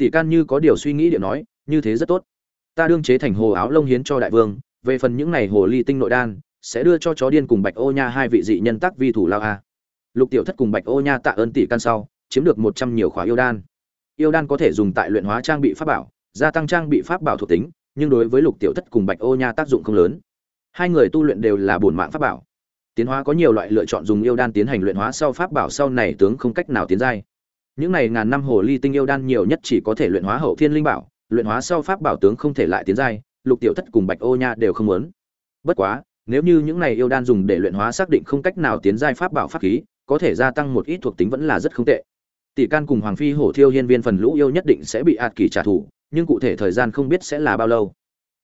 tỷ can như có điều suy nghĩ điện nói, như thế rất tốt. Ta đương chế thành hồ áo lông hiến cho đại vương, về phần những này hồ ly tinh nội đan, sẽ đưa cho chó điên cùng bạch ô nha hai vị dị nhân tác vi thủ lao a. Lục tiểu thất cùng bạch ô nha tạ ơn tỷ can sau, chiếm được một trăm nhiều khóa yêu đan. Yêu đan có thể dùng tại luyện hóa trang bị pháp bảo, gia tăng trang bị pháp bảo thuộc tính, nhưng đối với lục tiểu thất cùng bạch ô nha tác dụng không lớn. Hai người tu luyện đều là bổn mạng pháp bảo. Tiến hóa có nhiều loại lựa chọn dùng yêu đan tiến hành luyện hóa sau pháp bảo sau này tướng không cách nào tiến giai những này ngàn năm hồ ly tinh yêu đan nhiều nhất chỉ có thể luyện hóa hậu thiên linh bảo, luyện hóa sau pháp bảo tướng không thể lại tiến giai, lục tiểu thất cùng bạch ô nha đều không muốn. Bất quá, nếu như những này yêu đan dùng để luyện hóa xác định không cách nào tiến giai pháp bảo pháp khí, có thể gia tăng một ít thuộc tính vẫn là rất không tệ. Tỷ can cùng hoàng phi hổ thiêu hiên viên phần lũ yêu nhất định sẽ bị ạt kỳ trả thù, nhưng cụ thể thời gian không biết sẽ là bao lâu.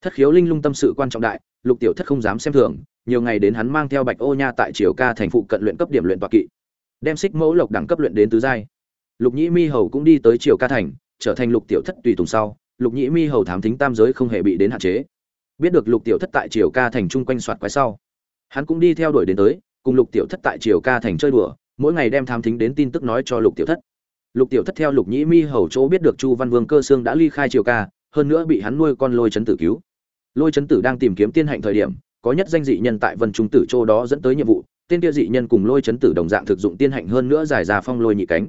Thất khiếu linh lung tâm sự quan trọng đại, lục tiểu thất không dám xem thường, nhiều ngày đến hắn mang theo bạch ô nha tại triều ca thành phụ cận luyện cấp điểm luyện toạc kỵ, đem xích mẫu lộc đẳng cấp luyện đến tứ giai lục nhĩ mi hầu cũng đi tới triều ca thành, trở thành lục tiểu thất tùy tùng sau, lục nhĩ mi hầu thám thính tam giới không hề bị đến hạn chế. Biết được lục tiểu thất tại triều ca thành chung quanh soạt quái sau, hắn cũng đi theo đuổi đến tới, cùng lục tiểu thất tại triều ca thành chơi đùa, mỗi ngày đem thám thính đến tin tức nói cho lục tiểu thất. Lục tiểu thất theo lục nhĩ mi hầu chỗ biết được chu văn vương cơ sương đã ly khai triều ca, hơn nữa bị hắn nuôi con lôi chấn tử cứu. Lôi chấn tử đang tìm kiếm tiên hạnh thời điểm, có nhất danh dị nhân tại vân trung tử châu đó dẫn tới nhiệm vụ, tên kia dị nhân cùng lôi chấn tử đồng dạng thực dụng tiên hạnh hơn nữa giải ra phong lôi nhị cánh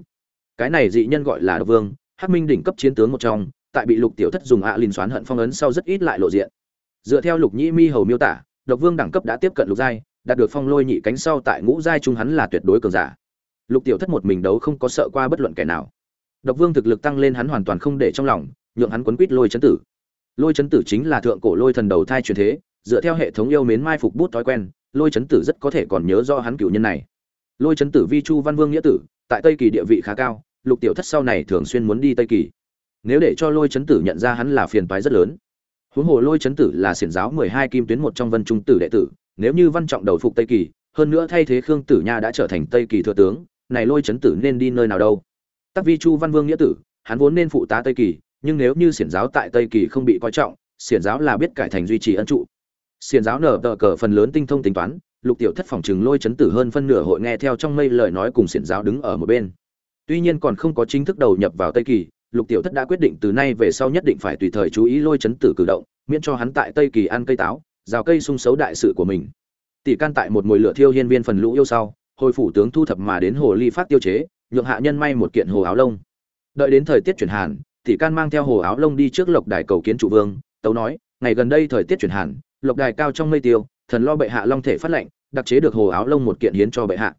cái này dị nhân gọi là độc vương, hắc minh đỉnh cấp chiến tướng một trong, tại bị lục tiểu thất dùng ạ à linh xoán hận phong ấn sau rất ít lại lộ diện. Dựa theo lục nhĩ mi hầu miêu tả, độc vương đẳng cấp đã tiếp cận lục giai, đạt được phong lôi nhị cánh sau tại ngũ giai trung hắn là tuyệt đối cường giả. Lục tiểu thất một mình đấu không có sợ qua bất luận kẻ nào. Độc vương thực lực tăng lên hắn hoàn toàn không để trong lòng, nhượng hắn quấn quýt lôi chấn tử. Lôi chấn tử chính là thượng cổ lôi thần đầu thai truyền thế, dựa theo hệ thống yêu mến mai phục bút thói quen, lôi chấn tử rất có thể còn nhớ do hắn cựu nhân này. Lôi chấn tử vi chu văn vương nghĩa tử, tại tây kỳ địa vị khá cao lục tiểu thất sau này thường xuyên muốn đi tây kỳ. Nếu để cho lôi chấn tử nhận ra hắn là phiền toái rất lớn. Huống hồ lôi chấn tử là xiển giáo mười hai kim tuyến một trong vân trung tử đệ tử, nếu như văn trọng đầu phục tây kỳ, hơn nữa thay thế khương tử nha đã trở thành tây kỳ thừa tướng, này lôi chấn tử nên đi nơi nào đâu? Tắc vi chu văn vương nghĩa tử, hắn vốn nên phụ tá tây kỳ, nhưng nếu như xiển giáo tại tây kỳ không bị coi trọng, xiển giáo là biết cải thành duy trì ân trụ. Xiển giáo nở tờ cờ phần lớn tinh thông tính toán, lục tiểu thất phòng chừng lôi chấn tử hơn phân nửa hội nghe theo trong mây lời nói cùng xiển giáo đứng ở một bên tuy nhiên còn không có chính thức đầu nhập vào tây kỳ, lục tiểu thất đã quyết định từ nay về sau nhất định phải tùy thời chú ý lôi chấn tử cử động, miễn cho hắn tại tây kỳ ăn cây táo, rào cây sung xấu đại sự của mình. Tỷ can tại một mùi lửa thiêu hiên viên phần lũ yêu sau, hồi phủ tướng thu thập mà đến hồ ly phát tiêu chế, nhượng hạ nhân may một kiện hồ áo lông. Đợi đến thời tiết chuyển hàn, tỷ can mang theo hồ áo lông đi trước lộc đài cầu kiến trụ vương, tấu nói, ngày gần đây thời tiết chuyển hàn, lộc đài cao trong mây tiêu, thần lo bệ hạ long thể phát lệnh, đặc chế được hồ áo lông một kiện hiến cho bệ hạ.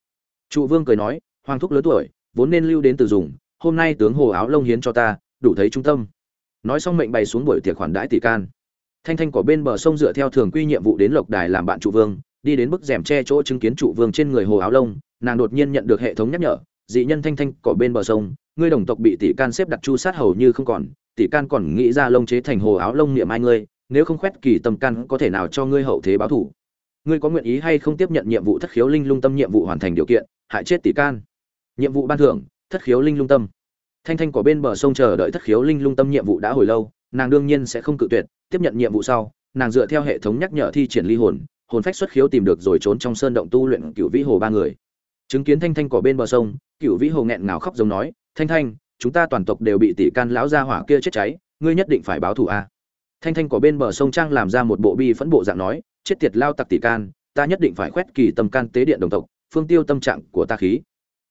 Trụ vương cười nói, hoàng thúc lớn tuổi vốn nên lưu đến từ dùng, hôm nay tướng hồ áo lông hiến cho ta, đủ thấy trung tâm. Nói xong mệnh bày xuống buổi tiệc khoản đãi tỷ can. Thanh thanh của bên bờ sông dựa theo thường quy nhiệm vụ đến lộc đài làm bạn trụ vương, đi đến bức rèm che chỗ chứng kiến trụ vương trên người hồ áo lông, nàng đột nhiên nhận được hệ thống nhắc nhở, dị nhân thanh thanh cỏ bên bờ sông, ngươi đồng tộc bị tỷ can xếp đặt chu sát hầu như không còn, tỷ can còn nghĩ ra lông chế thành hồ áo lông niệm ai ngươi, nếu không khoét kỳ tâm can có thể nào cho ngươi hậu thế báo thủ? Ngươi có nguyện ý hay không tiếp nhận nhiệm vụ thất khiếu linh lung tâm nhiệm vụ hoàn thành điều kiện, hại chết tỷ can? Nhiệm vụ ban thưởng, thất khiếu linh lung tâm. Thanh thanh của bên bờ sông chờ đợi thất khiếu linh lung tâm nhiệm vụ đã hồi lâu, nàng đương nhiên sẽ không cự tuyệt, tiếp nhận nhiệm vụ sau, nàng dựa theo hệ thống nhắc nhở thi triển ly hồn hồn phách xuất khiếu tìm được rồi trốn trong sơn động tu luyện cựu vĩ hồ ba người. Chứng kiến thanh thanh cỏ bên bờ sông cựu vĩ hồ nghẹn ngào khóc giống nói, thanh thanh, chúng ta toàn tộc đều bị tỷ can lão gia hỏa kia chết cháy, ngươi nhất định phải báo thù a. Thanh thanh cỏ bên bờ sông trang làm ra một bộ bi phẫn bộ dạng nói, chết tiệt lao tặc tỷ can, ta nhất định phải khoét kỳ tâm can tế điện đồng tộc, phương tiêu tâm trạng của ta khí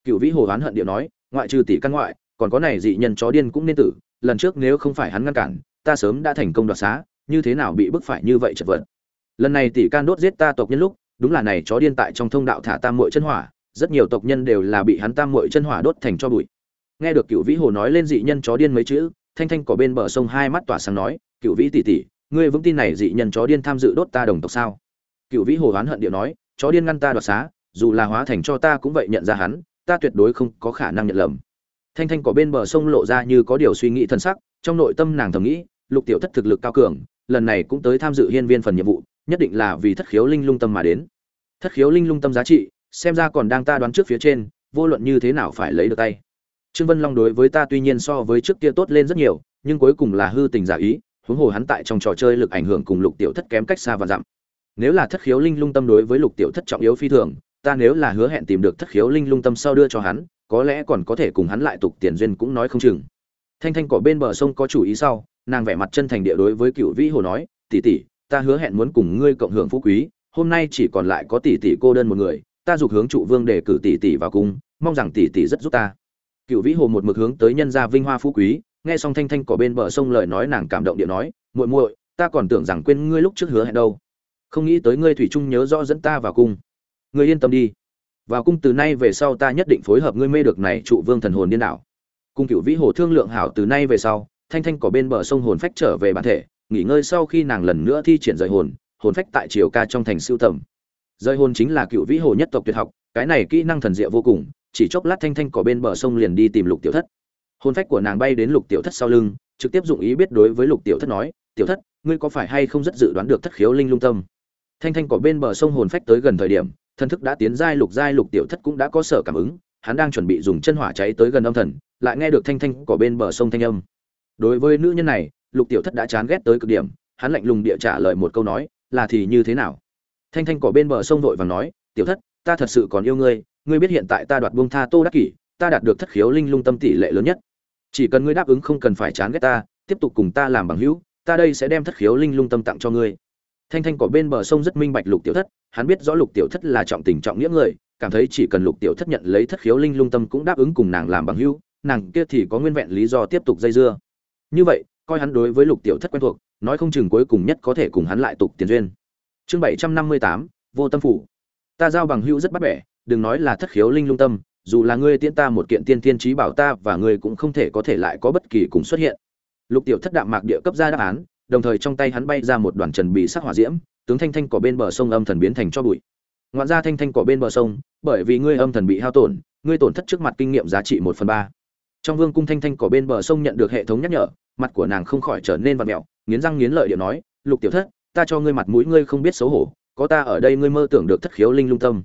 cựu vĩ hồ oán hận điệu nói, ngoại trừ tỷ căn ngoại, còn có này dị nhân chó điên cũng nên tử, lần trước nếu không phải hắn ngăn cản, ta sớm đã thành công đoạt xá, như thế nào bị bức phải như vậy chật vật. Lần này tỷ can đốt giết ta tộc nhân lúc, đúng là này chó điên tại trong thông đạo thả tam muội chân hỏa, rất nhiều tộc nhân đều là bị hắn tam muội chân hỏa đốt thành cho bụi. Nghe được cựu vĩ hồ nói lên dị nhân chó điên mấy chữ, thanh thanh cỏ bên bờ sông hai mắt tỏa sáng nói cựu vĩ tỷ tỷ, ngươi vững tin này dị nhân chó điên tham dự đốt ta đồng tộc sao? Cựu vĩ hồ oán hận điệu nói, chó điên ngăn ta đoạt xá, dù là hóa thành cho ta cũng vậy nhận ra hắn ta tuyệt đối không có khả năng nhận lầm. Thanh thanh có bên bờ sông lộ ra như có điều suy nghĩ thân sắc, trong nội tâm nàng thầm nghĩ, lục tiểu thất thực lực cao cường, lần này cũng tới tham dự hiên viên phần nhiệm vụ, nhất định là vì thất khiếu linh lung tâm mà đến. Thất khiếu linh lung tâm giá trị, xem ra còn đang ta đoán trước phía trên, vô luận như thế nào phải lấy được tay. Trương vân long đối với ta tuy nhiên so với trước kia tốt lên rất nhiều, nhưng cuối cùng là hư tình giả ý, huống hồ hắn tại trong trò chơi lực ảnh hưởng cùng lục tiểu thất kém cách xa và dặm nếu là thất khiếu linh lung tâm đối với lục tiểu thất trọng yếu phi thường ta nếu là hứa hẹn tìm được thất khiếu linh lung tâm sau đưa cho hắn, có lẽ còn có thể cùng hắn lại tục tiền duyên cũng nói không chừng. Thanh thanh cỏ bên bờ sông có chủ ý sau, nàng vẻ mặt chân thành địa đối với cựu vĩ hồ nói, tỷ tỷ, ta hứa hẹn muốn cùng ngươi cộng hưởng phú quý, hôm nay chỉ còn lại có tỷ tỷ cô đơn một người, ta dục hướng trụ vương để cử tỷ tỷ vào cung, mong rằng tỷ tỷ rất giúp ta. Cựu vĩ hồ một mực hướng tới nhân gia vinh hoa phú quý, nghe xong thanh thanh cỏ bên bờ sông lời nói nàng cảm động điện nói, muội muội, ta còn tưởng rằng quên ngươi lúc trước hứa hẹn đâu. Không nghĩ tới ngươi thủy trung nhớ rõ dẫn ta vào cung ngươi yên tâm đi. Vào cung từ nay về sau ta nhất định phối hợp ngươi mê được này trụ vương thần hồn điên đảo. Cung cựu vĩ hồ thương lượng hảo từ nay về sau, thanh thanh cỏ bên bờ sông hồn phách trở về bản thể, nghỉ ngơi sau khi nàng lần nữa thi triển rời hồn hồn phách tại triều ca trong thành siêu tầm. Rời hồn chính là cựu vĩ hồ nhất tộc tuyệt học, cái này kỹ năng thần diệu vô cùng, chỉ chốc lát thanh thanh cỏ bên bờ sông liền đi tìm lục tiểu thất. Hồn phách của nàng bay đến lục tiểu thất sau lưng, trực tiếp dụng ý biết đối với lục tiểu thất nói, tiểu thất, ngươi có phải hay không rất dự đoán được thất khiếu linh lung tâm? Thanh thanh cỏ bên bờ sông hồn phách tới gần thời điểm thần thức đã tiến giai lục giai lục tiểu thất cũng đã có sở cảm ứng, hắn đang chuẩn bị dùng chân hỏa cháy tới gần âm thần, lại nghe được thanh thanh của bên bờ sông thanh âm. Đối với nữ nhân này, lục tiểu thất đã chán ghét tới cực điểm, hắn lạnh lùng địa trả lời một câu nói, là thì như thế nào? Thanh thanh của bên bờ sông vội vàng nói, tiểu thất, ta thật sự còn yêu ngươi ngươi biết hiện tại ta đoạt buông tha tô đắc kỷ, ta đạt được thất khiếu linh lung tâm tỷ lệ lớn nhất. Chỉ cần ngươi đáp ứng không cần phải chán ghét ta, tiếp tục cùng ta làm bằng hữu, ta đây sẽ đem thất khiếu linh lung tâm tặng cho ngươi thanh thanh có bên bờ sông rất minh bạch lục tiểu thất, hắn biết rõ lục tiểu thất là trọng tình trọng nghĩa người, cảm thấy chỉ cần lục tiểu thất nhận lấy thất khiếu linh lung tâm cũng đáp ứng cùng nàng làm bằng hữu, nàng kia thì có nguyên vẹn lý do tiếp tục dây dưa. Như vậy, coi hắn đối với lục tiểu thất quen thuộc, nói không chừng cuối cùng nhất có thể cùng hắn lại tục tiền duyên. Chương bảy trăm năm mươi tám, vô tâm phủ. Ta giao bằng hữu rất bắt bẻ, đừng nói là thất khiếu linh lung tâm, dù là ngươi tiễn ta một kiện tiên tiên trí bảo ta và ngươi cũng không thể có thể lại có bất kỳ cùng xuất hiện. Lục tiểu thất đạm mạc địa cấp ra đáp án đồng thời trong tay hắn bay ra một đoàn trần bị sắc hỏa diễm, tướng thanh thanh cỏ bên bờ sông âm thần biến thành cho bụi. Ngoạn ra thanh thanh cỏ bên bờ sông, bởi vì ngươi âm thần bị hao tổn, ngươi tổn thất trước mặt kinh nghiệm giá trị một phần ba. Trong vương cung thanh thanh cỏ bên bờ sông nhận được hệ thống nhắc nhở, mặt của nàng không khỏi trở nên vặt mẹo nghiến răng nghiến lợi điệu nói, lục tiểu thất, ta cho ngươi mặt mũi ngươi không biết xấu hổ, có ta ở đây ngươi mơ tưởng được thất khiếu linh lung tâm.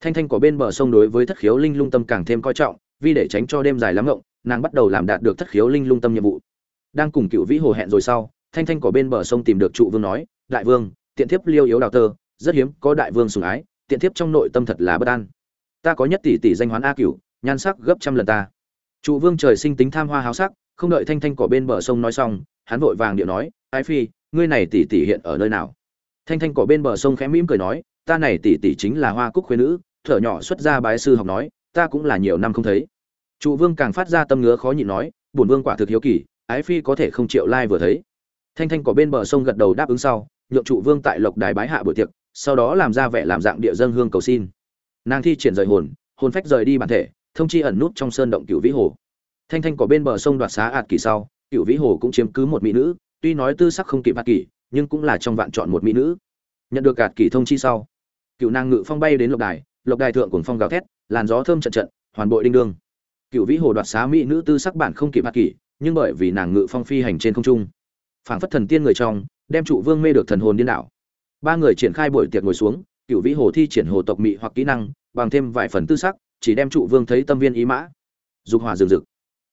Thanh thanh cỏ bên bờ sông đối với thất khiếu linh lung tâm càng thêm coi trọng, vì để tránh cho đêm dài lắm ngộng, nàng bắt đầu làm đạt được thất khiếu linh lung tâm nhiệm vụ. Đang cùng cựu vĩ hồ hẹn rồi sau thanh thanh cỏ bên bờ sông tìm được trụ vương nói, đại vương, tiện thiếp liêu yếu đào tơ, rất hiếm có đại vương sùng ái, tiện thiếp trong nội tâm thật là bất an. Ta có nhất tỷ tỷ danh hoán a cửu, nhan sắc gấp trăm lần ta. Trụ vương trời sinh tính tham hoa háo sắc, không đợi thanh thanh cỏ bên bờ sông nói xong, hắn vội vàng điệu nói, ái phi, ngươi này tỷ tỷ hiện ở nơi nào? Thanh thanh cỏ bên bờ sông khẽ mỉm cười nói, ta này tỷ tỷ chính là hoa cúc khuyên nữ, thở nhỏ xuất ra bái sư học nói, ta cũng là nhiều năm không thấy. Trụ vương càng phát ra tâm ngứa khó nhịn nói, bổn vương quả thực hiếu kỳ, ái phi có thể không chịu lai vừa thấy thanh thanh có bên bờ sông gật đầu đáp ứng sau, nhượng trụ vương tại lộc đài bái hạ buổi tiệc, sau đó làm ra vẻ làm dạng địa dân hương cầu xin. Nàng thi triển rời hồn hồn phách rời đi bản thể, thông chi ẩn nút trong sơn động cựu vĩ hồ. Thanh thanh có bên bờ sông đoạt xá ạt kỳ sau cựu vĩ hồ cũng chiếm cứ một mỹ nữ, tuy nói tư sắc không kịp ạt kỳ nhưng cũng là trong vạn chọn một mỹ nữ. Nhận được ạt kỳ thông chi sau cựu nàng ngự phong bay đến lộc đài lộc đài thượng cùng phong gào thét, làn gió thơm trận trận, hoàn bội đinh đương. Cựu vĩ hồ đoạt xá mỹ nữ tư sắc bản không kịp ạt kỳ nhưng bởi vì nàng ngự phong phi hành trên không trung phảng phất thần tiên người trong, đem trụ vương mê được thần hồn điên đảo. Ba người triển khai buổi tiệc ngồi xuống, cựu vĩ hồ thi triển hồ tộc mị hoặc kỹ năng, bằng thêm vài phần tư sắc, chỉ đem trụ vương thấy tâm viên ý mã. Dục hỏa rừng rực.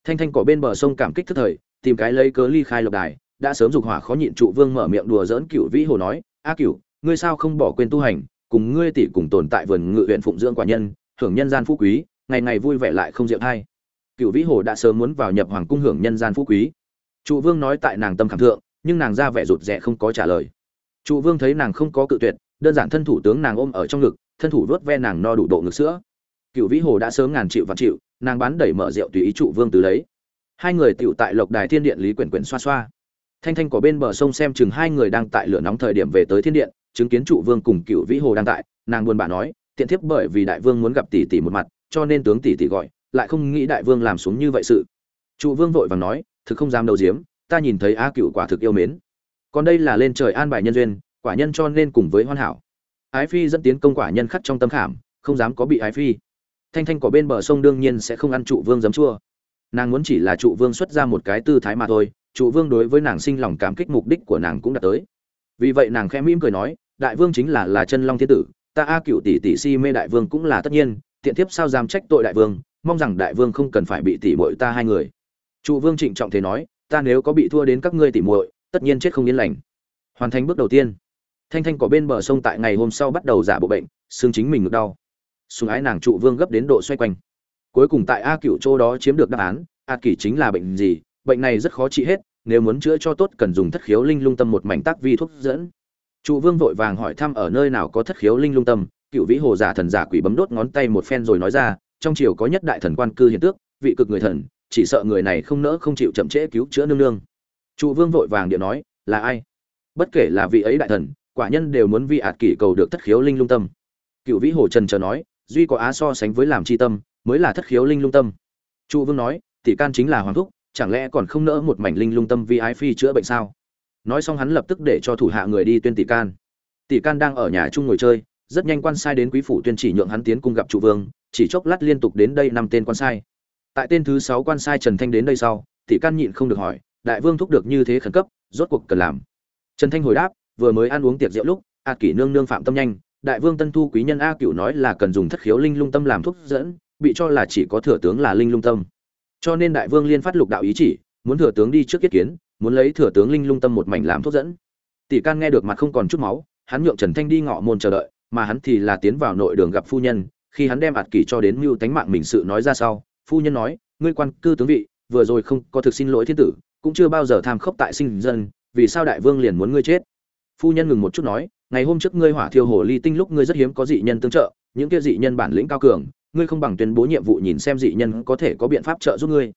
Thanh thanh cỏ bên bờ sông cảm kích thức thời, tìm cái lấy cớ ly khai lộc đài, đã sớm dục hỏa khó nhịn trụ vương mở miệng đùa dỡn cựu vĩ hồ nói, a cựu, ngươi sao không bỏ quên tu hành, cùng ngươi tỷ cùng tồn tại vườn ngự huyện phụng dưỡng quả nhân, hưởng nhân gian phú quý, ngày ngày vui vẻ lại không diệu hay cựu vĩ hồ đã sớm muốn vào nhập hoàng cung hưởng nhân gian phú quý trụ vương nói tại nàng tâm khảm thượng, nhưng nàng ra vẻ rụt rè không có trả lời. Trụ vương thấy nàng không có cự tuyệt, đơn giản thân thủ tướng nàng ôm ở trong ngực, thân thủ vớt ve nàng no đủ độ ngực sữa. Cựu vĩ hồ đã sớm ngàn chịu vạn chịu, nàng bán đẩy mở rượu tùy ý trụ vương từ lấy. Hai người tựu tại lộc đài thiên điện lý quyển quyển xoa xoa. Thanh thanh có bên bờ sông xem chừng hai người đang tại lửa nóng thời điểm về tới thiên điện, chứng kiến trụ vương cùng cựu vĩ hồ đang tại, nàng buồn bã nói, tiện thiếp bởi vì đại vương muốn gặp tỷ tỷ một mặt, cho nên tướng tỷ tỷ gọi, lại không nghĩ đại vương làm xuống như vậy sự. Trụ vương vội vàng nói thực không dám đầu diếm ta nhìn thấy a cựu quả thực yêu mến. Còn đây là lên trời an bài nhân duyên, quả nhân cho nên cùng với hoàn hảo. Ái phi dẫn tiến công quả nhân khắc trong tâm khảm, không dám có bị ái phi. Thanh thanh của bên bờ sông đương nhiên sẽ không ăn trụ vương giấm chua. Nàng muốn chỉ là trụ vương xuất ra một cái tư thái mà thôi, trụ vương đối với nàng sinh lòng cảm kích mục đích của nàng cũng đã tới. Vì vậy nàng khẽ mỉm cười nói, đại vương chính là là chân long thiên tử, ta a cựu tỷ tỷ si mê đại vương cũng là tất nhiên, tiện tiếp sao dám trách tội đại vương, mong rằng đại vương không cần phải bị tỷ muội ta hai người trụ vương trịnh trọng thế nói, ta nếu có bị thua đến các ngươi tỷ muội, tất nhiên chết không yên lành. Hoàn thành bước đầu tiên. Thanh thanh có bên bờ sông tại ngày hôm sau bắt đầu giả bộ bệnh, xương chính mình ngực đau. Sùng ái nàng trụ vương gấp đến độ xoay quanh. Cuối cùng tại a cựu châu đó chiếm được đáp án, a kỷ chính là bệnh gì, bệnh này rất khó trị hết, nếu muốn chữa cho tốt cần dùng thất khiếu linh lung tâm một mảnh tác vi thuốc dẫn. Trụ vương vội vàng hỏi thăm ở nơi nào có thất khiếu linh lung tâm cựu vĩ hồ giả thần giả quỷ bấm đốt ngón tay một phen rồi nói ra, trong triều có nhất đại thần quan cư hiện tước, vị cực người thần chỉ sợ người này không nỡ không chịu chậm trễ cứu chữa nương nương. Trụ vương vội vàng điện nói, là ai? Bất kể là vị ấy đại thần, quả nhân đều muốn vi ạt kỷ cầu được thất khiếu linh lung tâm. Cựu vĩ hồ trần chờ nói, duy có á so sánh với làm chi tâm, mới là thất khiếu linh lung tâm. Trụ vương nói, tỷ can chính là hoàng thúc, chẳng lẽ còn không nỡ một mảnh linh lung tâm vi ái phi chữa bệnh sao? Nói xong hắn lập tức để cho thủ hạ người đi tuyên tỷ can. Tỷ can đang ở nhà chung ngồi chơi, rất nhanh quan sai đến quý phủ tuyên chỉ nhượng hắn tiến cung gặp trụ vương, chỉ chốc lát liên tục đến đây năm tên quan sai tại tên thứ sáu quan sai trần thanh đến đây sau tỷ can nhịn không được hỏi, đại vương thúc được như thế khẩn cấp, rốt cuộc cần làm? Trần thanh hồi đáp, vừa mới ăn uống tiệc rượu lúc, a kỷ nương nương phạm tâm nhanh, đại vương tân thu quý nhân a cửu nói là cần dùng thất khiếu linh lung tâm làm thuốc dẫn, bị cho là chỉ có thừa tướng là linh lung tâm. Cho nên đại vương liên phát lục đạo ý chỉ, muốn thừa tướng đi trước kết kiến, muốn lấy thừa tướng linh lung tâm một mảnh làm thuốc dẫn. Tỷ can nghe được mặt không còn chút máu, hắn nhượng trần thanh đi ngọ môn chờ đợi, mà hắn thì là tiến vào nội đường gặp phu nhân, khi hắn đem ạt kỷ cho đến mưu tánh mạng mình sự nói ra sau phu nhân nói, ngươi quan cư tướng vị, vừa rồi không có thực xin lỗi thiên tử, cũng chưa bao giờ tham khốc tại sinh dân, vì sao đại vương liền muốn ngươi chết? Phu nhân ngừng một chút nói, ngày hôm trước ngươi hỏa thiêu hồ ly tinh lúc ngươi rất hiếm có dị nhân tương trợ, những kia dị nhân bản lĩnh cao cường, ngươi không bằng tuyên bố nhiệm vụ nhìn xem dị nhân có thể có biện pháp trợ giúp ngươi.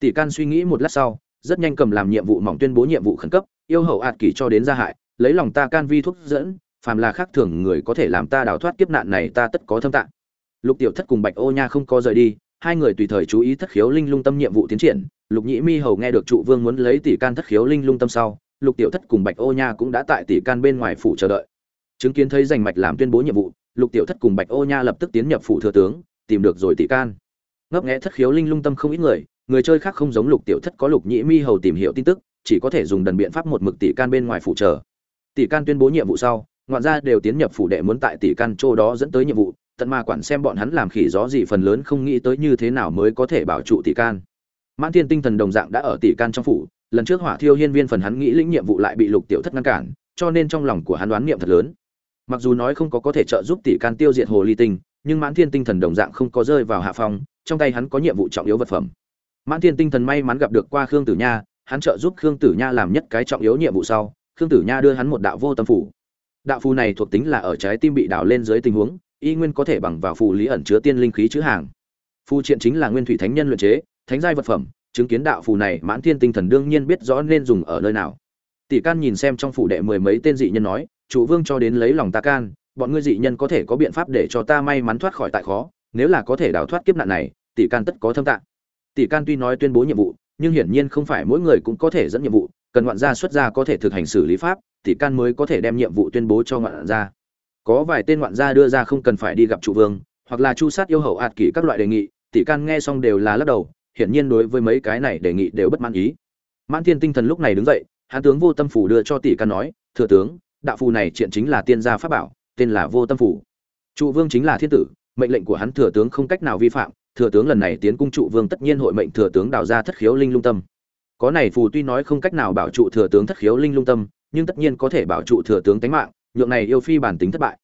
Tỷ can suy nghĩ một lát sau, rất nhanh cầm làm nhiệm vụ mỏng tuyên bố nhiệm vụ khẩn cấp, yêu hậu ạt kỷ cho đến gia hại, lấy lòng ta can vi thuốc dẫn, phàm là khác thường người có thể làm ta đào thoát kiếp nạn này ta tất có thâm tạng. Lục tiểu thất cùng bạch ô nha không có rời đi hai người tùy thời chú ý thất khiếu linh lung tâm nhiệm vụ tiến triển, lục nhĩ mi hầu nghe được trụ vương muốn lấy tỷ can thất khiếu linh lung tâm sau, lục tiểu thất cùng bạch ô nha cũng đã tại tỷ can bên ngoài phủ chờ đợi. Chứng kiến thấy giành mạch làm tuyên bố nhiệm vụ, lục tiểu thất cùng bạch ô nha lập tức tiến nhập phủ thừa tướng, tìm được rồi tỷ can. Ngấp nghẽ thất khiếu linh lung tâm không ít người người chơi khác không giống lục tiểu thất có lục nhĩ mi hầu tìm hiểu tin tức, chỉ có thể dùng đần biện pháp một mực tỷ can bên ngoài phủ chờ. Tỷ can tuyên bố nhiệm vụ sau, ngoạn ra đều tiến nhập phủ đệ muốn tại tỷ can chỗ đó dẫn tới nhiệm vụ tận ma quản xem bọn hắn làm khỉ gió gì phần lớn không nghĩ tới như thế nào mới có thể bảo trụ tỷ can. Mãn thiên tinh thần đồng dạng đã ở tỷ can trong phủ, lần trước hỏa thiêu hiên viên phần hắn nghĩ lĩnh nhiệm vụ lại bị lục tiểu thất ngăn cản, cho nên trong lòng của hắn đoán niệm thật lớn. Mặc dù nói không có có thể trợ giúp tỷ can tiêu diệt hồ ly tinh, nhưng mãn thiên tinh thần đồng dạng không có rơi vào hạ phong, trong tay hắn có nhiệm vụ trọng yếu vật phẩm. Mãn thiên tinh thần may mắn gặp được qua khương tử nha, hắn trợ giúp khương tử nha làm nhất cái trọng yếu nhiệm vụ sau, khương tử nha đưa hắn một đạo vô tâm phủ. Đạo phù này thuộc tính là ở trái tim bị đảo lên dưới tình huống y nguyên có thể bằng vào phù lý ẩn chứa tiên linh khí chữ hàng. Phù triện chính là nguyên thủy thánh nhân luyện chế, thánh giai vật phẩm, chứng kiến đạo phù này mãn thiên tinh thần đương nhiên biết rõ nên dùng ở nơi nào. Tỷ can nhìn xem trong phủ đệ mười mấy tên dị nhân nói, chủ vương cho đến lấy lòng ta can, bọn ngươi dị nhân có thể có biện pháp để cho ta may mắn thoát khỏi tại khó, nếu là có thể đào thoát kiếp nạn này, tỷ can tất có thâm tạng tỷ can tuy nói tuyên bố nhiệm vụ, nhưng hiển nhiên không phải mỗi người cũng có thể dẫn nhiệm vụ, cần ngoạn gia xuất gia có thể thực hành xử lý pháp, tỷ can mới có thể đem nhiệm vụ tuyên bố cho ngoạn gia có vài tên ngoạn gia đưa ra không cần phải đi gặp chủ vương, hoặc là chu sát yêu hậu ạt kỷ các loại đề nghị, tỷ can nghe xong đều là lắc đầu, hiển nhiên đối với mấy cái này đề nghị đều bất mãn ý. Mãn thiên tinh thần lúc này đứng dậy hán tướng vô tâm phủ đưa cho tỷ can nói, thừa tướng, đạo phù này triện chính là tiên gia pháp bảo, tên là vô tâm phủ. Trụ vương chính là thiên tử, mệnh lệnh của hắn thừa tướng không cách nào vi phạm, thừa tướng lần này tiến cung trụ vương tất nhiên hội mệnh thừa tướng đào ra thất khiếu linh lung tâm. Có này phù tuy nói không cách nào bảo trụ thừa tướng thất khiếu linh lung tâm, nhưng tất nhiên có thể bảo trụ thừa tướng tánh mạng nhượng này yêu phi bản tính thất bại.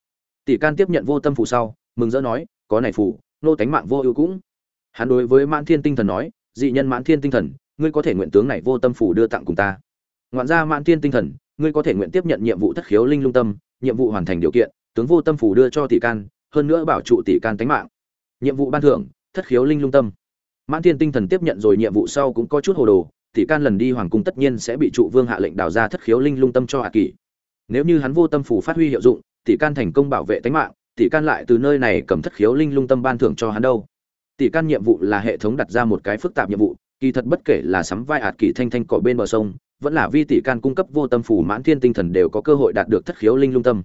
Tỷ can tiếp nhận vô tâm phù sau, mừng rỡ nói, có này phù, nô tánh mạng vô ưu cũng. Hắn đối với mãn thiên tinh thần nói, dị nhân mãn thiên tinh thần, ngươi có thể nguyện tướng này vô tâm phù đưa tặng cùng ta. Ngoạn ra mãn thiên tinh thần, ngươi có thể nguyện tiếp nhận nhiệm vụ thất khiếu linh lung tâm, nhiệm vụ hoàn thành điều kiện, tướng vô tâm phù đưa cho tỷ can, hơn nữa bảo trụ tỷ can tánh mạng. Nhiệm vụ ban thưởng, thất khiếu linh lung tâm. Mãn thiên tinh thần tiếp nhận rồi nhiệm vụ sau cũng có chút hồ đồ, tỷ can lần đi hoàng cung tất nhiên sẽ bị trụ vương hạ lệnh đào ra thất khiếu linh lung tâm cho hạ kỷ nếu như hắn vô tâm phù phát huy hiệu dụng, tỷ can thành công bảo vệ tính mạng, tỷ can lại từ nơi này cầm thất khiếu linh lung tâm ban thưởng cho hắn đâu. Tỷ can nhiệm vụ là hệ thống đặt ra một cái phức tạp nhiệm vụ, kỳ thật bất kể là sắm vai ạt kỳ thanh thanh cỏ bên bờ sông, vẫn là vi tỷ can cung cấp vô tâm phù mãn thiên tinh thần đều có cơ hội đạt được thất khiếu linh lung tâm.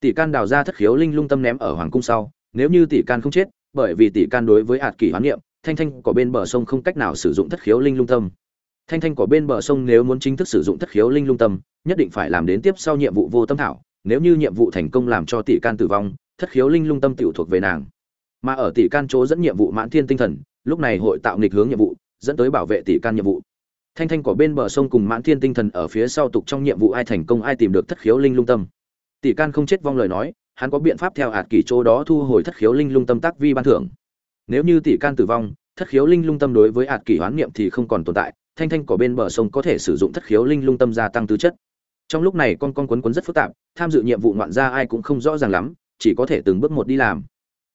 Tỷ can đào ra thất khiếu linh lung tâm ném ở hoàng cung sau, nếu như tỷ can không chết, bởi vì tỷ can đối với ạt kỳ hoán niệm, thanh thanh cỏ bên bờ sông không cách nào sử dụng thất khiếu linh lung tâm. Thanh thanh cỏ bên bờ sông nếu muốn chính thức sử dụng thất khiếu linh lung tâm nhất định phải làm đến tiếp sau nhiệm vụ vô tâm thảo, nếu như nhiệm vụ thành công làm cho tỷ can tử vong, thất khiếu linh lung tâm tiểu thuộc về nàng. Mà ở tỷ can chỗ dẫn nhiệm vụ mãn thiên tinh thần, lúc này hội tạo nghịch hướng nhiệm vụ, dẫn tới bảo vệ tỷ can nhiệm vụ. Thanh thanh của bên bờ sông cùng mãn thiên tinh thần ở phía sau tục trong nhiệm vụ ai thành công ai tìm được thất khiếu linh lung tâm. Tỷ can không chết vong lời nói, hắn có biện pháp theo hạt kỷ chỗ đó thu hồi thất khiếu linh lung tâm tác vi ban thưởng. Nếu như tỷ can tử vong, thất khiếu linh lung tâm đối với hạt kỷ hoán niệm thì không còn tồn tại, thanh thanh của bên bờ sông có thể sử dụng thất khiếu linh lung tâm gia tăng tứ chất trong lúc này con con quấn quấn rất phức tạp, tham dự nhiệm vụ ngoạn gia ai cũng không rõ ràng lắm, chỉ có thể từng bước một đi làm.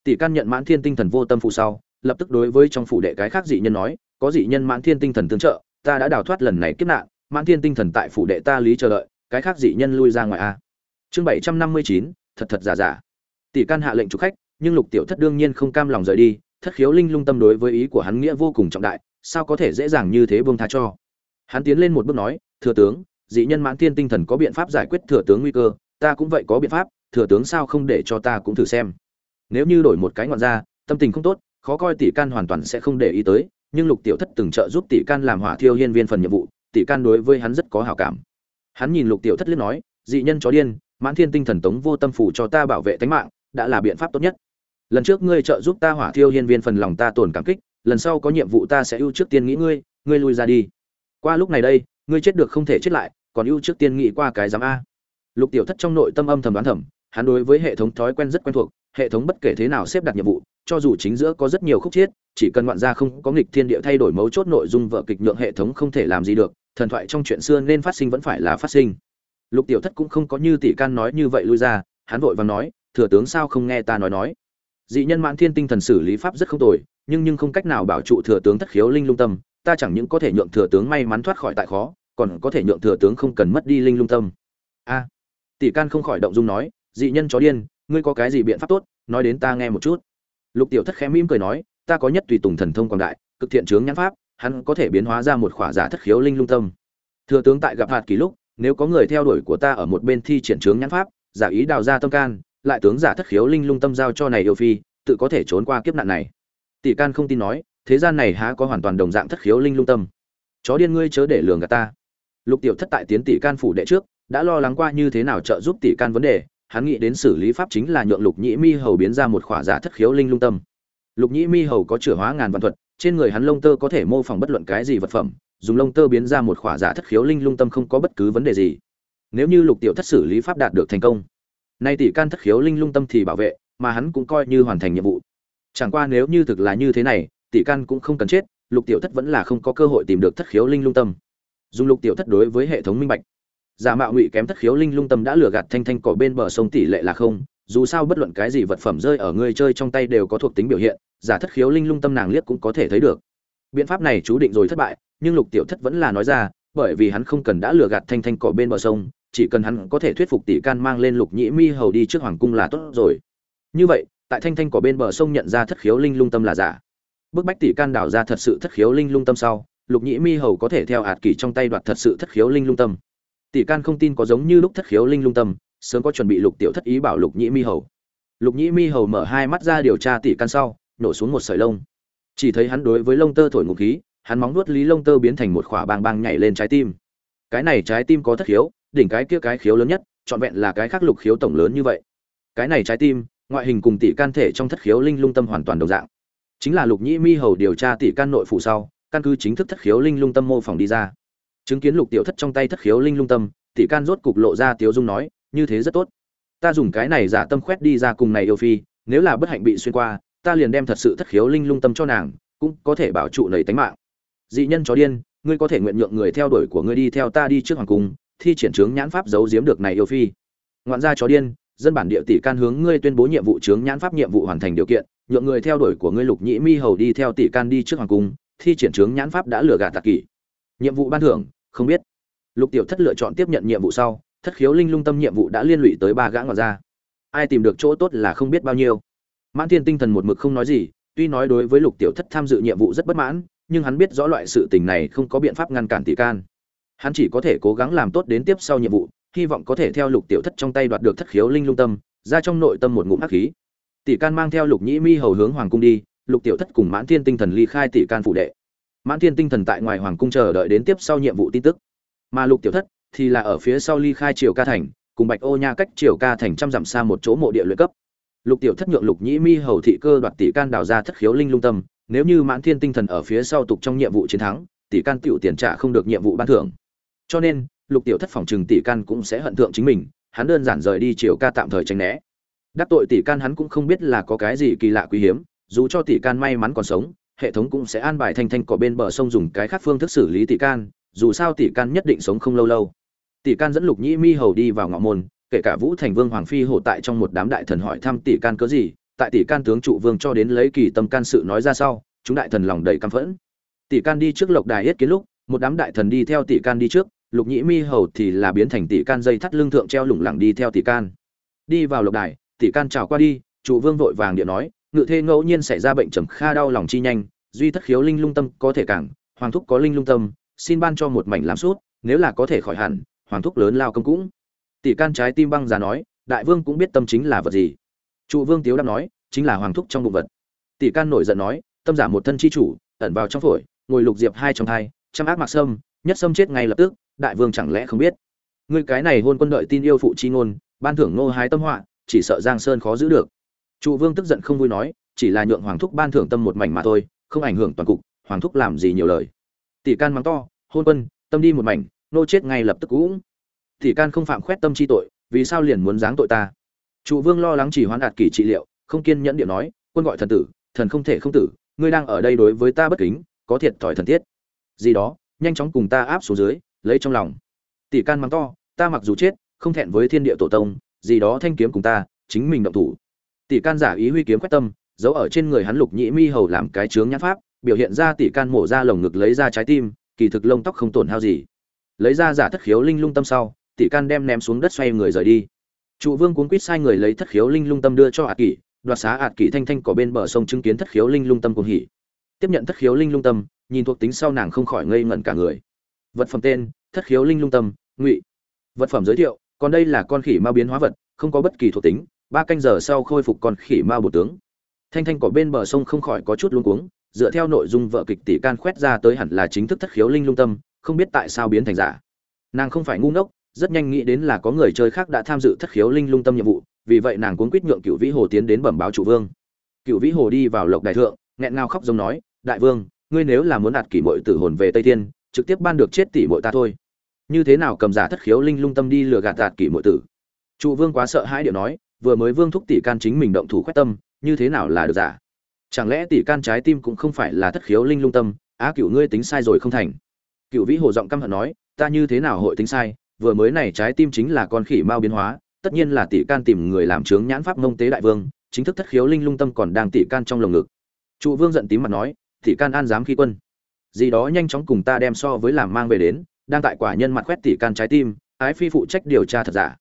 Tỷ can nhận mãn thiên tinh thần vô tâm phụ sau, lập tức đối với trong phủ đệ cái khác dị nhân nói, có dị nhân mãn thiên tinh thần tương trợ, ta đã đào thoát lần này kiếp nạn, mãn thiên tinh thần tại phủ đệ ta lý chờ đợi, cái khác dị nhân lui ra ngoài a. Chương bảy trăm năm mươi chín, thật thật giả giả. Tỷ can hạ lệnh chủ khách, nhưng lục tiểu thất đương nhiên không cam lòng rời đi, thất khiếu linh lung tâm đối với ý của hắn nghĩa vô cùng trọng đại, sao có thể dễ dàng như thế buông tha cho? Hắn tiến lên một bước nói, thừa tướng dị nhân mãn thiên tinh thần có biện pháp giải quyết thừa tướng nguy cơ, ta cũng vậy có biện pháp, thừa tướng sao không để cho ta cũng thử xem. Nếu như đổi một cái ngọn ra, tâm tình không tốt, khó coi tỷ can hoàn toàn sẽ không để ý tới, nhưng lục tiểu thất từng trợ giúp tỷ can làm hỏa thiêu hiên viên phần nhiệm vụ, tỷ can đối với hắn rất có hảo cảm. Hắn nhìn lục tiểu thất liếc nói, dị nhân chó điên, mãn thiên tinh thần tống vô tâm phủ cho ta bảo vệ tính mạng, đã là biện pháp tốt nhất. Lần trước ngươi trợ giúp ta hỏa thiêu hiên viên phần lòng ta tổn cảm kích, lần sau có nhiệm vụ ta sẽ ưu trước tiên nghĩ ngươi ngươi lui ra đi. Qua lúc này đây, ngươi chết được không thể chết lại còn ưu trước tiên nghĩ qua cái giám a. Lục tiểu thất trong nội tâm âm thầm đoán thầm, hắn đối với hệ thống thói quen rất quen thuộc, hệ thống bất kể thế nào xếp đặt nhiệm vụ, cho dù chính giữa có rất nhiều khúc chiết, chỉ cần ngoạn ra không có nghịch thiên địa thay đổi mấu chốt nội dung vợ kịch nhượng hệ thống không thể làm gì được, thần thoại trong chuyện xưa nên phát sinh vẫn phải là phát sinh. Lục tiểu thất cũng không có như tỷ can nói như vậy lui ra, hắn vội vàng nói, thừa tướng sao không nghe ta nói nói? Dị nhân mãn thiên tinh thần xử lý pháp rất không tồi, nhưng nhưng không cách nào bảo trụ thừa tướng thất khiếu linh lung tâm, ta chẳng những có thể nhượng thừa tướng may mắn thoát khỏi tại khó còn có thể nhượng thừa tướng không cần mất đi linh lung tâm. A, tỷ can không khỏi động dung nói, dị nhân chó điên, ngươi có cái gì biện pháp tốt, nói đến ta nghe một chút. Lục tiểu thất khẽ mỉm cười nói, ta có nhất tùy tùng thần thông quảng đại, cực thiện chướng nhãn pháp, hắn có thể biến hóa ra một khỏa giả thất khiếu linh lung tâm. Thừa tướng tại gặp hạt kỳ lúc, nếu có người theo đuổi của ta ở một bên thi triển chướng nhãn pháp, giả ý đào ra tâm can, lại tướng giả thất khiếu linh lung tâm giao cho này yêu phi, tự có thể trốn qua kiếp nạn này. Tỷ can không tin nói, thế gian này há có hoàn toàn đồng dạng thất khiếu linh lung tâm. Chó điên ngươi chớ để lường gạt ta lục tiểu thất tại tiến tỷ can phủ đệ trước, đã lo lắng qua như thế nào trợ giúp tỷ can vấn đề, hắn nghĩ đến xử lý pháp chính là nhượng lục nhĩ mi hầu biến ra một khỏa giả thất khiếu linh lung tâm. Lục nhĩ mi hầu có chửa hóa ngàn văn thuật, trên người hắn lông tơ có thể mô phỏng bất luận cái gì vật phẩm, dùng lông tơ biến ra một khỏa giả thất khiếu linh lung tâm không có bất cứ vấn đề gì. Nếu như lục tiểu thất xử lý pháp đạt được thành công, nay tỷ can thất khiếu linh lung tâm thì bảo vệ, mà hắn cũng coi như hoàn thành nhiệm vụ. Chẳng qua nếu như thực là như thế này, tỷ can cũng không cần chết, lục tiểu thất vẫn là không có cơ hội tìm được thất khiếu linh lung tâm dùng lục tiểu thất đối với hệ thống minh bạch. Giả mạo ngụy kém thất khiếu linh lung tâm đã lừa gạt thanh thanh cỏ bên bờ sông tỷ lệ là không, dù sao bất luận cái gì vật phẩm rơi ở người chơi trong tay đều có thuộc tính biểu hiện, giả thất khiếu linh lung tâm nàng liếc cũng có thể thấy được. Biện pháp này chú định rồi thất bại, nhưng lục tiểu thất vẫn là nói ra, bởi vì hắn không cần đã lừa gạt thanh thanh cỏ bên bờ sông, chỉ cần hắn có thể thuyết phục tỷ can mang lên lục nhĩ mi hầu đi trước hoàng cung là tốt rồi. Như vậy, tại thanh thanh cỏ bên bờ sông nhận ra thất khiếu linh lung tâm là giả. Bức bách tỷ can đào ra thật sự thất khiếu linh lung tâm sau lục nhĩ mi hầu có thể theo hạt kỳ trong tay đoạt thật sự thất khiếu linh lung tâm. Tỷ can không tin có giống như lúc thất khiếu linh lung tâm, sớm có chuẩn bị lục tiểu thất ý bảo lục nhĩ mi hầu. Lục nhĩ mi hầu mở hai mắt ra điều tra tỷ can sau, nổ xuống một sợi lông. Chỉ thấy hắn đối với lông tơ thổi ngục khí, hắn móng nuốt lý lông tơ biến thành một khỏa bang bang nhảy lên trái tim. Cái này trái tim có thất khiếu, đỉnh cái kia cái khiếu lớn nhất, trọn vẹn là cái khác lục khiếu tổng lớn như vậy. Cái này trái tim, ngoại hình cùng tỷ can thể trong thất khiếu linh lung tâm hoàn toàn đồng dạng. Chính là lục nhĩ mi hầu điều tra tỷ can nội phủ sau căn cứ chính thức thất khiếu linh lung tâm mô phỏng đi ra. Chứng kiến lục tiểu thất trong tay thất khiếu linh lung tâm, tỷ can rốt cục lộ ra tiếu dung nói, như thế rất tốt. Ta dùng cái này giả tâm khoét đi ra cùng này yêu phi, nếu là bất hạnh bị xuyên qua, ta liền đem thật sự thất khiếu linh lung tâm cho nàng, cũng có thể bảo trụ nầy tánh mạng. Dị nhân chó điên, ngươi có thể nguyện nhượng người theo đuổi của ngươi đi theo ta đi trước hoàng cung, thi triển trướng nhãn pháp giấu giếm được này yêu phi. Ngoạn gia chó điên, dân bản địa tỷ can hướng ngươi tuyên bố nhiệm vụ trướng nhãn pháp nhiệm vụ hoàn thành điều kiện, nhượng người theo đuổi của ngươi lục nhĩ mi hầu đi theo tỷ can đi trước hoàng cung thi triển trướng nhãn pháp đã lừa gạt tạc kỷ. Nhiệm vụ ban thưởng, không biết. Lục tiểu thất lựa chọn tiếp nhận nhiệm vụ sau, thất khiếu linh lung tâm nhiệm vụ đã liên lụy tới ba gã ngọt ra ai tìm được chỗ tốt là không biết bao nhiêu. Mãn thiên tinh thần một mực không nói gì, tuy nói đối với lục tiểu thất tham dự nhiệm vụ rất bất mãn, nhưng hắn biết rõ loại sự tình này không có biện pháp ngăn cản tỷ can. Hắn chỉ có thể cố gắng làm tốt đến tiếp sau nhiệm vụ, hy vọng có thể theo lục tiểu thất trong tay đoạt được thất khiếu linh lung tâm, ra trong nội tâm một ngụm hắc khí. Tỷ can mang theo lục nhĩ mi hầu hướng hoàng cung đi lục tiểu thất cùng mãn thiên tinh thần ly khai tỷ can phụ đệ. Mãn thiên tinh thần tại ngoài hoàng cung chờ đợi đến tiếp sau nhiệm vụ tin tức. Mà lục tiểu thất thì là ở phía sau ly khai triều ca thành, cùng bạch ô nha cách triều ca thành trăm dặm xa một chỗ mộ địa luyện cấp. Lục tiểu thất nhượng lục nhĩ mi hầu thị cơ đoạt tỷ can đào ra thất khiếu linh lung tâm, nếu như mãn thiên tinh thần ở phía sau tục trong nhiệm vụ chiến thắng, tỷ can tiểu tiền trả không được nhiệm vụ ban thưởng. Cho nên, lục tiểu thất phòng trừng tỷ can cũng sẽ hận thượng chính mình, hắn đơn giản rời đi triều ca tạm thời tránh né. Đắc tội tỷ can hắn cũng không biết là có cái gì kỳ lạ quý hiếm dù cho tỷ can may mắn còn sống, hệ thống cũng sẽ an bài thanh thanh cỏ bên bờ sông dùng cái khác phương thức xử lý tỷ can, dù sao tỷ can nhất định sống không lâu lâu. Tỷ can dẫn lục nhĩ mi hầu đi vào ngõ môn, kể cả vũ thành vương hoàng phi hổ tại trong một đám đại thần hỏi thăm tỷ can cớ gì, tại tỷ can tướng trụ vương cho đến lấy kỳ tâm can sự nói ra sau, chúng đại thần lòng đầy căm phẫn. Tỷ can đi trước lộc đài yết kiến lúc, một đám đại thần đi theo tỷ can đi trước, lục nhĩ mi hầu thì là biến thành tỷ can dây thắt lưng thượng treo lủng lẳng đi theo tỷ can. Đi vào lộc đài, tỷ can chào qua đi, trụ vương vội vàng điện nói ngự thê ngẫu nhiên xảy ra bệnh trầm kha đau lòng chi nhanh, duy thất khiếu linh lung tâm có thể cảng, hoàng thúc có linh lung tâm, xin ban cho một mảnh làm suốt nếu là có thể khỏi hẳn, hoàng thúc lớn lao công cũng. Tỷ can trái tim băng già nói, đại vương cũng biết tâm chính là vật gì. Trụ vương tiếu đáp nói, chính là hoàng thúc trong bụng vật. Tỷ can nổi giận nói, tâm giả một thân chi chủ, ẩn vào trong phổi, ngồi lục diệp hai trong hai trăm ác mạc sâm, nhất sâm chết ngay lập tức, đại vương chẳng lẽ không biết. Ngươi cái này hôn quân đợi tin yêu phụ chi ngôn, ban thưởng nô hái tâm họa, chỉ sợ giang sơn khó giữ được trụ vương tức giận không vui nói, chỉ là nhượng hoàng thúc ban thưởng tâm một mảnh mà thôi, không ảnh hưởng toàn cục, hoàng thúc làm gì nhiều lời. Tỷ can mắng to, hôn quân, tâm đi một mảnh, nô chết ngay lập tức cũng. Tỷ can không phạm khoét tâm chi tội, vì sao liền muốn giáng tội ta? Trụ vương lo lắng chỉ hoán đạt kỷ trị liệu, không kiên nhẫn điệu nói, quân gọi thần tử, thần không thể không tử, ngươi đang ở đây đối với ta bất kính, có thiệt thòi thần thiết gì đó, nhanh chóng cùng ta áp xuống dưới, lấy trong lòng. Tỷ can mắng to, ta mặc dù chết, không thẹn với thiên địa tổ tông, gì đó thanh kiếm cùng ta, chính mình động thủ tỷ can giả ý huy kiếm quét tâm, giấu ở trên người hắn lục nhĩ mi hầu làm cái chướng nhãn pháp, biểu hiện ra tỷ can mổ ra lồng ngực lấy ra trái tim, kỳ thực lông tóc không tổn hao gì. Lấy ra giả thất khiếu linh lung tâm sau, tỷ can đem ném xuống đất xoay người rời đi. Trụ vương cuốn quýt sai người lấy thất khiếu linh lung tâm đưa cho ạt kỷ, đoạt xá ạt kỷ thanh thanh có bên bờ sông chứng kiến thất khiếu linh lung tâm cùng hỉ. Tiếp nhận thất khiếu linh lung tâm, nhìn thuộc tính sau nàng không khỏi ngây ngẩn cả người. Vật phẩm tên, thất khiếu linh lung tâm, ngụy. Vật phẩm giới thiệu, còn đây là con khỉ ma biến hóa vật, không có bất kỳ thuộc tính ba canh giờ sau khôi phục con khỉ ma bộ tướng. Thanh thanh cỏ bên bờ sông không khỏi có chút luống cuống, dựa theo nội dung vợ kịch tỷ can khoét ra tới hẳn là chính thức thất khiếu linh lung tâm, không biết tại sao biến thành giả. Nàng không phải ngu ngốc, rất nhanh nghĩ đến là có người chơi khác đã tham dự thất khiếu linh lung tâm nhiệm vụ, vì vậy nàng cuốn quýt nhượng cựu vĩ hồ tiến đến bẩm báo chủ vương. Cựu vĩ hồ đi vào lộc đại thượng, nghẹn ngào khóc giống nói, đại vương, ngươi nếu là muốn đạt kỷ mội tử hồn về tây thiên, trực tiếp ban được chết tỷ mội ta thôi. Như thế nào cầm giả thất khiếu linh lung tâm đi lừa gạt đạt kỷ mội tử? Trụ vương quá sợ hãi điệu nói vừa mới vương thúc tỷ can chính mình động thủ quyết tâm, như thế nào là được giả? Chẳng lẽ tỷ can trái tim cũng không phải là thất khiếu linh lung tâm, á cửu ngươi tính sai rồi không thành? Cửu vĩ hồ giọng căm hận nói, ta như thế nào hội tính sai? Vừa mới này trái tim chính là con khỉ mao biến hóa, tất nhiên là tỷ can tìm người làm trướng nhãn pháp mông tế đại vương, chính thức thất khiếu linh lung tâm còn đang tỷ can trong lồng ngực. Trụ vương giận tím mặt nói, tỷ can an dám khi quân. Gì đó nhanh chóng cùng ta đem so với làm mang về đến, đang tại quả nhân mặt quét tỷ can trái tim, ái phi phụ trách điều tra thật giả.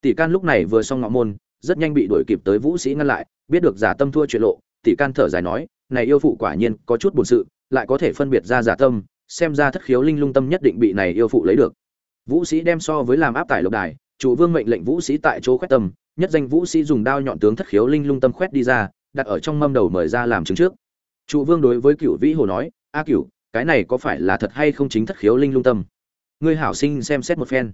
Tỷ can lúc này vừa xong ngọ môn rất nhanh bị đuổi kịp tới vũ sĩ ngăn lại biết được giả tâm thua chuyện lộ tỷ can thở dài nói này yêu phụ quả nhiên có chút buồn sự lại có thể phân biệt ra giả tâm xem ra thất khiếu linh lung tâm nhất định bị này yêu phụ lấy được. Vũ sĩ đem so với làm áp tải lộc đài chủ vương mệnh lệnh vũ sĩ tại chỗ khoét tâm nhất danh vũ sĩ dùng đao nhọn tướng thất khiếu linh lung tâm khoét đi ra đặt ở trong mâm đầu mời ra làm chứng trước. Chủ vương đối với cửu vĩ hồ nói a cửu, cái này có phải là thật hay không chính thất khiếu linh lung tâm? Ngươi hảo sinh xem xét một phen.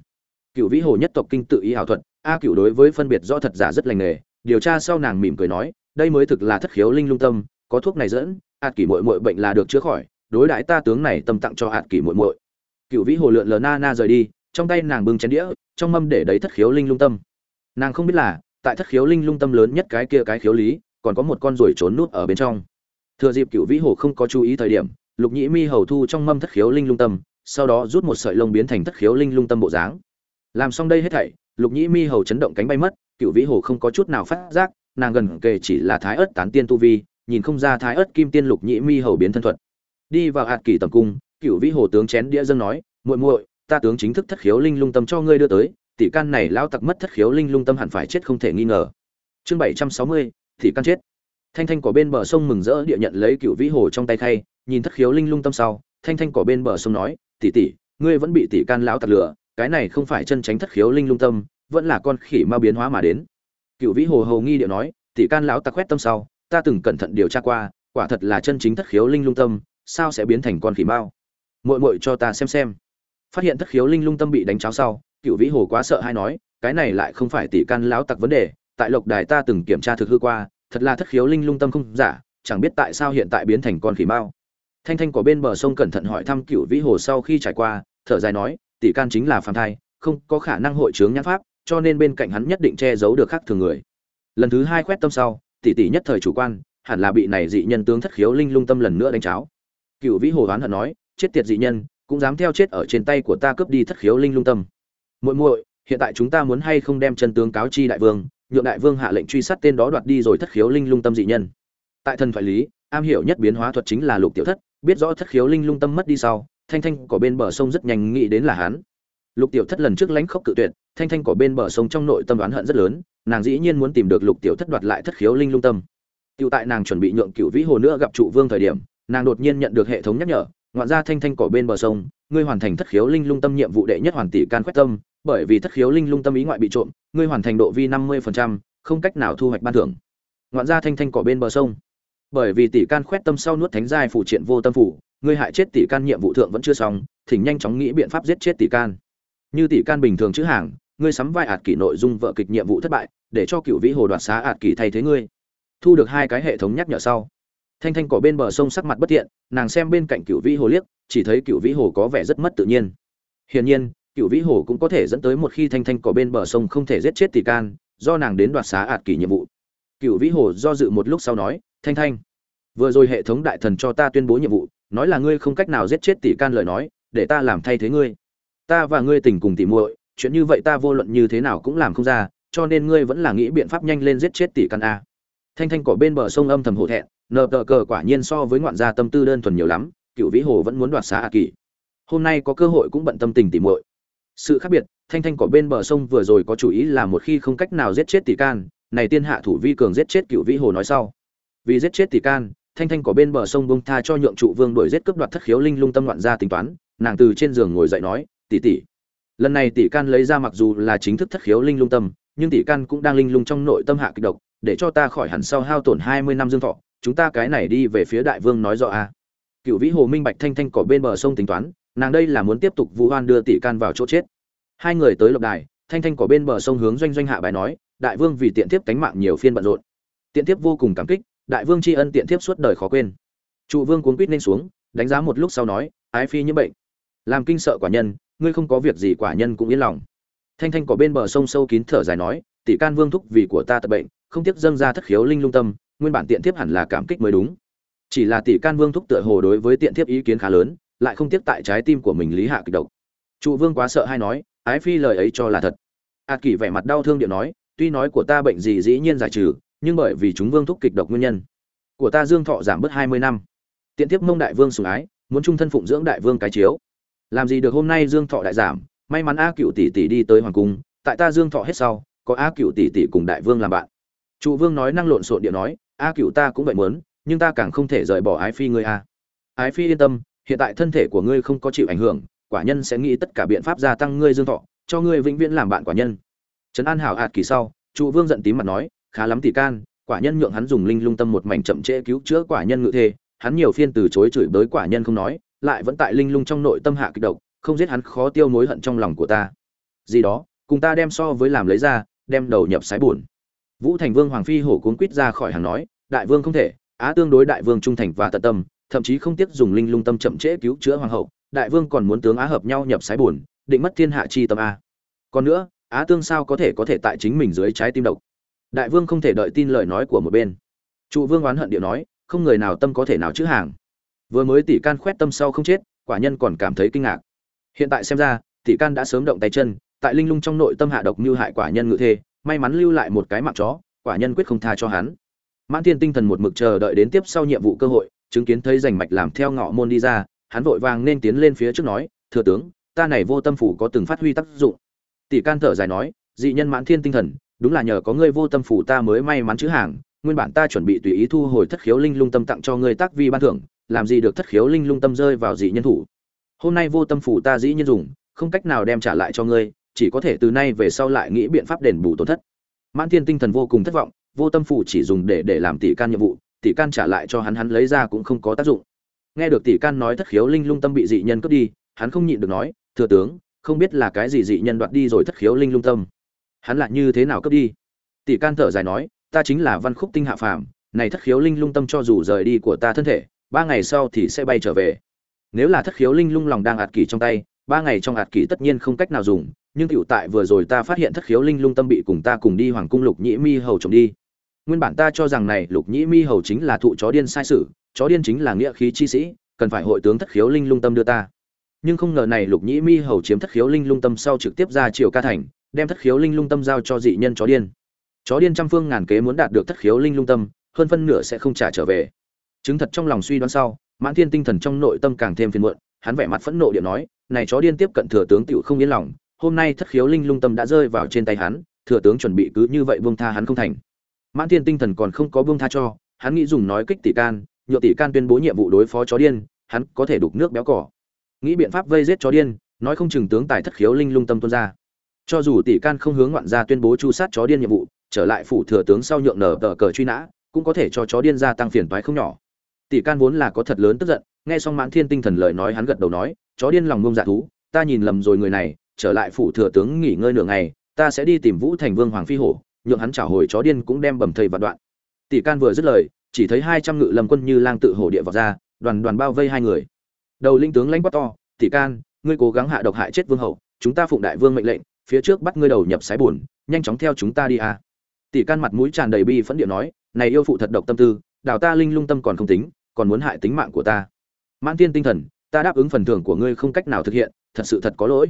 Cửu vĩ hồ nhất tộc kinh tự ý hảo thuật a cựu đối với phân biệt rõ thật giả rất lành nghề, điều tra sau nàng mỉm cười nói, đây mới thực là thất khiếu linh lung tâm, có thuốc này dẫn hạt kỷ mội mội bệnh là được chữa khỏi, đối đãi ta tướng này tâm tặng cho hạt kỷ mội mội cựu vĩ hồ lượn lờ na na rời đi, trong tay nàng bưng chén đĩa, trong mâm để đấy thất khiếu linh lung tâm. Nàng không biết là, tại thất khiếu linh lung tâm lớn nhất cái kia cái khiếu lý, còn có một con ruồi trốn nút ở bên trong. Thừa dịp cựu vĩ hồ không có chú ý thời điểm, lục nhĩ mi hầu thu trong mâm thất khiếu linh lung tâm, sau đó rút một sợi lông biến thành thất khiếu linh lung tâm bộ dáng. Làm xong đây hết thảy lục nhĩ mi hầu chấn động cánh bay mất, cựu vĩ hồ không có chút nào phát giác, nàng gần kề chỉ là thái ớt tán tiên tu vi, nhìn không ra thái ớt kim tiên lục nhĩ mi hầu biến thân thuật. Đi vào hạt kỳ tầm cung, cựu vĩ hồ tướng chén đĩa dân nói, muội muội, ta tướng chính thức thất khiếu linh lung tâm cho ngươi đưa tới, tỷ can này lao tặc mất thất khiếu linh lung tâm hẳn phải chết không thể nghi ngờ. Chương bảy trăm sáu mươi, tỷ can chết. Thanh thanh cỏ bên bờ sông mừng rỡ địa nhận lấy cựu vĩ hồ trong tay khay, nhìn thất khiếu linh lung tâm sau, thanh thanh cỏ bên bờ sông nói, tỷ tỷ, ngươi vẫn bị tỷ can lão tặc lửa cái này không phải chân tránh thất khiếu linh lung tâm, vẫn là con khỉ ma biến hóa mà đến. Cựu vĩ hồ hầu nghi điệu nói, tỷ can lão tặc quét tâm sau, ta từng cẩn thận điều tra qua, quả thật là chân chính thất khiếu linh lung tâm, sao sẽ biến thành con khỉ mao muội muội cho ta xem xem. Phát hiện thất khiếu linh lung tâm bị đánh cháo sau, cựu vĩ hồ quá sợ hay nói, cái này lại không phải tỷ can lão tặc vấn đề, tại lộc đài ta từng kiểm tra thực hư qua, thật là thất khiếu linh lung tâm không giả, chẳng biết tại sao hiện tại biến thành con khỉ mao thanh thanh có bên bờ sông cẩn thận hỏi thăm cựu vĩ hồ sau khi trải qua, thở dài nói tỷ can chính là phàm thai, không có khả năng hội chứng nhãn pháp, cho nên bên cạnh hắn nhất định che giấu được khác thường người. Lần thứ hai khoét tâm sau, tỷ tỷ nhất thời chủ quan, hẳn là bị này dị nhân tướng thất khiếu linh lung tâm lần nữa đánh cháo. Cựu vĩ hồ hoán hận nói, chết tiệt dị nhân, cũng dám theo chết ở trên tay của ta cướp đi thất khiếu linh lung tâm. Muội muội, hiện tại chúng ta muốn hay không đem chân tướng cáo chi đại vương, nhượng đại vương hạ lệnh truy sát tên đó đoạt đi rồi thất khiếu linh lung tâm dị nhân. Tại thần thoại lý, am hiểu nhất biến hóa thuật chính là lục tiểu thất, biết rõ thất khiếu linh lung tâm mất đi sau thanh thanh của bên bờ sông rất nhanh nghĩ đến là hắn. Lục tiểu thất lần trước lãnh khóc cự tuyệt, thanh thanh của bên bờ sông trong nội tâm đoán hận rất lớn, nàng dĩ nhiên muốn tìm được lục tiểu thất đoạt lại thất khiếu linh lung tâm. Tiểu tại nàng chuẩn bị nhượng cựu vĩ hồ nữa gặp trụ vương thời điểm, nàng đột nhiên nhận được hệ thống nhắc nhở, ngoạn ra thanh thanh cỏ bên bờ sông, ngươi hoàn thành thất khiếu linh lung tâm nhiệm vụ đệ nhất hoàn tỷ can quét tâm, bởi vì thất khiếu linh lung tâm ý ngoại bị trộm, ngươi hoàn thành độ vi năm mươi không cách nào thu hoạch ban thưởng. Ngoạn ra thanh thanh cỏ bên bờ sông. Bởi vì tỷ can khoét tâm sau nuốt thánh giai phụ triện vô tâm phủ ngươi hại chết tỷ can nhiệm vụ thượng vẫn chưa xong, thỉnh nhanh chóng nghĩ biện pháp giết chết tỷ can. Như tỷ can bình thường chữ hàng, ngươi sắm vai ạt kỷ nội dung vợ kịch nhiệm vụ thất bại, để cho cựu vĩ hồ đoạt xá ạt kỷ thay thế ngươi. Thu được hai cái hệ thống nhắc nhở sau. Thanh thanh cỏ bên bờ sông sắc mặt bất thiện, nàng xem bên cạnh cựu vĩ hồ liếc, chỉ thấy cựu vĩ hồ có vẻ rất mất tự nhiên. Hiển nhiên, cựu vĩ hồ cũng có thể dẫn tới một khi thanh thanh cỏ bên bờ sông không thể giết chết tỷ can, do nàng đến đoạt xá ạt kỷ nhiệm vụ. Cựu vĩ hồ do dự một lúc sau nói, thanh thanh, vừa rồi hệ thống đại thần cho ta tuyên bố nhiệm vụ nói là ngươi không cách nào giết chết tỷ can lời nói, để ta làm thay thế ngươi. Ta và ngươi tình cùng tỷ muội, chuyện như vậy ta vô luận như thế nào cũng làm không ra, cho nên ngươi vẫn là nghĩ biện pháp nhanh lên giết chết tỷ can a. Thanh thanh cỏ bên bờ sông âm thầm hổ thẹn, nợ tờ cờ quả nhiên so với ngoạn gia tâm tư đơn thuần nhiều lắm, cựu vĩ hồ vẫn muốn đoạt xá a kỳ. Hôm nay có cơ hội cũng bận tâm tình tỉ muội. Sự khác biệt, thanh thanh cỏ bên bờ sông vừa rồi có chủ ý là một khi không cách nào giết chết tỷ can, này tiên hạ thủ vi cường giết chết cựu vĩ hồ nói sau. Vì giết chết tỷ can thanh thanh có bên bờ sông bông tha cho nhượng trụ vương đuổi giết cướp đoạt thất khiếu linh lung tâm loạn ra tính toán, nàng từ trên giường ngồi dậy nói, tỷ tỷ. Lần này tỷ can lấy ra mặc dù là chính thức thất khiếu linh lung tâm, nhưng tỷ can cũng đang linh lung trong nội tâm hạ kịch độc, để cho ta khỏi hẳn sau hao tổn hai mươi năm dương thọ, chúng ta cái này đi về phía đại vương nói rõ a. Cựu vĩ hồ minh bạch thanh thanh cỏ bên bờ sông tính toán, nàng đây là muốn tiếp tục vu hoan đưa tỷ can vào chỗ chết. Hai người tới lộc đài, thanh thanh cỏ bên bờ sông hướng doanh doanh hạ bài nói, đại vương vì tiện tiếp cánh mạng nhiều phiên bận rộn. Tiện tiếp vô cùng cảm kích đại vương tri ân tiện thiếp suốt đời khó quên. Trụ vương cuốn quýt nên xuống, đánh giá một lúc sau nói, ái phi nhiễm bệnh. Làm kinh sợ quả nhân, ngươi không có việc gì quả nhân cũng yên lòng. Thanh thanh có bên bờ sông sâu kín thở dài nói, tỷ can vương thúc vì của ta tật bệnh, không tiếc dâng ra thất khiếu linh lung tâm, nguyên bản tiện thiếp hẳn là cảm kích mới đúng. Chỉ là tỷ can vương thúc tựa hồ đối với tiện thiếp ý kiến khá lớn, lại không tiếc tại trái tim của mình lý hạ kịch độc. Trụ vương quá sợ hay nói, ái phi lời ấy cho là thật. Ạt kỷ vẻ mặt đau thương điện nói, tuy nói của ta bệnh gì dĩ nhiên giải trừ nhưng bởi vì chúng vương thúc kịch độc nguyên nhân của ta dương thọ giảm bớt hai mươi năm. Tiện tiếp mông đại vương sủng ái, muốn trung thân phụng dưỡng đại vương cái chiếu. Làm gì được hôm nay dương thọ đại giảm, may mắn a cựu tỷ tỷ đi tới hoàng cung, tại ta dương thọ hết sau, có a cựu tỷ tỷ cùng đại vương làm bạn. Trụ vương nói năng lộn xộn điện nói, a cựu ta cũng vậy muốn, nhưng ta càng không thể rời bỏ ái phi ngươi a. Ái phi yên tâm, hiện tại thân thể của ngươi không có chịu ảnh hưởng, quả nhân sẽ nghĩ tất cả biện pháp gia tăng ngươi dương thọ, cho ngươi vĩnh viễn làm bạn quả nhân. Trấn an hảo hạt kỳ sau trụ vương giận tím mặt nói khá lắm tỷ can, quả nhân nhượng hắn dùng linh lung tâm một mảnh chậm trễ cứu chữa quả nhân ngự thê hắn nhiều phiên từ chối chửi bới quả nhân không nói, lại vẫn tại linh lung trong nội tâm hạ kịch độc, không giết hắn khó tiêu mối hận trong lòng của ta. Gì đó, cùng ta đem so với làm lấy ra, đem đầu nhập sái buồn. Vũ thành vương hoàng phi hổ cuốn quýt ra khỏi hàng nói, đại vương không thể, á tương đối đại vương trung thành và tận tâm, thậm chí không tiếc dùng linh lung tâm chậm trễ cứu chữa hoàng hậu, đại vương còn muốn tướng á hợp nhau nhập sái buồn, định mất thiên hạ chi tâm a. Còn nữa, á tương sao có thể có thể tại chính mình dưới trái tim độc? Đại vương không thể đợi tin lời nói của một bên. Trụ vương oán hận điệu nói, không người nào tâm có thể nào chữ hàng. Vừa mới tỷ can khoét tâm sau không chết, quả nhân còn cảm thấy kinh ngạc. Hiện tại xem ra, tỷ can đã sớm động tay chân, tại linh lung trong nội tâm hạ độc như hại quả nhân ngự thê, may mắn lưu lại một cái mạng chó, quả nhân quyết không tha cho hắn. Mãn thiên tinh thần một mực chờ đợi đến tiếp sau nhiệm vụ cơ hội, chứng kiến thấy rành mạch làm theo ngọ môn đi ra, hắn vội vàng nên tiến lên phía trước nói, thừa tướng, ta này vô tâm phủ có từng phát huy tác dụng. Tỷ can thở dài nói, dị nhân mãn thiên tinh thần đúng là nhờ có ngươi vô tâm phủ ta mới may mắn chữ hàng, nguyên bản ta chuẩn bị tùy ý thu hồi thất khiếu linh lung tâm tặng cho ngươi tác vi ban thưởng, làm gì được thất khiếu linh lung tâm rơi vào dị nhân thủ. Hôm nay vô tâm phủ ta dĩ nhiên dùng, không cách nào đem trả lại cho ngươi, chỉ có thể từ nay về sau lại nghĩ biện pháp đền bù tổn thất. Mãn thiên tinh thần vô cùng thất vọng, vô tâm phủ chỉ dùng để để làm tỷ can nhiệm vụ, tỷ can trả lại cho hắn hắn lấy ra cũng không có tác dụng. Nghe được tỷ can nói thất khiếu linh lung tâm bị dị nhân cướp đi, hắn không nhịn được nói, thừa tướng, không biết là cái gì dị nhân đoạt đi rồi thất khiếu linh lung tâm hắn lại như thế nào cướp đi? Tỷ can thở dài nói, ta chính là văn khúc tinh hạ phàm, này thất khiếu linh lung tâm cho dù rời đi của ta thân thể, ba ngày sau thì sẽ bay trở về. Nếu là thất khiếu linh lung lòng đang ạt kỷ trong tay, ba ngày trong ạt kỷ tất nhiên không cách nào dùng, nhưng cựu tại vừa rồi ta phát hiện thất khiếu linh lung tâm bị cùng ta cùng đi hoàng cung lục nhĩ mi hầu trộm đi. Nguyên bản ta cho rằng này lục nhĩ mi hầu chính là thụ chó điên sai sử chó điên chính là nghĩa khí chi sĩ, cần phải hội tướng thất khiếu linh lung tâm đưa ta. Nhưng không ngờ này lục nhĩ mi hầu chiếm thất khiếu linh lung tâm sau trực tiếp ra triều ca thành đem thất khiếu linh lung tâm giao cho dị nhân chó điên. Chó điên trăm phương ngàn kế muốn đạt được thất khiếu linh lung tâm, hơn phân nửa sẽ không trả trở về. Chứng thật trong lòng suy đoán sau, mãn thiên tinh thần trong nội tâm càng thêm phiền muộn, hắn vẻ mặt phẫn nộ điện nói, này chó điên tiếp cận thừa tướng tựu không yên lòng, hôm nay thất khiếu linh lung tâm đã rơi vào trên tay hắn, thừa tướng chuẩn bị cứ như vậy buông tha hắn không thành. Mãn thiên tinh thần còn không có buông tha cho, hắn nghĩ dùng nói kích tỷ can, nhựa tỷ can tuyên bố nhiệm vụ đối phó chó điên, hắn có thể đục nước béo cỏ. Nghĩ biện pháp vây giết chó điên, nói không chừng tướng tài thất khiếu linh lung tâm tuôn ra cho dù tỷ can không hướng ngoạn ra tuyên bố chu sát chó điên nhiệm vụ, trở lại phủ thừa tướng sau nhượng nở tờ cờ truy nã, cũng có thể cho chó điên gia tăng phiền toái không nhỏ. Tỷ can vốn là có thật lớn tức giận, nghe xong mãn thiên tinh thần lời nói hắn gật đầu nói, chó điên lòng ngông dạ thú, ta nhìn lầm rồi người này, trở lại phủ thừa tướng nghỉ ngơi nửa ngày, ta sẽ đi tìm vũ thành vương hoàng phi hổ, nhượng hắn trả hồi chó điên cũng đem bầm thầy vạn đoạn. Tỷ can vừa dứt lời, chỉ thấy hai trăm ngự lâm quân như lang tự hổ địa vào ra, đoàn đoàn bao vây hai người. Đầu linh tướng lãnh quát to, tỷ can, ngươi cố gắng hạ độc hại chết vương hậu, chúng ta phụng đại vương mệnh lệnh phía trước bắt ngươi đầu nhập sái buồn, nhanh chóng theo chúng ta đi à. Tỷ can mặt mũi tràn đầy bi phẫn địa nói, này yêu phụ thật độc tâm tư, đào ta linh lung tâm còn không tính, còn muốn hại tính mạng của ta. Mãn thiên tinh thần, ta đáp ứng phần thưởng của ngươi không cách nào thực hiện, thật sự thật có lỗi.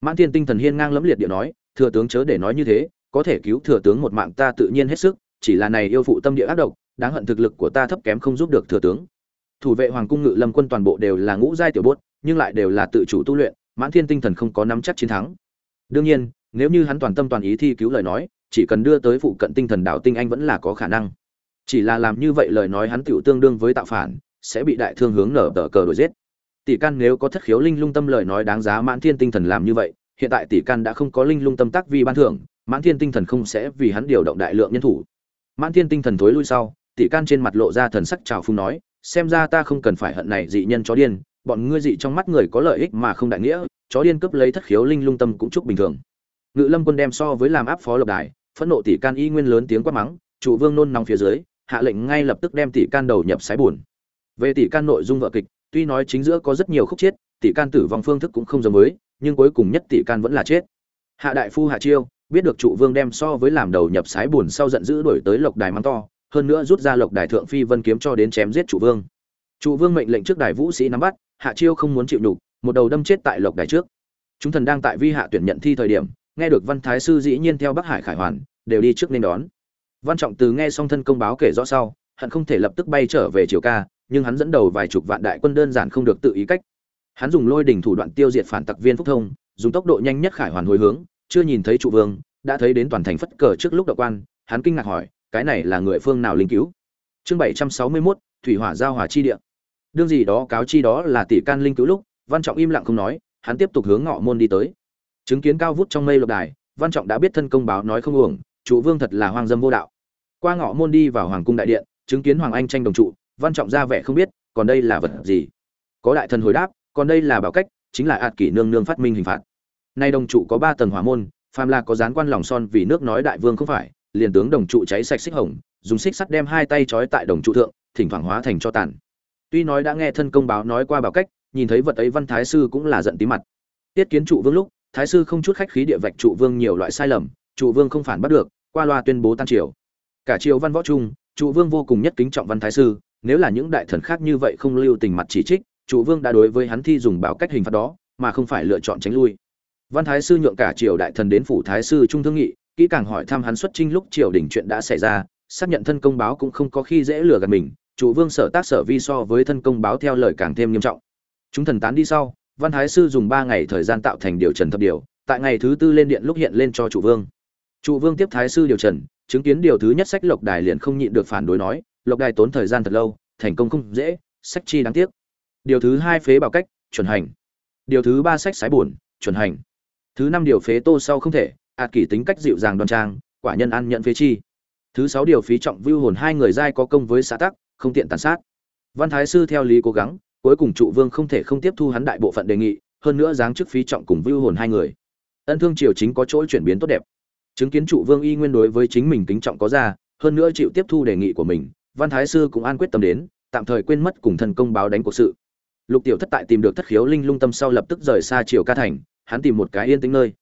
Mãn thiên tinh thần hiên ngang lẫm liệt địa nói, thừa tướng chớ để nói như thế, có thể cứu thừa tướng một mạng ta tự nhiên hết sức, chỉ là này yêu phụ tâm địa ác độc, đáng hận thực lực của ta thấp kém không giúp được thừa tướng. Thủ vệ hoàng cung ngự lâm quân toàn bộ đều là ngũ giai tiểu bốt, nhưng lại đều là tự chủ tu luyện, mãn thiên tinh thần không có nắm chắc chiến thắng đương nhiên, nếu như hắn toàn tâm toàn ý thi cứu lời nói, chỉ cần đưa tới phụ cận tinh thần đảo tinh anh vẫn là có khả năng. Chỉ là làm như vậy lời nói hắn tựu tương đương với tạo phản, sẽ bị đại thương hướng nở tờ cờ đổi giết. Tỷ can nếu có thất khiếu linh lung tâm lời nói đáng giá mãn thiên tinh thần làm như vậy, hiện tại tỷ can đã không có linh lung tâm tác vì ban thưởng, mãn thiên tinh thần không sẽ vì hắn điều động đại lượng nhân thủ. Mãn thiên tinh thần thối lui sau, tỷ can trên mặt lộ ra thần sắc trào phung nói, xem ra ta không cần phải hận này dị nhân chó điên bọn ngươi dị trong mắt người có lợi ích mà không đại nghĩa chó điên cướp lấy thất khiếu linh lung tâm cũng chúc bình thường. Ngự lâm quân đem so với làm áp phó lộc đài phẫn nộ tỷ can y nguyên lớn tiếng quát mắng chủ vương nôn nóng phía dưới hạ lệnh ngay lập tức đem tỷ can đầu nhập sái buồn. Về tỷ can nội dung vợ kịch tuy nói chính giữa có rất nhiều khúc chết tỷ can tử vong phương thức cũng không giống mới, nhưng cuối cùng nhất tỷ can vẫn là chết. Hạ đại phu hạ chiêu biết được trụ vương đem so với làm đầu nhập sái buồn sau giận dữ đổi tới lộc đài mắng to hơn nữa rút ra lộc đài thượng phi vân kiếm cho đến chém giết trụ vương. Trụ vương mệnh lệnh trước đài vũ sĩ nắm bắt hạ chiêu không muốn chịu nhục một đầu đâm chết tại lộc đài trước. Chúng thần đang tại vi hạ tuyển nhận thi thời điểm nghe được văn thái sư dĩ nhiên theo bắc hải khải hoàn đều đi trước nên đón. Văn trọng từ nghe xong thân công báo kể rõ sau hận không thể lập tức bay trở về triều ca nhưng hắn dẫn đầu vài chục vạn đại quân đơn giản không được tự ý cách. Hắn dùng lôi đỉnh thủ đoạn tiêu diệt phản tặc viên phúc thông dùng tốc độ nhanh nhất khải hoàn hồi hướng chưa nhìn thấy trụ vương đã thấy đến toàn thành phất cờ trước lúc đậu quan hắn kinh ngạc hỏi cái này là người phương nào linh cứu? Chương bảy trăm sáu mươi 761, thủy hỏa giao hòa chi địa đương gì đó cáo chi đó là tỷ can linh cứu lúc, văn trọng im lặng không nói, hắn tiếp tục hướng ngọ môn đi tới. Chứng kiến cao vút trong mây lộc đài, văn trọng đã biết thân công báo nói không uổng, chủ vương thật là hoang dâm vô đạo. Qua ngọ môn đi vào hoàng cung đại điện, chứng kiến hoàng anh tranh đồng trụ, văn trọng ra vẻ không biết, còn đây là vật gì? Có đại thần hồi đáp, còn đây là bảo cách, chính là ạt kỷ nương nương phát minh hình phạt. Nay đồng trụ có ba tầng hỏa môn, phàm là có dán quan lòng son vì nước nói đại vương không phải, liền tướng đồng trụ cháy sạch xích hồng, dùng xích sắt đem hai tay trói tại đồng trụ thượng, thỉnh thoảng hóa thành cho tàn tuy nói đã nghe thân công báo nói qua bảo cách, nhìn thấy vật ấy văn thái sư cũng là giận tí mặt. Tiết kiến trụ vương lúc, thái sư không chút khách khí địa vạch trụ vương nhiều loại sai lầm, trụ vương không phản bắt được, qua loa tuyên bố tan triều. Cả triều văn võ trung, trụ vương vô cùng nhất kính trọng văn thái sư, nếu là những đại thần khác như vậy không lưu tình mặt chỉ trích, trụ vương đã đối với hắn thi dùng bảo cách hình phạt đó, mà không phải lựa chọn tránh lui. Văn thái sư nhượng cả triều đại thần đến phủ thái sư trung thương nghị, kỹ càng hỏi thăm hắn xuất trinh lúc triều đình chuyện đã xảy ra, xác nhận thân công báo cũng không có khi dễ lừa gạt mình trụ vương sở tác sở vi so với thân công báo theo lời càng thêm nghiêm trọng. Chúng thần tán đi sau, văn thái sư dùng ba ngày thời gian tạo thành điều trần thập điều, tại ngày thứ tư lên điện lúc hiện lên cho trụ vương. Trụ vương tiếp thái sư điều trần, chứng kiến điều thứ nhất sách lộc đài liền không nhịn được phản đối nói, lộc đài tốn thời gian thật lâu, thành công không dễ, sách chi đáng tiếc. Điều thứ hai phế bảo cách, chuẩn hành. Điều thứ ba sách sái buồn, chuẩn hành. Thứ năm điều phế tô sau không thể, ạt kỷ tính cách dịu dàng đoan trang, quả nhân ăn nhận phế chi. Thứ sáu điều phí trọng vưu hồn hai người giai có công với xã tắc không tiện tàn sát. Văn thái sư theo lý cố gắng, cuối cùng trụ vương không thể không tiếp thu hắn đại bộ phận đề nghị, hơn nữa giáng chức phí trọng cùng vưu hồn hai người. Ân thương triều chính có chỗ chuyển biến tốt đẹp. Chứng kiến trụ vương y nguyên đối với chính mình kính trọng có ra, hơn nữa chịu tiếp thu đề nghị của mình, văn thái sư cũng an quyết tâm đến, tạm thời quên mất cùng thần công báo đánh cuộc sự. Lục tiểu thất tại tìm được thất khiếu linh lung tâm sau lập tức rời xa triều ca thành, hắn tìm một cái yên tĩnh nơi,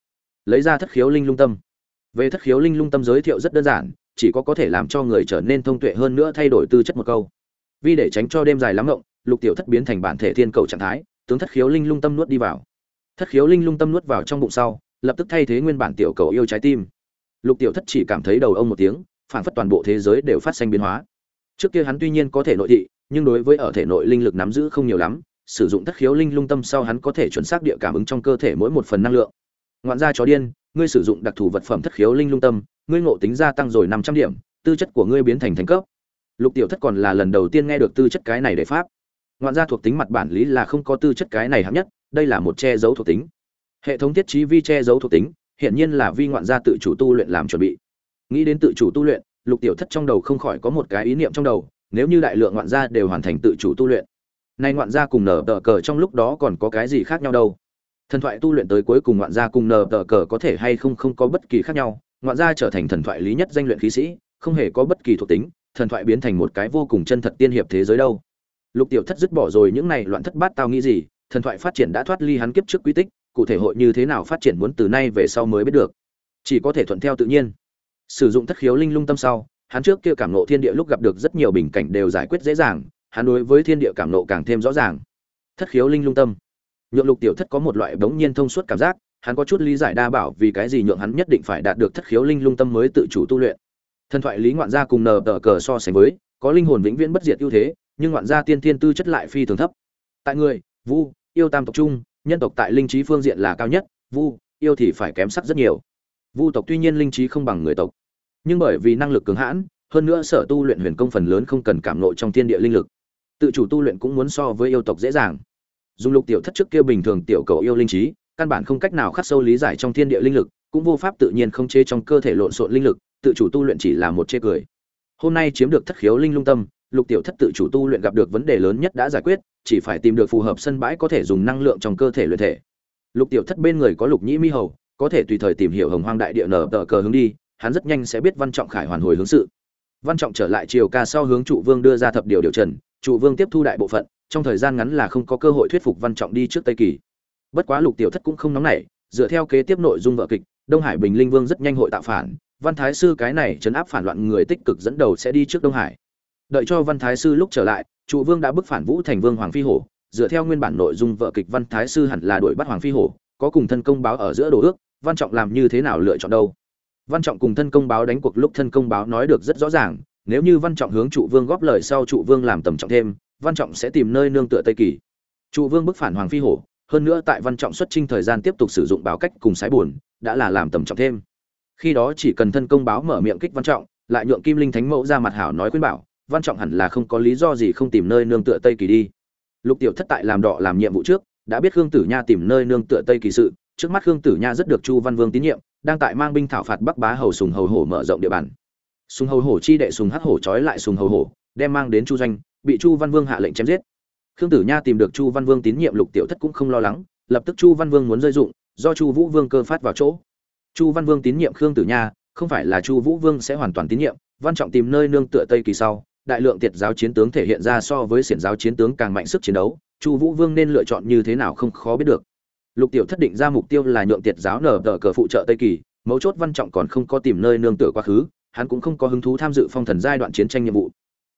lấy ra thất khiếu linh lung tâm. Về thất khiếu linh lung tâm giới thiệu rất đơn giản chỉ có có thể làm cho người trở nên thông tuệ hơn nữa thay đổi tư chất một câu. Vì để tránh cho đêm dài lắm ngộng, lục tiểu thất biến thành bản thể thiên cầu trạng thái, tướng thất khiếu linh lung tâm nuốt đi vào. Thất khiếu linh lung tâm nuốt vào trong bụng sau, lập tức thay thế nguyên bản tiểu cầu yêu trái tim. Lục tiểu thất chỉ cảm thấy đầu ông một tiếng phản phất toàn bộ thế giới đều phát sinh biến hóa. Trước kia hắn tuy nhiên có thể nội thị, nhưng đối với ở thể nội linh lực nắm giữ không nhiều lắm, sử dụng thất khiếu linh lung tâm sau hắn có thể chuẩn xác địa cảm ứng trong cơ thể mỗi một phần năng lượng. Ngoạn gia chó điên, ngươi sử dụng đặc thù vật phẩm thất khiếu linh lung tâm ngươi ngộ tính gia tăng rồi năm trăm điểm, tư chất của ngươi biến thành thành cấp. Lục tiểu thất còn là lần đầu tiên nghe được tư chất cái này để pháp. Ngoạn gia thuộc tính mặt bản lý là không có tư chất cái này hạng nhất, đây là một che giấu thuộc tính. Hệ thống thiết trí vi che giấu thuộc tính hiện nhiên là vi ngoạn gia tự chủ tu luyện làm chuẩn bị. Nghĩ đến tự chủ tu luyện, lục tiểu thất trong đầu không khỏi có một cái ý niệm trong đầu, nếu như đại lượng ngoạn gia đều hoàn thành tự chủ tu luyện, nay ngoạn gia cùng nở tờ cờ trong lúc đó còn có cái gì khác nhau đâu? Thần thoại tu luyện tới cuối cùng ngoạn gia cùng nở tờ cờ có thể hay không không có bất kỳ khác nhau ngoạn gia trở thành thần thoại lý nhất danh luyện khí sĩ, không hề có bất kỳ thuộc tính, thần thoại biến thành một cái vô cùng chân thật tiên hiệp thế giới đâu. Lục tiểu thất dứt bỏ rồi những này loạn thất bát tao nghĩ gì, thần thoại phát triển đã thoát ly hắn kiếp trước quy tích, cụ thể hội như thế nào phát triển muốn từ nay về sau mới biết được. Chỉ có thể thuận theo tự nhiên. Sử dụng thất khiếu linh lung tâm sau, hắn trước kia cảm nộ thiên địa lúc gặp được rất nhiều bình cảnh đều giải quyết dễ dàng, hắn đối với thiên địa cảm nộ càng thêm rõ ràng. Thất khiếu linh lung tâm. Nhượng lục tiểu thất có một loại bỗng nhiên thông suốt cảm giác hắn có chút lý giải đa bảo vì cái gì nhượng hắn nhất định phải đạt được thất khiếu linh lung tâm mới tự chủ tu luyện. Thần thoại lý ngoạn gia cùng nờ tờ cờ so sánh với, có linh hồn vĩnh viễn bất diệt ưu thế, nhưng ngoạn gia tiên thiên tư chất lại phi thường thấp. Tại người, vu, yêu tam tộc trung nhân tộc tại linh trí phương diện là cao nhất, vu, yêu thì phải kém sắc rất nhiều. Vu tộc tuy nhiên linh trí không bằng người tộc, nhưng bởi vì năng lực cường hãn, hơn nữa sở tu luyện huyền công phần lớn không cần cảm nộ trong thiên địa linh lực. Tự chủ tu luyện cũng muốn so với yêu tộc dễ dàng. Dùng lục tiểu thất trước kia bình thường tiểu cầu yêu linh trí căn bản không cách nào khắc sâu lý giải trong thiên địa linh lực, cũng vô pháp tự nhiên không chế trong cơ thể lộn xộn linh lực, tự chủ tu luyện chỉ là một chê cười. Hôm nay chiếm được thất khiếu linh lung tâm, lục tiểu thất tự chủ tu luyện gặp được vấn đề lớn nhất đã giải quyết, chỉ phải tìm được phù hợp sân bãi có thể dùng năng lượng trong cơ thể luyện thể. Lục tiểu thất bên người có lục nhĩ mi hầu, có thể tùy thời tìm hiểu hồng hoang đại địa nở tờ cờ hướng đi, hắn rất nhanh sẽ biết văn trọng khải hoàn hồi hướng sự. Văn trọng trở lại triều ca sau hướng trụ vương đưa ra thập điều điều trần, trụ vương tiếp thu đại bộ phận, trong thời gian ngắn là không có cơ hội thuyết phục văn trọng đi trước tây kỳ bất quá lục tiểu thất cũng không nóng nảy, dựa theo kế tiếp nội dung vợ kịch, đông hải bình linh vương rất nhanh hội tạo phản, văn thái sư cái này chấn áp phản loạn người tích cực dẫn đầu sẽ đi trước đông hải. Đợi cho văn thái sư lúc trở lại, trụ vương đã bức phản vũ thành vương hoàng phi hổ, dựa theo nguyên bản nội dung vợ kịch văn thái sư hẳn là đuổi bắt hoàng phi hổ, có cùng thân công báo ở giữa đồ ước, văn trọng làm như thế nào lựa chọn đâu? Văn trọng cùng thân công báo đánh cuộc lúc thân công báo nói được rất rõ ràng, nếu như văn trọng hướng trụ vương góp lời sau trụ vương làm tầm trọng thêm, văn trọng sẽ tìm nơi nương tựa tây kỳ. Trụ vương bức phản hoàng phi hổ hơn nữa tại văn trọng xuất trinh thời gian tiếp tục sử dụng báo cách cùng sái buồn, đã là làm tầm trọng thêm. Khi đó chỉ cần thân công báo mở miệng kích văn trọng, lại nhượng kim linh thánh mẫu ra mặt hảo nói khuyên bảo, văn trọng hẳn là không có lý do gì không tìm nơi nương tựa tây kỳ đi. Lục tiểu thất tại làm đọ làm nhiệm vụ trước, đã biết khương tử nha tìm nơi nương tựa tây kỳ sự, trước mắt khương tử nha rất được chu văn vương tín nhiệm, đang tại mang binh thảo phạt bắc bá hầu sùng hầu hổ mở rộng địa bàn. Sùng hầu hổ chi đệ sùng hắc hổ trói lại sùng hầu hổ, đem mang đến chu doanh, bị chu văn vương hạ lệnh chém giết khương tử nha tìm được chu văn vương tín nhiệm lục tiểu thất cũng không lo lắng, lập tức chu văn vương muốn rơi dụng, do chu vũ vương cơ phát vào chỗ. Chu văn vương tín nhiệm khương tử nha, không phải là chu vũ vương sẽ hoàn toàn tín nhiệm, văn trọng tìm nơi nương tựa tây kỳ sau, đại lượng tiệt giáo chiến tướng thể hiện ra so với xiển giáo chiến tướng càng mạnh sức chiến đấu, chu vũ vương nên lựa chọn như thế nào không khó biết được. Lục tiểu thất định ra mục tiêu là nhượng tiệt giáo nở tờ cờ phụ trợ tây kỳ, mấu chốt văn trọng còn không có tìm nơi nương tựa quá khứ, hắn cũng không có hứng thú tham dự phong thần giai đoạn chiến tranh nhiệm vụ.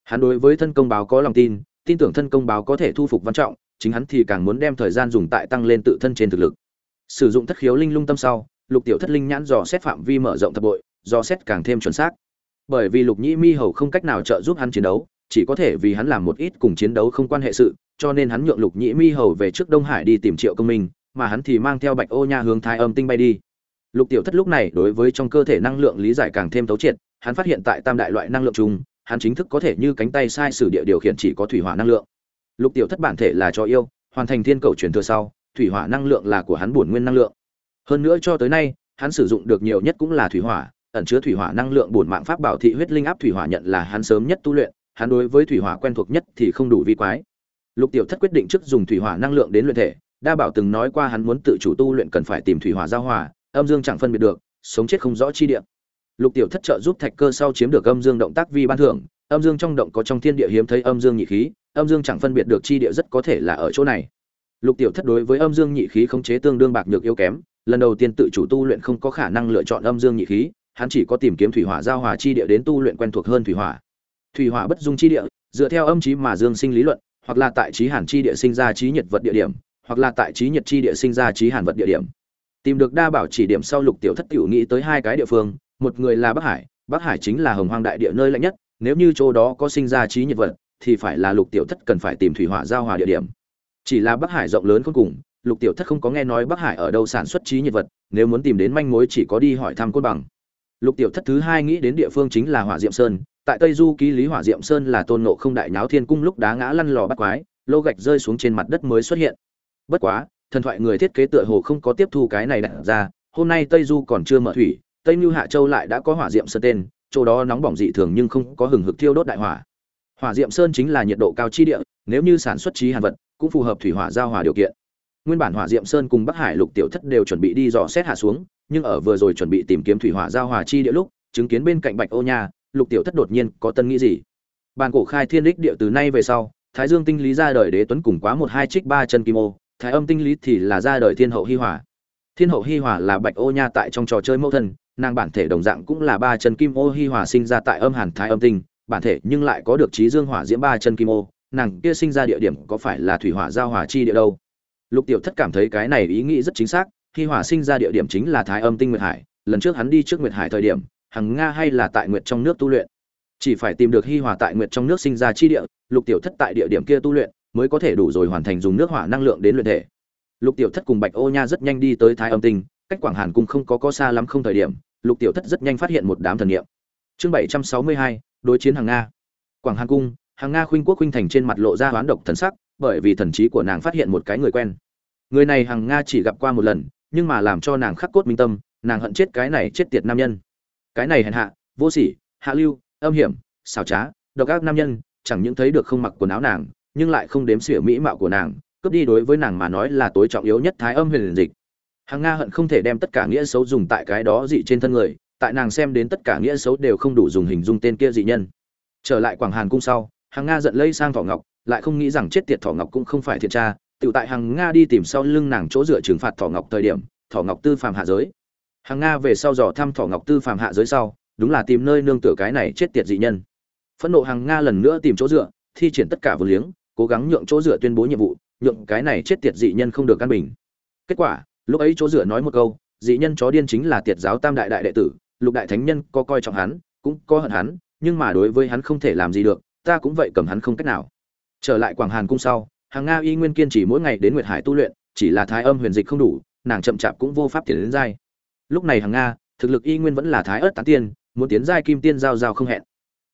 Hắn đối với thân công báo có lòng tin tin tưởng thân công báo có thể thu phục văn trọng, chính hắn thì càng muốn đem thời gian dùng tại tăng lên tự thân trên thực lực. Sử dụng thất khiếu linh lung tâm sau, lục tiểu thất linh nhãn dò xét phạm vi mở rộng thập bội, dò xét càng thêm chuẩn xác. Bởi vì lục nhĩ mi hầu không cách nào trợ giúp hắn chiến đấu, chỉ có thể vì hắn làm một ít cùng chiến đấu không quan hệ sự, cho nên hắn nhượng lục nhĩ mi hầu về trước đông hải đi tìm triệu công minh, mà hắn thì mang theo bạch ô nha hướng thái âm tinh bay đi. Lục tiểu thất lúc này đối với trong cơ thể năng lượng lý giải càng thêm thấu triệt, hắn phát hiện tại tam đại loại năng lượng chung hắn chính thức có thể như cánh tay sai sử địa điều khiển chỉ có thủy hỏa năng lượng. Lục tiểu thất bản thể là cho yêu, hoàn thành thiên cầu truyền thừa sau, thủy hỏa năng lượng là của hắn bổn nguyên năng lượng. Hơn nữa cho tới nay, hắn sử dụng được nhiều nhất cũng là thủy hỏa, ẩn chứa thủy hỏa năng lượng bổn mạng pháp bảo thị huyết linh áp thủy hỏa nhận là hắn sớm nhất tu luyện, hắn đối với thủy hỏa quen thuộc nhất thì không đủ vi quái. Lục tiểu thất quyết định trước dùng thủy hỏa năng lượng đến luyện thể, đa bảo từng nói qua hắn muốn tự chủ tu luyện cần phải tìm thủy hỏa giao hòa, âm dương chẳng phân biệt được, sống chết không rõ chi địa lục tiểu thất trợ giúp thạch cơ sau chiếm được âm dương động tác vi ban thưởng, âm dương trong động có trong thiên địa hiếm thấy âm dương nhị khí, âm dương chẳng phân biệt được chi địa rất có thể là ở chỗ này. Lục tiểu thất đối với âm dương nhị khí khống chế tương đương bạc nhược yếu kém, lần đầu tiên tự chủ tu luyện không có khả năng lựa chọn âm dương nhị khí, hắn chỉ có tìm kiếm thủy hỏa giao hòa chi địa đến tu luyện quen thuộc hơn thủy hỏa. Thủy hỏa bất dung chi địa, dựa theo âm trí mà dương sinh lý luận, hoặc là tại trí hàn chi địa sinh ra trí nhiệt vật địa điểm, hoặc là tại trí nhiệt chi địa sinh ra trí hàn vật địa điểm. Tìm được đa bảo chỉ điểm sau lục tiểu thất tiểu nghĩ tới hai cái địa phương một người là bắc hải bắc hải chính là hồng hoang đại địa nơi lạnh nhất, nếu như chỗ đó có sinh ra trí nhiệt vật, thì phải là lục tiểu thất cần phải tìm thủy hỏa giao hòa địa điểm. Chỉ là bắc hải rộng lớn cuối cùng, lục tiểu thất không có nghe nói bắc hải ở đâu sản xuất trí nhiệt vật, nếu muốn tìm đến manh mối chỉ có đi hỏi thăm côn bằng. Lục tiểu thất thứ hai nghĩ đến địa phương chính là hỏa diệm sơn, tại tây du ký lý hỏa diệm sơn là tôn nộ không đại nháo thiên cung lúc đá ngã lăn lò bắt quái, lô gạch rơi xuống trên mặt đất mới xuất hiện. Bất quá, thần thoại người thiết kế tựa hồ không có tiếp thu cái này đặt ra, hôm nay tây du còn chưa mở thủy tây mưu hạ châu lại đã có hỏa diệm sơn tên, chỗ đó nóng bỏng dị thường nhưng không có hừng hực thiêu đốt đại hỏa. Hỏa diệm sơn chính là nhiệt độ cao chi địa, nếu như sản xuất trí hàn vật, cũng phù hợp thủy hỏa giao hòa điều kiện. Nguyên bản hỏa diệm sơn cùng bắc hải lục tiểu thất đều chuẩn bị đi dò xét hạ xuống, nhưng ở vừa rồi chuẩn bị tìm kiếm thủy hỏa giao hòa chi địa lúc, chứng kiến bên cạnh bạch ô nha, lục tiểu thất đột nhiên có tân nghĩ gì. Bàn cổ khai thiên đích địa từ nay về sau, thái dương tinh lý ra đời đế tuấn cùng quá một hai trích ba chân kim ô, thái âm tinh lý thì là ra đời thiên hậu hi hòa thiên hậu hi hòa là bạch ô nha tại trong trò chơi mẫu thân, nàng bản thể đồng dạng cũng là ba chân kim ô hi hòa sinh ra tại âm hàn thái âm tinh, bản thể nhưng lại có được trí dương hỏa diễm ba chân kim ô, nàng kia sinh ra địa điểm có phải là thủy hỏa giao hỏa chi địa đâu? Lục tiểu thất cảm thấy cái này ý nghĩ rất chính xác, hi hòa sinh ra địa điểm chính là thái âm tinh nguyệt hải, lần trước hắn đi trước nguyệt hải thời điểm, hằng nga hay là tại nguyệt trong nước tu luyện. Chỉ phải tìm được hi hòa tại nguyệt trong nước sinh ra chi địa, lục tiểu thất tại địa điểm kia tu luyện, mới có thể đủ rồi hoàn thành dùng nước hỏa năng lượng đến luyện thể lục tiểu thất cùng bạch ô nha rất nhanh đi tới thái âm tinh, cách quảng hàn cung không có có xa lắm không thời điểm, lục tiểu thất rất nhanh phát hiện một đám thần niệm. Chương bảy trăm sáu mươi hai, đối chiến hàng nga. Quảng hàn cung, hàng nga khuynh quốc khuynh thành trên mặt lộ ra hoán độc thần sắc, bởi vì thần trí của nàng phát hiện một cái người quen. Người này hàng nga chỉ gặp qua một lần, nhưng mà làm cho nàng khắc cốt minh tâm, nàng hận chết cái này chết tiệt nam nhân. Cái này hèn hạ, vô sỉ, hạ lưu, âm hiểm, xảo trá, độc ác nam nhân, chẳng những thấy được không mặc quần áo nàng, nhưng lại không đếm xỉa mỹ mạo của nàng cướp đi đối với nàng mà nói là tối trọng yếu nhất thái âm huyền dịch. Hàng nga hận không thể đem tất cả nghĩa xấu dùng tại cái đó dị trên thân người, tại nàng xem đến tất cả nghĩa xấu đều không đủ dùng hình dung tên kia dị nhân. Trở lại quảng hàn cung sau hàng nga giận lây sang thỏ ngọc, lại không nghĩ rằng chết tiệt thỏ ngọc cũng không phải thiện tra, tự tại hàng nga đi tìm sau lưng nàng chỗ dựa trừng phạt thỏ ngọc thời điểm thỏ ngọc tư phàm hạ giới. Hàng nga về sau dò thăm thỏ ngọc tư phàm hạ giới sau, đúng là tìm nơi nương tựa cái này chết tiệt dị nhân. Phẫn nộ hàng nga lần nữa tìm chỗ dựa, thi triển tất cả vừa liếng, cố gắng nhượng chỗ dựa tuyên bố nhiệm vụ nhượng cái này chết tiệt dị nhân không được căn bình. Kết quả, lúc ấy chỗ dựa nói một câu, dị nhân chó điên chính là tiệt giáo tam đại đại đệ tử, lục đại thánh nhân có coi trọng hắn, cũng có hận hắn, nhưng mà đối với hắn không thể làm gì được, ta cũng vậy cầm hắn không cách nào. Trở lại quảng hàn cung sau, hàng nga y nguyên kiên chỉ mỗi ngày đến nguyệt hải tu luyện, chỉ là thái âm huyền dịch không đủ, nàng chậm chạp cũng vô pháp tiến đến giai. Lúc này hàng nga, thực lực y nguyên vẫn là thái ớt tán tiên, muốn tiến giai kim tiên giao giao không hẹn.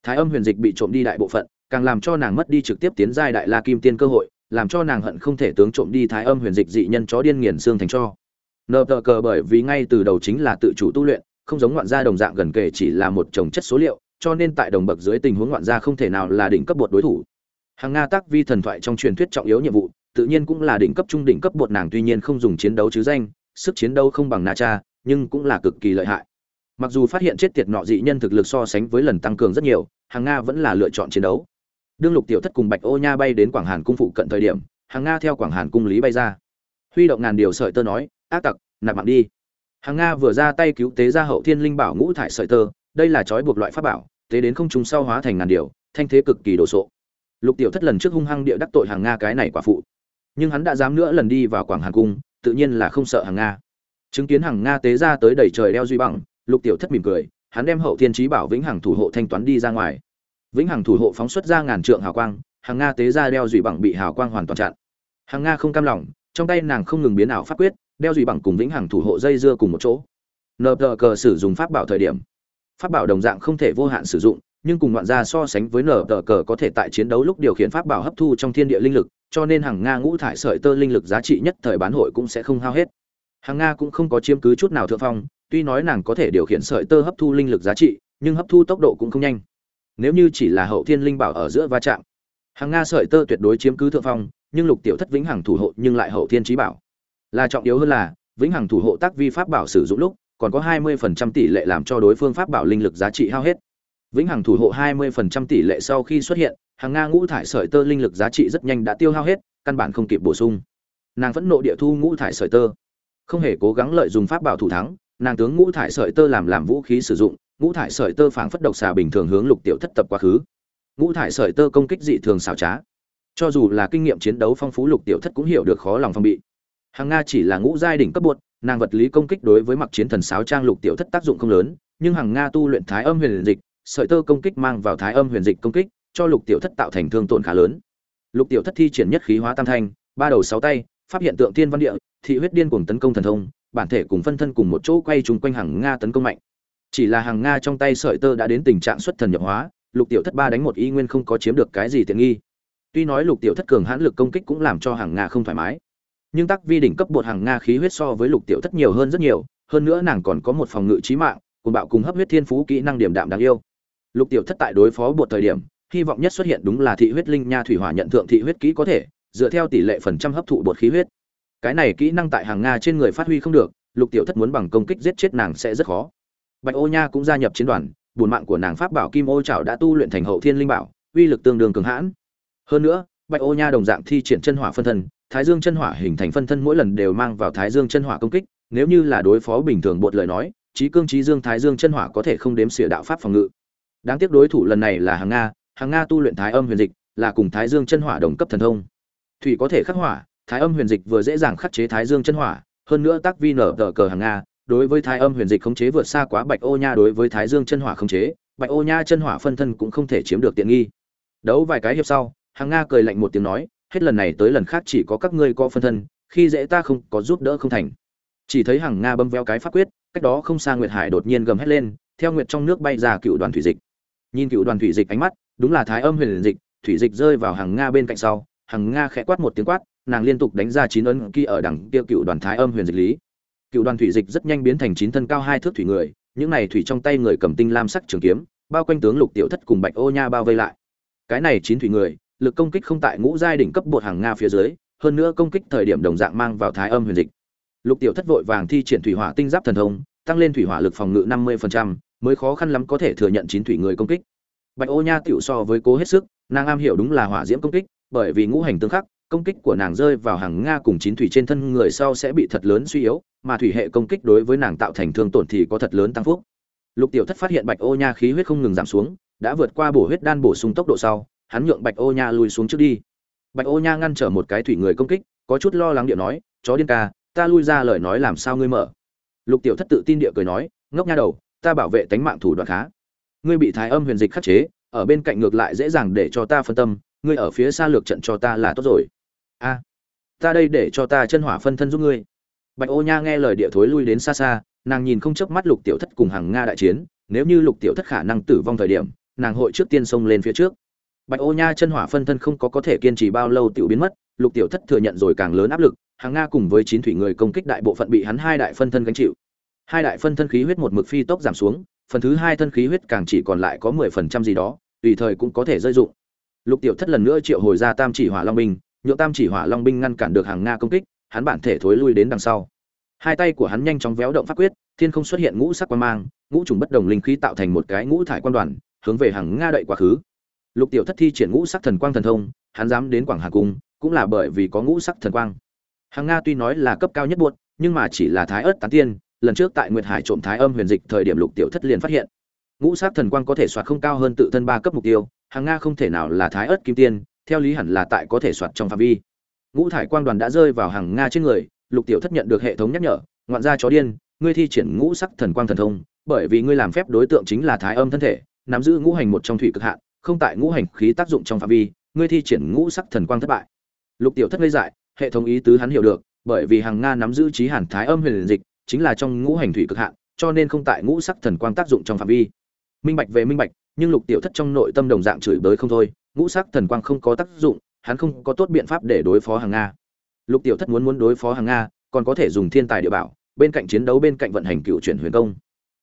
Thái âm huyền dịch bị trộm đi đại bộ phận, càng làm cho nàng mất đi trực tiếp tiến giai đại la kim tiên cơ hội làm cho nàng hận không thể tướng trộm đi thái âm huyền dịch dị nhân chó điên nghiền xương thành cho. Nợ tờ cờ bởi vì ngay từ đầu chính là tự chủ tu luyện, không giống ngoạn gia đồng dạng gần kề chỉ là một chồng chất số liệu, cho nên tại đồng bậc dưới tình huống ngoạn gia không thể nào là đỉnh cấp bột đối thủ. Hàng nga tác vi thần thoại trong truyền thuyết trọng yếu nhiệm vụ, tự nhiên cũng là đỉnh cấp trung đỉnh cấp bột nàng tuy nhiên không dùng chiến đấu chứ danh, sức chiến đấu không bằng na cha, nhưng cũng là cực kỳ lợi hại. Mặc dù phát hiện chết tiệt nọ dị nhân thực lực so sánh với lần tăng cường rất nhiều, hàng nga vẫn là lựa chọn chiến đấu đương lục tiểu thất cùng bạch ô nha bay đến quảng hàn cung phụ cận thời điểm hàng nga theo quảng hàn cung lý bay ra. Huy động ngàn điều sợi tơ nói, ác tặc, nạp mạng đi. Hàng nga vừa ra tay cứu tế ra hậu thiên linh bảo ngũ thải sợi tơ, đây là trói buộc loại pháp bảo, tế đến không chúng sau hóa thành ngàn điều, thanh thế cực kỳ đồ sộ. Lục tiểu thất lần trước hung hăng địa đắc tội hàng nga cái này quả phụ. Nhưng hắn đã dám nữa lần đi vào quảng hàn cung, tự nhiên là không sợ hàng nga. Chứng kiến hàng nga tế ra tới đầy trời đeo duy bằng, lục tiểu thất mỉm cười, hắn đem hậu thiên trí bảo vĩnh hằng thủ hộ thanh toán đi ra ngoài vĩnh hằng thủ hộ phóng xuất ra ngàn trượng hào quang, hàng nga tế ra đeo dùy bằng bị hào quang hoàn toàn chặn. Hàng nga không cam lòng, trong tay nàng không ngừng biến ảo pháp quyết, đeo dùy bằng cùng vĩnh hằng thủ hộ dây dưa cùng một chỗ. Nờ tờ cờ sử dụng pháp bảo thời điểm. Pháp bảo đồng dạng không thể vô hạn sử dụng, nhưng cùng ngoạn gia so sánh với nở tờ cờ có thể tại chiến đấu lúc điều khiển pháp bảo hấp thu trong thiên địa linh lực, cho nên hàng nga ngũ thải sợi tơ linh lực giá trị nhất thời bán hội cũng sẽ không hao hết. Hàng nga cũng không có chiếm cứ chút nào thượng phong, tuy nói nàng có thể điều khiển sợi tơ hấp thu linh lực giá trị, nhưng hấp thu tốc độ cũng không nhanh nếu như chỉ là hậu thiên linh bảo ở giữa va chạm, hàng nga sợi tơ tuyệt đối chiếm cứ thượng phong, nhưng lục tiểu thất vĩnh hằng thủ hộ nhưng lại hậu thiên trí bảo. Là trọng yếu hơn là, vĩnh hằng thủ hộ tác vi pháp bảo sử dụng lúc, còn có 20% tỷ lệ làm cho đối phương pháp bảo linh lực giá trị hao hết. Vĩnh hằng thủ hộ 20% tỷ lệ sau khi xuất hiện, hàng nga ngũ thải sợi tơ linh lực giá trị rất nhanh đã tiêu hao hết, căn bản không kịp bổ sung. Nàng vẫn nộ địa thu ngũ thải sợi tơ. Không hề cố gắng lợi dụng pháp bảo thủ thắng, nàng tướng ngũ thải sợi tơ làm làm vũ khí sử dụng ngũ thải sợi tơ phảng phất độc xà bình thường hướng lục tiểu thất tập quá khứ. Ngũ thải sợi tơ công kích dị thường xảo trá. Cho dù là kinh nghiệm chiến đấu phong phú lục tiểu thất cũng hiểu được khó lòng phong bị. Hàng nga chỉ là ngũ giai đỉnh cấp bột nàng vật lý công kích đối với mặc chiến thần sáo trang lục tiểu thất tác dụng không lớn, nhưng hàng nga tu luyện thái âm huyền dịch, sợi tơ công kích mang vào thái âm huyền dịch công kích, cho lục tiểu thất tạo thành thương tổn khá lớn. Lục tiểu thất thi triển nhất khí hóa tam thanh, ba đầu sáu tay phát hiện tượng tiên văn địa, thị huyết điên cuồng tấn công thần thông, bản thể cùng phân thân cùng một chỗ quay chung quanh hàng nga tấn công mạnh chỉ là hàng nga trong tay sợi tơ đã đến tình trạng xuất thần nhập hóa, lục tiểu thất ba đánh một y nguyên không có chiếm được cái gì tiện nghi. Tuy nói lục tiểu thất cường hãn lực công kích cũng làm cho hàng nga không thoải mái, nhưng tắc vi đỉnh cấp bột hàng nga khí huyết so với lục tiểu thất nhiều hơn rất nhiều, hơn nữa nàng còn có một phòng ngự trí mạng cùng bạo cùng hấp huyết thiên phú kỹ năng điểm đạm đáng yêu. Lục tiểu thất tại đối phó bột thời điểm, hy vọng nhất xuất hiện đúng là thị huyết linh nha thủy hỏa nhận thượng thị huyết kỹ có thể, dựa theo tỷ lệ phần trăm hấp thụ bột khí huyết. Cái này kỹ năng tại hàng nga trên người phát huy không được, lục tiểu thất muốn bằng công kích giết chết nàng sẽ rất khó bạch ô nha cũng gia nhập chiến đoàn bùn mạng của nàng pháp bảo kim ô trảo đã tu luyện thành hậu thiên linh bảo, uy lực tương đương cường hãn. Hơn nữa, bạch ô nha đồng dạng thi triển chân hỏa phân thân, thái dương chân hỏa hình thành phân thân mỗi lần đều mang vào thái dương chân hỏa công kích, nếu như là đối phó bình thường bột lời nói trí cương trí dương thái dương chân hỏa có thể không đếm xỉa đạo pháp phòng ngự. Đáng tiếc đối thủ lần này là hàng nga hàng nga tu luyện thái âm huyền dịch, là cùng thái dương chân hỏa đồng cấp thần thông. Thủy có thể khắc hỏa, thái âm huyền dịch vừa dễ dàng khắc chế thái dương chân hỏa, hơn nữa tác vi nở tờ cờ hàng nga đối với thái âm huyền dịch khống chế vượt xa quá bạch ô nha đối với thái dương chân hỏa khống chế, bạch ô nha chân hỏa phân thân cũng không thể chiếm được tiện nghi. Đấu vài cái hiệp sau hàng nga cười lạnh một tiếng nói, hết lần này tới lần khác chỉ có các ngươi có phân thân, khi dễ ta không có giúp đỡ không thành. Chỉ thấy hàng nga bâm veo cái pháp quyết, cách đó không xa nguyệt hải đột nhiên gầm hét lên, theo nguyệt trong nước bay ra cựu đoàn thủy dịch. Nhìn cựu đoàn thủy dịch ánh mắt, đúng là thái âm huyền dịch, thủy dịch rơi vào hàng nga bên cạnh sau hàng nga khẽ quát một tiếng quát, nàng liên tục đánh ra chín ấn kia ở đằng kia cựu đoàn thái âm huyền dịch lý cựu đoàn thủy dịch rất nhanh biến thành chín thân cao hai thước thủy người, những này thủy trong tay người cầm tinh lam sắc trường kiếm, bao quanh tướng lục tiểu thất cùng bạch ô nha bao vây lại. Cái này chín thủy người, lực công kích không tại ngũ giai đỉnh cấp bột hàng nga phía dưới, hơn nữa công kích thời điểm đồng dạng mang vào thái âm huyền dịch. Lục tiểu thất vội vàng thi triển thủy hỏa tinh giáp thần thông, tăng lên thủy hỏa lực phòng ngự năm mươi mới khó khăn lắm có thể thừa nhận chín thủy người công kích. Bạch ô nha tiểu so với cố hết sức, nàng am hiểu đúng là hỏa diễm công kích, bởi vì ngũ hành tương khắc công kích của nàng rơi vào hàng nga cùng chín thủy trên thân người sau sẽ bị thật lớn suy yếu, mà thủy hệ công kích đối với nàng tạo thành thương tổn thì có thật lớn tăng phúc. Lục tiểu thất phát hiện bạch ô nha khí huyết không ngừng giảm xuống, đã vượt qua bổ huyết đan bổ sung tốc độ sau, hắn nhượng bạch ô nha lùi xuống trước đi. Bạch ô nha ngăn trở một cái thủy người công kích, có chút lo lắng điệu nói, chó điên ca, ta lui ra lời nói làm sao ngươi mở? Lục tiểu thất tự tin địa cười nói, ngốc nha đầu, ta bảo vệ tánh mạng thủ đoạn khá. Ngươi bị thái âm huyền dịch khắc chế, ở bên cạnh ngược lại dễ dàng để cho ta phân tâm ngươi ở phía xa lược trận cho ta là tốt rồi. A, ta đây để cho ta chân hỏa phân thân giúp ngươi. Bạch ô nha nghe lời địa thối lui đến xa xa, nàng nhìn không chớp mắt lục tiểu thất cùng hàng nga đại chiến, nếu như lục tiểu thất khả năng tử vong thời điểm, nàng hội trước tiên xông lên phía trước. Bạch ô nha chân hỏa phân thân không có có thể kiên trì bao lâu tiểu biến mất, lục tiểu thất thừa nhận rồi càng lớn áp lực, hàng nga cùng với chín thủy người công kích đại bộ phận bị hắn hai đại phân thân gánh chịu. Hai đại phân thân khí huyết một mực phi tốc giảm xuống, phần thứ hai thân khí huyết càng chỉ còn lại có mười phần trăm gì đó, tùy thời cũng có thể rơi dụng lục tiểu thất lần nữa triệu hồi ra tam chỉ hỏa long binh, nhượng tam chỉ hỏa long binh ngăn cản được hàng nga công kích, hắn bản thể thối lui đến đằng sau. Hai tay của hắn nhanh chóng véo động pháp quyết, thiên không xuất hiện ngũ sắc quan mang, ngũ trùng bất đồng linh khí tạo thành một cái ngũ thải quan đoàn, hướng về hàng nga đậy quá khứ. Lục tiểu thất thi triển ngũ sắc thần quang thần thông, hắn dám đến quảng hà cung, cũng là bởi vì có ngũ sắc thần quang. Hàng nga tuy nói là cấp cao nhất buốt nhưng mà chỉ là thái ớt tán tiên, lần trước tại nguyệt hải trộm thái âm huyền dịch thời điểm lục tiểu thất liền phát hiện. Ngũ sắc thần quang có thể soạt không cao hơn tự thân ba cấp mục tiêu hàng nga không thể nào là thái ớt kim tiên, theo lý hẳn là tại có thể soạt trong phạm vi. Ngũ thải quang đoàn đã rơi vào hàng nga trên người, lục tiểu thất nhận được hệ thống nhắc nhở, ngoạn gia chó điên, ngươi thi triển ngũ sắc thần quang thần thông, bởi vì ngươi làm phép đối tượng chính là thái âm thân thể, nắm giữ ngũ hành một trong thủy cực hạn, không tại ngũ hành khí tác dụng trong phạm vi, ngươi thi triển ngũ sắc thần quang thất bại. Lục tiểu thất gây dại, hệ thống ý tứ hắn hiểu được, bởi vì hàng nga nắm giữ trí hàn thái âm huyền dịch, chính là trong ngũ hành thủy cực hạn, cho nên không tại ngũ sắc thần quang tác dụng trong phạm vi. Minh bạch về minh bạch nhưng lục tiểu thất trong nội tâm đồng dạng chửi bới không thôi, ngũ sắc thần quang không có tác dụng, hắn không có tốt biện pháp để đối phó hàng nga. Lục tiểu thất muốn muốn đối phó hàng nga, còn có thể dùng thiên tài địa bảo, bên cạnh chiến đấu bên cạnh vận hành cựu chuyển huyền công.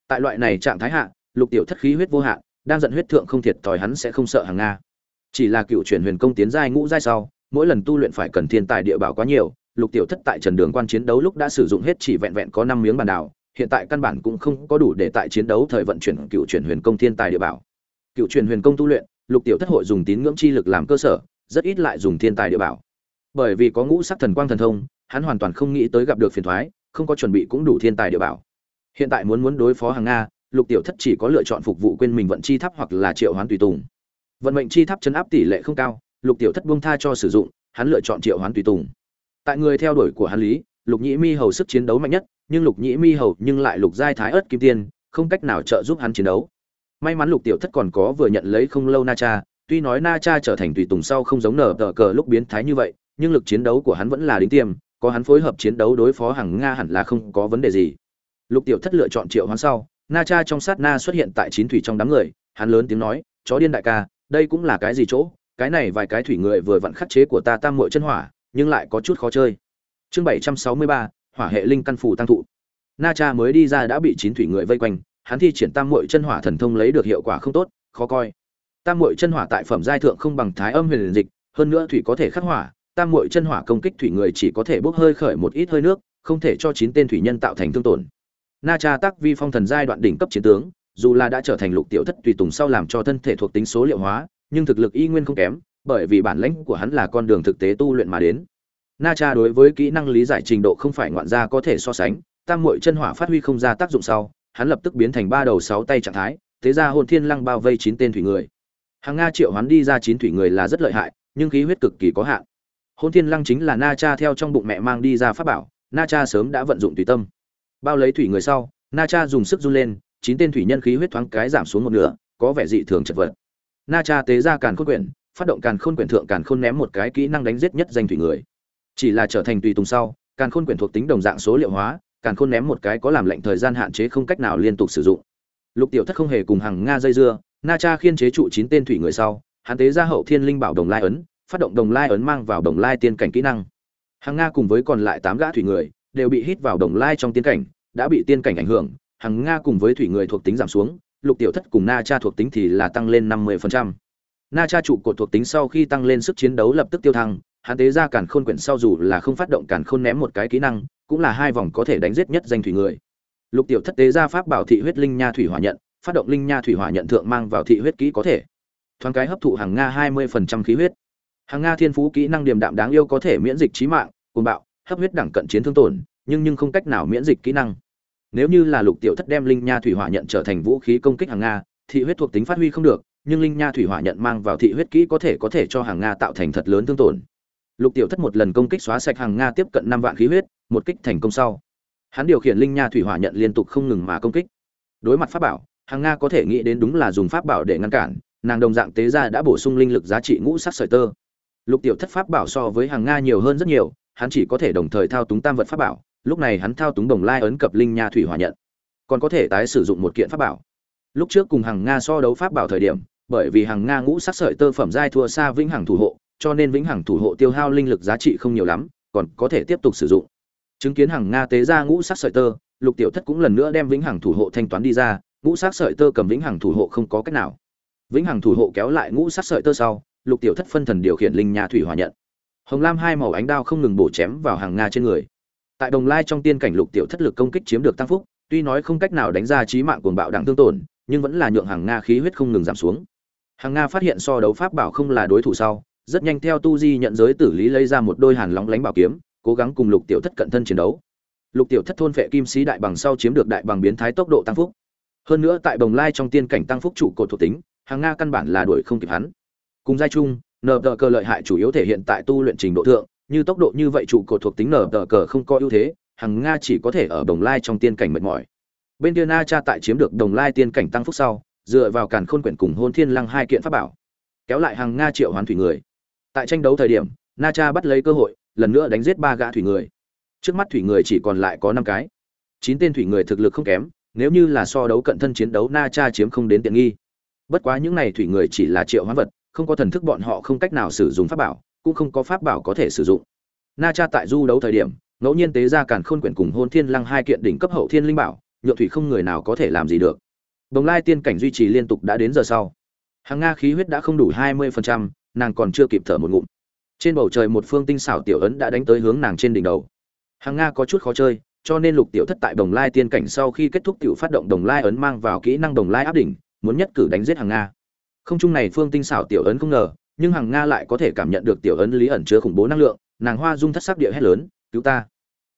Tại loại này trạng thái hạ, lục tiểu thất khí huyết vô hạn, đang giận huyết thượng không thiệt thòi hắn sẽ không sợ hàng nga. Chỉ là cựu chuyển huyền công tiến giai ngũ giai sau, mỗi lần tu luyện phải cần thiên tài địa bảo quá nhiều, lục tiểu thất tại trần đường quan chiến đấu lúc đã sử dụng hết chỉ vẹn vẹn có năm miếng bàn đảo, hiện tại căn bản cũng không có đủ để tại chiến đấu thời vận chuyển cựu chuyển huyền công thiên tài địa bảo cựu truyền huyền công tu luyện, lục tiểu thất hội dùng tín ngưỡng chi lực làm cơ sở, rất ít lại dùng thiên tài địa bảo. Bởi vì có ngũ sắc thần quang thần thông, hắn hoàn toàn không nghĩ tới gặp được phiền thoái, không có chuẩn bị cũng đủ thiên tài địa bảo. Hiện tại muốn muốn đối phó hàng nga, lục tiểu thất chỉ có lựa chọn phục vụ quên mình vận chi tháp hoặc là triệu hoán tùy tùng. Vận mệnh chi tháp chấn áp tỷ lệ không cao, lục tiểu thất buông tha cho sử dụng, hắn lựa chọn triệu hoán tùy tùng. Tại người theo đuổi của hắn lý, lục nhĩ mi hầu sức chiến đấu mạnh nhất, nhưng lục nhĩ mi hầu nhưng lại lục giai thái ớt kim tiên, không cách nào trợ giúp hắn chiến đấu may mắn lục tiểu thất còn có vừa nhận lấy không lâu na cha, tuy nói na cha trở thành tùy tùng sau không giống nở tờ cờ lúc biến thái như vậy, nhưng lực chiến đấu của hắn vẫn là đính tiêm, có hắn phối hợp chiến đấu đối phó hàng nga hẳn là không có vấn đề gì. Lục tiểu thất lựa chọn triệu hoán sau, na cha trong sát na xuất hiện tại chín thủy trong đám người, hắn lớn tiếng nói, chó điên đại ca, đây cũng là cái gì chỗ? Cái này vài cái thủy người vừa vặn khắc chế của ta tam muội chân hỏa, nhưng lại có chút khó chơi. Chương bảy trăm sáu mươi ba, hỏa hệ linh căn phủ tăng thụ. Na cha mới đi ra đã bị chín thủy người vây quanh hắn thi triển tam muội chân hỏa thần thông lấy được hiệu quả không tốt, khó coi. Tam muội chân hỏa tại phẩm giai thượng không bằng thái âm huyền dịch, hơn nữa thủy có thể khắc hỏa, tam muội chân hỏa công kích thủy người chỉ có thể bốc hơi khởi một ít hơi nước, không thể cho chín tên thủy nhân tạo thành thương tổn. Na cha Tắc vi phong thần giai đoạn đỉnh cấp chiến tướng, dù là đã trở thành lục tiểu thất tùy tùng sau làm cho thân thể thuộc tính số liệu hóa, nhưng thực lực y nguyên không kém, bởi vì bản lãnh của hắn là con đường thực tế tu luyện mà đến. Na cha đối với kỹ năng lý giải trình độ không phải ngoạn gia có thể so sánh, tam muội chân hỏa phát huy không ra tác dụng sau hắn lập tức biến thành ba đầu sáu tay trạng thái, thế ra hồn thiên lăng bao vây chín tên thủy người. Hàng nga triệu hắn đi ra chín thủy người là rất lợi hại, nhưng khí huyết cực kỳ có hạn. Hồn thiên lăng chính là na cha theo trong bụng mẹ mang đi ra pháp bảo, na cha sớm đã vận dụng tùy tâm. Bao lấy thủy người sau, na cha dùng sức run lên, chín tên thủy nhân khí huyết thoáng cái giảm xuống một nửa, có vẻ dị thường chật vật. Na cha tế ra càn khôn quyển, phát động càn khôn quyển thượng càn khôn ném một cái kỹ năng đánh giết nhất danh thủy người. Chỉ là trở thành tùy tùng sau, càn khôn quyển thuộc tính đồng dạng số liệu hóa càn khôn ném một cái có làm lệnh thời gian hạn chế không cách nào liên tục sử dụng. Lục tiểu thất không hề cùng hàng nga dây dưa, na cha khiên chế trụ chín tên thủy người sau, hắn tế ra hậu thiên linh bảo đồng lai ấn, phát động đồng lai ấn mang vào đồng lai tiên cảnh kỹ năng. Hàng nga cùng với còn lại tám gã thủy người đều bị hít vào đồng lai trong tiên cảnh, đã bị tiên cảnh ảnh hưởng hàng nga cùng với thủy người thuộc tính giảm xuống, lục tiểu thất cùng na cha thuộc tính thì là tăng lên năm mươi na cha trụ cột thuộc tính sau khi tăng lên sức chiến đấu lập tức tiêu thăng, hắn tế ra càn khôn quyển sau dù là không phát động càn khôn ném một cái kỹ năng cũng là hai vòng có thể đánh giết nhất danh thủy người. Lục tiểu thất tế ra pháp bảo thị huyết linh nha thủy hỏa nhận, phát động linh nha thủy hỏa nhận thượng mang vào thị huyết kỹ có thể. Thoáng cái hấp thụ hàng nga hai mươi phần trăm khí huyết. Hàng nga thiên phú kỹ năng điềm đạm đáng yêu có thể miễn dịch trí mạng côn bạo, hấp huyết đẳng cận chiến thương tổn, nhưng nhưng không cách nào miễn dịch kỹ năng. Nếu như là lục tiểu thất đem linh nha thủy hỏa nhận trở thành vũ khí công kích hàng nga, thị huyết thuộc tính phát huy không được, nhưng linh nha thủy hỏa nhận mang vào thị huyết kỹ có thể có thể cho hàng nga tạo thành thật lớn thương tổn lục tiểu thất một lần công kích xóa sạch hàng nga tiếp cận năm vạn khí huyết, một kích thành công sau. Hắn điều khiển linh nha thủy hỏa nhận liên tục không ngừng mà công kích. Đối mặt pháp bảo hàng nga có thể nghĩ đến đúng là dùng pháp bảo để ngăn cản, nàng đồng dạng tế ra đã bổ sung linh lực giá trị ngũ sắc sợi tơ. Lục tiểu thất pháp bảo so với hàng nga nhiều hơn rất nhiều, hắn chỉ có thể đồng thời thao túng tam vật pháp bảo, lúc này hắn thao túng đồng lai ấn cập linh nha thủy hỏa nhận. Còn có thể tái sử dụng một kiện pháp bảo. Lúc trước cùng hàng nga so đấu pháp bảo thời điểm, bởi vì hàng nga ngũ sắc sợi tơ phẩm giai thua xa vĩnh hằng thủ hộ cho nên vĩnh hằng thủ hộ tiêu hao linh lực giá trị không nhiều lắm, còn có thể tiếp tục sử dụng. Chứng kiến hàng nga tế ra ngũ sắc sợi tơ, lục tiểu thất cũng lần nữa đem vĩnh hằng thủ hộ thanh toán đi ra, ngũ sắc sợi tơ cầm vĩnh hằng thủ hộ không có cách nào. Vĩnh hằng thủ hộ kéo lại ngũ sắc sợi tơ sau, lục tiểu thất phân thần điều khiển linh nha thủy hỏa nhận. Hồng lam hai màu ánh đao không ngừng bổ chém vào hàng nga trên người. Tại đồng lai trong tiên cảnh lục tiểu thất lực công kích chiếm được tăng phúc, tuy nói không cách nào đánh ra trí mạng cuồng bạo đẳng tương tổn, nhưng vẫn là nhượng hàng nga khí huyết không ngừng giảm xuống. Hàng nga phát hiện so đấu pháp bảo không là đối thủ sau rất nhanh theo tu di nhận giới tử lý lấy ra một đôi hàn lóng lánh bảo kiếm, cố gắng cùng lục tiểu thất cận thân chiến đấu. Lục tiểu thất thôn phệ kim sĩ đại bằng sau chiếm được đại bằng biến thái tốc độ tăng phúc. Hơn nữa tại bồng lai trong tiên cảnh tăng phúc trụ cột thuộc tính, hàng nga căn bản là đuổi không kịp hắn. Cùng giai chung nờ tờ cờ lợi hại chủ yếu thể hiện tại tu luyện trình độ thượng, như tốc độ như vậy trụ cột thuộc tính nờ tờ cờ không có ưu thế, hàng nga chỉ có thể ở đồng lai trong tiên cảnh mệt mỏi. Bên kia na cha tại chiếm được đồng lai tiên cảnh tăng phúc sau, dựa vào càn khôn quyển cùng hôn thiên lăng hai kiện pháp bảo, kéo lại hàng nga triệu hoán thủy người tại tranh đấu thời điểm na cha bắt lấy cơ hội lần nữa đánh giết ba gã thủy người. Trước mắt thủy người chỉ còn lại có năm cái. Chín tên thủy người thực lực không kém nếu như là so đấu cận thân chiến đấu na cha chiếm không đến tiện nghi. Bất quá những này thủy người chỉ là triệu hóa vật không có thần thức bọn họ không cách nào sử dụng pháp bảo cũng không có pháp bảo có thể sử dụng. Na cha tại du đấu thời điểm ngẫu nhiên tế ra càn khôn quyển cùng hôn thiên lăng hai kiện đỉnh cấp hậu thiên linh bảo nhựa thủy không người nào có thể làm gì được. Đồng lai tiên cảnh duy trì liên tục đã đến giờ sau. Hàng nga khí huyết đã không đủ hai mươi phần trăm, nàng còn chưa kịp thở một ngụm. Trên bầu trời một phương tinh xảo tiểu ấn đã đánh tới hướng nàng trên đỉnh đầu. Hàng nga có chút khó chơi, cho nên lục tiểu thất tại đồng lai tiên cảnh sau khi kết thúc tiểu phát động đồng lai ấn mang vào kỹ năng đồng lai áp đỉnh, muốn nhất cử đánh giết hàng nga. Không Chung này phương tinh xảo tiểu ấn không ngờ, nhưng hàng nga lại có thể cảm nhận được tiểu ấn lý ẩn chứa khủng bố năng lượng, nàng hoa dung thất sắc địa hét lớn, cứu ta!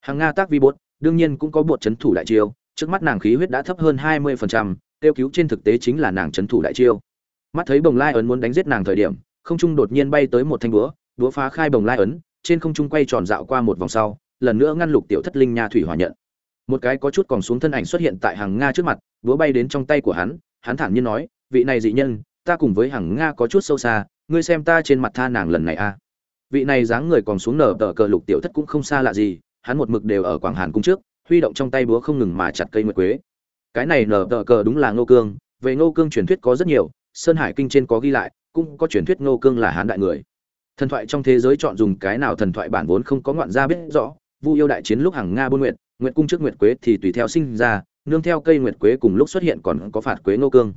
Hàng nga tác vi bốt đương nhiên cũng có bột chấn thủ đại chiêu, trước mắt nàng khí huyết đã thấp hơn hai mươi phần trăm, tiêu cứu trên thực tế chính là nàng chấn thủ đại chiêu. Mắt thấy bồng lai ấn muốn đánh giết nàng thời điểm không trung đột nhiên bay tới một thanh búa búa phá khai bồng lai ấn, trên không trung quay tròn dạo qua một vòng sau, lần nữa ngăn lục tiểu thất linh nha thủy hỏa nhận. Một cái có chút còn xuống thân ảnh xuất hiện tại hàng nga trước mặt, búa bay đến trong tay của hắn hắn thản nhiên nói, vị này dị nhân, ta cùng với hàng nga có chút sâu xa, ngươi xem ta trên mặt tha nàng lần này a. Vị này dáng người còn xuống nở tờ cờ lục tiểu thất cũng không xa lạ gì, hắn một mực đều ở quảng hàn cung trước, huy động trong tay búa không ngừng mà chặt cây nguyệt quế. Cái này nở tờ cờ đúng là ngô cương, về ngô cương truyền thuyết có rất nhiều, sơn hải kinh trên có ghi lại cũng có truyền thuyết ngô cương là hán đại người. Thần thoại trong thế giới chọn dùng cái nào thần thoại bản vốn không có ngoạn gia biết rõ. Vu yêu đại chiến lúc hàng nga buôn nguyện nguyệt cung trước nguyệt quế thì tùy theo sinh ra, nương theo cây nguyệt quế cùng lúc xuất hiện còn có phạt quế ngô cương.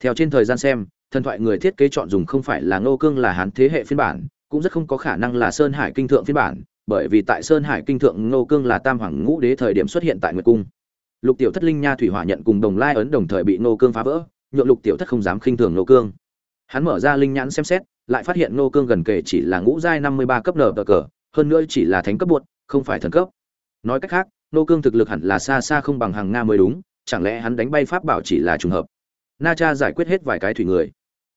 Theo trên thời gian xem, thần thoại người thiết kế chọn dùng không phải là ngô cương là hán thế hệ phiên bản, cũng rất không có khả năng là sơn hải kinh thượng phiên bản, bởi vì tại sơn hải kinh thượng ngô cương là tam hoàng ngũ đế thời điểm xuất hiện tại nguyệt cung. Lục tiểu thất linh nha thủy hỏa nhận cùng đồng lai ấn đồng thời bị ngô cương phá vỡ, nhượng lục tiểu thất không dám khinh thường ngô cương hắn mở ra linh nhãn xem xét, lại phát hiện nô cương gần kể chỉ là ngũ giai năm mươi ba cấp nở cờ, hơn nữa chỉ là thánh cấp buột không phải thần cấp. Nói cách khác nô cương thực lực hẳn là xa xa không bằng hàng nga mới đúng, chẳng lẽ hắn đánh bay pháp bảo chỉ là trùng hợp? Na cha giải quyết hết vài cái thủy người.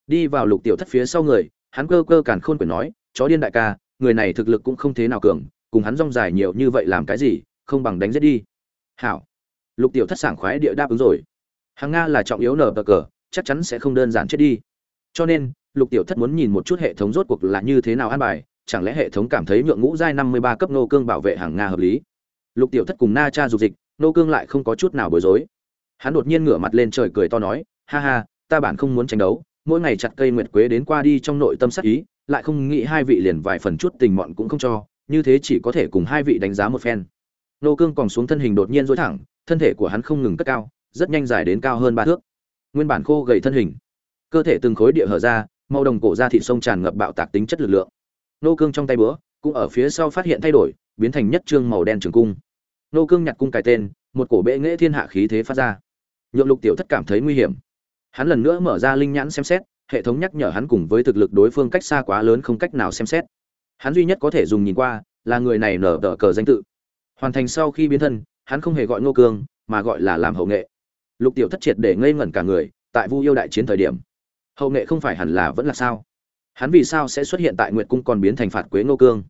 Đi vào lục tiểu thất phía sau người, hắn cơ cơ càn khôn quyền nói, chó điên đại ca, người này thực lực cũng không thế nào cường, cùng hắn rong dài nhiều như vậy làm cái gì, không bằng đánh giết đi. Hảo. Lục tiểu thất sảng khoái địa đáp ứng rồi. Hàng nga là trọng yếu nở cờ, chắc chắn sẽ không đơn giản chết đi cho nên, lục tiểu thất muốn nhìn một chút hệ thống rốt cuộc là như thế nào an bài, chẳng lẽ hệ thống cảm thấy nhượng ngũ giai năm mươi ba cấp nô cương bảo vệ hàng nga hợp lý? Lục tiểu thất cùng na cha dục dịch, nô cương lại không có chút nào bối rối. Hắn đột nhiên ngửa mặt lên trời cười to nói, ha ha, ta bản không muốn tranh đấu, mỗi ngày chặt cây nguyệt quế đến qua đi trong nội tâm sắc ý, lại không nghĩ hai vị liền vài phần chút tình mọn cũng không cho, như thế chỉ có thể cùng hai vị đánh giá một phen. Nô cương còn xuống thân hình đột nhiên dối thẳng, thân thể của hắn không ngừng cất cao, rất nhanh dài đến cao hơn ba thước. Nguyên bản khô gầy thân hình cơ thể từng khối địa hở ra, màu đồng cổ ra thịt sông tràn ngập bạo tạc tính chất lực lượng. Nô cương trong tay búa cũng ở phía sau phát hiện thay đổi, biến thành nhất trương màu đen trường cung. Nô cương nhặt cung cài tên, một cổ bệ nghệ thiên hạ khí thế phát ra. Nhượng lục tiểu thất cảm thấy nguy hiểm. Hắn lần nữa mở ra linh nhãn xem xét, hệ thống nhắc nhở hắn cùng với thực lực đối phương cách xa quá lớn không cách nào xem xét. Hắn duy nhất có thể dùng nhìn qua, là người này nở tờ cờ danh tự. Hoàn thành sau khi biến thân, hắn không hề gọi ngô cương, mà gọi là làm hậu nghệ. Lục tiểu thất triệt để ngây ngẩn cả người, tại vu yêu đại chiến thời điểm hậu nghệ không phải hẳn là vẫn là sao? Hắn vì sao sẽ xuất hiện tại nguyệt cung còn biến thành phạt quế ngô cương?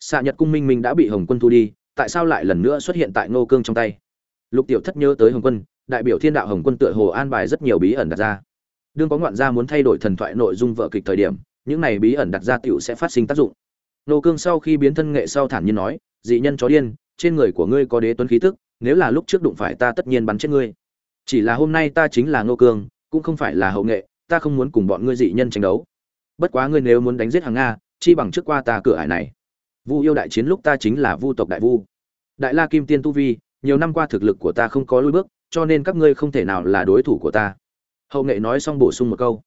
Xạ nhật cung minh minh đã bị hồng quân thu đi, tại sao lại lần nữa xuất hiện tại ngô cương trong tay? Lục tiểu thất nhớ tới hồng quân, đại biểu thiên đạo hồng quân tựa hồ an bài rất nhiều bí ẩn đặt ra. Đương có ngoạn gia muốn thay đổi thần thoại nội dung vợ kịch thời điểm, những này bí ẩn đặt ra tiểu sẽ phát sinh tác dụng. Nô cương sau khi biến thân nghệ sau thản nhiên nói, dị nhân chó điên, trên người của ngươi có đế tuấn khí tức, nếu là lúc trước đụng phải ta tất nhiên bắn chết ngươi. Chỉ là hôm nay ta chính là nô cương, cũng không phải là hậu nghệ ta không muốn cùng bọn ngươi dị nhân tranh đấu. Bất quá ngươi nếu muốn đánh giết hàng nga, chi bằng trước qua ta cửa ải này. Vu yêu đại chiến lúc ta chính là vu tộc đại vu. Đại la kim tiên tu vi, nhiều năm qua thực lực của ta không có lui bước, cho nên các ngươi không thể nào là đối thủ của ta. Hậu nghệ nói xong bổ sung một câu.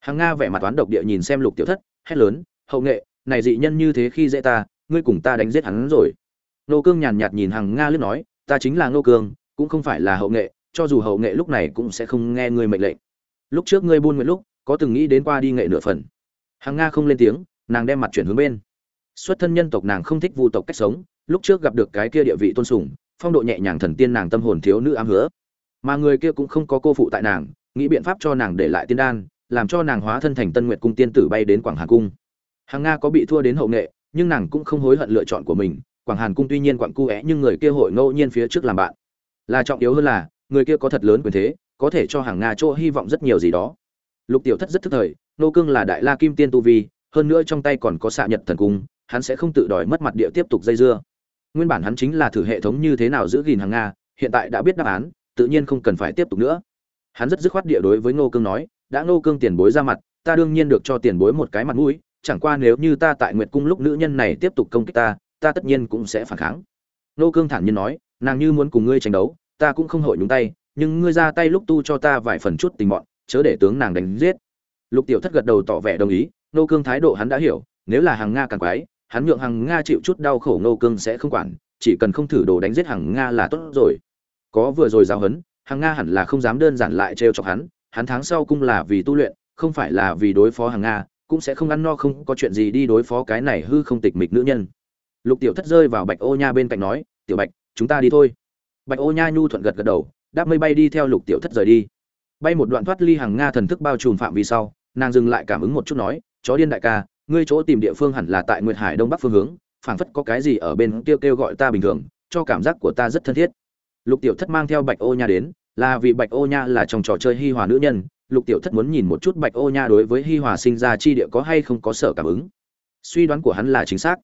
Hàng nga vẻ mặt toán độc địa nhìn xem lục tiểu thất, hét lớn, hậu nghệ, này dị nhân như thế khi dễ ta, ngươi cùng ta đánh giết hắn rồi. Nô cương nhàn nhạt nhìn hàng nga lướt nói, ta chính là nô cương, cũng không phải là hậu nghệ, cho dù hậu nghệ lúc này cũng sẽ không nghe ngươi mệnh lệnh lúc trước ngươi buôn nguyện lúc, có từng nghĩ đến qua đi nghệ nửa phần. Hàng nga không lên tiếng, nàng đem mặt chuyển hướng bên. Xuất thân nhân tộc nàng không thích vu tộc cách sống, lúc trước gặp được cái kia địa vị tôn sùng, phong độ nhẹ nhàng thần tiên nàng tâm hồn thiếu nữ ám hứa. Mà người kia cũng không có cô phụ tại nàng, nghĩ biện pháp cho nàng để lại tiên đan, làm cho nàng hóa thân thành tân nguyệt cung tiên tử bay đến quảng hà cung. Hàng nga có bị thua đến hậu nghệ, nhưng nàng cũng không hối hận lựa chọn của mình. Quảng hàn cung tuy nhiên quặng cu é, nhưng người kia hội ngẫu nhiên phía trước làm bạn. Là trọng yếu hơn là, người kia có thật lớn quyền thế có thể cho hàng nga chỗ hy vọng rất nhiều gì đó. Lục tiểu thất rất thức thời, nô cương là đại la kim tiên tu vi, hơn nữa trong tay còn có xạ nhật thần cung, hắn sẽ không tự đòi mất mặt địa tiếp tục dây dưa. Nguyên bản hắn chính là thử hệ thống như thế nào giữ gìn hàng nga, hiện tại đã biết đáp án, tự nhiên không cần phải tiếp tục nữa. Hắn rất dứt khoát địa đối với ngô cương nói, đã ngô cương tiền bối ra mặt, ta đương nhiên được cho tiền bối một cái mặt mũi, chẳng qua nếu như ta tại nguyệt cung lúc nữ nhân này tiếp tục công kích ta ta tất nhiên cũng sẽ phản kháng. Ngô cương thản nhiên nói, nàng như muốn cùng ngươi tranh đấu, ta cũng không hội nhúng tay nhưng ngươi ra tay lúc tu cho ta vài phần chút tình mọn chớ để tướng nàng đánh giết. Lục tiểu thất gật đầu tỏ vẻ đồng ý Nô cương thái độ hắn đã hiểu, nếu là hàng nga càng quái, hắn nhượng hàng nga chịu chút đau khổ nô cương sẽ không quản, chỉ cần không thử đồ đánh giết hàng nga là tốt rồi. Có vừa rồi giáo huấn hàng nga hẳn là không dám đơn giản lại trêu chọc hắn hắn tháng sau cung là vì tu luyện, không phải là vì đối phó hàng nga, cũng sẽ không ăn no không có chuyện gì đi đối phó cái này hư không tịch mịch nữ nhân. Lục tiểu thất rơi vào bạch ô nha bên cạnh nói, tiểu bạch, chúng ta đi thôi. Bạch ô nha nhu thuận gật gật đầu đáp mây bay đi theo lục tiểu thất rời đi. Bay một đoạn thoát ly hàng nga thần thức bao trùm phạm vi sau nàng dừng lại cảm ứng một chút nói chó điên đại ca ngươi chỗ tìm địa phương hẳn là tại nguyệt hải đông bắc phương hướng phảng phất có cái gì ở bên kia kêu, kêu gọi ta bình thường cho cảm giác của ta rất thân thiết. Lục tiểu thất mang theo bạch ô nha đến là vì bạch ô nha là trong trò chơi hi hòa nữ nhân lục tiểu thất muốn nhìn một chút bạch ô nha đối với hi hòa sinh ra chi địa có hay không có sở cảm ứng. Suy đoán của hắn là chính xác.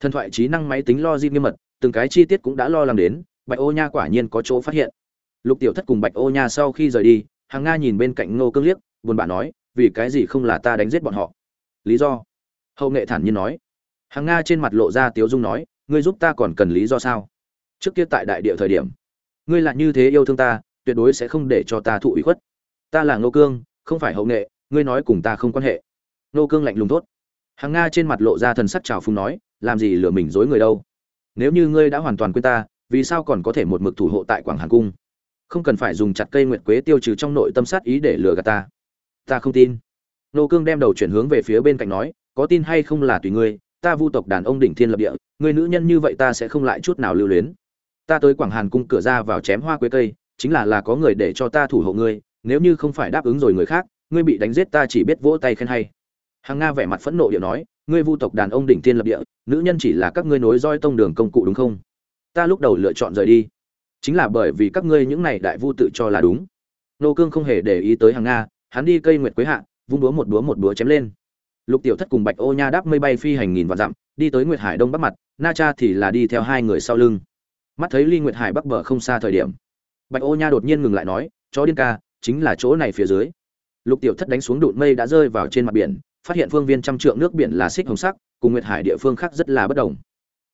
Thần thoại trí năng máy tính lo di nghiêm mật từng cái chi tiết cũng đã lo lắng đến bạch ô nha quả nhiên có chỗ phát hiện lục tiểu thất cùng bạch ô nha sau khi rời đi, hàng nga nhìn bên cạnh ngô cương liếc, buồn bã nói, vì cái gì không là ta đánh giết bọn họ? Lý do? Hậu nghệ thản nhiên nói. Hàng nga trên mặt lộ ra tiếu dung nói, ngươi giúp ta còn cần lý do sao? Trước kia tại đại địa thời điểm, ngươi lại như thế yêu thương ta, tuyệt đối sẽ không để cho ta thụ ủy khuất. Ta là ngô cương, không phải hậu nghệ, ngươi nói cùng ta không quan hệ. Ngô cương lạnh lùng tốt hàng nga trên mặt lộ ra thần sắc trào phung nói, làm gì lừa mình dối người đâu? Nếu như ngươi đã hoàn toàn quên ta, vì sao còn có thể một mực thủ hộ tại quảng hàn cung? Không cần phải dùng chặt cây nguyệt quế tiêu trừ trong nội tâm sát ý để lừa gạt ta. Ta không tin. Nô cương đem đầu chuyển hướng về phía bên cạnh nói, có tin hay không là tùy ngươi, ta vu tộc đàn ông đỉnh thiên lập địa người nữ nhân như vậy ta sẽ không lại chút nào lưu luyến. Ta tới quảng hàn cung cửa ra vào chém hoa quế cây, chính là là có người để cho ta thủ hộ ngươi, nếu như không phải đáp ứng rồi người khác, ngươi bị đánh giết ta chỉ biết vỗ tay khen hay. Hàng nga vẻ mặt phẫn nộ điệu nói, ngươi vu tộc đàn ông đỉnh thiên lập địa, nữ nhân chỉ là các ngươi nối roi tông đường công cụ đúng không? Ta lúc đầu lựa chọn rời đi chính là bởi vì các ngươi những này đại vu tự cho là đúng. Nô cương không hề để ý tới hàng nga, hắn đi cây nguyệt quế hạ, vung đúa một đúa một đúa chém lên. Lục tiểu thất cùng bạch ô nha đáp mây bay phi hành nghìn vạn dặm, đi tới nguyệt hải đông bắc mặt, na cha thì là đi theo hai người sau lưng. Mắt thấy ly nguyệt hải bắc bờ không xa thời điểm, bạch ô nha đột nhiên ngừng lại nói, chó điên ca, chính là chỗ này phía dưới. Lục tiểu thất đánh xuống đụn mây đã rơi vào trên mặt biển, phát hiện phương viên trăm trượng nước biển là xích hồng sắc, cùng nguyệt hải địa phương khác rất là bất đồng.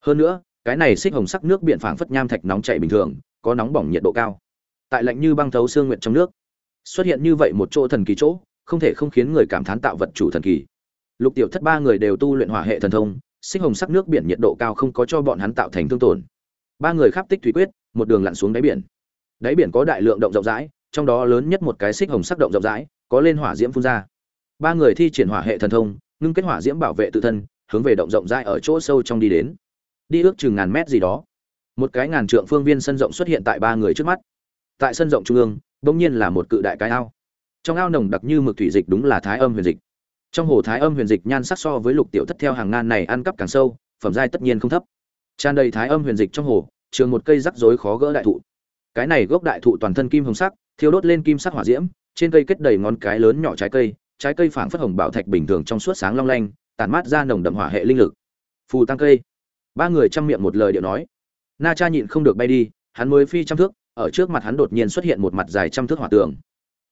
Hơn nữa, cái này xích hồng sắc nước biển phảng phất nham thạch nóng chảy bình thường có nóng bỏng nhiệt độ cao. Tại lạnh như băng thấu xương nguyệt trong nước, xuất hiện như vậy một chỗ thần kỳ chỗ, không thể không khiến người cảm thán tạo vật chủ thần kỳ. Lục tiểu thất ba người đều tu luyện hỏa hệ thần thông, xích hồng sắc nước biển nhiệt độ cao không có cho bọn hắn tạo thành thương tổn. Ba người khắp tích thủy quyết, một đường lặn xuống đáy biển. Đáy biển có đại lượng động rộng rãi, trong đó lớn nhất một cái xích hồng sắc động rộng rãi, có lên hỏa diễm phun ra. Ba người thi triển hỏa hệ thần thông, ngưng kết hỏa diễm bảo vệ tự thân, hướng về động rộng rãi ở chỗ sâu trong đi đến. Đi ước chừng ngàn mét gì đó một cái ngàn trượng phương viên sân rộng xuất hiện tại ba người trước mắt. Tại sân rộng trung ương, bỗng nhiên là một cự đại cái ao. Trong ao nồng đặc như mực thủy dịch đúng là thái âm huyền dịch. Trong hồ thái âm huyền dịch nhan sắc so với lục tiểu thất theo hàng ngàn này ăn cắp càng sâu, phẩm giai tất nhiên không thấp. Tràn đầy thái âm huyền dịch trong hồ, trường một cây rắc rối khó gỡ đại thụ. Cái này gốc đại thụ toàn thân kim hồng sắc, thiêu đốt lên kim sắc hỏa diễm, trên cây kết đầy ngón cái lớn nhỏ trái cây trái cây phảng phất hồng bảo thạch bình thường trong suốt sáng long lanh, tản mát ra nồng đậm hỏa hệ linh lực. Phù tăng cây. Ba người chăm miệng một lời điệu nói na cha nhịn không được bay đi, hắn mới phi trăm thước, ở trước mặt hắn đột nhiên xuất hiện một mặt dài trăm thước hỏa tường.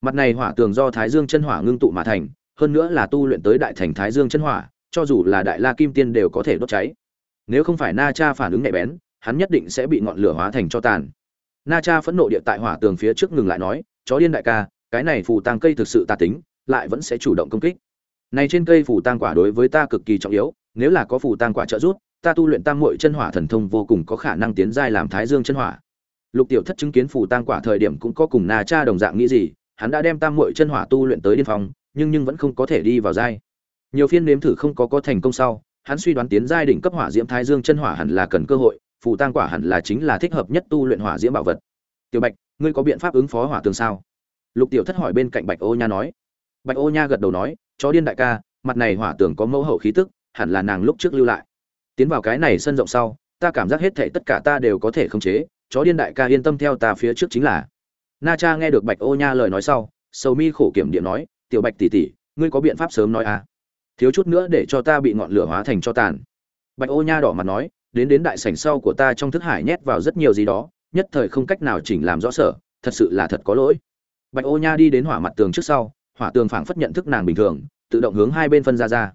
Mặt này hỏa tường do thái dương chân hỏa ngưng tụ mà thành, hơn nữa là tu luyện tới đại thành thái dương chân hỏa, cho dù là đại la kim tiên đều có thể đốt cháy. Nếu không phải na cha phản ứng nhạy bén, hắn nhất định sẽ bị ngọn lửa hóa thành cho tàn. Na cha phẫn nộ địa tại hỏa tường phía trước ngừng lại nói, chó điên đại ca, cái này phù tang cây thực sự ta tính, lại vẫn sẽ chủ động công kích. Này trên cây phù tang quả đối với ta cực kỳ trọng yếu, nếu là có phù tang quả trợ giúp ta tu luyện tam muội chân hỏa thần thông vô cùng có khả năng tiến giai làm thái dương chân hỏa. Lục tiểu thất chứng kiến phù tang quả thời điểm cũng có cùng na cha đồng dạng nghĩ gì, hắn đã đem tam muội chân hỏa tu luyện tới điên phong, nhưng nhưng vẫn không có thể đi vào giai. Nhiều phiên nếm thử không có có thành công sau, hắn suy đoán tiến giai đỉnh cấp hỏa diễm thái dương chân hỏa hẳn là cần cơ hội, phù tang quả hẳn là chính là thích hợp nhất tu luyện hỏa diễm bảo vật. Tiểu bạch, ngươi có biện pháp ứng phó hỏa tường sao? Lục tiểu thất hỏi bên cạnh bạch ô nha nói. Bạch ô nha gật đầu nói, chó điên đại ca, mặt này hỏa tường có mẫu hậu khí tức, hẳn là nàng lúc trước lưu lại tiến vào cái này sân rộng sau, ta cảm giác hết thệ tất cả ta đều có thể khống chế, chó điên đại ca yên tâm theo ta phía trước chính là. Na cha nghe được bạch ô nha lời nói sau, sầu mi khổ kiểm điện nói, tiểu bạch tỷ tỷ, ngươi có biện pháp sớm nói à? Thiếu chút nữa để cho ta bị ngọn lửa hóa thành cho tàn. Bạch ô nha đỏ mặt nói, đến đến đại sảnh sau của ta trong thức hải nhét vào rất nhiều gì đó, nhất thời không cách nào chỉnh làm rõ sở, thật sự là thật có lỗi. Bạch ô nha đi đến hỏa mặt tường trước sau, hỏa tường phảng phất nhận thức nàng bình thường, tự động hướng hai bên phân ra ra.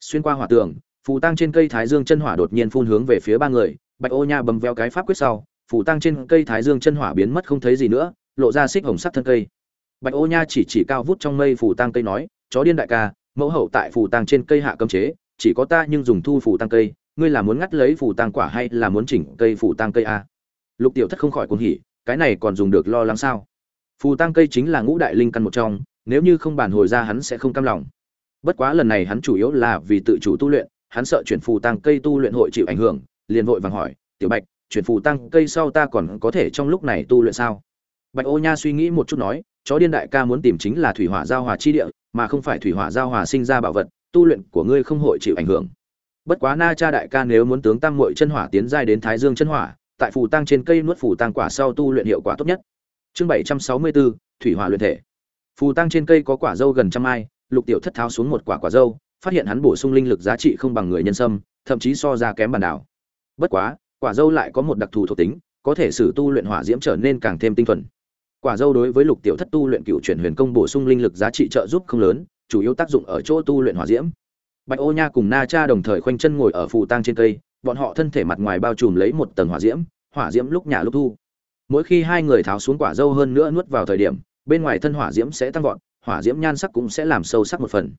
Xuyên qua hỏa tường phù tăng trên cây thái dương chân hỏa đột nhiên phun hướng về phía ba người, bạch ô nha bấm veo cái pháp quyết sau, phù tăng trên cây thái dương chân hỏa biến mất không thấy gì nữa, lộ ra xích hồng sắc thân cây. Bạch ô nha chỉ chỉ cao vút trong mây phù tăng cây nói, chó điên đại ca, mẫu hậu tại phù tăng trên cây hạ cấm chế, chỉ có ta nhưng dùng thu phù tăng cây, ngươi là muốn ngắt lấy phù tăng quả hay là muốn chỉnh cây phù tăng cây a? Lục tiểu thất không khỏi cuồng hỉ, cái này còn dùng được lo lắng sao? Phù tăng cây chính là ngũ đại linh căn một trong, nếu như không bản hồi ra hắn sẽ không cam lòng. Bất quá lần này hắn chủ yếu là vì tự chủ tu luyện hắn sợ chuyển phù tăng cây tu luyện hội chịu ảnh hưởng, liền vội vàng hỏi, tiểu bạch, chuyển phù tăng cây sau ta còn có thể trong lúc này tu luyện sao? Bạch ô nha suy nghĩ một chút nói, chó điên đại ca muốn tìm chính là thủy hỏa giao hòa chi địa, mà không phải thủy hỏa giao hòa sinh ra bảo vật, tu luyện của ngươi không hội chịu ảnh hưởng. Bất quá na cha đại ca nếu muốn tướng tam muội chân hỏa tiến giai đến thái dương chân hỏa, tại phù tăng trên cây nuốt phù tăng quả sau tu luyện hiệu quả tốt nhất. Chương bảy trăm sáu mươi bốn, thủy hỏa luyện thể. Phù tăng trên cây có quả dâu gần trăm ai lục tiểu thất tháo xuống một quả quả dâu phát hiện hắn bổ sung linh lực giá trị không bằng người nhân sâm, thậm chí so ra kém bản đảo. Bất quá, quả dâu lại có một đặc thù thuộc tính, có thể sử tu luyện hỏa diễm trở nên càng thêm tinh thuần. Quả dâu đối với lục tiểu thất tu luyện cựu chuyển huyền công bổ sung linh lực giá trị trợ giúp không lớn, chủ yếu tác dụng ở chỗ tu luyện hỏa diễm. Bạch ô nha cùng na cha đồng thời khoanh chân ngồi ở phù tang trên cây, bọn họ thân thể mặt ngoài bao trùm lấy một tầng hỏa diễm hỏa diễm lúc nhà lúc thu. Mỗi khi hai người tháo xuống quả dâu hơn nữa nuốt vào thời điểm, bên ngoài thân hỏa diễm sẽ tăng vọt, hỏa diễm nhan sắc cũng sẽ làm sâu sắc một phần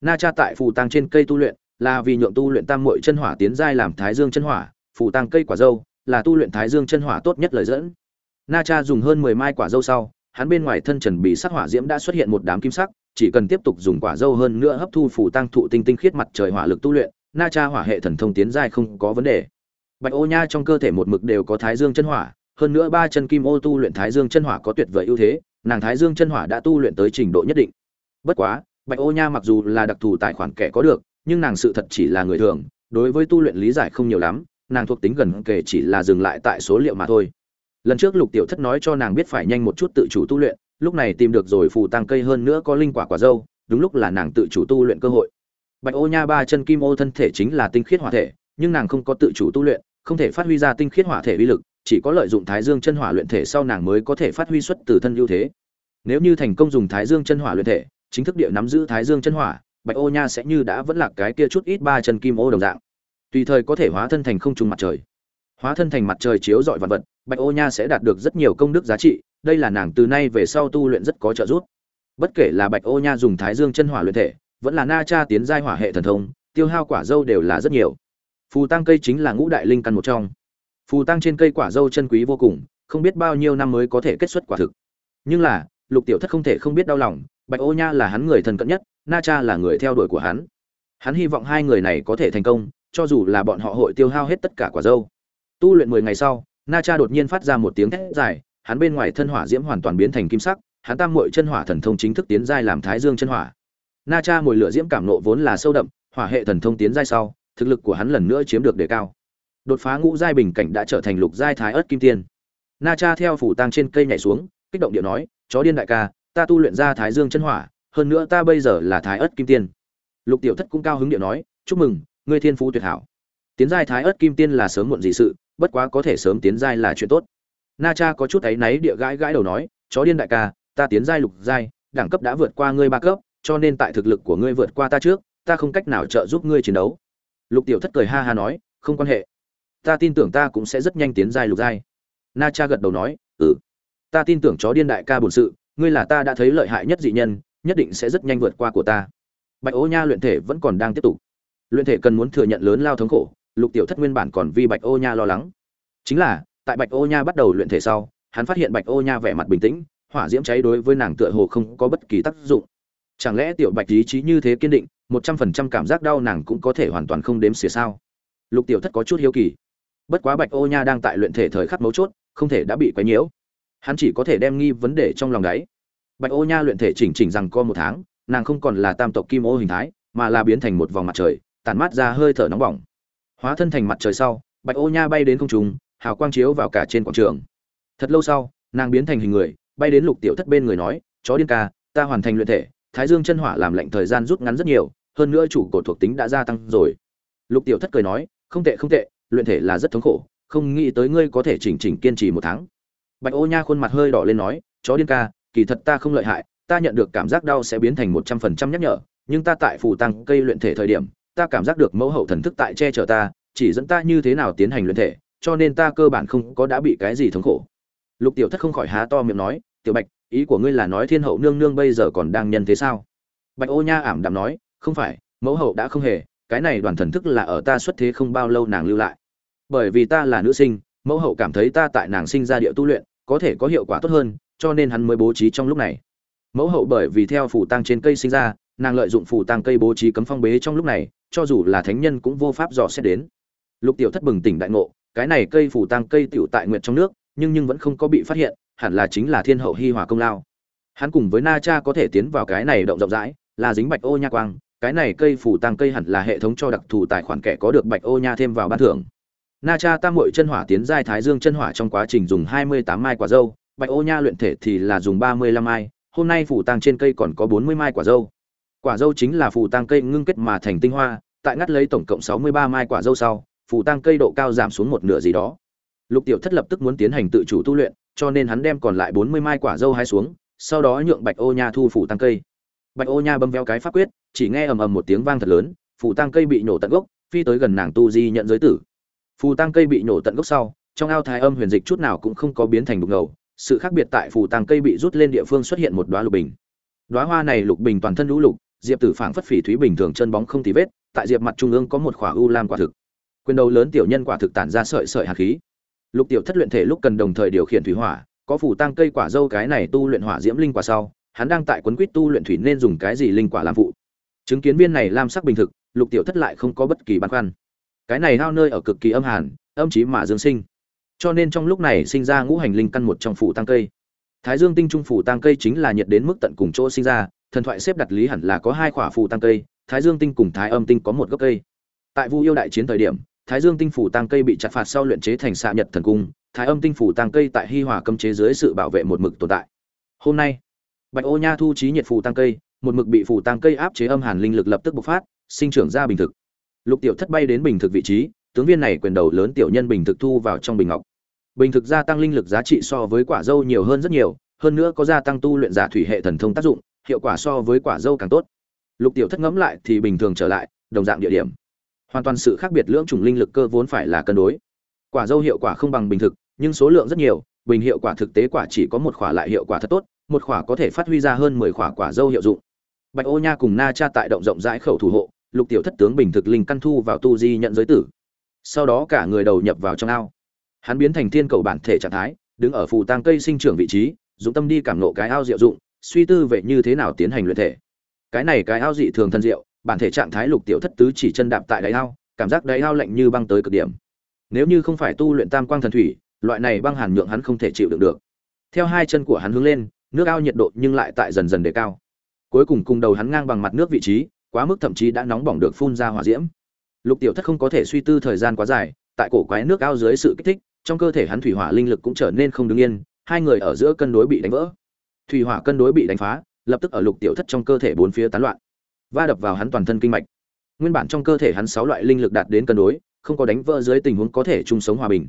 na cha tại phù tang trên cây tu luyện, là vì nhượng tu luyện tam muội chân hỏa tiến giai làm thái dương chân hỏa, phù tang cây quả dâu, là tu luyện thái dương chân hỏa tốt nhất lời dẫn. Na cha dùng hơn mười mai quả dâu sau, hắn bên ngoài thân trần bị sắc hỏa diễm đã xuất hiện một đám kim sắc, chỉ cần tiếp tục dùng quả dâu hơn nữa hấp thu phù tăng thụ tinh tinh khiết mặt trời hỏa lực tu luyện, na cha hỏa hệ thần thông tiến giai không có vấn đề. Bạch ô nha trong cơ thể một mực đều có thái dương chân hỏa, hơn nữa ba chân kim ô tu luyện thái dương chân hỏa có tuyệt vời ưu thế, nàng thái dương chân hỏa đã tu luyện tới trình độ nhất định. Bất quá bạch ô nha mặc dù là đặc thù tài khoản kẻ có được, nhưng nàng sự thật chỉ là người thường, đối với tu luyện lý giải không nhiều lắm, nàng thuộc tính gần kể chỉ là dừng lại tại số liệu mà thôi. Lần trước lục tiểu thất nói cho nàng biết phải nhanh một chút tự chủ tu luyện, lúc này tìm được rồi phù tăng cây hơn nữa có linh quả quả dâu, đúng lúc là nàng tự chủ tu luyện cơ hội. Bạch ô nha ba chân kim ô thân thể chính là tinh khiết hỏa thể, nhưng nàng không có tự chủ tu luyện, không thể phát huy ra tinh khiết hỏa thể uy lực, chỉ có lợi dụng thái dương chân hỏa luyện thể sau nàng mới có thể phát huy xuất từ thân ưu thế. Nếu như thành công dùng thái dương chân hỏa luyện thể chính thức địa nắm giữ thái dương chân hỏa, bạch ô nha sẽ như đã vẫn là cái kia chút ít ba chân kim ô đồng dạng. Tùy thời có thể hóa thân thành không trùng mặt trời. Hóa thân thành mặt trời chiếu rọi vật vật, bạch ô nha sẽ đạt được rất nhiều công đức giá trị, đây là nàng từ nay về sau tu luyện rất có trợ giúp. Bất kể là bạch ô nha dùng thái dương chân hỏa luyện thể, vẫn là na cha tiến giai hỏa hệ thần thông, tiêu hao quả dâu đều là rất nhiều. Phù tăng cây chính là ngũ đại linh căn một trong. Phù tăng trên cây quả dâu chân quý vô cùng, không biết bao nhiêu năm mới có thể kết xuất quả thực. Nhưng là, lục tiểu thất không thể không biết đau lòng bạch ô nha là hắn người thân cận nhất, na cha là người theo đuổi của hắn. Hắn hy vọng hai người này có thể thành công, cho dù là bọn họ hội tiêu hao hết tất cả quả dâu. Tu luyện mười ngày sau, na cha đột nhiên phát ra một tiếng thét dài, hắn bên ngoài thân hỏa diễm hoàn toàn biến thành kim sắc, hắn tam mội chân hỏa thần thông chính thức tiến giai làm thái dương chân hỏa. Na cha mồi lửa diễm cảm nộ vốn là sâu đậm, hỏa hệ thần thông tiến giai sau, thực lực của hắn lần nữa chiếm được đề cao. Đột phá ngũ giai bình cảnh đã trở thành lục giai thái ớt kim tiên. Na cha theo phủ tang trên cây nhảy xuống, kích động điệu nói, chó điên đại ca ta tu luyện ra thái dương chân hỏa, hơn nữa ta bây giờ là thái ớt kim tiên. Lục tiểu thất cũng cao hứng điệu nói, chúc mừng, ngươi thiên phú tuyệt hảo. Tiến giai thái ớt kim tiên là sớm muộn gì sự, bất quá có thể sớm tiến giai là chuyện tốt. Na cha có chút áy náy địa gãi gãi đầu nói, chó điên đại ca, ta tiến giai lục giai, đẳng cấp đã vượt qua ngươi ba cấp, cho nên tại thực lực của ngươi vượt qua ta trước, ta không cách nào trợ giúp ngươi chiến đấu. Lục tiểu thất cười ha ha nói, không quan hệ. Ta tin tưởng ta cũng sẽ rất nhanh tiến giai lục giai. Na cha gật đầu nói ừ. Ta tin tưởng chó điên đại ca bổn sự ngươi là ta đã thấy lợi hại nhất dị nhân, nhất định sẽ rất nhanh vượt qua của ta. Bạch ô nha luyện thể vẫn còn đang tiếp tục. Luyện thể cần muốn thừa nhận lớn lao thống khổ, lục tiểu thất nguyên bản còn vì bạch ô nha lo lắng. Chính là, tại bạch ô nha bắt đầu luyện thể sau, hắn phát hiện bạch ô nha vẻ mặt bình tĩnh, hỏa diễm cháy đối với nàng tựa hồ không có bất kỳ tác dụng. Chẳng lẽ tiểu bạch ý chí như thế kiên định, một trăm phần trăm cảm giác đau nàng cũng có thể hoàn toàn không đếm xỉa sao? Lục tiểu thất có chút hiếu kỳ. Bất quá bạch ô nha đang tại luyện thể thời khắc mấu chốt, không thể đã bị quấy nhiễu hắn chỉ có thể đem nghi vấn đề trong lòng đáy. Bạch ô nha luyện thể chỉnh chỉnh rằng co một tháng, nàng không còn là tam tộc kim ô hình thái, mà là biến thành một vòng mặt trời tàn mát ra hơi thở nóng bỏng. Hóa thân thành mặt trời sau, bạch ô nha bay đến không trung, hào quang chiếu vào cả trên quảng trường. Thật lâu sau, nàng biến thành hình người, bay đến lục tiểu thất bên người nói, chó điên ca, ta hoàn thành luyện thể, thái dương chân hỏa làm lạnh thời gian rút ngắn rất nhiều, hơn nữa chủ cột thuộc tính đã gia tăng rồi. Lục tiểu thất cười nói, không tệ không tệ, luyện thể là rất thống khổ, không nghĩ tới ngươi có thể chỉnh chỉnh kiên trì một tháng bạch ô nha khuôn mặt hơi đỏ lên nói, chó điên ca, kỳ thật ta không lợi hại, ta nhận được cảm giác đau sẽ biến thành một trăm phần trăm nhắc nhở, nhưng ta tại phù tăng cây luyện thể thời điểm, ta cảm giác được mẫu hậu thần thức tại che chở ta, chỉ dẫn ta như thế nào tiến hành luyện thể, cho nên ta cơ bản không có đã bị cái gì thống khổ. Lục tiểu thất không khỏi há to miệng nói, tiểu bạch, ý của ngươi là nói thiên hậu nương nương bây giờ còn đang nhân thế sao? Bạch ô nha ảm đạm nói, không phải, mẫu hậu đã không hề, cái này đoàn thần thức là ở ta xuất thế không bao lâu nàng lưu lại. Bởi vì ta là nữ sinh mẫu hậu cảm thấy ta tại nàng sinh ra địa tu luyện, có thể có hiệu quả tốt hơn, cho nên hắn mới bố trí trong lúc này. Mẫu hậu bởi vì theo phủ tăng trên cây sinh ra, nàng lợi dụng phủ tăng cây bố trí cấm phong bế trong lúc này, cho dù là thánh nhân cũng vô pháp dò xét đến. Lục tiểu thất bừng tỉnh đại ngộ, cái này cây phủ tăng cây tiểu tại nguyện trong nước, nhưng nhưng vẫn không có bị phát hiện, hẳn là chính là thiên hậu hi hòa công lao. Hắn cùng với na cha có thể tiến vào cái này động rộng rãi, là dính bạch ô nha quang, cái này cây phủ tăng cây hẳn là hệ thống cho đặc thù tài khoản kẻ có được bạch ô nha thêm vào ban thưởng na cha tam muội chân hỏa tiến giai thái dương chân hỏa trong quá trình dùng hai mươi tám mai quả dâu, bạch ô nha luyện thể thì là dùng ba mươi lăm mai, hôm nay phủ tăng trên cây còn có bốn mươi mai quả dâu. Quả dâu chính là phủ tăng cây ngưng kết mà thành tinh hoa, tại ngắt lấy tổng cộng sáu mươi ba mai quả dâu sau, phủ tăng cây độ cao giảm xuống một nửa gì đó. Lục tiểu thất lập tức muốn tiến hành tự chủ tu luyện, cho nên hắn đem còn lại bốn mươi mai quả dâu hai xuống, sau đó nhượng bạch ô nha thu phủ tăng cây. Bạch ô nha bấm veo cái pháp quyết, chỉ nghe ầm ầm một tiếng vang thật lớn, phủ tăng cây bị nổ tận gốc, phi tới gần nàng tu di nhận giới tử phù tăng cây bị nổ tận gốc sau, trong ao thái âm huyền dịch chút nào cũng không có biến thành đục ngầu, sự khác biệt tại phù tăng cây bị rút lên địa phương xuất hiện một đoá lục bình. Đoá hoa này lục bình toàn thân lũ lục, diệp tử phảng phất phỉ thúy bình thường chân bóng không tì vết, tại diệp mặt trung ương có một khỏa u lam quả thực. Quyền đầu lớn tiểu nhân quả thực tản ra sợi sợi hạt khí. Lục tiểu thất luyện thể lúc cần đồng thời điều khiển thủy hỏa, có phủ tăng cây quả dâu cái này tu luyện hỏa diễm linh quả sau, hắn đang tại quấn quýt tu luyện thủy nên dùng cái gì linh quả làm phụ. Chứng kiến viên này lam sắc bình thực, lục tiểu thất lại không có bất kỳ băn khoăn cái này hao nơi ở cực kỳ âm hàn, âm chí mà dương sinh. Cho nên trong lúc này sinh ra ngũ hành linh căn một trong phủ tăng cây. Thái dương tinh trung phủ tăng cây chính là nhiệt đến mức tận cùng chỗ sinh ra, thần thoại xếp đặt lý hẳn là có hai khỏa phủ tăng cây, thái dương tinh cùng thái âm tinh có một gốc cây. Tại vu yêu đại chiến thời điểm, thái dương tinh phủ tăng cây bị chặt phạt sau luyện chế thành xạ nhật thần cung, thái âm tinh phủ tăng cây tại hi hòa cấm chế dưới sự bảo vệ một mực tồn tại. Hôm nay, bạch ô nha thu trí nhiệt phủ tăng cây, một mực bị phủ tăng cây áp chế âm hàn linh lực lập tức bộc phát, sinh trưởng ra bình thực lục tiểu thất bay đến bình thực vị trí, tướng viên này quyền đầu lớn tiểu nhân bình thực thu vào trong bình ngọc. Bình thực gia tăng linh lực giá trị so với quả dâu nhiều hơn rất nhiều, hơn nữa có gia tăng tu luyện giả thủy hệ thần thông tác dụng, hiệu quả so với quả dâu càng tốt. Lục tiểu thất ngẫm lại thì bình thường trở lại, đồng dạng địa điểm. Hoàn toàn sự khác biệt lưỡng chủng linh lực cơ vốn phải là cân đối. Quả dâu hiệu quả không bằng bình thực, nhưng số lượng rất nhiều, bình hiệu quả thực tế quả chỉ có một khỏa lại hiệu quả thật tốt, một khỏa có thể phát huy ra hơn mười khỏa quả dâu hiệu dụng. Bạch ô nha cùng na cha tại động rộng rãi khẩu thủ hộ lục tiểu thất tướng bình thực linh căn thu vào tu di nhận giới tử. Sau đó cả người đầu nhập vào trong ao. Hắn biến thành thiên cầu bản thể trạng thái, đứng ở phù tang cây sinh trưởng vị trí, dụng tâm đi cảm nộ cái ao diệu dụng, suy tư về như thế nào tiến hành luyện thể. Cái này cái ao dị thường thân diệu, bản thể trạng thái lục tiểu thất tứ chỉ chân đạp tại đáy ao, cảm giác đáy ao lạnh như băng tới cực điểm. Nếu như không phải tu luyện tam quang thần thủy, loại này băng hàn nhượng hắn không thể chịu đựng được. Theo hai chân của hắn hướng lên, nước ao nhiệt độ nhưng lại tại dần dần đề cao. Cuối cùng cùng đầu hắn ngang bằng mặt nước vị trí quá mức thậm chí đã nóng bỏng được phun ra hỏa diễm. Lục tiểu thất không có thể suy tư thời gian quá dài, tại cổ quái nước ao dưới sự kích thích, trong cơ thể hắn thủy hỏa linh lực cũng trở nên không đứng yên, hai người ở giữa cân đối bị đánh vỡ. Thủy hỏa cân đối bị đánh phá, lập tức ở lục tiểu thất trong cơ thể bốn phía tán loạn, va đập vào hắn toàn thân kinh mạch. Nguyên bản trong cơ thể hắn sáu loại linh lực đạt đến cân đối, không có đánh vỡ dưới tình huống có thể chung sống hòa bình.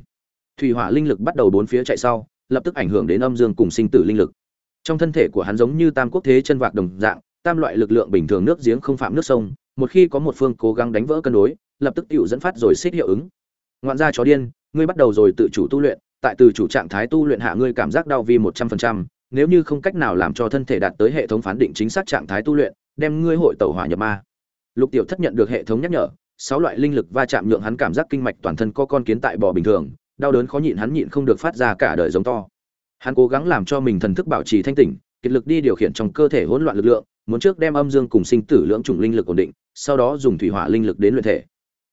Thủy hỏa linh lực bắt đầu bốn phía chạy sau, lập tức ảnh hưởng đến âm dương cùng sinh tử linh lực. Trong thân thể của hắn giống như tam quốc thế chân vạc đồng dạng tam loại lực lượng bình thường nước giếng không phạm nước sông, một khi có một phương cố gắng đánh vỡ cân đối, lập tức tự dẫn phát rồi xích hiệu ứng. Ngoạn gia chó điên, ngươi bắt đầu rồi tự chủ tu luyện, tại từ chủ trạng thái tu luyện hạ ngươi cảm giác đau vi một trăm phần trăm, nếu như không cách nào làm cho thân thể đạt tới hệ thống phán định chính xác trạng thái tu luyện, đem ngươi hội tẩu hỏa nhập ma. Lục tiểu thất nhận được hệ thống nhắc nhở, sáu loại linh lực va chạm nhượng hắn cảm giác kinh mạch toàn thân co con kiến tại bò bình thường, đau đớn khó nhịn hắn nhịn không được phát ra cả đời giống to. Hắn cố gắng làm cho mình thần thức bảo trì thanh tỉnh, kiệt lực đi điều khiển trong cơ thể hỗn loạn lực lượng muốn trước đem âm dương cùng sinh tử lưỡng chủng linh lực ổn định, sau đó dùng thủy hỏa linh lực đến luyện thể.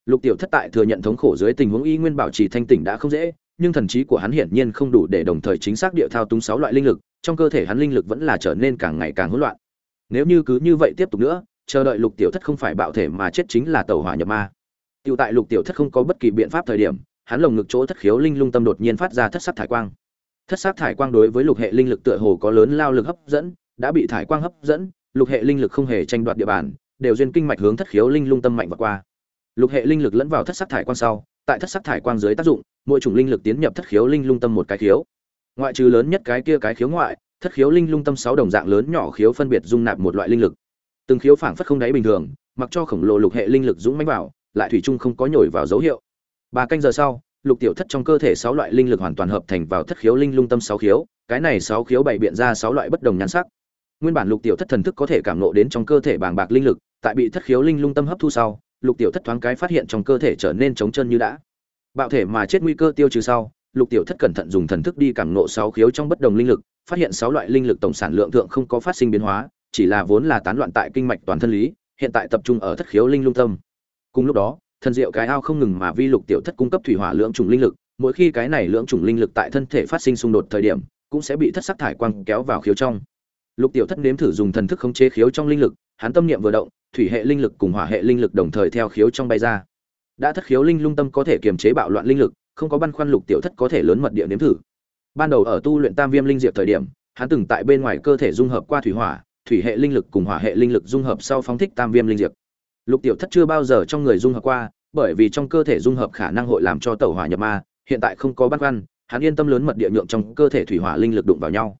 Lục tiểu thất tại thừa nhận thống khổ dưới tình huống y nguyên bảo trì thanh tỉnh đã không dễ, nhưng thần trí của hắn hiển nhiên không đủ để đồng thời chính xác địa thao túng sáu loại linh lực, trong cơ thể hắn linh lực vẫn là trở nên càng ngày càng hỗn loạn. Nếu như cứ như vậy tiếp tục nữa, chờ đợi lục tiểu thất không phải bạo thể mà chết chính là tẩu hỏa nhập ma. Tiểu tại lục tiểu thất không có bất kỳ biện pháp thời điểm, hắn lồng ngực chỗ thất khiếu linh lung tâm đột nhiên phát ra thất sắc thải quang. Thất sắc thải quang đối với lục hệ linh lực tựa hồ có lớn lao lực hấp dẫn, đã bị thải quang hấp dẫn lục hệ linh lực không hề tranh đoạt địa bàn, đều duyên kinh mạch hướng thất khiếu linh lung tâm mạnh vượt qua. Lục hệ linh lực lẫn vào thất sắc thải quang sau, tại thất sắc thải quang dưới tác dụng, mỗi chủng linh lực tiến nhập thất khiếu linh lung tâm một cái khiếu. Ngoại trừ lớn nhất cái kia cái khiếu ngoại, thất khiếu linh lung tâm sáu đồng dạng lớn nhỏ khiếu phân biệt dung nạp một loại linh lực. Từng khiếu phảng phất không đáy bình thường, mặc cho khổng lồ lục hệ linh lực dũng mãnh vào, lại thủy chung không có nhồi vào dấu hiệu. Ba canh giờ sau, lục tiểu thất trong cơ thể sáu loại linh lực hoàn toàn hợp thành vào thất khiếu linh lung tâm sáu khiếu, cái này sáu khiếu bày biện ra sáu loại bất đồng nhan sắc nguyên bản lục tiểu thất thần thức có thể cảm nộ đến trong cơ thể bàng bạc linh lực, tại bị thất khiếu linh lung tâm hấp thu sau, lục tiểu thất thoáng cái phát hiện trong cơ thể trở nên trống chân như đã. Bạo thể mà chết nguy cơ tiêu trừ sau, lục tiểu thất cẩn thận dùng thần thức đi cảm nộ sáu khiếu trong bất đồng linh lực, phát hiện sáu loại linh lực tổng sản lượng thượng không có phát sinh biến hóa, chỉ là vốn là tán loạn tại kinh mạch toàn thân lý, hiện tại tập trung ở thất khiếu linh lung tâm. Cùng lúc đó, thần diệu cái ao không ngừng mà vi lục tiểu thất cung cấp thủy hỏa lưỡng trùng linh lực, mỗi khi cái này lưỡng trùng linh lực tại thân thể phát sinh xung đột thời điểm, cũng sẽ bị thất sắc thải quang kéo vào khiếu trong lục tiểu thất nếm thử dùng thần thức khống chế khiếu trong linh lực, hắn tâm niệm vừa động, thủy hệ linh lực cùng hỏa hệ linh lực đồng thời theo khiếu trong bay ra. Đã thất khiếu linh lung tâm có thể kiềm chế bạo loạn linh lực, không có băn khoăn lục tiểu thất có thể lớn mật địa nếm thử. Ban đầu ở tu luyện tam viêm linh diệp thời điểm, hắn từng tại bên ngoài cơ thể dung hợp qua thủy hỏa, thủy hệ linh lực cùng hỏa hệ linh lực dung hợp sau phóng thích tam viêm linh diệp. Lục tiểu thất chưa bao giờ trong người dung hợp qua, bởi vì trong cơ thể dung hợp khả năng hội làm cho tẩu hỏa nhập ma, hiện tại không có băn khoăn, hắn yên tâm lớn mật địa nhượng trong cơ thể thủy hỏa linh lực đụng vào nhau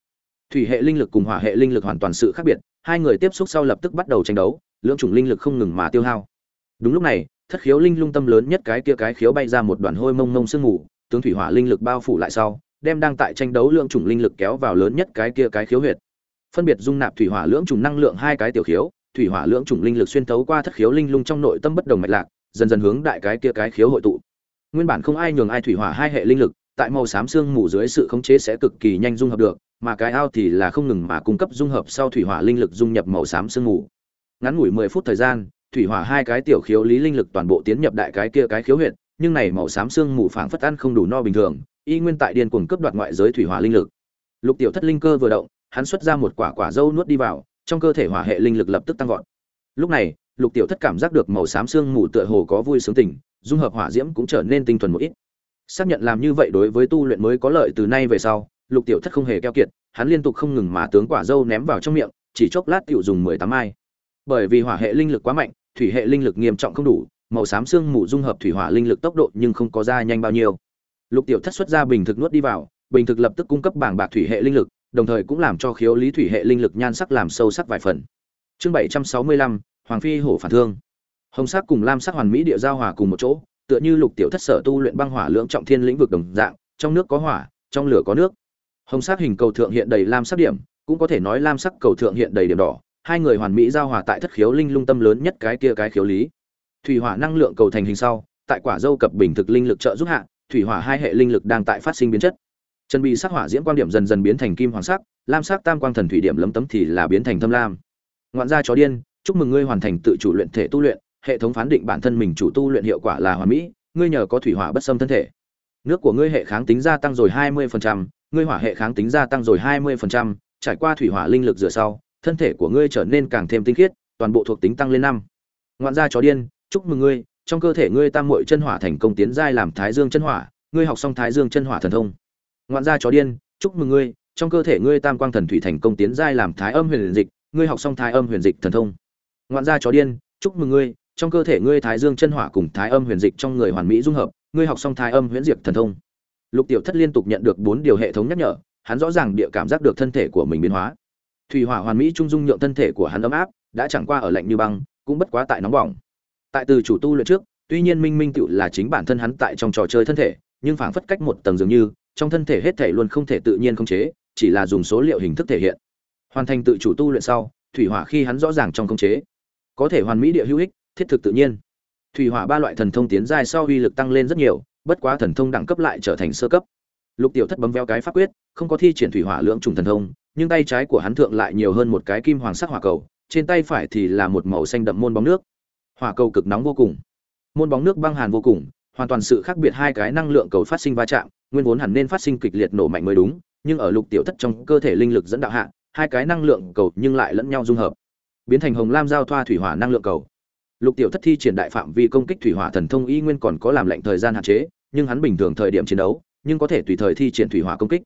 thủy hệ linh lực cùng hỏa hệ linh lực hoàn toàn sự khác biệt, hai người tiếp xúc sau lập tức bắt đầu tranh đấu, lưỡng chủng linh lực không ngừng mà tiêu hao. Đúng lúc này, thất khiếu linh lung tâm lớn nhất cái kia cái khiếu bay ra một đoàn hôi mông mông sương mù, tướng thủy hỏa linh lực bao phủ lại sau, đem đang tại tranh đấu lượng chủng linh lực kéo vào lớn nhất cái kia cái khiếu huyệt. Phân biệt dung nạp thủy hỏa lưỡng chủng năng lượng hai cái tiểu khiếu, thủy hỏa lưỡng chủng linh lực xuyên thấu qua thất khiếu linh lung trong nội tâm bất đồng mạch lạc, dần dần hướng đại cái kia cái khiếu hội tụ. Nguyên bản không ai nhường ai thủy hỏa hai hệ linh lực, tại màu xám xương mù dưới sự khống chế sẽ cực kỳ nhanh dung hợp được mà cái ao thì là không ngừng mà cung cấp dung hợp sau thủy hỏa linh lực dung nhập màu xám xương mù. Ngắn ngủi mười phút thời gian, thủy hỏa hai cái tiểu khiếu lý linh lực toàn bộ tiến nhập đại cái kia cái khiếu huyệt, nhưng này màu xám xương mù phảng phất ăn không đủ no bình thường, y nguyên tại điên cuồng cướp đoạt ngoại giới thủy hỏa linh lực. Lục tiểu thất linh cơ vừa động, hắn xuất ra một quả quả dâu nuốt đi vào, trong cơ thể hỏa hệ linh lực lập tức tăng vọt. Lúc này, lục tiểu thất cảm giác được màu xám xương mù tựa hồ có vui sướng tình dung hợp hỏa diễm cũng trở nên tinh thuần một ít. Xác nhận làm như vậy đối với tu luyện mới có lợi từ nay về sau lục tiểu thất không hề keo kiệt, hắn liên tục không ngừng mà tướng quả dâu ném vào trong miệng, chỉ chốc lát tiểu dùng mười tám mai. Bởi vì hỏa hệ linh lực quá mạnh, thủy hệ linh lực nghiêm trọng không đủ, màu xám xương mù dung hợp thủy hỏa linh lực tốc độ nhưng không có ra nhanh bao nhiêu. Lục tiểu thất xuất ra bình thực nuốt đi vào, bình thực lập tức cung cấp bảng bạc thủy hệ linh lực, đồng thời cũng làm cho khiếu lý thủy hệ linh lực nhan sắc làm sâu sắc vài phần. Chương bảy trăm sáu mươi lăm, hoàng phi hổ phản thương. Hồng sắc cùng lam sắc hoàn mỹ địa giao hòa cùng một chỗ, tựa như lục tiểu thất sở tu luyện băng hỏa lưỡng trọng thiên lĩnh vực đồng dạng, trong nước có hỏa, trong lửa có nước hồng sắc hình cầu thượng hiện đầy lam sắc điểm cũng có thể nói lam sắc cầu thượng hiện đầy điểm đỏ hai người hoàn mỹ giao hòa tại thất khiếu linh lung tâm lớn nhất cái kia cái khiếu lý. Thủy hỏa năng lượng cầu thành hình sau tại quả dâu cập bình thực linh lực trợ giúp hạ thủy hỏa hai hệ linh lực đang tại phát sinh biến chất. Chân bị sắc hỏa diễm quan điểm dần dần biến thành kim hoàng sắc lam sắc tam quang thần thủy điểm lấm tấm thì là biến thành thâm lam. Ngoạn gia chó điên chúc mừng ngươi hoàn thành tự chủ luyện thể tu luyện hệ thống phán định bản thân mình chủ tu luyện hiệu quả là hoàn mỹ ngươi nhờ có thủy hỏa bất xâm thân thể. Nước của ngươi hệ kháng tính gia tăng rồi 20%, ngươi hỏa hệ kháng tính gia tăng rồi 20%, trải qua thủy hỏa linh lực rửa sau thân thể của ngươi trở nên càng thêm tinh khiết toàn bộ thuộc tính tăng lên năm. Ngoạn gia chó điên chúc mừng ngươi trong cơ thể ngươi tam muội chân hỏa thành công tiến giai làm thái dương chân hỏa ngươi học xong thái dương chân hỏa thần thông. Ngoạn gia chó điên chúc mừng ngươi trong cơ thể ngươi tam quang thần thủy thành công tiến giai làm thái âm huyền dịch ngươi học xong thái âm huyền dịch thần thông. Ngoạn gia chó điên chúc mừng ngươi trong cơ thể ngươi thái dương chân hỏa cùng thái âm huyền dịch trong người hoàn mỹ dung hợp ngươi học xong thái âm huyễn diệt thần thông lục tiểu thất liên tục nhận được bốn điều hệ thống nhắc nhở, hắn rõ ràng địa cảm giác được thân thể của mình biến hóa. Thủy hỏa hoàn mỹ trung dung nhượng thân thể của hắn ấm áp, đã chẳng qua ở lạnh như băng, cũng bất quá tại nóng bỏng. Tại từ chủ tu luyện trước, tuy nhiên minh minh tựu là chính bản thân hắn tại trong trò chơi thân thể, nhưng phảng phất cách một tầng dường như, trong thân thể hết thể luôn không thể tự nhiên không chế, chỉ là dùng số liệu hình thức thể hiện. Hoàn thành tự chủ tu luyện sau, thủy hỏa khi hắn rõ ràng trong không chế, có thể hoàn mỹ địa hữu ích, thiết thực tự nhiên. Thủy hỏa ba loại thần thông tiến giai sau uy lực tăng lên rất nhiều bất quá thần thông đẳng cấp lại trở thành sơ cấp. Lục tiểu thất bấm veo cái pháp quyết, không có thi triển thủy hỏa lưỡng trùng thần thông, nhưng tay trái của hắn thượng lại nhiều hơn một cái kim hoàng sắc hỏa cầu, trên tay phải thì là một màu xanh đậm môn bóng nước. Hỏa cầu cực nóng vô cùng. Môn bóng nước băng hàn vô cùng, hoàn toàn sự khác biệt hai cái năng lượng cầu phát sinh va chạm, nguyên vốn hẳn nên phát sinh kịch liệt nổ mạnh mới đúng, nhưng ở lục tiểu thất trong cơ thể linh lực dẫn đạo hạ, hai cái năng lượng cầu nhưng lại lẫn nhau dung hợp, biến thành hồng lam giao thoa thủy hỏa năng lượng cầu. Lục tiểu thất thi triển đại phạm vi công kích thủy hỏa thần thông y nguyên còn có làm lệnh thời gian hạn chế nhưng hắn bình thường thời điểm chiến đấu, nhưng có thể tùy thời thi triển thủy hỏa công kích.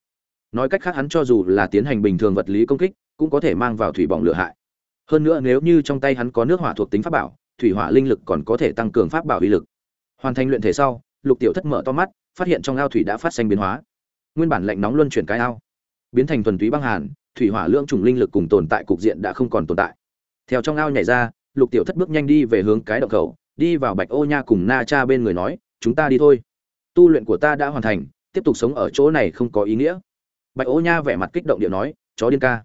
Nói cách khác hắn cho dù là tiến hành bình thường vật lý công kích, cũng có thể mang vào thủy bỏng lửa hại. Hơn nữa nếu như trong tay hắn có nước hỏa thuộc tính pháp bảo, thủy hỏa linh lực còn có thể tăng cường pháp bảo uy lực. Hoàn thành luyện thể sau, lục tiểu thất mở to mắt, phát hiện trong ao thủy đã phát sinh biến hóa. Nguyên bản lạnh nóng luân chuyển cái ao, biến thành thuần túy băng hàn, thủy hỏa lượng trùng linh lực cùng tồn tại cục diện đã không còn tồn tại. Theo trong ao nhảy ra, lục tiểu thất bước nhanh đi về hướng cái động khẩu, đi vào bạch ô nha cùng na cha bên người nói, chúng ta đi thôi tu luyện của ta đã hoàn thành, tiếp tục sống ở chỗ này không có ý nghĩa. Bạch ô nha vẻ mặt kích động điệu nói, chó điên ca,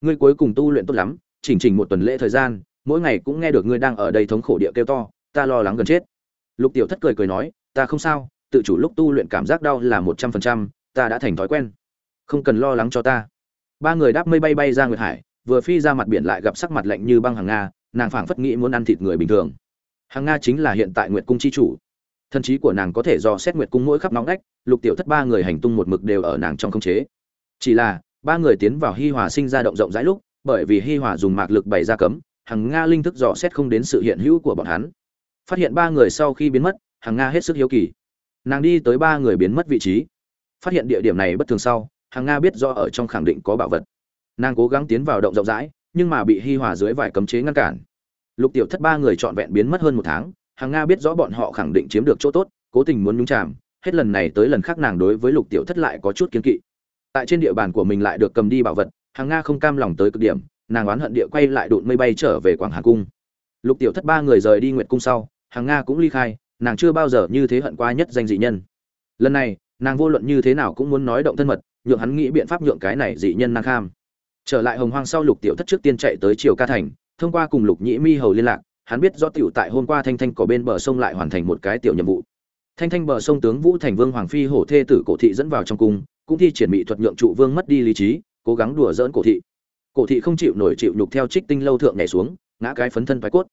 ngươi cuối cùng tu luyện tốt lắm, chỉnh chỉnh một tuần lễ thời gian, mỗi ngày cũng nghe được ngươi đang ở đây thống khổ địa kêu to, ta lo lắng gần chết. Lục tiểu thất cười cười nói, ta không sao, tự chủ lúc tu luyện cảm giác đau là một trăm phần trăm, ta đã thành thói quen. Không cần lo lắng cho ta. Ba người đáp mây bay bay ra nguyệt hải, vừa phi ra mặt biển lại gặp sắc mặt lạnh như băng hàng nga, nàng phảng phất nghĩ muốn ăn thịt người bình thường. Hàng nga chính là hiện tại nguyệt cung chi chủ. Thần trí của nàng có thể do xét nguyệt cung mỗi khắp nóng ách lục tiểu thất ba người hành tung một mực đều ở nàng trong không chế. Chỉ là, ba người tiến vào hi hòa sinh ra động rộng rãi lúc, bởi vì hi hòa dùng mạc lực bày ra cấm, hằng nga linh thức dò xét không đến sự hiện hữu của bọn hắn. Phát hiện ba người sau khi biến mất, hằng nga hết sức hiếu kỳ. Nàng đi tới ba người biến mất vị trí. Phát hiện địa điểm này bất thường sau, hằng nga biết do ở trong khẳng định có bảo vật. Nàng cố gắng tiến vào động rộng rãi, nhưng mà bị hi hòa dưới vải cấm chế ngăn cản. Lục tiểu thất ba người trọn vẹn biến mất hơn một tháng Hàng nga biết rõ bọn họ khẳng định chiếm được chỗ tốt, cố tình muốn nhúng chàm, hết lần này tới lần khác nàng đối với lục tiểu thất lại có chút kiến kỵ. Tại trên địa bàn của mình lại được cầm đi bảo vật, Hàng nga không cam lòng tới cực điểm, nàng oán hận địa quay lại đụn mây bay trở về quảng hà cung. Lục tiểu thất ba người rời đi nguyệt cung sau, Hàng nga cũng ly khai, nàng chưa bao giờ như thế hận qua nhất danh dị nhân. Lần này, nàng vô luận như thế nào cũng muốn nói động thân mật, nhượng hắn nghĩ biện pháp nhượng cái này dị nhân nàng kham. Trở lại hồng hoang sau lục tiểu thất trước tiên chạy tới triều ca thành, thông qua cùng lục nhĩ mi hầu liên lạc hắn biết do tiểu tại hôm qua thanh thanh có bên bờ sông lại hoàn thành một cái tiểu nhiệm vụ. Thanh thanh bờ sông tướng vũ thành vương hoàng phi hổ thê tử cổ thị dẫn vào trong cung, cũng thi triển mỹ thuật nhượng trụ vương mất đi lý trí, cố gắng đùa dỡn cổ thị. Cổ thị không chịu nổi chịu nhục theo trích tinh lâu thượng nhảy xuống, ngã cái phấn thân thoái cốt.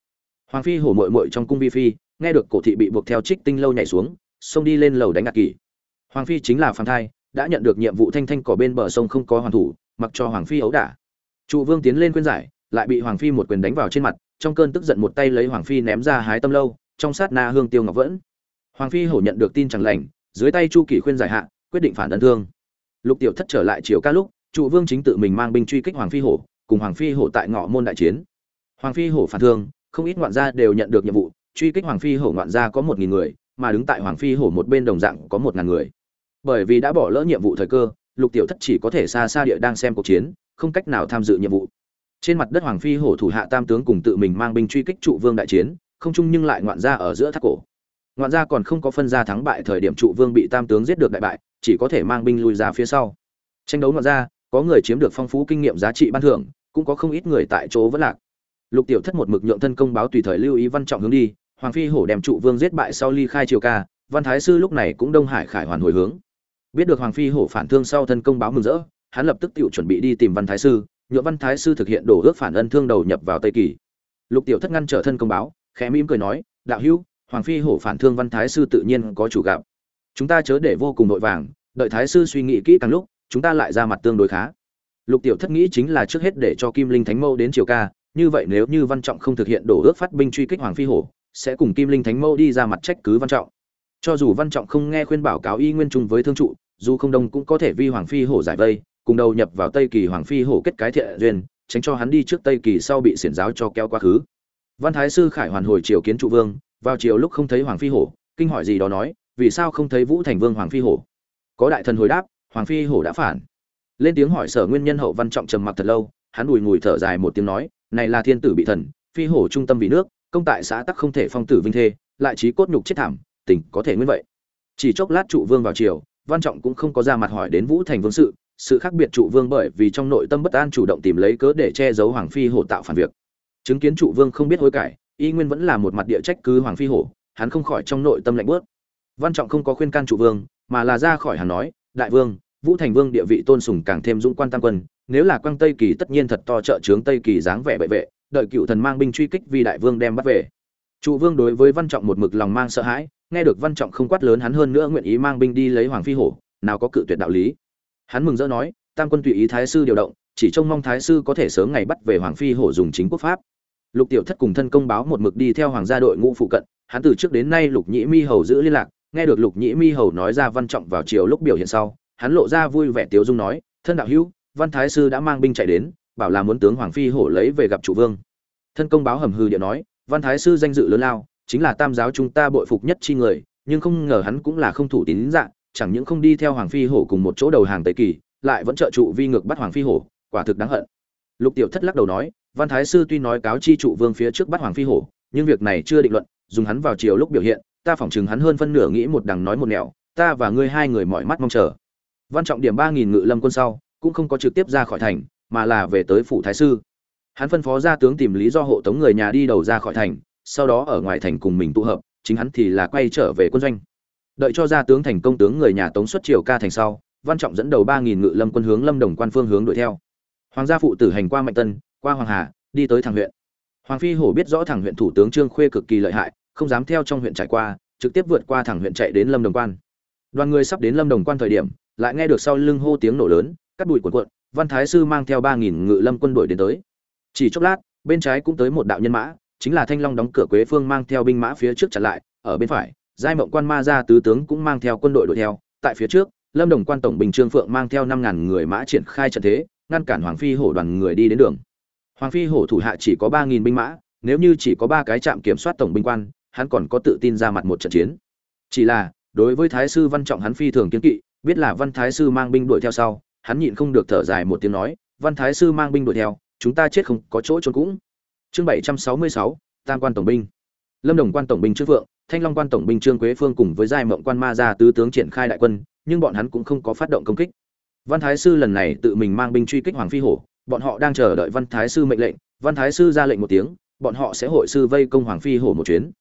Hoàng phi hổ mội mội trong cung vi phi, nghe được cổ thị bị buộc theo trích tinh lâu nhảy xuống, xông đi lên lầu đánh ngạc kỳ. Hoàng phi chính là phan thai, đã nhận được nhiệm vụ thanh thanh cỏ bên bờ sông không có hoàn thủ, mặc cho hoàng phi ấu đả. Trụ vương tiến lên khuyên giải, lại bị hoàng phi một quyền đánh vào trên mặt trong cơn tức giận một tay lấy hoàng phi ném ra hái tâm lâu, trong sát na hương tiêu ngọc vẫn. Hoàng phi hổ nhận được tin chẳng lành, dưới tay chu kỳ khuyên giải hạ, quyết định phản ấn thương. Lục tiểu thất trở lại triều ca lúc, trụ vương chính tự mình mang binh truy kích hoàng phi hổ, cùng hoàng phi hổ tại ngõ môn đại chiến. Hoàng phi hổ phản thương, không ít ngoạn gia đều nhận được nhiệm vụ, truy kích hoàng phi hổ ngoạn gia có một nghìn người, mà đứng tại hoàng phi hổ một bên đồng dạng có một ngàn người. Bởi vì đã bỏ lỡ nhiệm vụ thời cơ, lục tiểu thất chỉ có thể xa xa địa đang xem cuộc chiến, không cách nào tham dự nhiệm vụ trên mặt đất hoàng phi hổ thủ hạ tam tướng cùng tự mình mang binh truy kích trụ vương đại chiến, không chung nhưng lại ngoạn gia ở giữa thác cổ. Ngoạn gia còn không có phân ra thắng bại thời điểm trụ vương bị tam tướng giết được đại bại, chỉ có thể mang binh lui ra phía sau. Tranh đấu ngoạn gia có người chiếm được phong phú kinh nghiệm giá trị ban thưởng, cũng có không ít người tại chỗ vẫn lạc. Lục tiểu thất một mực nhượng thân công báo tùy thời lưu ý văn trọng hướng đi, hoàng phi hổ đem trụ vương giết bại sau ly khai triều ca, văn thái sư lúc này cũng đông hải khải hoàn hồi hướng. Biết được hoàng phi hổ phản thương sau thân công báo mừng rỡ, hắn lập tức tự chuẩn bị đi tìm văn thái sư nhượng văn thái sư thực hiện đổ ước phản ân thương đầu nhập vào tây kỳ. Lục tiểu thất ngăn trở thân công báo, khẽ mỉm cười nói, đạo hữu, hoàng phi hổ phản thương văn thái sư tự nhiên có chủ gặp. Chúng ta chớ để vô cùng vội vàng, đợi thái sư suy nghĩ kỹ càng lúc, chúng ta lại ra mặt tương đối khá. Lục tiểu thất nghĩ chính là trước hết để cho kim linh thánh mâu đến triều ca, như vậy nếu như văn trọng không thực hiện đổ ước phát binh truy kích hoàng phi hổ, sẽ cùng kim linh thánh mâu đi ra mặt trách cứ văn trọng. Cho dù văn trọng không nghe khuyên bảo cáo y nguyên trung với thương trụ, dù không đông cũng có thể vi hoàng phi hổ giải vây cùng đầu nhập vào tây kỳ hoàng phi hổ kết cái thiện duyên, tránh cho hắn đi trước tây kỳ sau bị xiển giáo cho kéo quá khứ. Văn thái sư khải hoàn hồi triều kiến trụ vương, vào chiều lúc không thấy hoàng phi hổ, kinh hỏi gì đó nói, vì sao không thấy vũ thành vương hoàng phi hổ? Có đại thần hồi đáp, hoàng phi hổ đã phản. Lên tiếng hỏi sở nguyên nhân hậu văn trọng trầm mặc thật lâu, hắn đùi ngùi thở dài một tiếng nói, này là thiên tử bị thần, phi hổ trung tâm vì nước, công tại xã tắc không thể phong tử vinh thê, lại trí cốt nhục chết thảm, tình có thể nguyên vậy. Chỉ chốc lát trụ vương vào chiều văn trọng cũng không có ra mặt hỏi đến vũ thành vương sự sự khác biệt trụ vương bởi vì trong nội tâm bất an chủ động tìm lấy cớ để che giấu hoàng phi hổ tạo phản việc. Chứng kiến trụ vương không biết hối cải, y nguyên vẫn là một mặt địa trách cứ hoàng phi hổ, hắn không khỏi trong nội tâm lạnh bớt. Văn trọng không có khuyên can trụ vương, mà là ra khỏi hắn nói, đại vương, vũ thành vương địa vị tôn sùng càng thêm dũng quan tam quân, nếu là quang tây kỳ tất nhiên thật to trợ trướng tây kỳ dáng vẻ bệ vệ, đợi cựu thần mang binh truy kích vì đại vương đem bắt về. Trụ vương đối với văn trọng một mực lòng mang sợ hãi, nghe được văn trọng không quát lớn hắn hơn nữa nguyện ý mang binh đi lấy hoàng phi hổ, nào có cự tuyệt đạo lý hắn mừng rỡ nói, tam quân tùy ý thái sư điều động, chỉ trông mong thái sư có thể sớm ngày bắt về hoàng phi hổ dùng chính quốc pháp. Lục tiểu thất cùng thân công báo một mực đi theo hoàng gia đội ngũ phụ cận, hắn từ trước đến nay lục nhĩ mi hầu giữ liên lạc, nghe được lục nhĩ mi hầu nói ra văn trọng vào chiều lúc biểu hiện sau, hắn lộ ra vui vẻ tiếu dung nói, thân đạo hữu, văn thái sư đã mang binh chạy đến, bảo là muốn tướng hoàng phi hổ lấy về gặp chủ vương. Thân công báo hầm hư điện nói, văn thái sư danh dự lớn lao, chính là tam giáo chúng ta bội phục nhất chi người, nhưng không ngờ hắn cũng là không thủ tín dạng chẳng những không đi theo hoàng phi hổ cùng một chỗ đầu hàng tây kỳ, lại vẫn trợ trụ vi ngược bắt hoàng phi hổ, quả thực đáng hận. Lục tiểu thất lắc đầu nói, văn thái sư tuy nói cáo chi trụ vương phía trước bắt hoàng phi hổ, nhưng việc này chưa định luận, dùng hắn vào chiều lúc biểu hiện, ta phỏng chừng hắn hơn phân nửa nghĩ một đằng nói một nẻo, ta và ngươi hai người mọi mắt mong chờ. Văn trọng điểm ba nghìn ngự lâm quân sau, cũng không có trực tiếp ra khỏi thành, mà là về tới phủ thái sư. Hắn phân phó ra tướng tìm lý do hộ tống người nhà đi đầu ra khỏi thành, sau đó ở ngoài thành cùng mình tụ hợp, chính hắn thì là quay trở về quân doanh đợi cho ra tướng thành công tướng người nhà tống xuất triều ca thành sau, văn trọng dẫn đầu ba nghìn ngự lâm quân hướng lâm đồng quan phương hướng đuổi theo. Hoàng gia phụ tử hành qua mạnh tân, qua hoàng hà, đi tới thằng huyện. Hoàng phi hổ biết rõ thằng huyện thủ tướng trương khuê cực kỳ lợi hại, không dám theo trong huyện trải qua, trực tiếp vượt qua thẳng huyện chạy đến lâm đồng quan. Đoàn người sắp đến lâm đồng quan thời điểm, lại nghe được sau lưng hô tiếng nổ lớn, cắt đùi cuộn cuộn, văn thái sư mang theo ba nghìn ngự lâm quân đội đến tới. Chỉ chốc lát, bên trái cũng tới một đạo nhân mã, chính là thanh long đóng cửa quế phương mang theo binh mã phía trước chặn lại, ở bên phải giai mộng quan ma gia tứ tướng cũng mang theo quân đội đuổi theo. Tại phía trước, lâm đồng quan tổng bình trương phượng mang theo năm ngàn người mã triển khai trận thế, ngăn cản hoàng phi hổ đoàn người đi đến đường. Hoàng phi hổ thủ hạ chỉ có ba nghìn binh mã, nếu như chỉ có ba cái trạm kiểm soát tổng binh quan, hắn còn có tự tin ra mặt một trận chiến. Chỉ là, đối với thái sư văn trọng hắn phi thường kiến kỵ, biết là văn thái sư mang binh đuổi theo sau, hắn nhịn không được thở dài một tiếng nói, văn thái sư mang binh đuổi theo, chúng ta chết không có chỗ trốn cũng. Chương bảy trăm sáu mươi sáu, tam quan tổng binh. Lâm đồng quan tổng binh trước phượng thanh long quan tổng binh trương quế phương cùng với giai mộng quan ma gia tứ tướng triển khai đại quân, nhưng bọn hắn cũng không có phát động công kích. Văn thái sư lần này tự mình mang binh truy kích hoàng phi hổ, bọn họ đang chờ đợi văn thái sư mệnh lệnh, văn thái sư ra lệnh một tiếng, bọn họ sẽ hội sư vây công hoàng phi hổ một chuyến.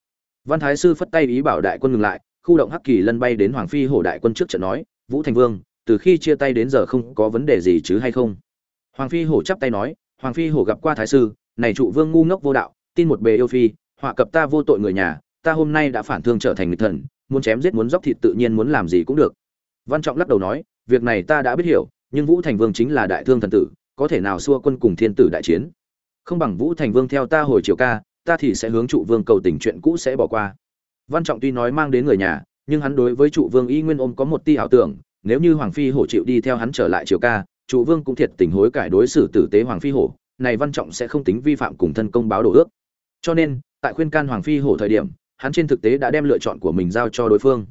Văn thái sư phất tay ý bảo đại quân ngừng lại, khu động hắc kỳ lân bay đến hoàng phi hổ đại quân trước trận nói, vũ thành vương, từ khi chia tay đến giờ không có vấn đề gì chứ hay không? Hoàng phi hổ chắp tay nói, hoàng phi hổ gặp qua thái sư, này trụ vương ngu ngốc vô đạo, tin một bề yêu phi, họa cập ta vô tội người nhà ta hôm nay đã phản thương trở thành nghịch thần, muốn chém giết muốn dốc thịt tự nhiên muốn làm gì cũng được. Văn trọng lắc đầu nói, việc này ta đã biết hiểu, nhưng vũ thành vương chính là đại thương thần tử, có thể nào xua quân cùng thiên tử đại chiến? Không bằng vũ thành vương theo ta hồi chiều ca, ta thì sẽ hướng trụ vương cầu tình chuyện cũ sẽ bỏ qua. Văn trọng tuy nói mang đến người nhà, nhưng hắn đối với trụ vương y nguyên ôm có một ti ảo tưởng, nếu như hoàng phi hổ chịu đi theo hắn trở lại chiều ca, trụ vương cũng thiệt tình hối cải đối xử tử tế hoàng phi hổ, này văn trọng sẽ không tính vi phạm cùng thân công báo đồ ước. Cho nên, tại khuyên can hoàng phi hổ thời điểm hắn trên thực tế đã đem lựa chọn của mình giao cho đối phương.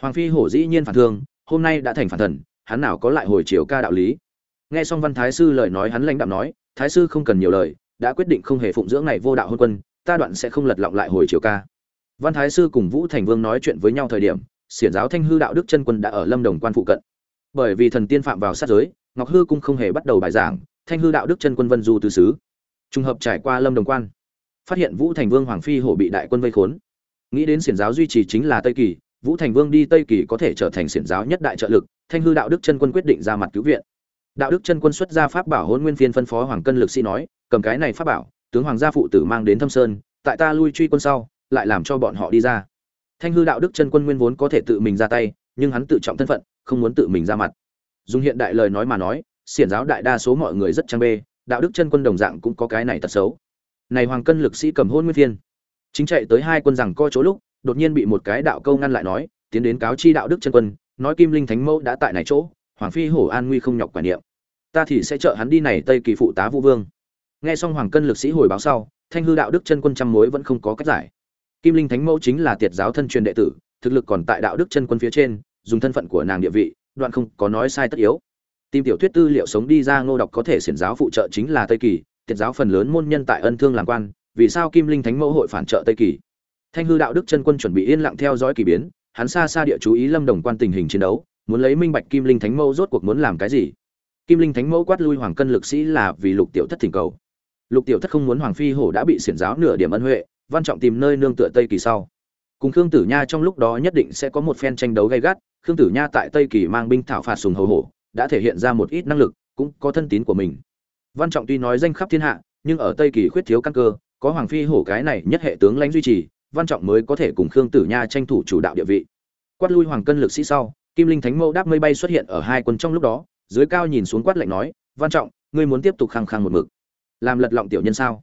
Hoàng phi hổ dĩ nhiên phản thương, hôm nay đã thành phản thần, hắn nào có lại hồi chiều ca đạo lý. Nghe xong văn thái sư lời nói hắn lãnh đạm nói, thái sư không cần nhiều lời, đã quyết định không hề phụng dưỡng này vô đạo hôn quân, ta đoạn sẽ không lật lọng lại hồi chiều ca. Văn thái sư cùng vũ thành vương nói chuyện với nhau thời điểm, xiển giáo thanh hư đạo đức chân quân đã ở lâm đồng quan phụ cận. Bởi vì thần tiên phạm vào sát giới, ngọc hư cung không hề bắt đầu bài giảng, thanh hư đạo đức chân quân vân du tứ xứ trùng hợp trải qua lâm đồng quan, phát hiện vũ thành vương hoàng phi hổ bị đại quân vây khốn nghĩ đến xiển giáo duy trì chính là tây kỳ, vũ thành vương đi tây kỳ có thể trở thành xiển giáo nhất đại trợ lực, thanh hư đạo đức chân quân quyết định ra mặt cứu viện. Đạo đức chân quân xuất ra pháp bảo hôn nguyên phiên phân phó hoàng cân lực sĩ nói, cầm cái này pháp bảo, tướng hoàng gia phụ tử mang đến thâm sơn, tại ta lui truy quân sau, lại làm cho bọn họ đi ra. Thanh hư đạo đức chân quân nguyên vốn có thể tự mình ra tay, nhưng hắn tự trọng thân phận, không muốn tự mình ra mặt. Dùng hiện đại lời nói mà nói, xiển giáo đại đa số mọi người rất trang bê, đạo đức chân quân đồng dạng cũng có cái này tật xấu. Này hoàng cân lực sĩ cầm hôn nguyên phiên chính chạy tới hai quân rằng co chỗ lúc, đột nhiên bị một cái đạo câu ngăn lại nói, tiến đến cáo chi đạo đức chân quân, nói kim linh thánh mẫu đã tại này chỗ, hoàng phi hổ an nguy không nhọc quả niệm. Ta thì sẽ trợ hắn đi này tây kỳ phụ tá vũ vương. Nghe xong hoàng cân lực sĩ hồi báo sau, thanh hư đạo đức chân quân trăm mối vẫn không có cách giải. Kim linh thánh mẫu chính là tiệt giáo thân truyền đệ tử, thực lực còn tại đạo đức chân quân phía trên, dùng thân phận của nàng địa vị, đoạn không có nói sai tất yếu. Tìm tiểu thuyết tư liệu sống đi ra ngô đọc có thể xiển giáo phụ trợ chính là tây kỳ, tiệt giáo phần lớn môn nhân tại ân thương làm quan vì sao kim linh thánh mẫu hội phản trợ tây kỳ? Thanh hư đạo đức chân quân chuẩn bị yên lặng theo dõi kỳ biến, hắn xa xa địa chú ý lâm đồng quan tình hình chiến đấu, muốn lấy minh bạch kim linh thánh mẫu rốt cuộc muốn làm cái gì. Kim linh thánh mẫu quát lui hoàng cân lực sĩ là vì lục tiểu thất thỉnh cầu. Lục tiểu thất không muốn hoàng phi hổ đã bị xiển giáo nửa điểm ân huệ, văn trọng tìm nơi nương tựa tây kỳ sau. Cùng khương tử nha trong lúc đó nhất định sẽ có một phen tranh đấu gay gắt, khương tử nha tại tây kỳ mang binh thảo phạt sùng hầu hổ, đã thể hiện ra một ít năng lực, cũng có thân tín của mình. Văn trọng tuy nói danh khắp thiên hạ, nhưng ở tây kỳ khuyết thiếu căn cơ có hoàng phi hổ cái này nhất hệ tướng lãnh duy trì, văn trọng mới có thể cùng khương tử nha tranh thủ chủ đạo địa vị. Quát lui hoàng cân lực sĩ sau, kim linh thánh mẫu đáp mây bay xuất hiện ở hai quân trong lúc đó, dưới cao nhìn xuống quát lạnh nói, văn trọng, ngươi muốn tiếp tục khăng khăng một mực, làm lật lọng tiểu nhân sao?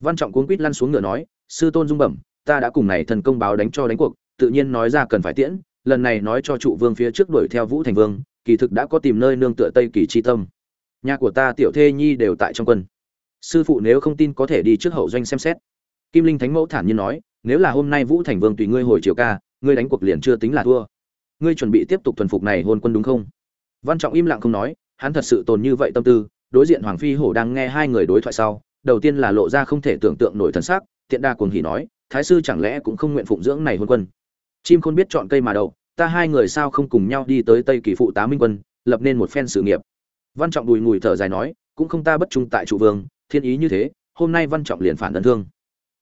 Văn trọng cuống quýt lăn xuống ngựa nói, sư tôn dung bẩm, ta đã cùng này thần công báo đánh cho đánh cuộc, tự nhiên nói ra cần phải tiễn, lần này nói cho trụ vương phía trước đuổi theo vũ thành vương, kỳ thực đã có tìm nơi nương tựa tây kỳ chi tâm. Nhà của ta tiểu thê nhi đều tại trong quân sư phụ nếu không tin có thể đi trước hậu doanh xem xét. Kim linh thánh mẫu thản nhiên nói, nếu là hôm nay vũ thành vương tùy ngươi hồi chiều ca, ngươi đánh cuộc liền chưa tính là thua. Ngươi chuẩn bị tiếp tục thuần phục này hôn quân đúng không? Văn trọng im lặng không nói, hắn thật sự tồn như vậy tâm tư, đối diện hoàng phi hổ đang nghe hai người đối thoại sau, đầu tiên là lộ ra không thể tưởng tượng nổi thần sắc, tiện đa cuồng hỉ nói, thái sư chẳng lẽ cũng không nguyện phụng dưỡng này hôn quân? Chim khôn biết chọn cây mà đậu, ta hai người sao không cùng nhau đi tới tây kỳ phụ tá minh quân, lập nên một phen sự nghiệp. Văn trọng đùi ngùi thở dài nói, cũng không ta bất trung tại trụ vương thiên ý như thế, hôm nay văn trọng liền phản ấn thương.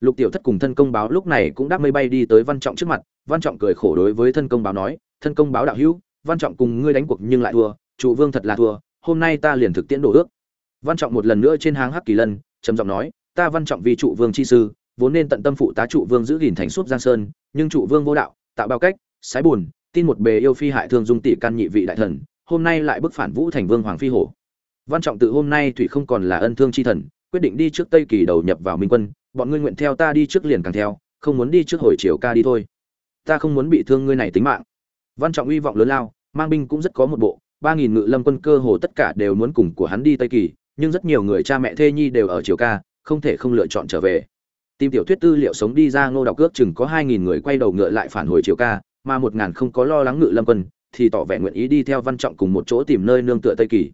Lục tiểu thất cùng thân công báo lúc này cũng đáp mây bay đi tới văn trọng trước mặt, văn trọng cười khổ đối với thân công báo nói, thân công báo đạo hữu, văn trọng cùng ngươi đánh cuộc nhưng lại thua trụ vương thật là thua, hôm nay ta liền thực tiễn đổ ước. Văn trọng một lần nữa trên háng hắc kỳ lân, trầm giọng nói, ta văn trọng vì trụ vương chi sư, vốn nên tận tâm phụ tá trụ vương giữ gìn thành suốt giang sơn, nhưng trụ vương vô đạo, tạo bao cách, sái buồn, tin một bề yêu phi hại thương dung tỷ can nhị vị đại thần, hôm nay lại bức phản vũ thành vương hoàng phi hổ. Văn trọng tự hôm nay thủy không còn là ân thương chi thần quyết định đi trước tây kỳ đầu nhập vào minh quân, bọn ngươi nguyện theo ta đi trước liền càng theo, không muốn đi trước hồi chiều ca đi thôi. Ta không muốn bị thương ngươi này tính mạng. Văn trọng uy vọng lớn lao, mang binh cũng rất có một bộ, ba nghìn ngự lâm quân cơ hồ tất cả đều muốn cùng của hắn đi tây kỳ, nhưng rất nhiều người cha mẹ thê nhi đều ở chiều ca, không thể không lựa chọn trở về. Tìm tiểu thuyết tư liệu sống đi ra ngô đạo cước chừng có hai nghìn người quay đầu ngựa lại phản hồi chiều ca, mà một ngàn không có lo lắng ngự lâm quân, thì tỏ vẻ nguyện ý đi theo văn trọng cùng một chỗ tìm nơi nương tựa tây kỳ.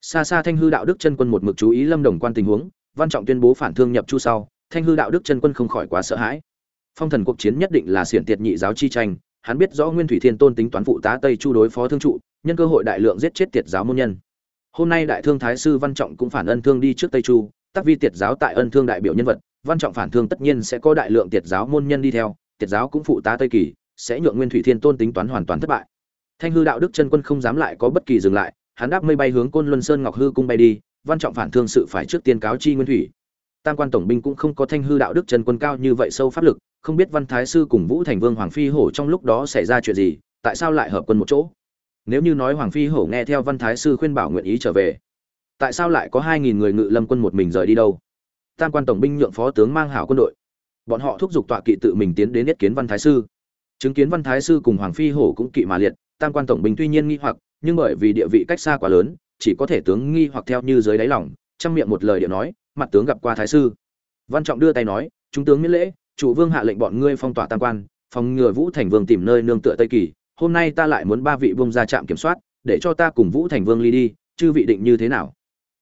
Xa xa thanh hư đạo đức chân quân một mực chú ý lâm đồng quan tình huống văn trọng tuyên bố phản thương nhập chu sau, thanh hư đạo đức chân quân không khỏi quá sợ hãi. Phong thần cuộc chiến nhất định là xiển tiệt nhị giáo chi tranh, hắn biết rõ nguyên thủy thiên tôn tính toán phụ tá tây chu đối phó thương trụ, nhân cơ hội đại lượng giết chết tiệt giáo môn nhân. Hôm nay đại thương thái sư văn trọng cũng phản ân thương đi trước tây chu tác vi tiệt giáo tại ân thương đại biểu nhân vật, văn trọng phản thương tất nhiên sẽ có đại lượng tiệt giáo môn nhân đi theo, tiệt giáo cũng phụ tá tây kỳ, sẽ nhượng nguyên thủy thiên tôn tính toán hoàn toàn thất bại. Thanh hư đạo đức chân quân không dám lại có bất kỳ dừng lại, hắn đáp mây bay hướng côn luân sơn ngọc hư cung bay đi văn trọng phản thương sự phải trước tiên cáo chi nguyên thủy. Tam quan tổng binh cũng không có thanh hư đạo đức chân quân cao như vậy sâu pháp lực, không biết văn thái sư cùng vũ thành vương hoàng phi hổ trong lúc đó xảy ra chuyện gì, tại sao lại hợp quân một chỗ? Nếu như nói hoàng phi hổ nghe theo văn thái sư khuyên bảo nguyện ý trở về, tại sao lại có hai nghìn người ngự lâm quân một mình rời đi đâu? Tam quan tổng binh nhượng phó tướng mang hảo quân đội. Bọn họ thúc giục tọa kỵ tự mình tiến đến yết kiến văn thái sư. Chứng kiến văn thái sư cùng hoàng phi hổ cũng kỵ mà liệt, tam quan tổng binh tuy nhiên nghi hoặc, nhưng bởi vì địa vị cách xa quá lớn chỉ có thể tướng nghi hoặc theo như dưới đáy lòng trong miệng một lời điệu nói, mặt tướng gặp qua thái sư. Văn trọng đưa tay nói, chúng tướng miễn lễ, chủ vương hạ lệnh bọn ngươi phong tỏa tam quan, phòng ngừa vũ thành vương tìm nơi nương tựa tây kỳ, hôm nay ta lại muốn ba vị vương ra trạm kiểm soát, để cho ta cùng vũ thành vương ly đi, chư vị định như thế nào?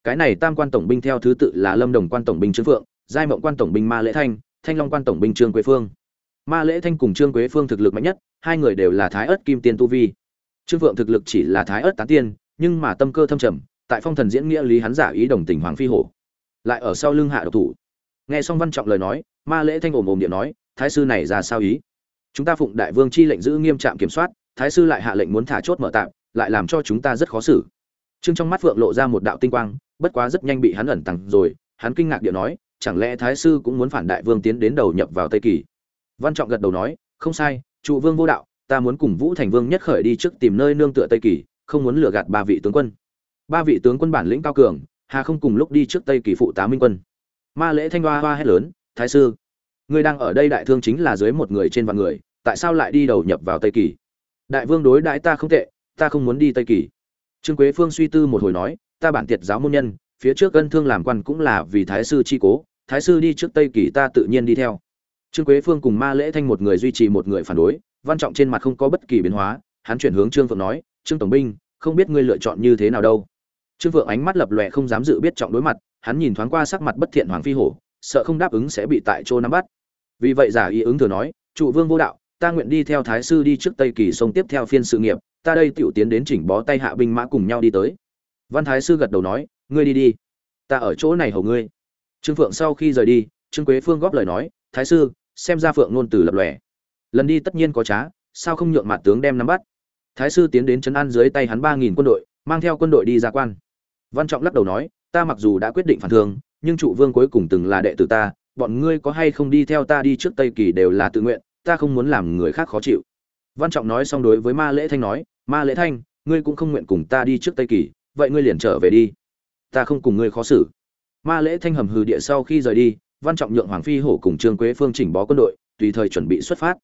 Cái này tam quan tổng binh theo thứ tự là lâm đồng quan tổng binh trương phượng, giai mộng quan tổng binh ma lễ thanh thanh long quan tổng binh trương quế phương. Ma lễ thanh cùng trương quế phương thực lực mạnh nhất, hai người đều là thái ớt kim tiên tu vi. Trương phượng thực lực chỉ là thái ớt tán tiên nhưng mà tâm cơ thâm trầm, tại phong thần diễn nghĩa lý hắn giả ý đồng tình hoàng phi hổ, lại ở sau lưng hạ độc thủ. Nghe xong văn trọng lời nói, ma lễ thanh ồm ồm điện nói, thái sư này ra sao ý? Chúng ta phụng đại vương chi lệnh giữ nghiêm trạm kiểm soát, thái sư lại hạ lệnh muốn thả chốt mở tạm, lại làm cho chúng ta rất khó xử. Trương trong mắt phượng lộ ra một đạo tinh quang, bất quá rất nhanh bị hắn ẩn tàng rồi, hắn kinh ngạc điện nói, chẳng lẽ thái sư cũng muốn phản đại vương tiến đến đầu nhập vào tây kỳ? Văn trọng gật đầu nói, không sai, trụ vương vô đạo, ta muốn cùng vũ thành vương nhất khởi đi trước tìm nơi nương tựa tây kỳ không muốn lừa gạt ba vị tướng quân. Ba vị tướng quân bản lĩnh cao cường, hà không cùng lúc đi trước tây kỳ phụ tá minh quân. Ma lễ thanh hoa hoa hét lớn, thái sư, ngươi đang ở đây đại thương chính là dưới một người trên vạn người, tại sao lại đi đầu nhập vào tây kỳ? Đại vương đối đãi ta không tệ, ta không muốn đi tây kỳ. Trương quế phương suy tư một hồi nói, ta bản tiệt giáo môn nhân, phía trước ân thương làm quan cũng là vì thái sư chi cố, thái sư đi trước tây kỳ ta tự nhiên đi theo. Trương quế phương cùng ma lễ thanh một người duy trì một người phản đối, văn trọng trên mặt không có bất kỳ biến hóa, hắn chuyển hướng trương phượng nói trương tổng binh, không biết ngươi lựa chọn như thế nào đâu. Trương Vượng ánh mắt lập lòe không dám dự biết trọng đối mặt, hắn nhìn thoáng qua sắc mặt bất thiện hoàng phi hổ, sợ không đáp ứng sẽ bị tại chỗ nắm bắt. Vì vậy giả ý ứng thừa nói, trụ vương vô đạo, ta nguyện đi theo thái sư đi trước tây kỳ sông tiếp theo phiên sự nghiệp, ta đây tiểu tiến đến chỉnh bó tay hạ binh mã cùng nhau đi tới. Văn thái sư gật đầu nói, ngươi đi đi, ta ở chỗ này hầu ngươi. Trương phượng sau khi rời đi, trương quế phương góp lời nói, thái sư, xem ra phượng ngôn từ lập lòe. Lần đi tất nhiên có trá, sao không nhượng mặt tướng đem nắm bắt? Thái sư tiến đến trấn an dưới tay hắn ba nghìn quân đội, mang theo quân đội đi ra quan. Văn trọng lắc đầu nói, ta mặc dù đã quyết định phản thương nhưng trụ vương cuối cùng từng là đệ tử ta, bọn ngươi có hay không đi theo ta đi trước tây kỳ đều là tự nguyện, ta không muốn làm người khác khó chịu. Văn trọng nói xong đối với ma lễ thanh nói, ma lễ thanh, ngươi cũng không nguyện cùng ta đi trước tây kỳ, vậy ngươi liền trở về đi. Ta không cùng ngươi khó xử. Ma lễ thanh hầm hừ địa sau khi rời đi, văn trọng nhượng hoàng phi hổ cùng trương quế phương chỉnh bó quân đội, tùy thời chuẩn bị xuất phát.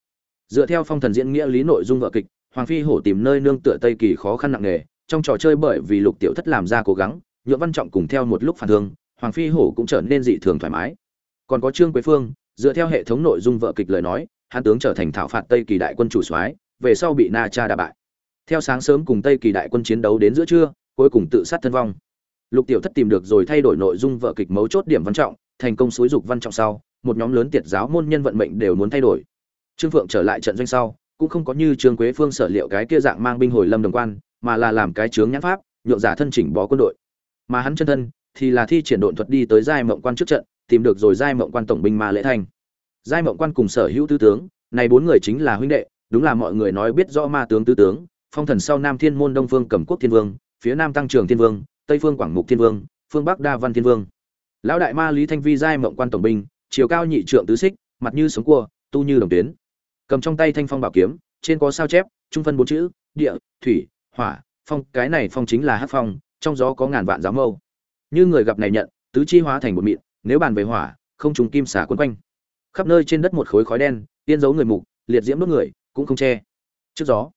Dựa theo phong thần diễn nghĩa lý nội dung vợ kịch hoàng phi hổ tìm nơi nương tựa tây kỳ khó khăn nặng nề, trong trò chơi bởi vì lục tiểu thất làm ra cố gắng, nhượng văn trọng cùng theo một lúc phản thương, hoàng phi hổ cũng trở nên dị thường thoải mái. Còn có trương quế phương, dựa theo hệ thống nội dung vợ kịch lời nói Hán tướng trở thành thảo phạt tây kỳ đại quân chủ soái, về sau bị na cha đà bại. Theo sáng sớm cùng tây kỳ đại quân chiến đấu đến giữa trưa, cuối cùng tự sát thân vong. Lục tiểu thất tìm được rồi thay đổi nội dung vợ kịch mấu chốt điểm văn trọng, thành công xúi dục văn trọng sau, một nhóm lớn tiệt giáo môn nhân vận mệnh đều muốn thay đổi. Trương phượng trở lại trận doanh sau cũng không có như trương quế phương sở liệu cái kia dạng mang binh hồi lâm đồng quan, mà là làm cái chướng nhãn pháp, nhượng giả thân chỉnh bó quân đội. Mà hắn chân thân thì là thi triển độn thuật đi tới giai mộng quan trước trận, tìm được rồi giai mộng quan tổng binh ma lễ thành. giai mộng quan cùng sở hữu tứ tướng, này bốn người chính là huynh đệ, đúng là mọi người nói biết rõ ma tướng tứ tướng, phong thần sau nam thiên môn đông phương cầm quốc thiên vương, phía nam tăng trường thiên vương, tây phương quảng mục thiên vương, phương bắc đa văn thiên vương. Lão đại ma lý thanh vi giai mộng quan tổng binh, chiều cao nhị trượng tứ xích, mặt như sống cua, tu như đồng tuyến cầm trong tay thanh phong bảo kiếm, trên có sao chép, trung phân bốn chữ, địa, thủy, hỏa. Phong, cái này phong chính là hát phong, trong gió có ngàn vạn giáo mâu. Như người gặp này nhận, tứ chi hóa thành một mịn, nếu bàn về hỏa, không trùng kim xả quấn quanh. Khắp nơi trên đất một khối khói đen tiên giấu người mục, liệt diễm đốt người, cũng không che. Trước gió,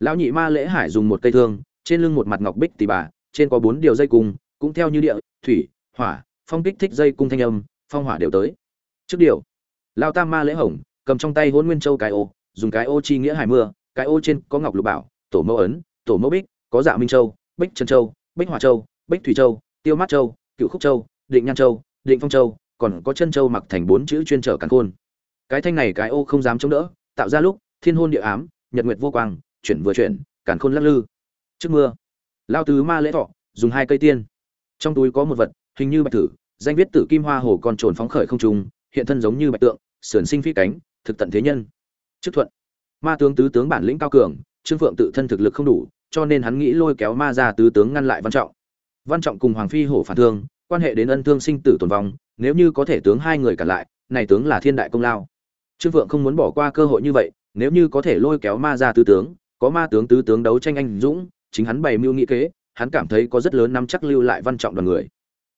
lão nhị ma lễ hải dùng một cây thương, trên lưng một mặt ngọc bích tỷ bà, trên có bốn điều dây cung, cũng theo như địa, thủy, hỏa. Phong kích thích dây cung thanh âm, phong hỏa đều tới. Trước điều lao tam ma lễ hồng cầm trong tay hôn nguyên châu cái ô dùng cái ô chi nghĩa hải mưa cái ô trên có ngọc lục bảo tổ mẫu ấn tổ mẫu bích có dạ minh châu bích trân châu bích hỏa châu bích thủy châu tiêu mát châu cựu khúc châu định nhan châu định phong châu còn có chân châu mặc thành bốn chữ chuyên trở càn khôn. Cái thanh này cái ô không dám chống đỡ tạo ra lúc thiên hôn địa ám nhật nguyệt vô quang chuyển vừa chuyển càn khôn lắc lư. Trước mưa lao tứ ma lễ thọ dùng hai cây tiên. Trong túi có một vật hình như bạch tử, danh viết tử kim hoa hồ con trồn phóng khởi không trùng hiện thân giống như bạch tượng sườn sinh phi cánh thực tận thế nhân. Chức thuận, ma tướng tứ tướng bản lĩnh cao cường, trương phượng tự thân thực lực không đủ, cho nên hắn nghĩ lôi kéo ma ra tứ tướng ngăn lại văn trọng. Văn trọng cùng hoàng phi hổ phản thương, quan hệ đến ân thương sinh tử tồn vong, nếu như có thể tướng hai người cản lại, này tướng là thiên đại công lao. Trương phượng không muốn bỏ qua cơ hội như vậy, nếu như có thể lôi kéo ma ra tứ tướng, có ma tướng tứ tướng đấu tranh anh dũng, chính hắn bày mưu nghĩ kế, hắn cảm thấy có rất lớn nắm chắc lưu lại văn trọng đoàn người.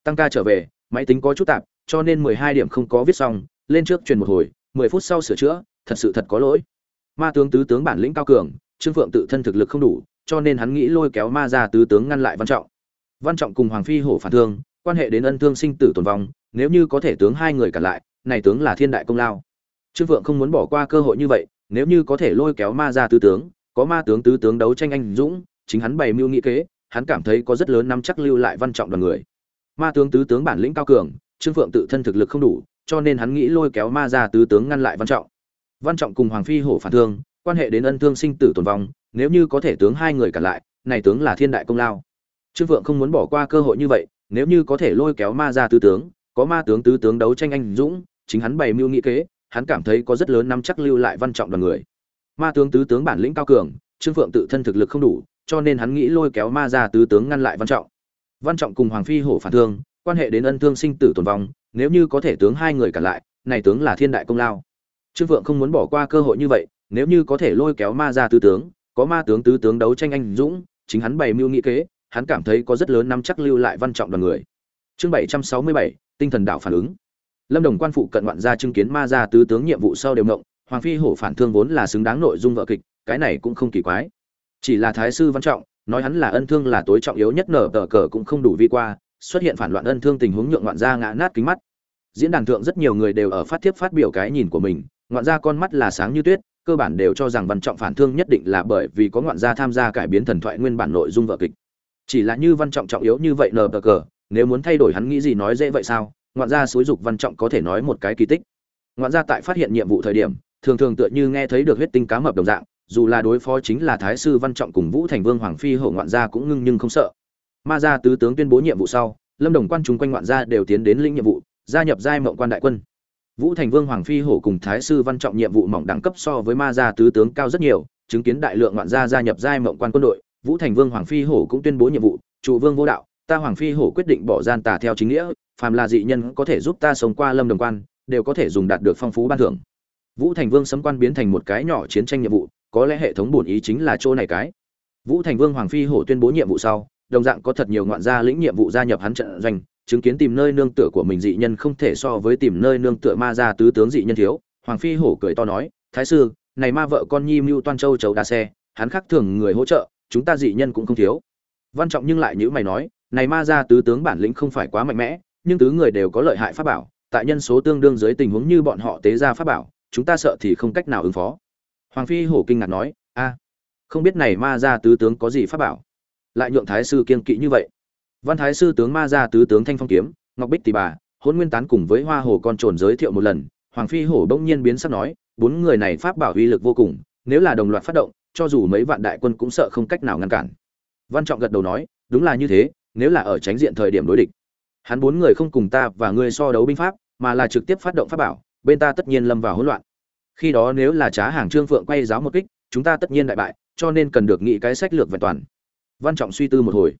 Tăng ca trở về, máy tính có chút tạp, cho nên mười hai điểm không có viết xong, lên trước truyền một hồi mười phút sau sửa chữa, thật sự thật có lỗi. Ma tướng tứ tướng bản lĩnh cao cường, trương phượng tự thân thực lực không đủ, cho nên hắn nghĩ lôi kéo ma gia tứ tướng ngăn lại văn trọng. Văn trọng cùng hoàng phi hổ phản thương, quan hệ đến ân thương sinh tử tồn vong, nếu như có thể tướng hai người cả lại, này tướng là thiên đại công lao. Trương phượng không muốn bỏ qua cơ hội như vậy, nếu như có thể lôi kéo ma gia tứ tướng, có ma tướng tứ tướng đấu tranh anh dũng, chính hắn bày mưu nghị kế, hắn cảm thấy có rất lớn nắm chắc lưu lại văn trọng đoàn người. Ma tướng tứ tướng bản lĩnh cao cường, trương phượng tự thân thực lực không đủ cho nên hắn nghĩ lôi kéo ma ra tứ tướng ngăn lại văn trọng. Văn trọng cùng hoàng phi hổ phản thương, quan hệ đến ân thương sinh tử tồn vong, nếu như có thể tướng hai người cản lại, này tướng là thiên đại công lao. Trương Vượng không muốn bỏ qua cơ hội như vậy, nếu như có thể lôi kéo ma ra tứ tướng, có ma tướng tứ tướng đấu tranh anh dũng, chính hắn bày mưu nghĩ kế, hắn cảm thấy có rất lớn nắm chắc lưu lại văn trọng đoàn người. Ma tướng tứ tướng bản lĩnh cao cường, trương phượng tự thân thực lực không đủ, cho nên hắn nghĩ lôi kéo ma ra tứ tướng ngăn lại văn trọng. Văn trọng cùng hoàng phi hổ phản thương, quan hệ đến ân thương sinh tử tồn vong nếu như có thể tướng hai người cả lại, này tướng là thiên đại công lao. Trương vượng không muốn bỏ qua cơ hội như vậy, nếu như có thể lôi kéo ma ra tứ tướng, có ma tướng tứ tướng đấu tranh anh dũng, chính hắn bày mưu nghĩ kế, hắn cảm thấy có rất lớn nắm chắc lưu lại văn trọng đoàn người. Chương bảy trăm sáu mươi bảy, tinh thần đạo phản ứng. Lâm đồng quan phụ cận ngoạn gia chứng kiến ma gia tứ tướng nhiệm vụ sau đều ngộng, hoàng phi hổ phản thương vốn là xứng đáng nội dung vợ kịch, cái này cũng không kỳ quái. Chỉ là thái sư văn trọng, nói hắn là ân thương là tối trọng yếu nhất nở tờ cờ cũng không đủ vi qua xuất hiện phản loạn ân thương tình huống nhượng ngoạn gia ngã nát kính mắt. Diễn đàn thượng rất nhiều người đều ở phát thiếp phát biểu cái nhìn của mình, ngoạn gia con mắt là sáng như tuyết, cơ bản đều cho rằng văn trọng phản thương nhất định là bởi vì có ngoạn gia tham gia cải biến thần thoại nguyên bản nội dung vở kịch. Chỉ là như văn trọng trọng yếu như vậy nờ bờ cờ, nếu muốn thay đổi hắn nghĩ gì nói dễ vậy sao, ngoạn gia xúi dục văn trọng có thể nói một cái kỳ tích. Ngoạn gia tại phát hiện nhiệm vụ thời điểm, thường thường tựa như nghe thấy được huyết tinh cá mập đồng dạng, dù là đối phó chính là thái sư văn trọng cùng vũ thành vương hoàng phi hậu ngoạn gia cũng ngưng nhưng không sợ ma gia tứ tướng tuyên bố nhiệm vụ sau, lâm đồng quan chúng quanh ngoạn gia đều tiến đến lĩnh nhiệm vụ, gia nhập giai mộng quan đại quân. Vũ thành vương, hoàng phi hổ cùng thái sư văn trọng nhiệm vụ mỏng đẳng cấp so với ma gia tứ tướng cao rất nhiều, chứng kiến đại lượng ngoạn gia gia nhập giai mộng quan quân đội, vũ thành vương, hoàng phi hổ cũng tuyên bố nhiệm vụ trụ vương vô đạo, ta hoàng phi hổ quyết định bỏ gian tà theo chính nghĩa, phàm là dị nhân có thể giúp ta sống qua lâm đồng quan, đều có thể dùng đạt được phong phú ban thưởng. Vũ thành vương sấm quan biến thành một cái nhỏ chiến tranh nhiệm vụ, có lẽ hệ thống bổn ý chính là chỗ này cái. Vũ thành vương, hoàng phi hổ tuyên bố nhiệm vụ sau đồng dạng có thật nhiều ngoạn gia lĩnh nhiệm vụ gia nhập hắn trận doanh, chứng kiến tìm nơi nương tựa của mình dị nhân không thể so với tìm nơi nương tựa ma gia tứ tướng dị nhân thiếu, hoàng phi hổ cười to nói, thái sư, này ma vợ con nhi mưu toan châu chấu đa xe, hắn khác thường người hỗ trợ, chúng ta dị nhân cũng không thiếu. Văn trọng nhưng lại như mày nói, này ma gia tứ tướng bản lĩnh không phải quá mạnh mẽ, nhưng tứ người đều có lợi hại pháp bảo, tại nhân số tương đương dưới tình huống như bọn họ tế ra pháp bảo, chúng ta sợ thì không cách nào ứng phó. Hoàng phi hổ kinh ngạc nói, a, không biết này ma gia tứ tướng có gì pháp bảo? Lại nhượng thái sư kiên kỵ như vậy. Văn thái sư tướng ma gia tứ tướng thanh phong kiếm, ngọc bích tỷ bà hôn nguyên tán cùng với hoa hồ con trồn giới thiệu một lần, hoàng phi hổ bỗng nhiên biến sắc nói, bốn người này pháp bảo uy lực vô cùng, nếu là đồng loạt phát động, cho dù mấy vạn đại quân cũng sợ không cách nào ngăn cản. Văn trọng gật đầu nói, đúng là như thế, nếu là ở tránh diện thời điểm đối địch. Hắn bốn người không cùng ta và ngươi so đấu binh pháp, mà là trực tiếp phát động pháp bảo, bên ta tất nhiên lâm vào hỗn loạn. Khi đó nếu là trá hàng trương phượng quay giáo một kích, chúng ta tất nhiên đại bại, cho nên cần được nghĩ cái sách lược vẹn toàn văn trọng suy tư một hồi.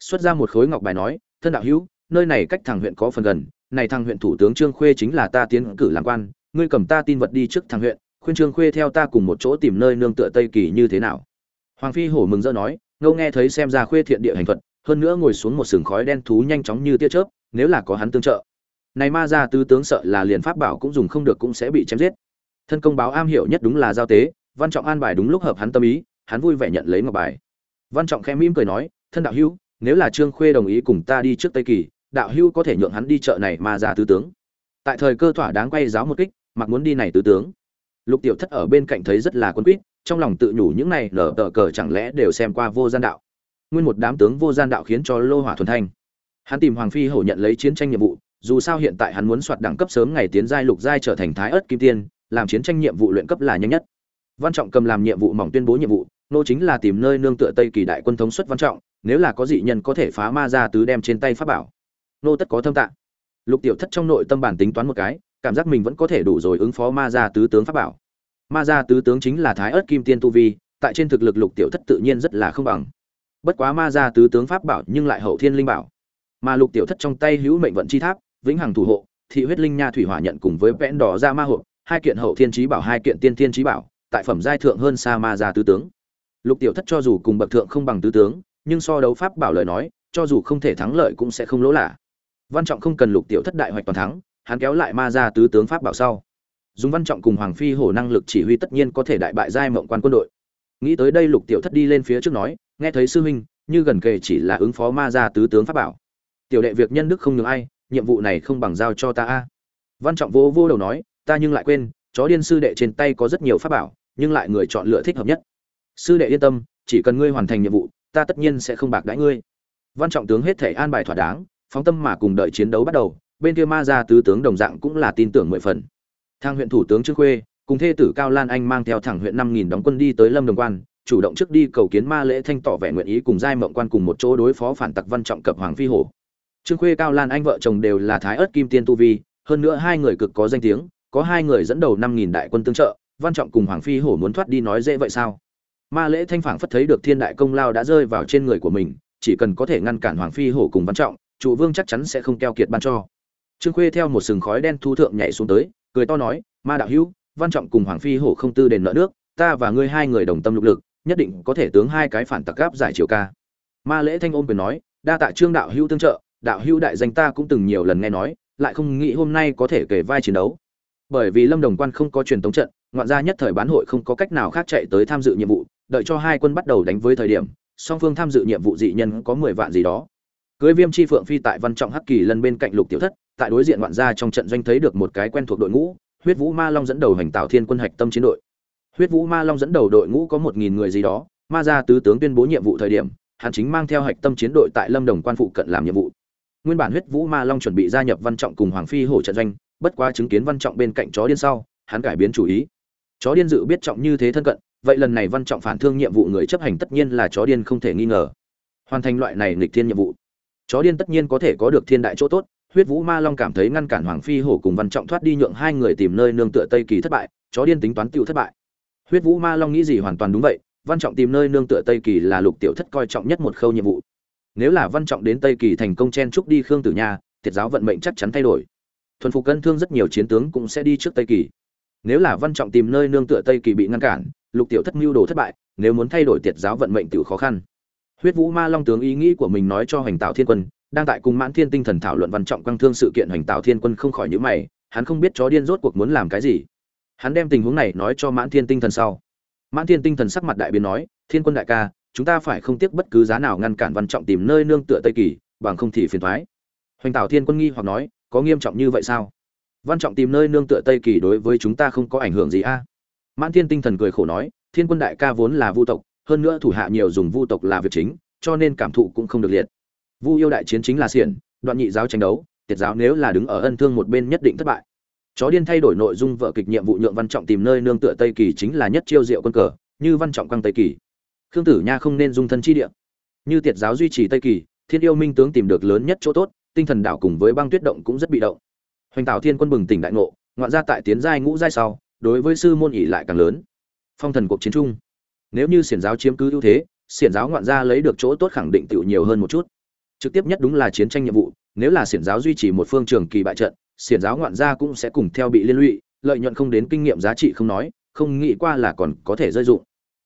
Xuất ra một khối ngọc bài nói, thân đạo hữu, nơi này cách thằng huyện có phần gần, này thằng huyện thủ tướng trương khuê chính là ta tiến cử làm quan, ngươi cầm ta tin vật đi trước thằng huyện, khuyên trương khuê theo ta cùng một chỗ tìm nơi nương tựa tây kỳ như thế nào. Hoàng phi hổ mừng rỡ nói ngâu nghe thấy xem ra khuê thiện địa hành thuật, hơn nữa ngồi xuống một sừng khói đen thú nhanh chóng như tia chớp, nếu là có hắn tương trợ. Này ma gia tứ tướng sợ là liền pháp bảo cũng dùng không được cũng sẽ bị chém giết. Thân công báo am hiểu nhất đúng là giao tế, văn trọng an bài đúng lúc hợp hắn tâm ý, hắn vui vẻ nhận lấy ngọc bài văn trọng khẽ mỉm cười nói, thân đạo hữu, nếu là trương khuê đồng ý cùng ta đi trước tây kỳ, đạo hữu có thể nhượng hắn đi chợ này mà ra tứ tướng. Tại thời cơ thỏa đáng quay giáo một kích, mặc muốn đi này tứ tướng. Lục tiểu thất ở bên cạnh thấy rất là quân quýt, trong lòng tự nhủ những này nở tờ cờ chẳng lẽ đều xem qua vô gian đạo. Nguyên một đám tướng vô gian đạo khiến cho lô hỏa thuần thanh. Hắn tìm hoàng phi hổ nhận lấy chiến tranh nhiệm vụ, dù sao hiện tại hắn muốn soạt đẳng cấp sớm ngày tiến giai lục giai trở thành thái ớt kim tiên, làm chiến tranh nhiệm vụ luyện cấp là nhanh nhất. Văn trọng cầm làm nhiệm vụ mỏng tuyên bố nhiệm vụ nô chính là tìm nơi nương tựa tây kỳ đại quân thống suất văn trọng, nếu là có dị nhân có thể phá ma ra tứ đem trên tay pháp bảo. Nô tất có thâm tạng. Lục tiểu thất trong nội tâm bản tính toán một cái, cảm giác mình vẫn có thể đủ rồi ứng phó ma gia tứ tướng pháp bảo. Ma gia tứ tướng chính là thái ớt kim tiên tu vi, tại trên thực lực lục tiểu thất tự nhiên rất là không bằng. Bất quá ma gia tứ tướng pháp bảo nhưng lại hậu thiên linh bảo. Mà lục tiểu thất trong tay hữu mệnh vận chi tháp, vĩnh hằng thủ hộ, thị huyết linh nha thủy hỏa nhận cùng với vẽn đỏ ra ma hộ hai kiện hậu thiên trí bảo, hai kiện tiên thiên trí bảo, tại phẩm giai thượng hơn xa ma gia tứ tướng lục tiểu thất cho dù cùng bậc thượng không bằng tứ tướng, nhưng so đấu pháp bảo lời nói, cho dù không thể thắng lợi cũng sẽ không lỗ lạ. Văn trọng không cần lục tiểu thất đại hoạch toàn thắng, hắn kéo lại ma gia tứ tướng pháp bảo sau. Dùng văn trọng cùng hoàng phi hổ năng lực chỉ huy tất nhiên có thể đại bại giai mộng quan quân đội. Nghĩ tới đây lục tiểu thất đi lên phía trước nói, nghe thấy sư huynh, như gần kề chỉ là ứng phó ma gia tứ tướng pháp bảo. Tiểu đệ việc nhân đức không ngừng ai, nhiệm vụ này không bằng giao cho ta a. Văn trọng vô vô đầu nói, ta nhưng lại quên, chó điên sư đệ trên tay có rất nhiều pháp bảo, nhưng lại người chọn lựa thích hợp nhất sư đệ yên tâm, chỉ cần ngươi hoàn thành nhiệm vụ, ta tất nhiên sẽ không bạc đãi ngươi. Văn trọng tướng hết thể an bài thỏa đáng, phóng tâm mà cùng đợi chiến đấu bắt đầu, bên kia ma gia tứ tướng đồng dạng cũng là tin tưởng mười phần. Thang huyện thủ tướng trương khuê, cùng thê tử cao lan anh mang theo thẳng huyện năm nghìn đóng quân đi tới lâm đồng quan, chủ động trước đi cầu kiến ma lễ thanh tỏ vẻ nguyện ý cùng giai mộng quan cùng một chỗ đối phó phản tặc văn trọng cập hoàng phi hổ. Trương khuê, cao lan anh vợ chồng đều là thái ớt kim tiên tu vi, hơn nữa hai người cực có danh tiếng, có hai người dẫn đầu năm nghìn đại quân tương trợ, văn trọng cùng hoàng phi hổ muốn thoát đi nói dễ vậy sao? Ma lễ thanh phảng phất thấy được thiên đại công lao đã rơi vào trên người của mình, chỉ cần có thể ngăn cản hoàng phi hổ cùng văn trọng, trụ vương chắc chắn sẽ không keo kiệt ban cho. Trương khuê theo một sừng khói đen thu thượng nhảy xuống tới, cười to nói, ma đạo hữu, văn trọng cùng hoàng phi hổ không tư đền nợ nước, ta và ngươi hai người đồng tâm lục lực, nhất định có thể tướng hai cái phản tặc gáp giải chiều ca. Ma lễ thanh ôm quyền nói, đa tạ trương đạo hữu tương trợ, đạo hữu đại danh ta cũng từng nhiều lần nghe nói, lại không nghĩ hôm nay có thể kể vai chiến đấu. Bởi vì lâm đồng quan không có truyền tống trận, ngoạn gia nhất thời bán hội không có cách nào khác chạy tới tham dự nhiệm vụ đợi cho hai quân bắt đầu đánh với thời điểm, song phương tham dự nhiệm vụ dị nhân có mười vạn gì đó. Cưới viêm chi phượng phi tại văn trọng hắc kỳ lân bên cạnh lục tiểu thất, tại đối diện ngoạn gia trong trận doanh thấy được một cái quen thuộc đội ngũ, huyết vũ ma long dẫn đầu hành tạo thiên quân hạch tâm chiến đội. Huyết vũ ma long dẫn đầu đội ngũ có một nghìn người gì đó, ma gia tứ tướng tuyên bố nhiệm vụ thời điểm hàn chính mang theo hạch tâm chiến đội tại lâm đồng quan phụ cận làm nhiệm vụ. Nguyên bản huyết vũ ma long chuẩn bị gia nhập văn trọng cùng hoàng phi hổ trận doanh, bất quá chứng kiến văn trọng bên cạnh chó điên sau, hắn cải biến chủ ý. Chó điên dự biết trọng như thế thân cận vậy lần này văn trọng phản thương nhiệm vụ người chấp hành tất nhiên là chó điên không thể nghi ngờ. Hoàn thành loại này nghịch thiên nhiệm vụ, chó điên tất nhiên có thể có được thiên đại chỗ tốt. Huyết vũ ma long cảm thấy ngăn cản hoàng phi hổ cùng văn trọng thoát đi nhượng hai người tìm nơi nương tựa tây kỳ thất bại, chó điên tính toán tiêu thất bại. Huyết vũ ma long nghĩ gì hoàn toàn đúng vậy, văn trọng tìm nơi nương tựa tây kỳ là lục tiểu thất coi trọng nhất một khâu nhiệm vụ. Nếu là văn trọng đến tây kỳ thành công chen trúc đi khương tử nha thiệt giáo vận mệnh chắc chắn thay đổi. Thuần phục cân thương rất nhiều chiến tướng cũng sẽ đi trước tây kỳ. Nếu là văn trọng tìm nơi nương tựa tây kỳ bị ngăn cản lục tiểu thất mưu đồ thất bại, nếu muốn thay đổi tiệt giáo vận mệnh tự khó khăn. Huyết vũ ma long tướng ý nghĩ của mình nói cho hoành tạo thiên quân, đang tại cùng mãn thiên tinh thần thảo luận văn trọng quang thương sự kiện, hoành tạo thiên quân không khỏi nhữ mày, hắn không biết chó điên rốt cuộc muốn làm cái gì. Hắn đem tình huống này nói cho mãn thiên tinh thần sau. Mãn thiên tinh thần sắc mặt đại biến nói, thiên quân đại ca, chúng ta phải không tiếc bất cứ giá nào ngăn cản văn trọng tìm nơi nương tựa tây kỳ, bằng không thì phiền thoái hoành tạo thiên quân nghi hoặc nói, có nghiêm trọng như vậy sao? Văn trọng tìm nơi nương tựa tây kỳ đối với chúng ta không có ảnh hưởng gì a? Mãn thiên tinh thần cười khổ nói, thiên quân đại ca vốn là vu tộc, hơn nữa thủ hạ nhiều dùng vu tộc là việc chính, cho nên cảm thụ cũng không được liệt. Vu yêu đại chiến chính là xiển, đoạn nhị giáo tranh đấu, tiệt giáo nếu là đứng ở ân thương một bên nhất định thất bại. Chó điên thay đổi nội dung vợ kịch nhiệm vụ nhượng văn trọng tìm nơi nương tựa tây kỳ chính là nhất chiêu diệu quân cờ, như văn trọng quang tây kỳ. Khương tử nha không nên dung thân chi địa. Như tiệt giáo duy trì tây kỳ, thiên yêu minh tướng tìm được lớn nhất chỗ tốt, tinh thần đảo cùng với băng tuyết động cũng rất bị động. Hoành tạo thiên quân bừng tỉnh đại ngộ, ngoạn ra tại tiến giai ngũ giai sau đối với sư môn ỉ lại càng lớn. Phong thần cuộc chiến chung, nếu như xiển giáo chiếm cứ ưu thế, xiển giáo ngoạn gia lấy được chỗ tốt khẳng định tựu nhiều hơn một chút. Trực tiếp nhất đúng là chiến tranh nhiệm vụ, nếu là xiển giáo duy trì một phương trường kỳ bại trận, xiển giáo ngoạn gia cũng sẽ cùng theo bị liên lụy, lợi nhuận không đến kinh nghiệm giá trị không nói, không nghĩ qua là còn có thể rơi dụng.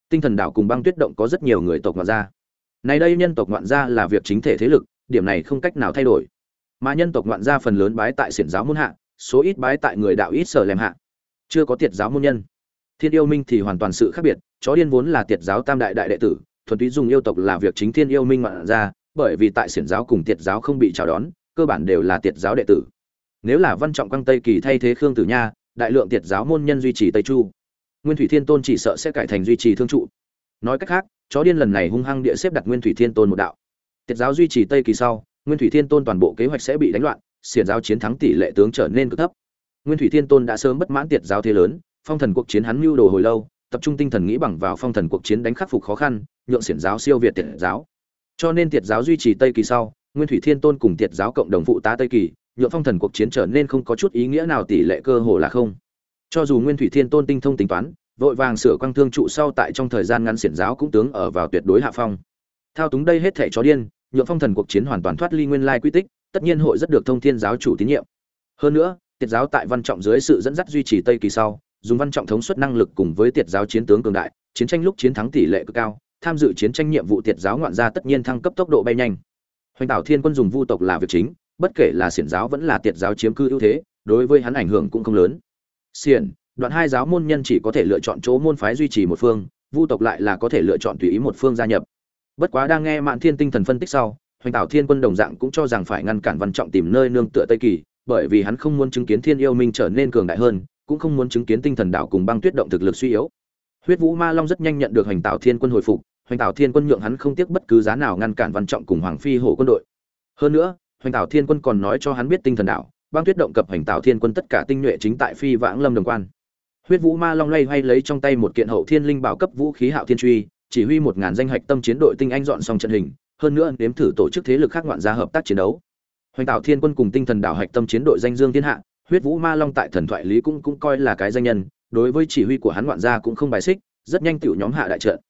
Tinh thần đảo cùng băng tuyết động có rất nhiều người tộc ngoạn gia. Này đây nhân tộc ngoạn gia là việc chính thể thế lực, điểm này không cách nào thay đổi. Mà nhân tộc ngoạn gia phần lớn bái tại xiển giáo muôn hạ, số ít bái tại người đạo ít sở lèm hạ chưa có tiệt giáo môn nhân. Thiên yêu minh thì hoàn toàn sự khác biệt, chó điên vốn là tiệt giáo tam đại đại đệ tử, thuần túy dùng yêu tộc là việc chính thiên yêu minh ngoạn ra, bởi vì tại xiển giáo cùng tiệt giáo không bị chào đón, cơ bản đều là tiệt giáo đệ tử. Nếu là văn trọng quang tây kỳ thay thế khương tử nha, đại lượng tiệt giáo môn nhân duy trì tây chu. Nguyên thủy thiên tôn chỉ sợ sẽ cải thành duy trì thương trụ. Nói cách khác, chó điên lần này hung hăng địa xếp đặt nguyên thủy thiên tôn một đạo. Tiệt giáo duy trì tây kỳ sau, nguyên thủy thiên tôn toàn bộ kế hoạch sẽ bị đánh loạn, xiển giáo chiến thắng tỷ lệ tướng trở nên cực thấp nguyên thủy thiên tôn đã sớm bất mãn tiệt giáo thế lớn, phong thần cuộc chiến hắn mưu đồ hồi lâu, tập trung tinh thần nghĩ bằng vào phong thần cuộc chiến đánh khắc phục khó khăn, nhượng xiển giáo siêu việt tiệt giáo. Cho nên tiệt giáo duy trì tây kỳ sau, nguyên thủy thiên tôn cùng tiệt giáo cộng đồng phụ tá tây kỳ, nhượng phong thần cuộc chiến trở nên không có chút ý nghĩa nào tỷ lệ cơ hồ là không. Cho dù nguyên thủy thiên tôn tinh thông tính toán, vội vàng sửa quang thương trụ sau tại trong thời gian ngắn xiển giáo cũng tướng ở vào tuyệt đối hạ phong. Thao túng đây hết thể chó điên, nhượng phong thần cuộc chiến hoàn toàn thoát ly nguyên lai quy tích, tất nhiên hội rất được thông thiên giáo chủ tín nhiệm. Hơn nữa tiệt giáo tại văn trọng dưới sự dẫn dắt duy trì tây kỳ sau, dùng văn trọng thống suất năng lực cùng với tiệt giáo chiến tướng cường đại, chiến tranh lúc chiến thắng tỷ lệ cực cao, tham dự chiến tranh nhiệm vụ tiệt giáo ngoạn gia tất nhiên thăng cấp tốc độ bay nhanh. Hoành tạo thiên quân dùng vu tộc là việc chính, bất kể là xiển giáo vẫn là tiệt giáo chiếm cư ưu thế, đối với hắn ảnh hưởng cũng không lớn. Xiển, đoạn hai giáo môn nhân chỉ có thể lựa chọn chỗ môn phái duy trì một phương, vu tộc lại là có thể lựa chọn tùy ý một phương gia nhập. Bất quá đang nghe mạn thiên tinh thần phân tích sau, hoành tạo thiên quân đồng dạng cũng cho rằng phải ngăn cản văn trọng tìm nơi nương tựa tây kỳ bởi vì hắn không muốn chứng kiến thiên yêu minh trở nên cường đại hơn, cũng không muốn chứng kiến tinh thần đạo cùng băng tuyết động thực lực suy yếu. Huyết vũ ma long rất nhanh nhận được hoành tạo thiên quân hồi phục, hoành tạo thiên quân nhượng hắn không tiếc bất cứ giá nào ngăn cản văn trọng cùng hoàng phi hổ quân đội. Hơn nữa, hoành tạo thiên quân còn nói cho hắn biết tinh thần đạo băng tuyết động cập hoành tạo thiên quân tất cả tinh nhuệ chính tại phi vãng lâm đồng quan. Huyết vũ ma long lay hay lấy trong tay một kiện hậu thiên linh bảo cấp vũ khí hạo thiên truy, chỉ huy một ngàn danh hạch tâm chiến đội tinh anh dọn xong trận hình, hơn nữa nếm thử tổ chức thế lực khác ngoạn gia hợp tác chiến đấu hoành tạo thiên quân cùng tinh thần đảo hạch tâm chiến đội danh dương thiên hạ, huyết vũ ma long tại thần thoại lý cũng cũng coi là cái danh nhân, đối với chỉ huy của hắn ngoạn gia cũng không bài xích, rất nhanh tiểu nhóm hạ đại trận.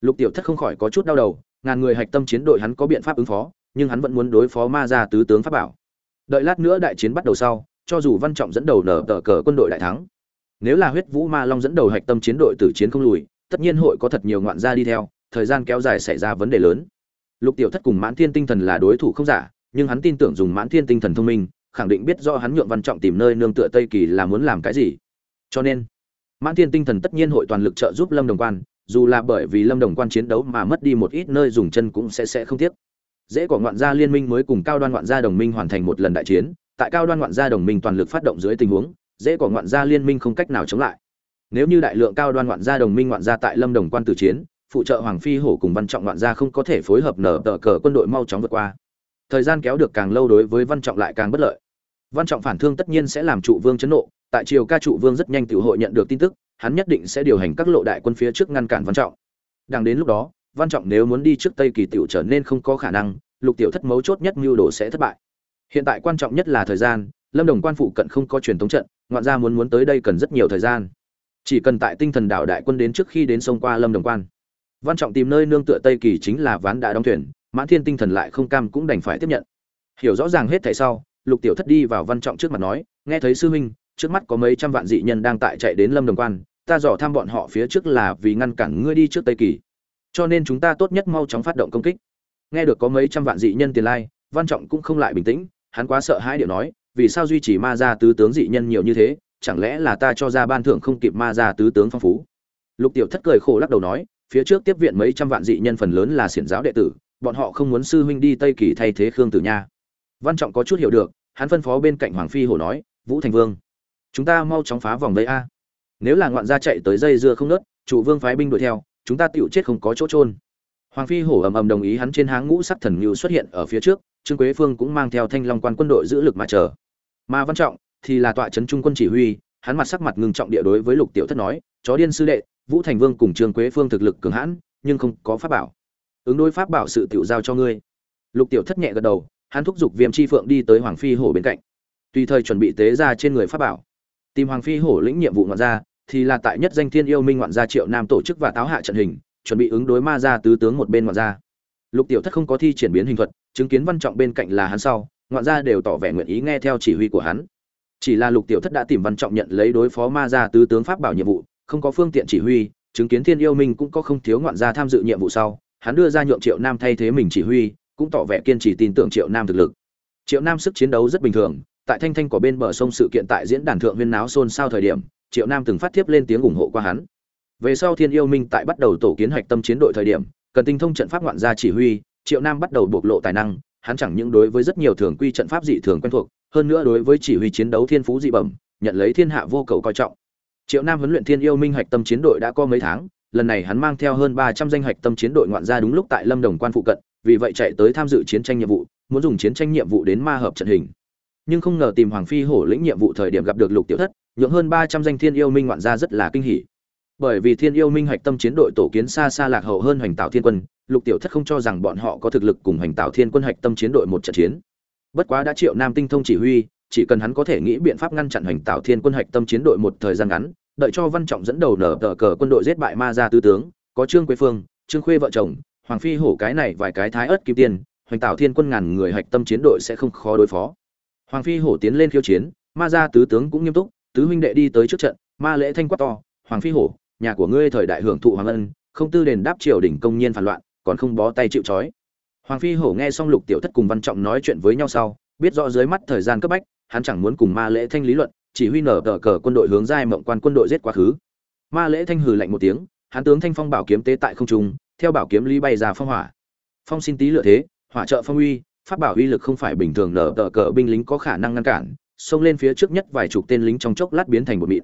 Lục tiểu thất không khỏi có chút đau đầu, ngàn người hạch tâm chiến đội hắn có biện pháp ứng phó, nhưng hắn vẫn muốn đối phó ma gia tứ tướng pháp bảo. Đợi lát nữa đại chiến bắt đầu sau, cho dù văn trọng dẫn đầu nở tờ cờ quân đội đại thắng, nếu là huyết vũ ma long dẫn đầu hạch tâm chiến đội tử chiến không lùi, tất nhiên hội có thật nhiều ngoạn gia đi theo, thời gian kéo dài xảy ra vấn đề lớn. Lục tiểu thất cùng mãn thiên tinh thần là đối thủ không giả nhưng hắn tin tưởng dùng mãn thiên tinh thần thông minh, khẳng định biết do hắn nhượng văn trọng tìm nơi nương tựa tây kỳ là muốn làm cái gì. Cho nên, mãn thiên tinh thần tất nhiên hội toàn lực trợ giúp lâm đồng quan, dù là bởi vì lâm đồng quan chiến đấu mà mất đi một ít nơi dùng chân cũng sẽ sẽ không tiếc. Dễ của ngoạn gia liên minh mới cùng cao đoan ngoạn gia đồng minh hoàn thành một lần đại chiến, tại cao đoan ngoạn gia đồng minh toàn lực phát động dưới tình huống, dễ của ngoạn gia liên minh không cách nào chống lại. Nếu như đại lượng cao đoan ngoạn gia đồng minh ngoạn gia tại lâm đồng quan tử chiến, phụ trợ hoàng phi hổ cùng văn trọng ngoạn gia không có thể phối hợp nở tờ cờ quân đội mau chóng vượt qua thời gian kéo được càng lâu đối với văn trọng lại càng bất lợi. Văn trọng phản thương tất nhiên sẽ làm trụ vương chấn nộ, tại triều ca trụ vương rất nhanh tự hội nhận được tin tức, hắn nhất định sẽ điều hành các lộ đại quân phía trước ngăn cản văn trọng. Đang đến lúc đó, văn trọng nếu muốn đi trước tây kỳ tiểu trở nên không có khả năng, lục tiểu thất mấu chốt nhất mưu đồ sẽ thất bại. Hiện tại quan trọng nhất là thời gian, lâm đồng quan phụ cận không có truyền thống trận, ngoạn ra muốn muốn tới đây cần rất nhiều thời gian. Chỉ cần tại tinh thần đảo đại quân đến trước khi đến sông qua lâm đồng quan. Văn trọng tìm nơi nương tựa tây kỳ chính là ván đã đóng thuyền mãn thiên tinh thần lại không cam cũng đành phải tiếp nhận. Hiểu rõ ràng hết thảy sau, lục tiểu thất đi vào văn trọng trước mặt nói, nghe thấy sư huynh, trước mắt có mấy trăm vạn dị nhân đang tại chạy đến lâm đồng quan, ta dò thăm bọn họ phía trước là vì ngăn cản ngươi đi trước tây kỳ. Cho nên chúng ta tốt nhất mau chóng phát động công kích. Nghe được có mấy trăm vạn dị nhân tiền lai, văn trọng cũng không lại bình tĩnh, hắn quá sợ hãi điệu nói, vì sao duy trì ma gia tứ tướng dị nhân nhiều như thế, chẳng lẽ là ta cho ra ban thưởng không kịp ma gia tứ tướng phong phú? Lục tiểu thất cười khổ lắc đầu nói, phía trước tiếp viện mấy trăm vạn dị nhân phần lớn là xiển giáo đệ tử bọn họ không muốn sư huynh đi tây kỳ thay thế khương tử nha. Văn trọng có chút hiểu được, hắn phân phó bên cạnh hoàng phi hổ nói, vũ thành vương, chúng ta mau chóng phá vòng vây a. Nếu là ngoạn gia chạy tới dây dưa không nớt, chủ vương phái binh đuổi theo, chúng ta tựu chết không có chỗ trôn hoàng phi hổ ầm ầm đồng ý hắn trên háng ngũ sắc thần như xuất hiện ở phía trước, trương quế phương cũng mang theo thanh long quan quân đội giữ lực mà chờ. Mà văn trọng thì là tọa trấn trung quân chỉ huy, hắn mặt sắc mặt ngưng trọng địa đối với lục tiểu thất nói, chó điên sư đệ, vũ thành vương cùng trương quế phương thực lực cường hãn, nhưng không có pháp bảo ứng đối pháp bảo sự tiểu giao cho ngươi. Lục tiểu thất nhẹ gật đầu, hắn thúc giục viêm chi phượng đi tới hoàng phi hổ bên cạnh. Tùy thời chuẩn bị tế ra trên người pháp bảo. Tìm hoàng phi hổ lĩnh nhiệm vụ ngoạn gia, thì là tại nhất danh thiên yêu minh ngoạn gia triệu nam tổ chức và táo hạ trận hình, chuẩn bị ứng đối ma gia tứ tướng một bên ngoạn gia. Lục tiểu thất không có thi triển biến hình thuật, chứng kiến văn trọng bên cạnh là hắn sau, ngoạn gia đều tỏ vẻ nguyện ý nghe theo chỉ huy của hắn. Chỉ là lục tiểu thất đã tìm văn trọng nhận lấy đối phó ma gia tứ tướng pháp bảo nhiệm vụ, không có phương tiện chỉ huy, chứng kiến thiên yêu minh cũng có không thiếu ngoạn gia tham dự nhiệm vụ sau hắn đưa ra nhượng triệu nam thay thế mình chỉ huy, cũng tỏ vẻ kiên trì tin tưởng triệu nam thực lực. Triệu nam sức chiến đấu rất bình thường, tại thanh thanh của bên bờ sông sự kiện tại diễn đàn thượng viên náo xôn xao thời điểm, triệu nam từng phát thiếp lên tiếng ủng hộ qua hắn. Về sau thiên yêu minh tại bắt đầu tổ kiến hoạch tâm chiến đội thời điểm, cần tinh thông trận pháp ngoạn gia chỉ huy, triệu nam bắt đầu bộc lộ tài năng, hắn chẳng những đối với rất nhiều thường quy trận pháp dị thường quen thuộc, hơn nữa đối với chỉ huy chiến đấu thiên phú dị bẩm, nhận lấy thiên hạ vô cầu coi trọng. Triệu nam huấn luyện thiên yêu minh hoạch tâm chiến đội đã có mấy tháng lần này hắn mang theo hơn ba trăm danh hạch tâm chiến đội ngoạn gia đúng lúc tại lâm đồng quan phụ cận, vì vậy chạy tới tham dự chiến tranh nhiệm vụ, muốn dùng chiến tranh nhiệm vụ đến ma hợp trận hình. Nhưng không ngờ tìm hoàng phi hổ lĩnh nhiệm vụ thời điểm gặp được lục tiểu thất, nhượng hơn ba trăm danh thiên yêu minh ngoạn gia rất là kinh hỉ. Bởi vì thiên yêu minh hạch tâm chiến đội tổ kiến xa xa lạc hậu hơn hoành tạo thiên quân, lục tiểu thất không cho rằng bọn họ có thực lực cùng hoành tạo thiên quân hạch tâm chiến đội một trận chiến. Bất quá đã triệu nam tinh thông chỉ huy, chỉ cần hắn có thể nghĩ biện pháp ngăn chặn hoành tạo thiên quân hạch tâm chiến đội một thời gian ngắn đợi cho văn trọng dẫn đầu nở tờ cờ quân đội giết bại ma gia tứ tướng, có trương quế phương, trương khuê vợ chồng, hoàng phi hổ cái này vài cái thái ớt kim tiền hoành tạo thiên quân ngàn người hạch tâm chiến đội sẽ không khó đối phó. Hoàng phi hổ tiến lên khiêu chiến, ma gia tứ tướng cũng nghiêm túc, tứ huynh đệ đi tới trước trận, ma lễ thanh quát to, hoàng phi hổ, nhà của ngươi thời đại hưởng thụ hoàng ân, không tư đền đáp triều đình công nhiên phản loạn, còn không bó tay chịu trói. Hoàng phi hổ nghe xong lục tiểu thất cùng văn trọng nói chuyện với nhau sau, biết rõ dưới mắt thời gian cấp bách, hắn chẳng muốn cùng ma lễ thanh lý luận chỉ huy nở tờ cờ quân đội hướng giai mộng quan quân đội giết quá khứ. Ma lễ thanh hừ lạnh một tiếng, hán tướng thanh phong bảo kiếm tế tại không trung, theo bảo kiếm ly bay ra phong hỏa. Phong xin tí lựa thế, hỏa trợ phong uy, pháp bảo uy lực không phải bình thường nở tờ cờ binh lính có khả năng ngăn cản, xông lên phía trước nhất vài chục tên lính trong chốc lát biến thành một mịn.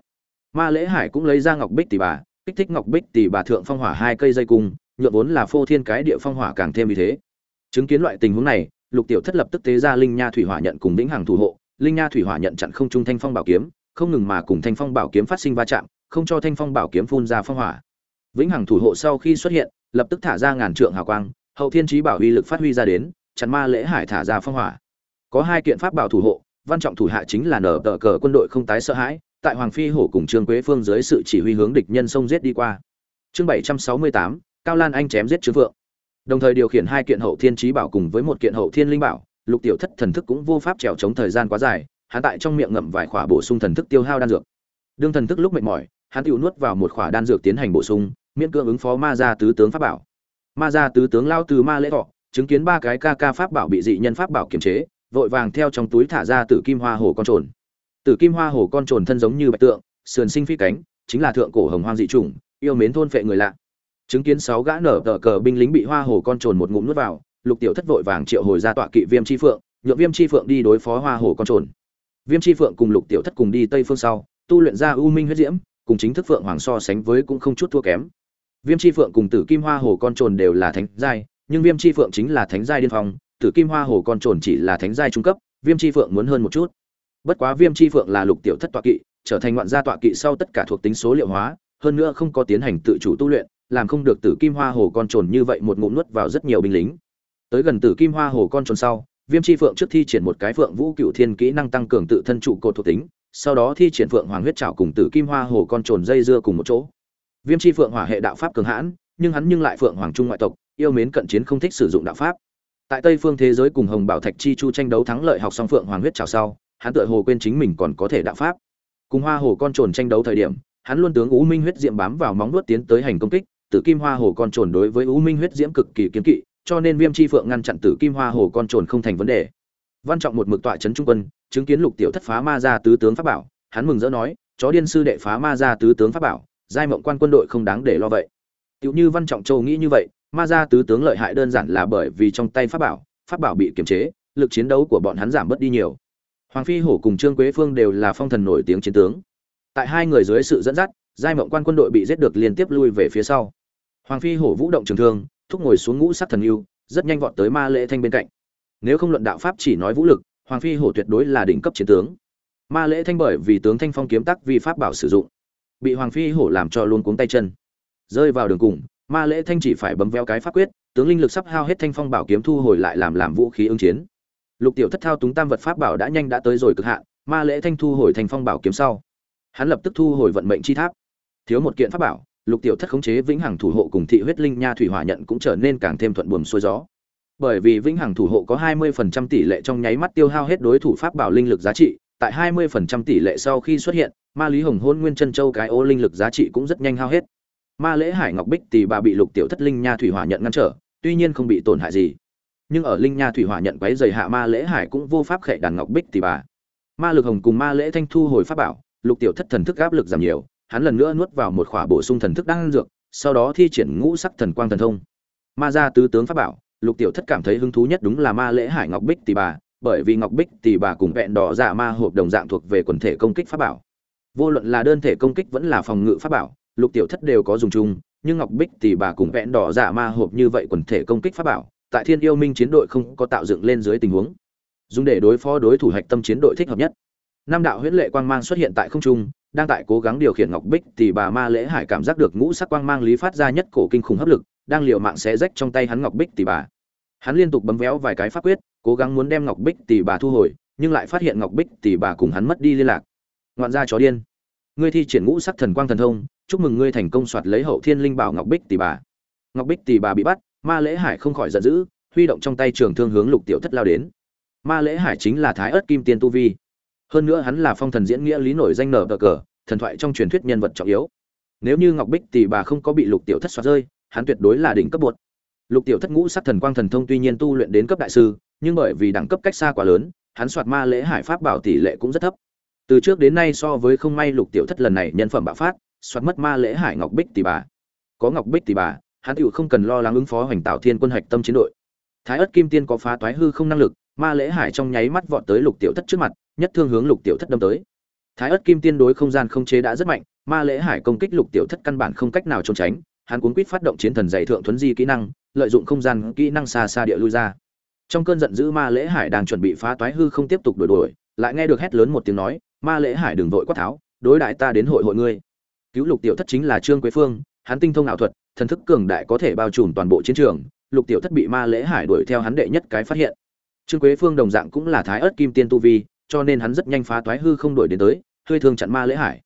Ma lễ hải cũng lấy ra ngọc bích tỷ bà, kích thích ngọc bích tỷ bà thượng phong hỏa hai cây dây cung nhựa vốn là phô thiên cái địa phong hỏa càng thêm vì thế. Chứng kiến loại tình huống này, lục tiểu thất lập tức tế ra linh nha thủy hỏa nhận cùng lĩnh hàng thủ hộ linh nha thủy hỏa nhận chặn không trung thanh phong bảo kiếm, không ngừng mà cùng thanh phong bảo kiếm phát sinh va chạm, không cho thanh phong bảo kiếm phun ra phong hỏa. Vĩnh hằng thủ hộ sau khi xuất hiện, lập tức thả ra ngàn trượng hào quang, hậu thiên trí bảo uy lực phát huy ra đến, chặn ma lễ hải thả ra phong hỏa. Có hai kiện pháp bảo thủ hộ, văn trọng thủ hạ chính là nở tờ cờ quân đội không tái sợ hãi, tại hoàng phi hổ cùng trương quế phương dưới sự chỉ huy hướng địch nhân sông giết đi qua. Chương bảy trăm sáu mươi tám, cao lan anh chém giết trương phượng. Đồng thời điều khiển hai kiện hậu thiên trí bảo cùng với một kiện hậu thiên linh bảo lục tiểu thất thần thức cũng vô pháp trèo chống thời gian quá dài, hắn tại trong miệng ngậm vài khỏa bổ sung thần thức tiêu hao đan dược. Đương thần thức lúc mệt mỏi, hắn tự nuốt vào một khỏa đan dược tiến hành bổ sung, miễn cưỡng ứng phó ma gia tứ tướng pháp bảo. Ma gia tứ tướng lao từ ma lễ thọ, chứng kiến ba cái ca ca pháp bảo bị dị nhân pháp bảo kiềm chế, vội vàng theo trong túi thả ra tử kim hoa hồ con trồn. Tử kim hoa hồ con trồn thân giống như bạch tượng, sườn sinh phi cánh, chính là thượng cổ hồng hoang dị chủng, yêu mến thôn phệ người lạ. Chứng kiến sáu gã nở tờ cờ binh lính bị hoa hồ con trồn một ngụm nuốt vào lục tiểu thất vội vàng triệu hồi ra tọa kỵ viêm chi phượng, nhượng viêm chi phượng đi đối phó hoa hồ con trồn. Viêm chi phượng cùng lục tiểu thất cùng đi tây phương sau, tu luyện ra u minh huyết diễm, cùng chính thức phượng hoàng so sánh với cũng không chút thua kém. Viêm chi phượng cùng tử kim hoa hồ con trồn đều là thánh giai, nhưng viêm chi phượng chính là thánh giai điên phong, tử kim hoa hồ con trồn chỉ là thánh giai trung cấp, viêm chi phượng muốn hơn một chút. Bất quá viêm chi phượng là lục tiểu thất tọa kỵ, trở thành ngoạn gia tọa kỵ sau tất cả thuộc tính số liệu hóa, hơn nữa không có tiến hành tự chủ tu luyện, làm không được tử kim hoa hồ con trồn như vậy một ngụm nuốt vào rất nhiều binh lính tới gần tử kim hoa hồ con trồn sau, viêm chi phượng trước thi triển một cái phượng vũ cựu thiên kỹ năng tăng cường tự thân trụ cột thuộc tính, sau đó thi triển phượng hoàng huyết trảo cùng tử kim hoa hồ con trồn dây dưa cùng một chỗ. Viêm chi phượng hỏa hệ đạo pháp cường hãn, nhưng hắn nhưng lại phượng hoàng trung ngoại tộc, yêu mến cận chiến không thích sử dụng đạo pháp. Tại tây phương thế giới cùng hồng bảo thạch chi chu tranh đấu thắng lợi học song phượng hoàng huyết trào sau, hắn tựa hồ quên chính mình còn có thể đạo pháp. Cùng hoa hồ con trồn tranh đấu thời điểm, hắn luôn tướng u minh huyết diễm bám vào móng nuốt tiến tới hành công kích, tử kim hoa hồ con trồn đối với u minh huyết diễm cực kỳ kiếm kỵ cho nên viêm chi phượng ngăn chặn tử kim hoa hồ con trồn không thành vấn đề. Văn trọng một mực tọa trấn trung quân, chứng kiến lục tiểu thất phá ma ra tứ tướng pháp bảo, hắn mừng rỡ nói, chó điên sư đệ phá ma ra tứ tướng pháp bảo, giai mộng quan quân đội không đáng để lo vậy. Tựu như văn trọng châu nghĩ như vậy, ma gia tứ tướng lợi hại đơn giản là bởi vì trong tay pháp bảo pháp bảo bị kiềm chế, lực chiến đấu của bọn hắn giảm bớt đi nhiều. Hoàng phi hổ cùng trương quế phương đều là phong thần nổi tiếng chiến tướng. Tại hai người dưới sự dẫn dắt, giai mộng quan quân đội bị giết được liên tiếp lui về phía sau. Hoàng phi hổ vũ động trường thương thúc ngồi xuống ngũ sắc thần yêu, rất nhanh vọt tới ma lễ thanh bên cạnh. Nếu không luận đạo pháp chỉ nói vũ lực, hoàng phi hổ tuyệt đối là đỉnh cấp chiến tướng. Ma lễ thanh bởi vì tướng thanh phong kiếm tắc vi pháp bảo sử dụng, bị hoàng phi hổ làm cho luôn cuống tay chân. Rơi vào đường cùng, ma lễ thanh chỉ phải bấm véo cái pháp quyết, tướng linh lực sắp hao hết thanh phong bảo kiếm thu hồi lại làm làm vũ khí ứng chiến. Lục tiểu thất thao túng tam vật pháp bảo đã nhanh đã tới rồi cực hạn, ma lễ thanh thu hồi thanh phong bảo kiếm sau. Hắn lập tức thu hồi vận mệnh chi tháp. Thiếu một kiện pháp bảo lục tiểu thất khống chế vĩnh hằng thủ hộ cùng thị huyết linh nha thủy hỏa nhận cũng trở nên càng thêm thuận buồm xuôi gió. Bởi vì vĩnh hằng thủ hộ có 20% tỷ lệ trong nháy mắt tiêu hao hết đối thủ pháp bảo linh lực giá trị, tại 20% tỷ lệ sau khi xuất hiện, ma lý hồng hôn nguyên chân châu cái ô linh lực giá trị cũng rất nhanh hao hết. Ma lễ hải ngọc bích tỷ bà bị lục tiểu thất linh nha thủy hỏa nhận ngăn trở, tuy nhiên không bị tổn hại gì. Nhưng ở linh nha thủy hỏa nhận quấy dày hạ ma lễ hải cũng vô pháp khệ đàn ngọc bích tỷ bà. Ma lực hồng cùng ma lễ thanh thu hồi pháp bảo, lục tiểu thất thần thức áp lực giảm nhiều hắn lần nữa nuốt vào một khỏa bổ sung thần thức đang dược, sau đó thi triển ngũ sắc thần quang thần thông. Ma gia tứ tướng pháp bảo, lục tiểu thất cảm thấy hứng thú nhất đúng là ma lễ hải ngọc bích tỷ bà, bởi vì ngọc bích tỷ bà cùng vẹn đỏ dạ ma hộp đồng dạng thuộc về quần thể công kích pháp bảo. Vô luận là đơn thể công kích vẫn là phòng ngự pháp bảo, lục tiểu thất đều có dùng chung, nhưng ngọc bích tỷ bà cùng vẹn đỏ dạ ma hộp như vậy quần thể công kích pháp bảo, tại thiên yêu minh chiến đội không có tạo dựng lên dưới tình huống. Dùng để đối phó đối thủ hạch tâm chiến đội thích hợp nhất. Năm đạo huyễn lệ quang mang xuất hiện tại không trung đang tại cố gắng điều khiển ngọc bích thì bà ma lễ hải cảm giác được ngũ sắc quang mang lý phát ra nhất cổ kinh khủng hấp lực, đang liều mạng xé rách trong tay hắn ngọc bích tỷ bà. Hắn liên tục bấm véo vài cái pháp quyết, cố gắng muốn đem ngọc bích tỷ bà thu hồi, nhưng lại phát hiện ngọc bích tỷ bà cùng hắn mất đi liên lạc. Ngoạn ra chó điên. Ngươi thi triển ngũ sắc thần quang thần thông, chúc mừng ngươi thành công soạt lấy hậu thiên linh bảo ngọc bích tỷ bà. Ngọc bích tỷ bà bị bắt, ma lễ hải không khỏi giận dữ, huy động trong tay trường thương hướng lục tiểu thất lao đến. Ma lễ hải chính là thái ớt kim tiên tu vi hơn nữa hắn là phong thần diễn nghĩa lý nổi danh nở cờ cờ, thần thoại trong truyền thuyết nhân vật trọng yếu. Nếu như ngọc bích tỷ bà không có bị lục tiểu thất xoát rơi, hắn tuyệt đối là đỉnh cấp bột. Lục tiểu thất ngũ sắc thần quang thần thông tuy nhiên tu luyện đến cấp đại sư, nhưng bởi vì đẳng cấp cách xa quá lớn, hắn soạt ma lễ hải pháp bảo tỷ lệ cũng rất thấp. Từ trước đến nay so với không may lục tiểu thất lần này nhân phẩm bạo phát, soạt mất ma lễ hải ngọc bích tỷ bà. Có ngọc bích tỷ bà, hắn tựu không cần lo lắng ứng phó hoành tạo thiên quân hạch tâm chiến đội. Thái ất kim tiên có phá toái hư không năng lực, ma lễ hải trong nháy mắt vọt tới lục tiểu thất trước mặt nhất thương hướng lục tiểu thất đâm tới. Thái ất kim tiên đối không gian không chế đã rất mạnh, ma lễ hải công kích lục tiểu thất căn bản không cách nào trốn tránh, hắn cuốn quýt phát động chiến thần dạy thượng thuấn di kỹ năng, lợi dụng không gian kỹ năng xa xa địa lui ra. Trong cơn giận dữ ma lễ hải đang chuẩn bị phá toái hư không tiếp tục đuổi đuổi lại nghe được hét lớn một tiếng nói, ma lễ hải đừng vội quát tháo, đối đại ta đến hội hội ngươi. Cứu lục tiểu thất chính là trương quế phương, hắn tinh thông ảo thuật, thần thức cường đại có thể bao trùm toàn bộ chiến trường, lục tiểu thất bị ma lễ hải đuổi theo hắn đệ nhất cái phát hiện. Trương quế phương đồng dạng cũng là thái ớt kim tiên tu vi cho nên hắn rất nhanh phá toái hư không đuổi đến tới, hơi thương chặn ma lễ hải.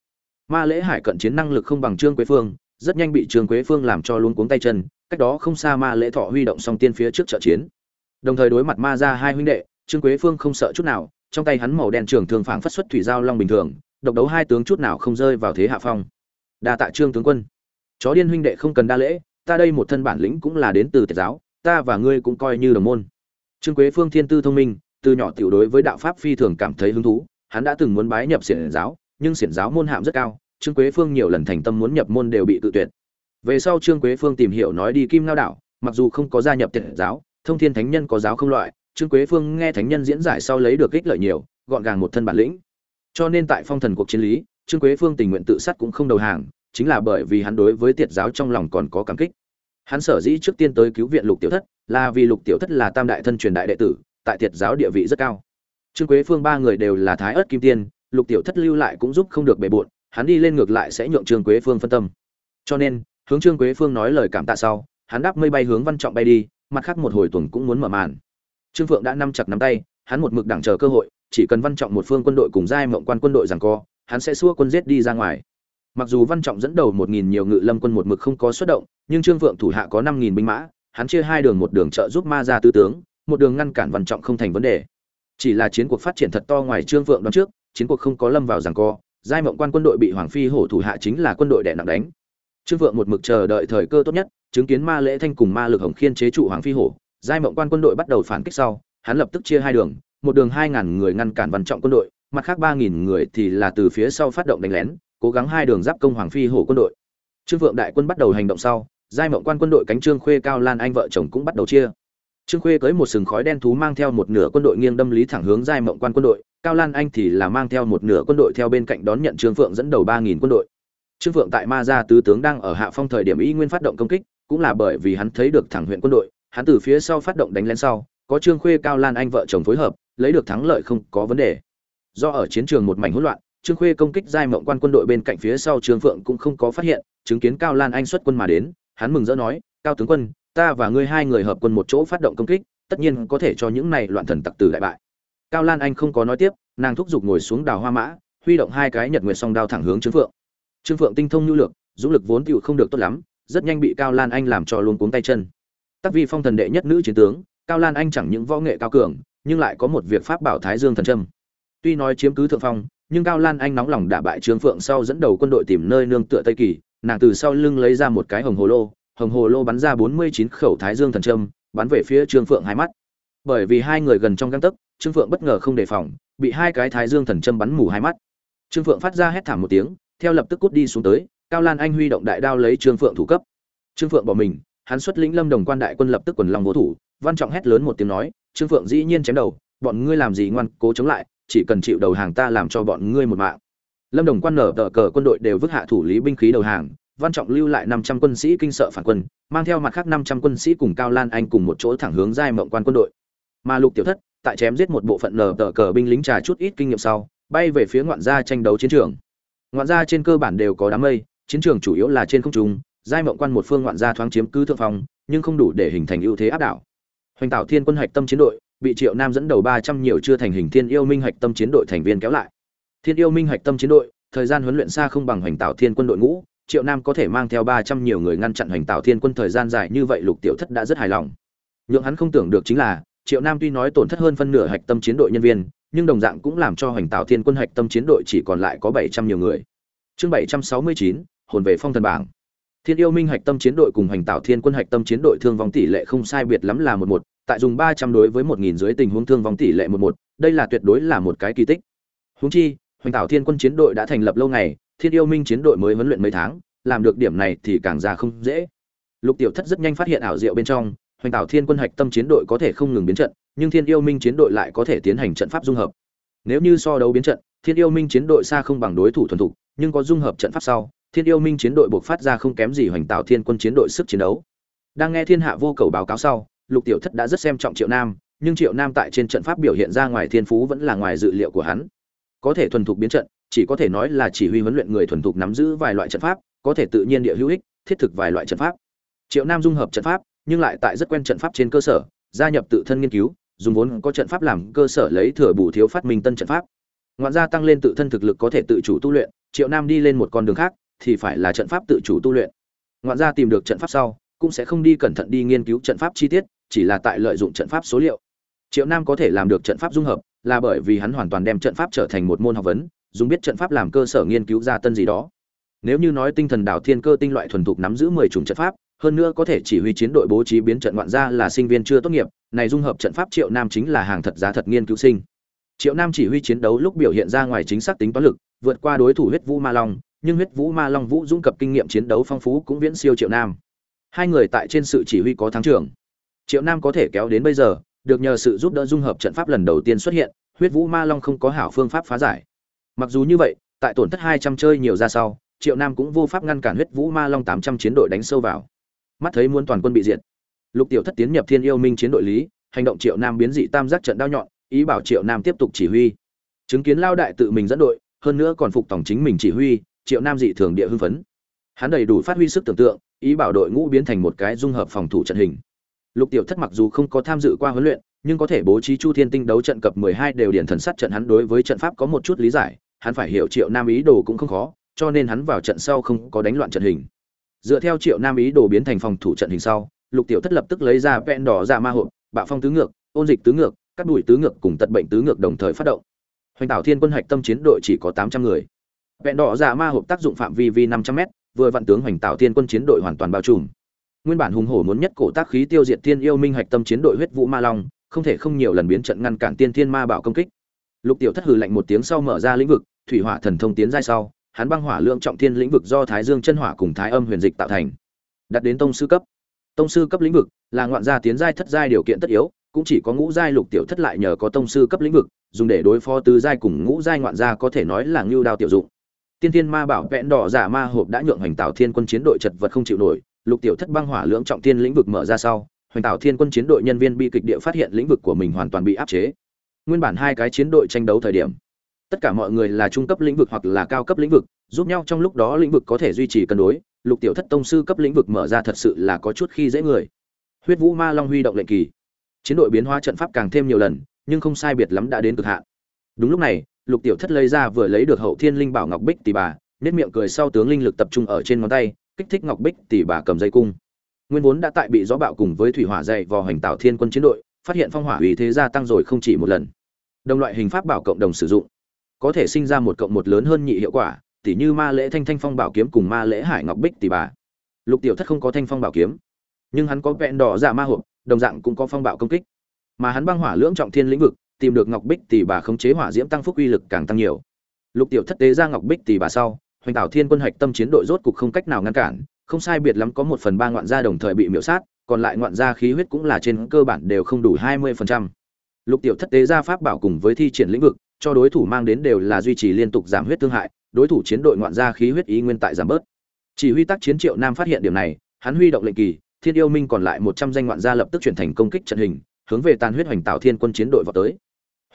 Ma lễ hải cận chiến năng lực không bằng trương quế phương, rất nhanh bị trương quế phương làm cho luống cuống tay chân, cách đó không xa ma lễ thọ huy động song tiên phía trước trợ chiến. Đồng thời đối mặt ma gia hai huynh đệ, trương quế phương không sợ chút nào, trong tay hắn màu đen trường thường phảng phất xuất thủy giao long bình thường, độc đấu hai tướng chút nào không rơi vào thế hạ phong. Đa tạ trương tướng quân. Chó điên huynh đệ không cần đa lễ, ta đây một thân bản lĩnh cũng là đến từ tiệt giáo, ta và ngươi cũng coi như đồng môn. Trương quế phương thiên tư thông minh từ nhỏ tiểu đối với đạo pháp phi thường cảm thấy hứng thú, hắn đã từng muốn bái nhập xiển giáo, nhưng xiển giáo môn hạm rất cao, trương quế phương nhiều lần thành tâm muốn nhập môn đều bị tự tuyệt. Về sau trương quế phương tìm hiểu nói đi kim ngao đảo, mặc dù không có gia nhập tiệt giáo, thông thiên thánh nhân có giáo không loại, trương quế phương nghe thánh nhân diễn giải sau lấy được ích lợi nhiều, gọn gàng một thân bản lĩnh. Cho nên tại phong thần cuộc chiến lý, trương quế phương tình nguyện tự sát cũng không đầu hàng, chính là bởi vì hắn đối với tiệt giáo trong lòng còn có cảm kích. Hắn sở dĩ trước tiên tới cứu viện lục tiểu thất, là vì lục tiểu thất là tam đại thân truyền đại đệ tử tại thiệt giáo địa vị rất cao. Trương quế phương ba người đều là thái ớt kim tiên, lục tiểu thất lưu lại cũng giúp không được bề bộn, hắn đi lên ngược lại sẽ nhượng trương quế phương phân tâm. Cho nên, hướng trương quế phương nói lời cảm tạ sau, hắn đáp mây bay hướng văn trọng bay đi, mặt khác một hồi tuần cũng muốn mở màn. Trương phượng đã nắm chặt nắm tay, hắn một mực đẳng chờ cơ hội, chỉ cần văn trọng một phương quân đội cùng giai mộng quan quân đội rằng co, hắn sẽ xua quân giết đi ra ngoài. Mặc dù văn trọng dẫn đầu một nghìn nhiều ngự lâm quân một mực không có xuất động, nhưng trương phượng thủ hạ có năm nghìn binh mã, hắn chia hai đường một đường trợ giúp ma ra tứ tướng một đường ngăn cản văn trọng không thành vấn đề. Chỉ là chiến cuộc phát triển thật to ngoài trương vượng đoán trước, chiến cuộc không có lâm vào rằng co, giai mộng quan quân đội bị hoàng phi hổ thủ hạ chính là quân đội đè nặng đánh. Trương vượng một mực chờ đợi thời cơ tốt nhất, chứng kiến ma lễ thanh cùng ma lực hồng khiên chế trụ hoàng phi hổ, giai mộng quan quân đội bắt đầu phản kích sau, hắn lập tức chia hai đường, một đường hai ngàn người ngăn cản văn trọng quân đội, mặt khác ba nghìn người thì là từ phía sau phát động đánh lén, cố gắng hai đường giáp công hoàng phi hổ quân đội. Trương vượng đại quân bắt đầu hành động sau, giai mộng quan quân đội cánh trương khuê cao lan anh vợ chồng cũng bắt đầu chia trương khuê cưới một sừng khói đen thú mang theo một nửa quân đội nghiêng đâm lý thẳng hướng giai mộng quan quân đội, cao lan anh thì là mang theo một nửa quân đội theo bên cạnh đón nhận trương phượng dẫn đầu ba nghìn quân đội. Trương phượng tại ma gia tứ tướng đang ở hạ phong thời điểm y nguyên phát động công kích, cũng là bởi vì hắn thấy được thẳng huyện quân đội, hắn từ phía sau phát động đánh lên sau, có trương khuê, cao lan anh vợ chồng phối hợp, lấy được thắng lợi không có vấn đề. Do ở chiến trường một mảnh hỗn loạn, trương khuê công kích giai mộng quan quân đội bên cạnh phía sau trương phượng cũng không có phát hiện, chứng kiến cao lan anh xuất quân mà đến, hắn mừng rỡ nói, cao tướng quân ta và ngươi hai người hợp quân một chỗ phát động công kích, tất nhiên có thể cho những này loạn thần tặc tử đại bại. Cao lan anh không có nói tiếp, nàng thúc giục ngồi xuống đào hoa mã, huy động hai cái nhật nguyệt song đao thẳng hướng trương phượng. Trương phượng tinh thông nhu lược dũng lực vốn tựu không được tốt lắm, rất nhanh bị cao lan anh làm cho luôn cuống tay chân. Tắc vi phong thần đệ nhất nữ chiến tướng, cao lan anh chẳng những võ nghệ cao cường, nhưng lại có một việc pháp bảo thái dương thần trâm tuy nói chiếm cứ thượng phong, nhưng cao lan anh nóng lòng đả bại trương phượng sau dẫn đầu quân đội tìm nơi nương tựa tây kỳ, nàng từ sau lưng lấy ra một cái hồng hồ lô hồng hồ lô bắn ra bốn mươi chín khẩu thái dương thần châm, bắn về phía trương phượng hai mắt. Bởi vì hai người gần trong găng tấc, trương phượng bất ngờ không đề phòng, bị hai cái thái dương thần châm bắn mù hai mắt. Trương phượng phát ra hét thảm một tiếng, theo lập tức cút đi xuống tới, cao lan anh huy động đại đao lấy trương phượng thủ cấp. Trương phượng bỏ mình, hắn xuất lĩnh lâm đồng quan đại quân lập tức quần lòng vô thủ, văn trọng hét lớn một tiếng nói, trương phượng dĩ nhiên chém đầu, bọn ngươi làm gì ngoan, cố chống lại, chỉ cần chịu đầu hàng ta làm cho bọn ngươi một mạng. Lâm đồng quan nở tờ cờ quân đội đều vứt hạ thủ lý binh khí đầu hàng văn trọng lưu lại năm trăm quân sĩ kinh sợ phản quân, mang theo mặt khác năm trăm quân sĩ cùng cao lan anh cùng một chỗ thẳng hướng giai mộng quan quân đội. Mà lục tiểu thất, tại chém giết một bộ phận nở tở cờ binh lính trà chút ít kinh nghiệm sau, bay về phía ngoạn gia tranh đấu chiến trường. Ngoạn gia trên cơ bản đều có đám mây, chiến trường chủ yếu là trên không trung, giai mộng quan một phương ngoạn gia thoáng chiếm cứ thượng phong, nhưng không đủ để hình thành ưu thế áp đảo. Hoành tạo thiên quân hạch tâm chiến đội, bị triệu nam dẫn đầu ba trăm nhiều chưa thành hình thiên yêu minh hạch tâm chiến đội thành viên kéo lại. Thiên yêu minh hạch tâm chiến đội, thời gian huấn luyện xa không bằng hoành tạo thiên quân đội ngũ triệu nam có thể mang theo ba trăm nhiều người ngăn chặn hoành tạo thiên quân thời gian dài như vậy, lục tiểu thất đã rất hài lòng. Nhưng hắn không tưởng được chính là, triệu nam tuy nói tổn thất hơn phân nửa hạch tâm chiến đội nhân viên, nhưng đồng dạng cũng làm cho hoành tạo thiên quân hạch tâm chiến đội chỉ còn lại có bảy trăm nhiều người. Chương bảy trăm sáu mươi chín, hồn về phong thần bảng. Thiên yêu minh hạch tâm chiến đội cùng hoành tạo thiên quân hạch tâm chiến đội thương vong tỷ lệ không sai biệt lắm là một một, tại dùng ba trăm đối với một nghìn dưới tình huống thương vong tỷ lệ một một, đây là tuyệt đối là một cái kỳ tích. Huống chi, hoành tạo thiên quân chiến đội đã thành lập lâu ngày thiên yêu minh chiến đội mới huấn luyện mấy tháng, làm được điểm này thì càng ra không dễ. Lục tiểu thất rất nhanh phát hiện ảo diệu bên trong, hoành tạo thiên quân hạch tâm chiến đội có thể không ngừng biến trận, nhưng thiên yêu minh chiến đội lại có thể tiến hành trận pháp dung hợp. Nếu như so đấu biến trận, thiên yêu minh chiến đội xa không bằng đối thủ thuần thục, nhưng có dung hợp trận pháp sau, thiên yêu minh chiến đội buộc phát ra không kém gì hoành tạo thiên quân chiến đội sức chiến đấu. Đang nghe thiên hạ vô cầu báo cáo sau, lục tiểu thất đã rất xem trọng triệu nam, nhưng triệu nam tại trên trận pháp biểu hiện ra ngoài thiên phú vẫn là ngoài dự liệu của hắn. Có thể thuần thục biến trận chỉ có thể nói là chỉ huy huấn luyện người thuần thục nắm giữ vài loại trận pháp, có thể tự nhiên địa hữu ích, thiết thực vài loại trận pháp. Triệu nam dung hợp trận pháp, nhưng lại tại rất quen trận pháp trên cơ sở, gia nhập tự thân nghiên cứu, dùng vốn có trận pháp làm cơ sở lấy thừa bù thiếu phát minh tân trận pháp. Ngoạn gia tăng lên tự thân thực lực có thể tự chủ tu luyện, triệu nam đi lên một con đường khác, thì phải là trận pháp tự chủ tu luyện. Ngoạn gia tìm được trận pháp sau, cũng sẽ không đi cẩn thận đi nghiên cứu trận pháp chi tiết, chỉ là tại lợi dụng trận pháp số liệu. Triệu nam có thể làm được trận pháp dung hợp, là bởi vì hắn hoàn toàn đem trận pháp trở thành một môn học vấn dùng biết trận pháp làm cơ sở nghiên cứu ra tân gì đó. Nếu như nói tinh thần đảo thiên cơ tinh loại thuần thục nắm giữ mười chủng trận pháp, hơn nữa có thể chỉ huy chiến đội bố trí biến trận ngoạn gia là sinh viên chưa tốt nghiệp, này dung hợp trận pháp triệu nam chính là hàng thật giá thật nghiên cứu sinh. Triệu nam chỉ huy chiến đấu lúc biểu hiện ra ngoài chính xác tính toán lực, vượt qua đối thủ huyết vũ ma long, nhưng huyết vũ ma long vũ dũng cập kinh nghiệm chiến đấu phong phú cũng viễn siêu triệu nam. Hai người tại trên sự chỉ huy có thắng trưởng. Triệu nam có thể kéo đến bây giờ, được nhờ sự giúp đỡ dung hợp trận pháp lần đầu tiên xuất hiện, huyết vũ ma long không có hảo phương pháp phá giải mặc dù như vậy, tại tổn thất hai trăm chơi nhiều ra sau, triệu nam cũng vô pháp ngăn cản huyết vũ ma long tám trăm chiến đội đánh sâu vào. Mắt thấy muốn toàn quân bị diệt, lục tiểu thất tiến nhập thiên yêu minh chiến đội lý, hành động triệu nam biến dị tam giác trận đao nhọn, ý bảo triệu nam tiếp tục chỉ huy. Chứng kiến lao đại tự mình dẫn đội, hơn nữa còn phục tổng chính mình chỉ huy, triệu nam dị thường địa hưng phấn. Hắn đầy đủ phát huy sức tưởng tượng, ý bảo đội ngũ biến thành một cái dung hợp phòng thủ trận hình. Lục tiểu thất mặc dù không có tham dự qua huấn luyện, nhưng có thể bố trí chu thiên tinh đấu trận cập mười hai đều điển thần sát trận hắn đối với trận pháp có một chút lý giải hắn phải hiểu triệu nam ý đồ cũng không khó, cho nên hắn vào trận sau không có đánh loạn trận hình. Dựa theo triệu nam ý đồ biến thành phòng thủ trận hình sau, lục tiểu thất lập tức lấy ra vẹn đỏ ra ma hộp, bạo phong tứ ngược, ôn dịch tứ ngược, cắt đùi tứ ngược cùng tật bệnh tứ ngược đồng thời phát động. Hoành tạo thiên quân hạch tâm chiến đội chỉ có tám trăm người. Vẹn đỏ ra ma hộp tác dụng phạm vi vi năm trăm m vừa vạn tướng hoành tạo thiên quân chiến đội hoàn toàn bao trùm. Nguyên bản hùng hổ muốn nhất cổ tác khí tiêu diệt thiên yêu minh hạch tâm chiến đội huyết vũ ma long, không thể không nhiều lần biến trận ngăn cản tiên thiên ma bảo công kích. Lục tiểu thất hừ lạnh một tiếng sau mở ra lĩnh vực thủy hỏa thần thông tiến giai sau, hắn băng hỏa lượng trọng thiên lĩnh vực do thái dương chân hỏa cùng thái âm huyền dịch tạo thành. Đặt đến tông sư cấp. Tông sư cấp lĩnh vực là ngoạn gia tiến giai thất giai điều kiện tất yếu, cũng chỉ có ngũ giai lục tiểu thất lại nhờ có tông sư cấp lĩnh vực, dùng để đối phó tứ giai cùng ngũ giai ngoạn gia có thể nói là ngưu đao tiểu dụng. Tiên thiên ma bảo vẹn đỏ giả ma hộp đã nhượng hoành tạo thiên quân chiến đội chật vật không chịu nổi, lục tiểu thất băng hỏa lượng trọng thiên lĩnh vực mở ra sau, hoành tạo thiên quân chiến đội nhân viên bi kịch địa phát hiện lĩnh vực của mình hoàn toàn bị áp chế. Nguyên bản hai cái chiến đội tranh đấu thời điểm tất cả mọi người là trung cấp lĩnh vực hoặc là cao cấp lĩnh vực, giúp nhau trong lúc đó lĩnh vực có thể duy trì cân đối, lục tiểu thất tông sư cấp lĩnh vực mở ra thật sự là có chút khi dễ người. Huyết vũ ma long huy động lệnh kỳ. Chiến đội biến hóa trận pháp càng thêm nhiều lần, nhưng không sai biệt lắm đã đến cực hạn. Đúng lúc này, lục tiểu thất lấy ra vừa lấy được hậu thiên linh bảo ngọc bích tỷ bà nét miệng cười sau tướng linh lực tập trung ở trên ngón tay, kích thích ngọc bích tỷ bà cầm dây cung. Nguyên vốn đã tại bị gió bạo cùng với thủy hỏa dày vò hành tạo thiên quân chiến đội, phát hiện phong hỏa uy thế gia tăng rồi không chỉ một lần. Đồng loại hình pháp bảo cộng đồng sử dụng có thể sinh ra một cộng một lớn hơn nhị hiệu quả, tỉ như ma lễ thanh thanh phong bảo kiếm cùng ma lễ hải ngọc bích tỷ bà. Lục tiểu thất không có thanh phong bảo kiếm, nhưng hắn có vẹn đỏ dạ ma hộp, đồng dạng cũng có phong bạo công kích. Mà hắn băng hỏa lưỡng trọng thiên lĩnh vực, tìm được ngọc bích tỷ bà khống chế hỏa diễm tăng phúc uy lực càng tăng nhiều. Lục tiểu thất tế ra ngọc bích tỷ bà sau, hoành tảo thiên quân hạch tâm chiến đội rốt cục không cách nào ngăn cản, không sai biệt lắm có một phần ba ngoạn gia đồng thời bị miễu sát, còn lại ngoạn gia khí huyết cũng là trên cơ bản đều không đủ hai mươi phần trăm. Lục tiểu thất tế ra pháp bảo cùng với thi triển lĩnh vực cho đối thủ mang đến đều là duy trì liên tục giảm huyết thương hại, đối thủ chiến đội ngoạn gia khí huyết ý nguyên tại giảm bớt. Chỉ huy tác chiến triệu nam phát hiện điểm này, hắn huy động lệnh kỳ, thiên yêu minh còn lại một trăm danh ngoạn gia lập tức chuyển thành công kích trận hình, hướng về tàn huyết hoành tạo thiên quân chiến đội vào tới.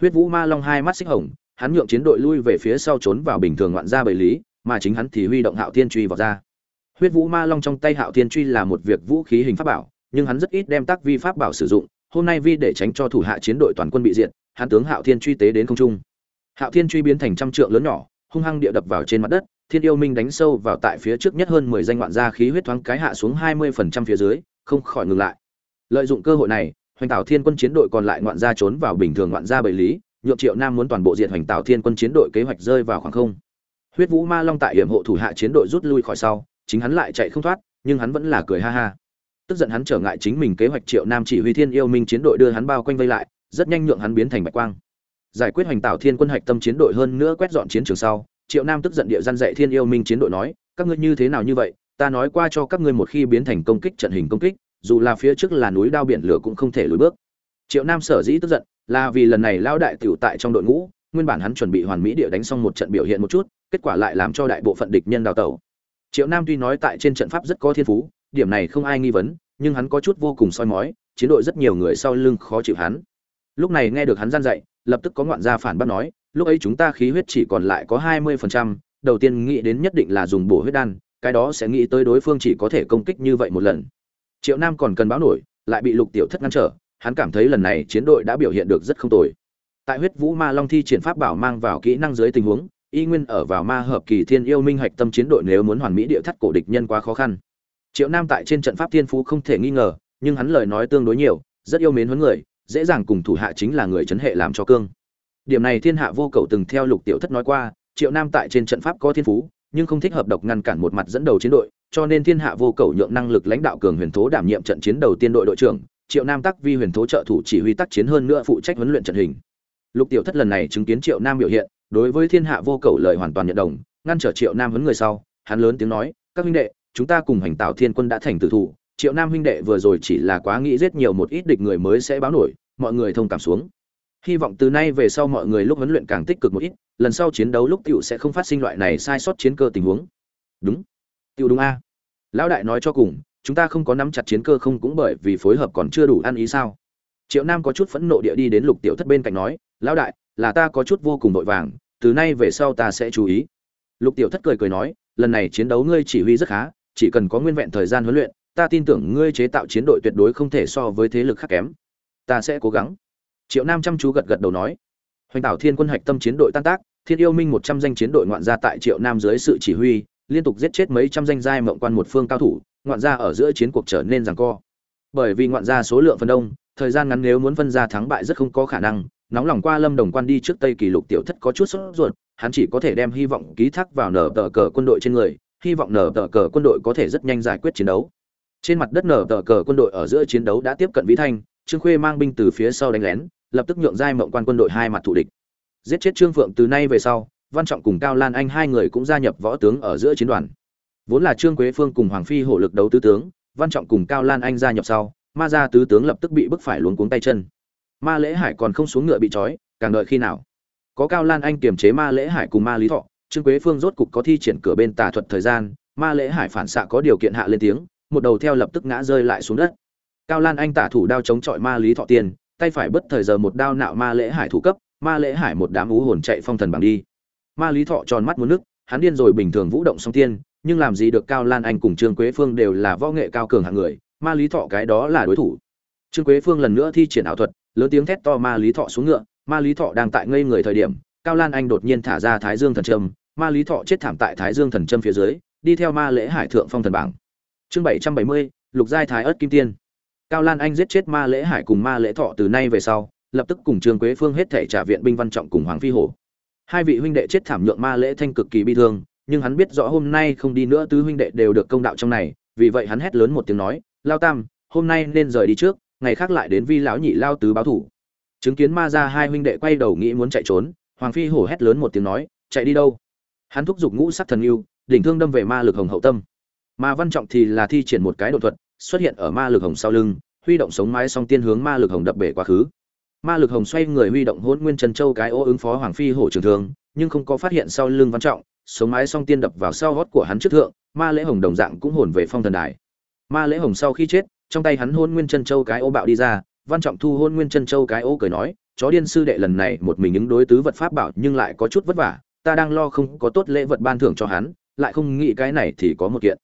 Huyết vũ ma long hai mắt xích hồng, hắn nhượng chiến đội lui về phía sau trốn vào bình thường ngoạn gia bầy lý, mà chính hắn thì huy động hạo thiên truy vào ra. Huyết vũ ma long trong tay hạo thiên truy là một việc vũ khí hình pháp bảo, nhưng hắn rất ít đem tác vi pháp bảo sử dụng, hôm nay vi để tránh cho thủ hạ chiến đội toàn quân bị diệt, hắn tướng hạo thiên truy tế đến không trung hạo thiên truy biến thành trăm trượng lớn nhỏ, hung hăng địa đập vào trên mặt đất, thiên yêu minh đánh sâu vào tại phía trước nhất hơn mười danh ngoạn gia khí huyết thoáng cái hạ xuống hai mươi phần trăm phía dưới, không khỏi ngừng lại. Lợi dụng cơ hội này, hoành tạo thiên quân chiến đội còn lại ngoạn gia trốn vào bình thường ngoạn gia bảy lý, nhượng triệu nam muốn toàn bộ diện hoành tạo thiên quân chiến đội kế hoạch rơi vào khoảng không. Huyết vũ ma long tại hiểm hộ thủ hạ chiến đội rút lui khỏi sau, chính hắn lại chạy không thoát, nhưng hắn vẫn là cười ha ha. Tức giận hắn trở ngại chính mình kế hoạch triệu nam chỉ huy thiên yêu minh chiến đội đưa hắn bao quanh vây lại, rất nhanh nhượng hắn biến thành bạch quang giải quyết hoành tạo thiên quân hạch tâm chiến đội hơn nữa quét dọn chiến trường sau, triệu nam tức giận địa gian dạy thiên yêu minh chiến đội nói, các ngươi như thế nào như vậy? Ta nói qua cho các ngươi một khi biến thành công kích trận hình công kích, dù là phía trước là núi đao biển lửa cũng không thể lùi bước. Triệu nam sở dĩ tức giận, là vì lần này lao đại tiểu tại trong đội ngũ, nguyên bản hắn chuẩn bị hoàn mỹ địa đánh xong một trận biểu hiện một chút, kết quả lại làm cho đại bộ phận địch nhân đào tẩu. Triệu nam tuy nói tại trên trận pháp rất có thiên phú, điểm này không ai nghi vấn, nhưng hắn có chút vô cùng soi mói, chiến đội rất nhiều người sau lưng khó chịu hắn. Lúc này nghe được hắn gian dạy lập tức có ngoạn gia phản bác nói, lúc ấy chúng ta khí huyết chỉ còn lại có hai mươi phần trăm, đầu tiên nghĩ đến nhất định là dùng bổ huyết đan, cái đó sẽ nghĩ tới đối phương chỉ có thể công kích như vậy một lần. Triệu nam còn cần báo nổi, lại bị lục tiểu thất ngăn trở, hắn cảm thấy lần này chiến đội đã biểu hiện được rất không tồi. Tại huyết vũ ma long thi triển pháp bảo mang vào kỹ năng dưới tình huống, y nguyên ở vào ma hợp kỳ thiên yêu minh hạch tâm chiến đội nếu muốn hoàn mỹ địa thắt cổ địch nhân quá khó khăn. Triệu nam tại trên trận pháp thiên phú không thể nghi ngờ, nhưng hắn lời nói tương đối nhiều, rất yêu mến huấn người dễ dàng cùng thủ hạ chính là người chấn hệ làm cho cương. Điểm này thiên hạ vô cầu từng theo lục tiểu thất nói qua, triệu nam tại trên trận pháp có thiên phú, nhưng không thích hợp độc ngăn cản một mặt dẫn đầu chiến đội, cho nên thiên hạ vô cầu nhượng năng lực lãnh đạo cường huyền thố đảm nhiệm trận chiến đầu tiên đội đội trưởng, triệu nam tắc vi huyền thố trợ thủ chỉ huy tác chiến hơn nữa phụ trách huấn luyện trận hình. Lục tiểu thất lần này chứng kiến triệu nam biểu hiện, đối với thiên hạ vô cầu lời hoàn toàn nhận đồng, ngăn trở triệu nam huấn người sau, hắn lớn tiếng nói, các huynh đệ, chúng ta cùng hành tạo thiên quân đã thành tử thủ triệu nam huynh đệ vừa rồi chỉ là quá nghĩ giết nhiều một ít địch người mới sẽ báo nổi, mọi người thông cảm xuống. Hy vọng từ nay về sau mọi người lúc huấn luyện càng tích cực một ít, lần sau chiến đấu lúc tiểu sẽ không phát sinh loại này sai sót chiến cơ tình huống. Đúng. Tiểu đúng a. Lão đại nói cho cùng, chúng ta không có nắm chặt chiến cơ không cũng bởi vì phối hợp còn chưa đủ ăn ý sao? Triệu nam có chút phẫn nộ địa đi đến lục tiểu thất bên cạnh nói, lão đại, là ta có chút vô cùng vội vàng, từ nay về sau ta sẽ chú ý. Lục tiểu thất cười cười nói, lần này chiến đấu ngươi chỉ huy rất khá, chỉ cần có nguyên vẹn thời gian huấn luyện ta tin tưởng ngươi chế tạo chiến đội tuyệt đối không thể so với thế lực khác kém. Ta sẽ cố gắng. Triệu nam chăm chú gật gật đầu nói. Hoành tạo thiên quân hạch tâm chiến đội tan tác, thiên yêu minh một trăm danh chiến đội ngoạn gia tại triệu nam dưới sự chỉ huy, liên tục giết chết mấy trăm danh giai mộng quan một phương cao thủ, ngoạn gia ở giữa chiến cuộc trở nên rằng co. Bởi vì ngoạn gia số lượng phần đông, thời gian ngắn nếu muốn phân ra thắng bại rất không có khả năng, nóng lòng qua lâm đồng quan đi trước tây kỳ lục tiểu thất có chút sốt ruột, hắn chỉ có thể đem hy vọng ký thác vào nở tờ cờ quân đội trên người, hy vọng nở tờ cờ quân đội có thể rất nhanh giải quyết chiến đấu trên mặt đất nở tờ cờ quân đội ở giữa chiến đấu đã tiếp cận vĩ thanh, trương khuê mang binh từ phía sau đánh lén, lập tức nhượng giai mộng quan quân đội hai mặt thủ địch. Giết chết trương phượng từ nay về sau, văn trọng cùng cao lan anh hai người cũng gia nhập võ tướng ở giữa chiến đoàn. Vốn là trương quế phương cùng hoàng phi hổ lực đấu tứ tướng, văn trọng cùng cao lan anh gia nhập sau, ma gia tứ tướng lập tức bị bức phải luống cuống tay chân. Ma lễ hải còn không xuống ngựa bị trói, càng đợi khi nào? Có cao lan anh kiềm chế ma lễ hải cùng ma lý thọ, trương quế phương rốt cục có thi triển cửa bên tà thuật thời gian, ma lễ hải phản xạ có điều kiện hạ lên tiếng một đầu theo lập tức ngã rơi lại xuống đất. Cao lan anh tả thủ đao chống chọi ma lý thọ tiền, tay phải bất thời giờ một đao nạo ma lễ hải thủ cấp, ma lễ hải một đám ú hồn chạy phong thần bằng đi. Ma lý thọ tròn mắt muốn nước, hắn điên rồi bình thường vũ động song tiên, nhưng làm gì được cao lan anh cùng trương quế phương đều là võ nghệ cao cường hạng người, ma lý thọ cái đó là đối thủ. Trương quế phương lần nữa thi triển ảo thuật, lớn tiếng thét to ma lý thọ xuống ngựa, ma lý thọ đang tại ngây người thời điểm, cao lan anh đột nhiên thả ra thái dương thần trâm ma lý thọ chết thảm tại thái dương thần trâm phía dưới, đi theo ma lễ hải thượng phong thần bảng chương bảy trăm bảy mươi, lục giai thái ớt kim tiên. Cao lan anh giết chết ma lễ hải cùng ma lễ thọ từ nay về sau, lập tức cùng trương quế phương hết thể trả viện binh văn trọng cùng hoàng phi hổ. Hai vị huynh đệ chết thảm nhượng ma lễ thanh cực kỳ bi thương, nhưng hắn biết rõ hôm nay không đi nữa tứ huynh đệ đều được công đạo trong này, vì vậy hắn hét lớn một tiếng nói, lao tam, hôm nay nên rời đi trước, ngày khác lại đến vi lão nhị lao tứ báo thủ. Chứng kiến ma ra hai huynh đệ quay đầu nghĩ muốn chạy trốn, hoàng phi hổ hét lớn một tiếng nói, chạy đi đâu? Hắn thúc giục ngũ sắc thần yêu, đỉnh thương đâm về ma lực hồng hậu tâm mà văn trọng thì là thi triển một cái đột thuật, xuất hiện ở ma lực hồng sau lưng, huy động sống mái song tiên hướng ma lực hồng đập bể quá khứ. Ma lực hồng xoay người huy động hôn nguyên trần châu cái ô ứng phó hoàng phi hổ trường thường nhưng không có phát hiện sau lưng văn trọng, sống mái song tiên đập vào sau gót của hắn trước thượng, ma lễ hồng đồng dạng cũng hồn về phong thần đài. Ma lễ hồng sau khi chết, trong tay hắn hôn nguyên chân châu cái ô bạo đi ra, văn trọng thu hôn nguyên chân châu cái ô cười nói, chó điên sư đệ, lần này một mình ứng đối tứ vật pháp bảo nhưng lại có chút vất vả, ta đang lo không có tốt lễ vật ban thưởng cho hắn, lại không nghĩ cái này thì có một kiện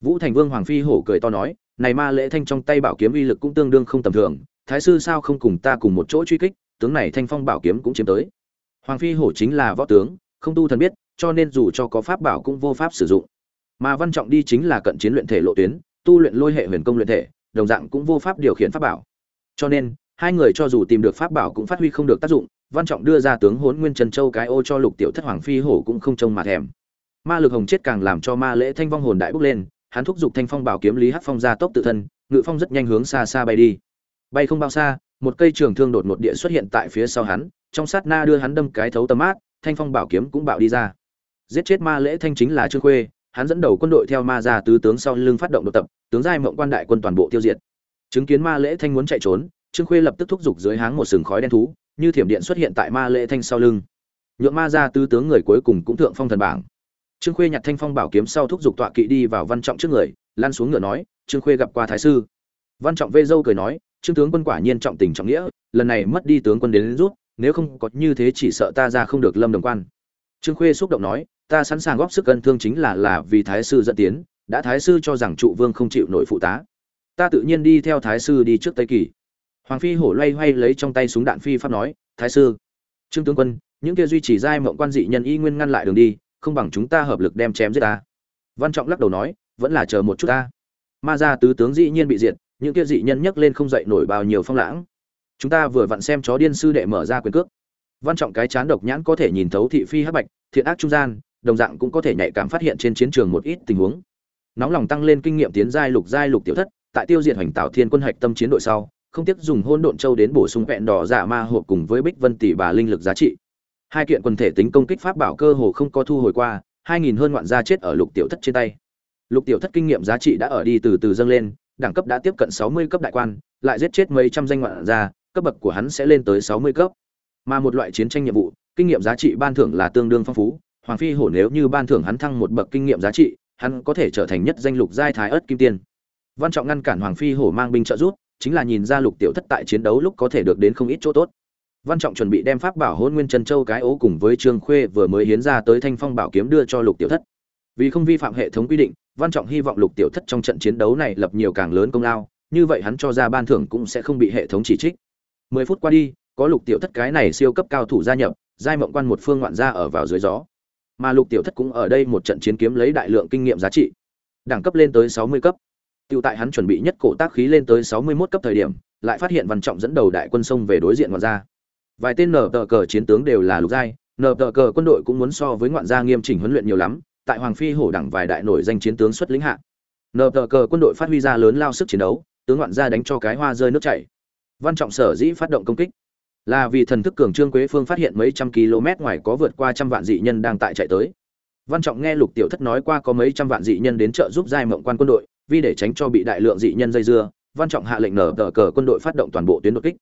vũ thành vương hoàng phi hổ cười to nói, này ma lễ thanh trong tay bảo kiếm uy lực cũng tương đương không tầm thường, thái sư sao không cùng ta cùng một chỗ truy kích, tướng này thanh phong bảo kiếm cũng chiếm tới. Hoàng phi hổ chính là võ tướng, không tu thần biết, cho nên dù cho có pháp bảo cũng vô pháp sử dụng. Mà văn trọng đi chính là cận chiến luyện thể lộ tuyến, tu luyện lôi hệ huyền công luyện thể, đồng dạng cũng vô pháp điều khiển pháp bảo. Cho nên, hai người cho dù tìm được pháp bảo cũng phát huy không được tác dụng, văn trọng đưa ra tướng hốn nguyên trần châu cái ô cho lục tiểu thất hoàng phi hổ cũng không trông mà thèm. Ma lực hồng chết càng làm cho ma lễ thanh vong hồn đại bốc lên hắn thúc giục thanh phong bảo kiếm lý hắc phong ra tốc tự thân, ngự phong rất nhanh hướng xa xa bay đi. Bay không bao xa, một cây trường thương đột ngột địa xuất hiện tại phía sau hắn, trong sát na đưa hắn đâm cái thấu tầm mát thanh phong bảo kiếm cũng bạo đi ra. Giết chết ma lễ thanh chính là trương khuê, hắn dẫn đầu quân đội theo ma ra tứ tướng sau lưng phát động đột tập, tướng giai mộng quan đại quân toàn bộ tiêu diệt. Chứng kiến ma lễ thanh muốn chạy trốn, trương khuê lập tức thúc giục dưới háng một sừng khói đen thú, như thiểm điện xuất hiện tại ma lễ thanh sau lưng. Nhượng ma ra tứ tướng người cuối cùng cũng thượng phong thần bảng trương khuê nhặt thanh phong bảo kiếm sau thúc giục tọa kỵ đi vào văn trọng trước người lan xuống ngựa nói trương khuê gặp qua thái sư. Văn trọng vê dâu cười nói trương tướng quân quả nhiên trọng tình trọng nghĩa lần này mất đi tướng quân đến, đến rút nếu không có như thế chỉ sợ ta ra không được lâm đồng quan. Trương khuê xúc động nói ta sẵn sàng góp sức cân thương chính là là vì thái sư dẫn tiến đã thái sư cho rằng trụ vương không chịu nổi phụ tá. Ta tự nhiên đi theo thái sư đi trước tây kỳ. Hoàng phi hổ loay hoay lấy trong tay súng đạn phi pháp nói thái sư trương tướng quân những kia duy trì giai mộng quan dị nhân y nguyên ngăn lại đường đi không bằng chúng ta hợp lực đem chém giết ta. Văn trọng lắc đầu nói, vẫn là chờ một chút ta. Ma gia tứ tướng dĩ nhiên bị diệt, những kia dị nhân nhấc lên không dậy nổi bao nhiêu phong lãng. Chúng ta vừa vặn xem chó điên sư đệ mở ra quyền cước. Văn trọng cái chán độc nhãn có thể nhìn thấu thị phi hắc bạch, thiện ác trung gian, đồng dạng cũng có thể nhạy cảm phát hiện trên chiến trường một ít tình huống. Nóng lòng tăng lên kinh nghiệm tiến giai lục giai lục tiểu thất, tại tiêu diệt hoành tạo thiên quân hạch tâm chiến đội sau, không tiếc dùng hôn độn châu đến bổ sung vẹn đỏ giả ma hộp cùng với bích vân tỷ bà linh lực giá trị hai kiện quần thể tính công kích pháp bảo cơ hồ không có thu hồi qua, hai nghìn hơn ngoạn gia chết ở lục tiểu thất trên tay. Lục tiểu thất kinh nghiệm giá trị đã ở đi từ từ dâng lên, đẳng cấp đã tiếp cận sáu mươi cấp đại quan, lại giết chết mấy trăm danh ngoạn gia, cấp bậc của hắn sẽ lên tới sáu mươi cấp. Mà một loại chiến tranh nhiệm vụ, kinh nghiệm giá trị ban thưởng là tương đương phong phú, hoàng phi hổ nếu như ban thưởng hắn thăng một bậc kinh nghiệm giá trị, hắn có thể trở thành nhất danh lục giai thái ớt kim tiên. Văn trọng ngăn cản hoàng phi hổ mang binh trợ giúp, chính là nhìn ra lục tiểu thất tại chiến đấu lúc có thể được đến không ít chỗ tốt văn trọng chuẩn bị đem pháp bảo hôn nguyên trần châu cái ố cùng với trương khuê vừa mới hiến ra tới thanh phong bảo kiếm đưa cho lục tiểu thất. Vì không vi phạm hệ thống quy định văn trọng hy vọng lục tiểu thất trong trận chiến đấu này lập nhiều càng lớn công lao như vậy hắn cho ra ban thưởng cũng sẽ không bị hệ thống chỉ trích. Mười phút qua đi có lục tiểu thất cái này siêu cấp cao thủ gia nhập giai mộng quan một phương ngoạn gia ở vào dưới gió. Mà lục tiểu thất cũng ở đây một trận chiến kiếm lấy đại lượng kinh nghiệm giá trị. Đẳng cấp lên tới sáu mươi cấp. Tiểu tại hắn chuẩn bị nhất cổ tác khí lên tới sáu mươi 61 cấp thời điểm, lại phát hiện Văn Trọng dẫn đầu đại quân sông về đối diện ngoạn gia. Vài tên nở tờ cờ chiến tướng đều là lục giai, nở tờ cờ quân đội cũng muốn so với ngoạn gia nghiêm chỉnh huấn luyện nhiều lắm, tại Hoàng Phi hổ đẳng vài đại nổi danh chiến tướng xuất lĩnh hạ. Nở tờ cờ quân đội phát huy ra lớn lao sức chiến đấu, tướng ngoạn gia đánh cho cái hoa rơi nước chảy. Văn Trọng sở dĩ phát động công kích, là vì thần thức cường trương quế phương phát hiện mấy trăm km ngoài có vượt qua trăm vạn dị nhân đang tại chạy tới. Văn Trọng nghe Lục Tiểu Thất nói qua có mấy trăm vạn dị nhân đến trợ giúp giai mộng quan quân đội, vì để tránh cho bị đại lượng dị nhân dây dưa, Văn Trọng hạ lệnh nở tờ cờ quân đội phát động toàn bộ tuyến đột kích.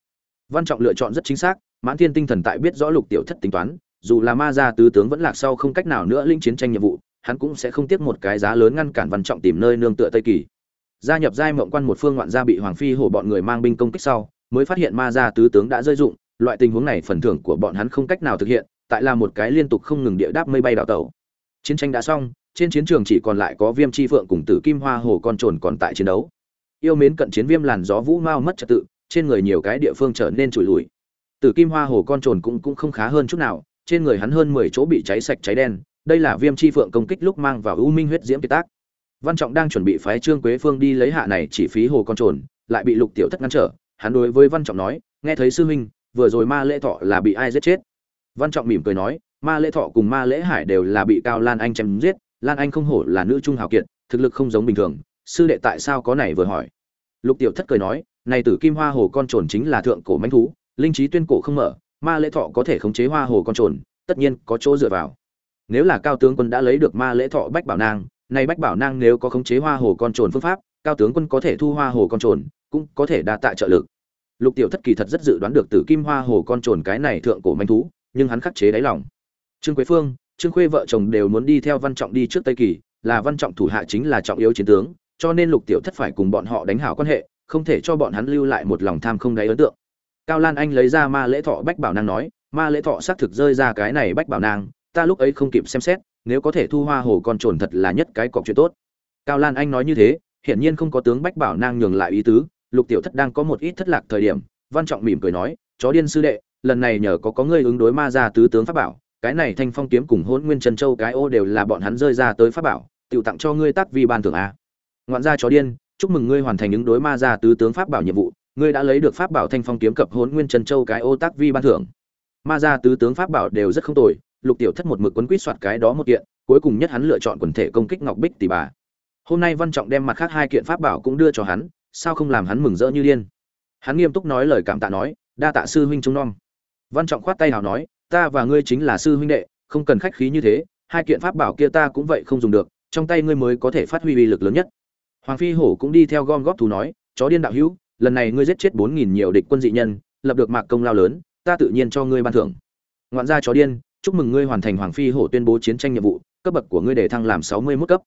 Văn Trọng lựa chọn rất chính xác, Mãn Thiên tinh thần tại biết rõ Lục Tiểu Thất tính toán, dù là ma gia tứ tướng vẫn lạc sau không cách nào nữa linh chiến tranh nhiệm vụ, hắn cũng sẽ không tiếc một cái giá lớn ngăn cản Văn Trọng tìm nơi nương tựa Tây Kỳ. Gia nhập giai mộng quan một phương ngoạn gia bị Hoàng phi hổ bọn người mang binh công kích sau, mới phát hiện ma gia tứ tướng đã rơi dụng, loại tình huống này phần thưởng của bọn hắn không cách nào thực hiện, tại là một cái liên tục không ngừng địa đáp mây bay đảo tàu. Chiến tranh đã xong, trên chiến trường chỉ còn lại có Viêm Chi Phượng cùng Tử Kim Hoa Hồ con trồn còn tại chiến đấu. Yêu mến cận chiến viêm làn gió vũ mau mất trật tự, trên người nhiều cái địa phương trở nên trùi lùi. Tử Kim Hoa Hồ con trồn cũng cũng không khá hơn chút nào, trên người hắn hơn mười chỗ bị cháy sạch cháy đen, đây là Viêm Chi Phượng công kích lúc mang vào U Minh huyết diễm kiệt tác. Văn Trọng đang chuẩn bị phái Trương Quế Phương đi lấy hạ này chỉ phí hồ con trồn, lại bị Lục Tiểu Thất ngăn trở, hắn đối với Văn Trọng nói, nghe thấy sư huynh, vừa rồi Ma Lễ Thọ là bị ai giết chết? Văn Trọng mỉm cười nói, Ma Lễ Thọ cùng Ma Lễ Hải đều là bị Cao Lan Anh chém giết, Lan Anh không hổ là nữ trung hào kiệt, thực lực không giống bình thường, sư đệ tại sao có này vừa hỏi lục tiểu thất cười nói này tử kim hoa hồ con trồn chính là thượng cổ manh thú, linh trí tuyên cổ không mở, ma lễ thọ có thể khống chế hoa hồ con trồn, tất nhiên có chỗ dựa vào. Nếu là cao tướng quân đã lấy được ma lễ thọ bách bảo nang, này bách bảo nang nếu có khống chế hoa hồ con trồn phương pháp, cao tướng quân có thể thu hoa hồ con trồn, cũng có thể đa tạ trợ lực. Lục tiểu thất kỳ thật rất dự đoán được tử kim hoa hồ con trồn cái này thượng cổ manh thú, nhưng hắn khắc chế đáy lòng. Trương quế phương, trương khuê vợ chồng đều muốn đi theo văn trọng đi trước tây kỳ, là văn trọng thủ hạ chính là trọng yếu chiến tướng, cho nên lục tiểu thất phải cùng bọn họ đánh hảo quan hệ không thể cho bọn hắn lưu lại một lòng tham không đáy ấn tượng. Cao lan anh lấy ra ma lễ thọ bách bảo năng nói, ma lễ thọ xác thực rơi ra cái này bách bảo năng ta lúc ấy không kịp xem xét, nếu có thể thu hoa hồ con trồn thật là nhất cái cọc chuyện tốt. Cao lan anh nói như thế, hiển nhiên không có tướng bách bảo nang nhường lại ý tứ, lục tiểu thất đang có một ít thất lạc thời điểm, văn trọng mỉm cười nói, chó điên sư đệ, lần này nhờ có có ngươi ứng đối ma ra tứ tướng pháp bảo, cái này thanh phong kiếm cùng hôn nguyên trần châu cái ô đều là bọn hắn rơi ra tới pháp bảo tự tặng cho ngươi tác vi ban thưởng a. Ngoạn gia chó điên chúc mừng ngươi hoàn thành ứng đối ma gia tứ tướng pháp bảo nhiệm vụ, ngươi đã lấy được pháp bảo thanh phong kiếm cập hôn nguyên trần châu cái ô tác vi ban thưởng. Ma gia tứ tướng pháp bảo đều rất không tồi, lục tiểu thất một mực quấn quýt soạt cái đó một kiện, cuối cùng nhất hắn lựa chọn quần thể công kích ngọc bích tỷ bà. Hôm nay văn trọng đem mặt khác hai kiện pháp bảo cũng đưa cho hắn, sao không làm hắn mừng rỡ như điên? Hắn nghiêm túc nói lời cảm tạ nói, đa tạ sư huynh trông nom. Văn trọng khoát tay hào nói, ta và ngươi chính là sư huynh đệ, không cần khách khí như thế, hai kiện pháp bảo kia ta cũng vậy không dùng được, trong tay ngươi mới có thể phát huy uy lực lớn nhất hoàng phi hổ cũng đi theo gom góp thú nói, chó điên đạo hữu, lần này ngươi giết chết bốn nghìn nhiều địch quân dị nhân, lập được mạc công lao lớn, ta tự nhiên cho ngươi ban thưởng. Ngoạn gia chó điên, chúc mừng ngươi hoàn thành hoàng phi hổ tuyên bố chiến tranh nhiệm vụ, cấp bậc của ngươi để thăng làm sáu mươi mức cấp.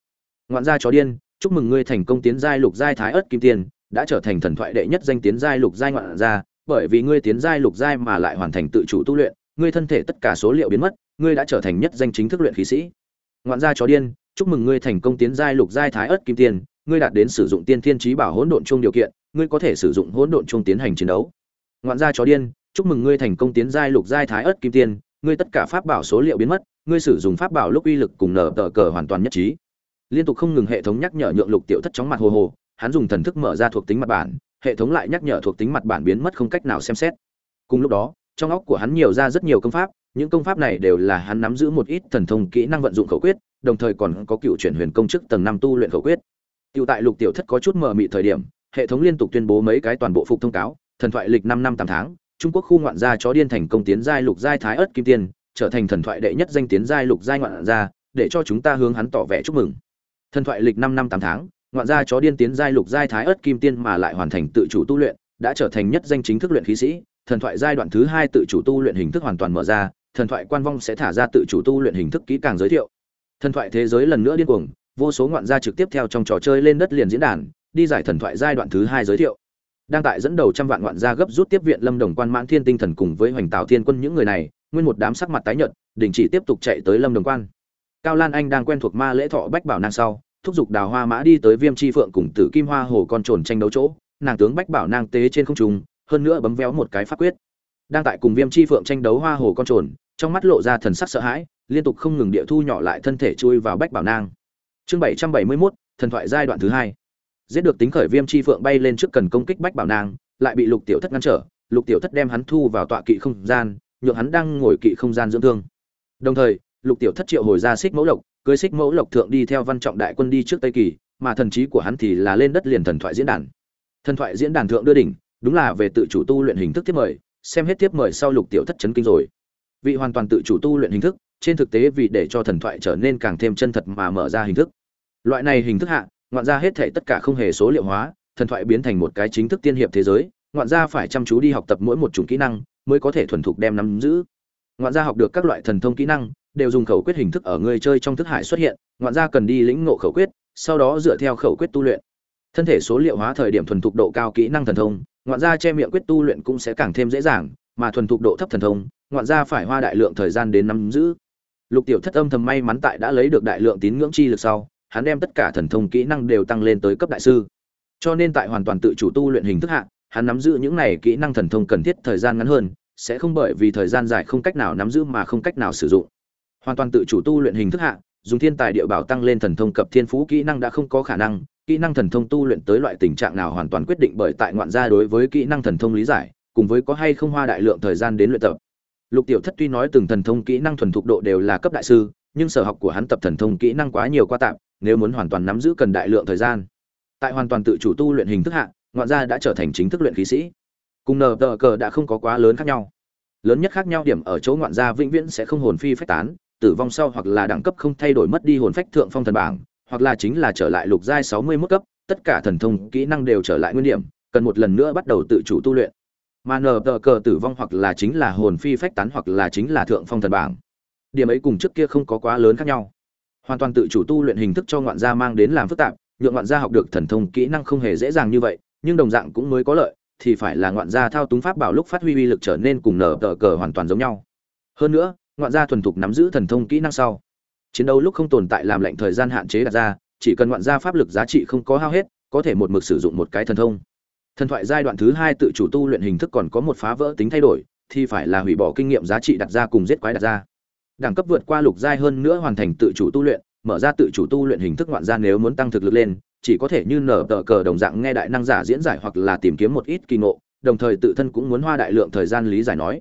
Ngoạn gia chó điên, chúc mừng ngươi thành công tiến giai lục giai thái ớt kim tiền, đã trở thành thần thoại đệ nhất danh tiến giai lục giai ngoạn gia, bởi vì ngươi tiến giai lục giai mà lại hoàn thành tự chủ tu luyện, ngươi thân thể tất cả số liệu biến mất, ngươi đã trở thành nhất danh chính thức luyện khí sĩ. Ngoạn gia chó điên, chúc mừng ngươi thành công tiến giai lục giai thái ớt kim tiền ngươi đạt đến sử dụng tiên thiên trí bảo hỗn độn chung điều kiện ngươi có thể sử dụng hỗn độn chung tiến hành chiến đấu. Ngoạn gia chó điên chúc mừng ngươi thành công tiến giai lục giai thái ớt kim tiên, ngươi tất cả pháp bảo số liệu biến mất ngươi sử dụng pháp bảo lúc uy lực cùng nở tờ cờ hoàn toàn nhất trí. Liên tục không ngừng hệ thống nhắc nhở nhượng lục tiểu thất chóng mặt hồ hồ hắn dùng thần thức mở ra thuộc tính mặt bản hệ thống lại nhắc nhở thuộc tính mặt bản biến mất không cách nào xem xét. Cùng lúc đó trong óc của hắn nhiều ra rất nhiều công pháp những công pháp này đều là hắn nắm giữ một ít thần thông kỹ năng vận dụng khẩu quyết đồng thời còn có cựu chuyển huyền công chức tầng năm tu luyện khẩu quyết. Tiểu tại Lục Tiểu Thất có chút mờ mị thời điểm, hệ thống liên tục tuyên bố mấy cái toàn bộ phục thông cáo, thần thoại lịch 5 năm 8 tháng, Trung Quốc khu ngoạn gia chó điên thành công tiến giai lục giai thái ớt kim tiên, trở thành thần thoại đệ nhất danh tiến giai lục giai ngoạn gia, để cho chúng ta hướng hắn tỏ vẻ chúc mừng. Thần thoại lịch 5 năm 8 tháng, ngoạn gia chó điên tiến giai lục giai thái ớt kim tiên mà lại hoàn thành tự chủ tu luyện, đã trở thành nhất danh chính thức luyện khí sĩ, thần thoại giai đoạn thứ 2 tự chủ tu luyện hình thức hoàn toàn mở ra, thần thoại quan vong sẽ thả ra tự chủ tu luyện hình thức kỹ càng giới thiệu. Thần thoại thế giới lần nữa điên cuồng, vô số ngoạn gia trực tiếp theo trong trò chơi lên đất liền diễn đàn, đi giải thần thoại giai đoạn thứ hai giới thiệu. Đang tại dẫn đầu trăm vạn ngoạn gia gấp rút tiếp viện lâm đồng quan mãn thiên tinh thần cùng với hoành tạo thiên quân những người này nguyên một đám sắc mặt tái nhợt đình chỉ tiếp tục chạy tới lâm đồng quan. Cao lan anh đang quen thuộc ma lễ thọ bách bảo nàng sau thúc giục đào hoa mã đi tới viêm chi phượng cùng tử kim hoa hồ con trồn tranh đấu chỗ nàng tướng bách bảo nàng tế trên không trung hơn nữa bấm véo một cái pháp quyết. Đang tại cùng viêm chi phượng tranh đấu hoa hồ con trồn trong mắt lộ ra thần sắc sợ hãi liên tục không ngừng địa thu nhỏ lại thân thể chui vào bách bảo nang chương bảy trăm bảy mươi 771, thần thoại giai đoạn thứ hai. Giết được tính khởi viêm chi phượng bay lên trước cần công kích bách bảo nàng lại bị lục tiểu thất ngăn trở. Lục tiểu thất đem hắn thu vào tọa kỵ không gian nhượng hắn đang ngồi kỵ không gian dưỡng thương. Đồng thời lục tiểu thất triệu hồi ra xích mẫu lộc cưới xích mẫu lộc thượng đi theo văn trọng đại quân đi trước tây kỳ mà thần trí của hắn thì là lên đất liền thần thoại diễn đàn. Thần thoại diễn đàn thượng đưa đỉnh đúng là về tự chủ tu luyện hình thức tiếp mời xem hết tiếp mời sau lục tiểu thất chấn kinh rồi. Vị hoàn toàn tự chủ tu luyện hình thức trên thực tế vì để cho thần thoại trở nên càng thêm chân thật mà mở ra hình thức loại này hình thức hạ ngoạn gia hết thảy tất cả không hề số liệu hóa, thần thoại biến thành một cái chính thức tiên hiệp thế giới, ngoạn gia phải chăm chú đi học tập mỗi một chủng kỹ năng, mới có thể thuần thục đem nắm giữ. Ngoạn gia học được các loại thần thông kỹ năng, đều dùng khẩu quyết hình thức ở người chơi trong thức hải xuất hiện, ngoạn gia cần đi lĩnh ngộ khẩu quyết, sau đó dựa theo khẩu quyết tu luyện. Thân thể số liệu hóa thời điểm thuần thục độ cao kỹ năng thần thông, ngoạn gia che miệng quyết tu luyện cũng sẽ càng thêm dễ dàng, mà thuần thục độ thấp thần thông, ngoạn gia phải hoa đại lượng thời gian đến nắm giữ. Lục Tiểu Thất âm thầm may mắn tại đã lấy được đại lượng tín ngưỡng chi lực sau, hắn đem tất cả thần thông kỹ năng đều tăng lên tới cấp đại sư. Cho nên tại hoàn toàn tự chủ tu luyện hình thức hạ, hắn nắm giữ những này kỹ năng thần thông cần thiết thời gian ngắn hơn, sẽ không bởi vì thời gian dài không cách nào nắm giữ mà không cách nào sử dụng. Hoàn toàn tự chủ tu luyện hình thức hạ, dùng thiên tài địa bảo tăng lên thần thông cập thiên phú kỹ năng đã không có khả năng, kỹ năng thần thông tu luyện tới loại tình trạng nào hoàn toàn quyết định bởi tại ngoạn gia đối với kỹ năng thần thông lý giải, cùng với có hay không hoa đại lượng thời gian đến luyện tập. Lục Tiểu Thất tuy nói từng thần thông kỹ năng thuần thục độ đều là cấp đại sư, nhưng sở học của hắn tập thần thông kỹ năng quá nhiều qua tạm, nếu muốn hoàn toàn nắm giữ cần đại lượng thời gian. Tại hoàn toàn tự chủ tu luyện hình thức hạ, ngoạn gia đã trở thành chính thức luyện khí sĩ. Cùng nờ tờ cờ đã không có quá lớn khác nhau. Lớn nhất khác nhau điểm ở chỗ ngoạn gia vĩnh viễn sẽ không hồn phi phách tán, tử vong sau hoặc là đẳng cấp không thay đổi mất đi hồn phách thượng phong thần bảng, hoặc là chính là trở lại lục giai sáu mươi 61 cấp, tất cả thần thông, kỹ năng đều trở lại nguyên điểm, cần một lần nữa bắt đầu tự chủ tu luyện. Mà nờ tờ cờ tử vong hoặc là chính là hồn phi phách tán hoặc là chính là thượng phong thần bảng. Điểm ấy cùng trước kia không có quá lớn khác nhau hoàn toàn tự chủ tu luyện hình thức cho ngoạn gia mang đến làm phức tạp, nhượng ngoạn gia học được thần thông kỹ năng không hề dễ dàng như vậy, nhưng đồng dạng cũng mới có lợi, thì phải là ngoạn gia thao túng pháp bảo lúc phát huy uy lực trở nên cùng nở tờ cờ hoàn toàn giống nhau. Hơn nữa, ngoạn gia thuần thục nắm giữ thần thông kỹ năng sau. Chiến đấu lúc không tồn tại làm lệnh thời gian hạn chế đặt ra, chỉ cần ngoạn gia pháp lực giá trị không có hao hết, có thể một mực sử dụng một cái thần thông. Thần thoại giai đoạn thứ hai tự chủ tu luyện hình thức còn có một phá vỡ tính thay đổi, thì phải là hủy bỏ kinh nghiệm giá trị đặt ra cùng giết quái đặt ra đẳng cấp vượt qua lục giai hơn nữa hoàn thành tự chủ tu luyện, mở ra tự chủ tu luyện hình thức ngoạn gia nếu muốn tăng thực lực lên, chỉ có thể như nở tờ cờ đồng dạng nghe đại năng giả diễn giải hoặc là tìm kiếm một ít kỳ ngộ, đồng thời tự thân cũng muốn hoa đại lượng thời gian lý giải nói.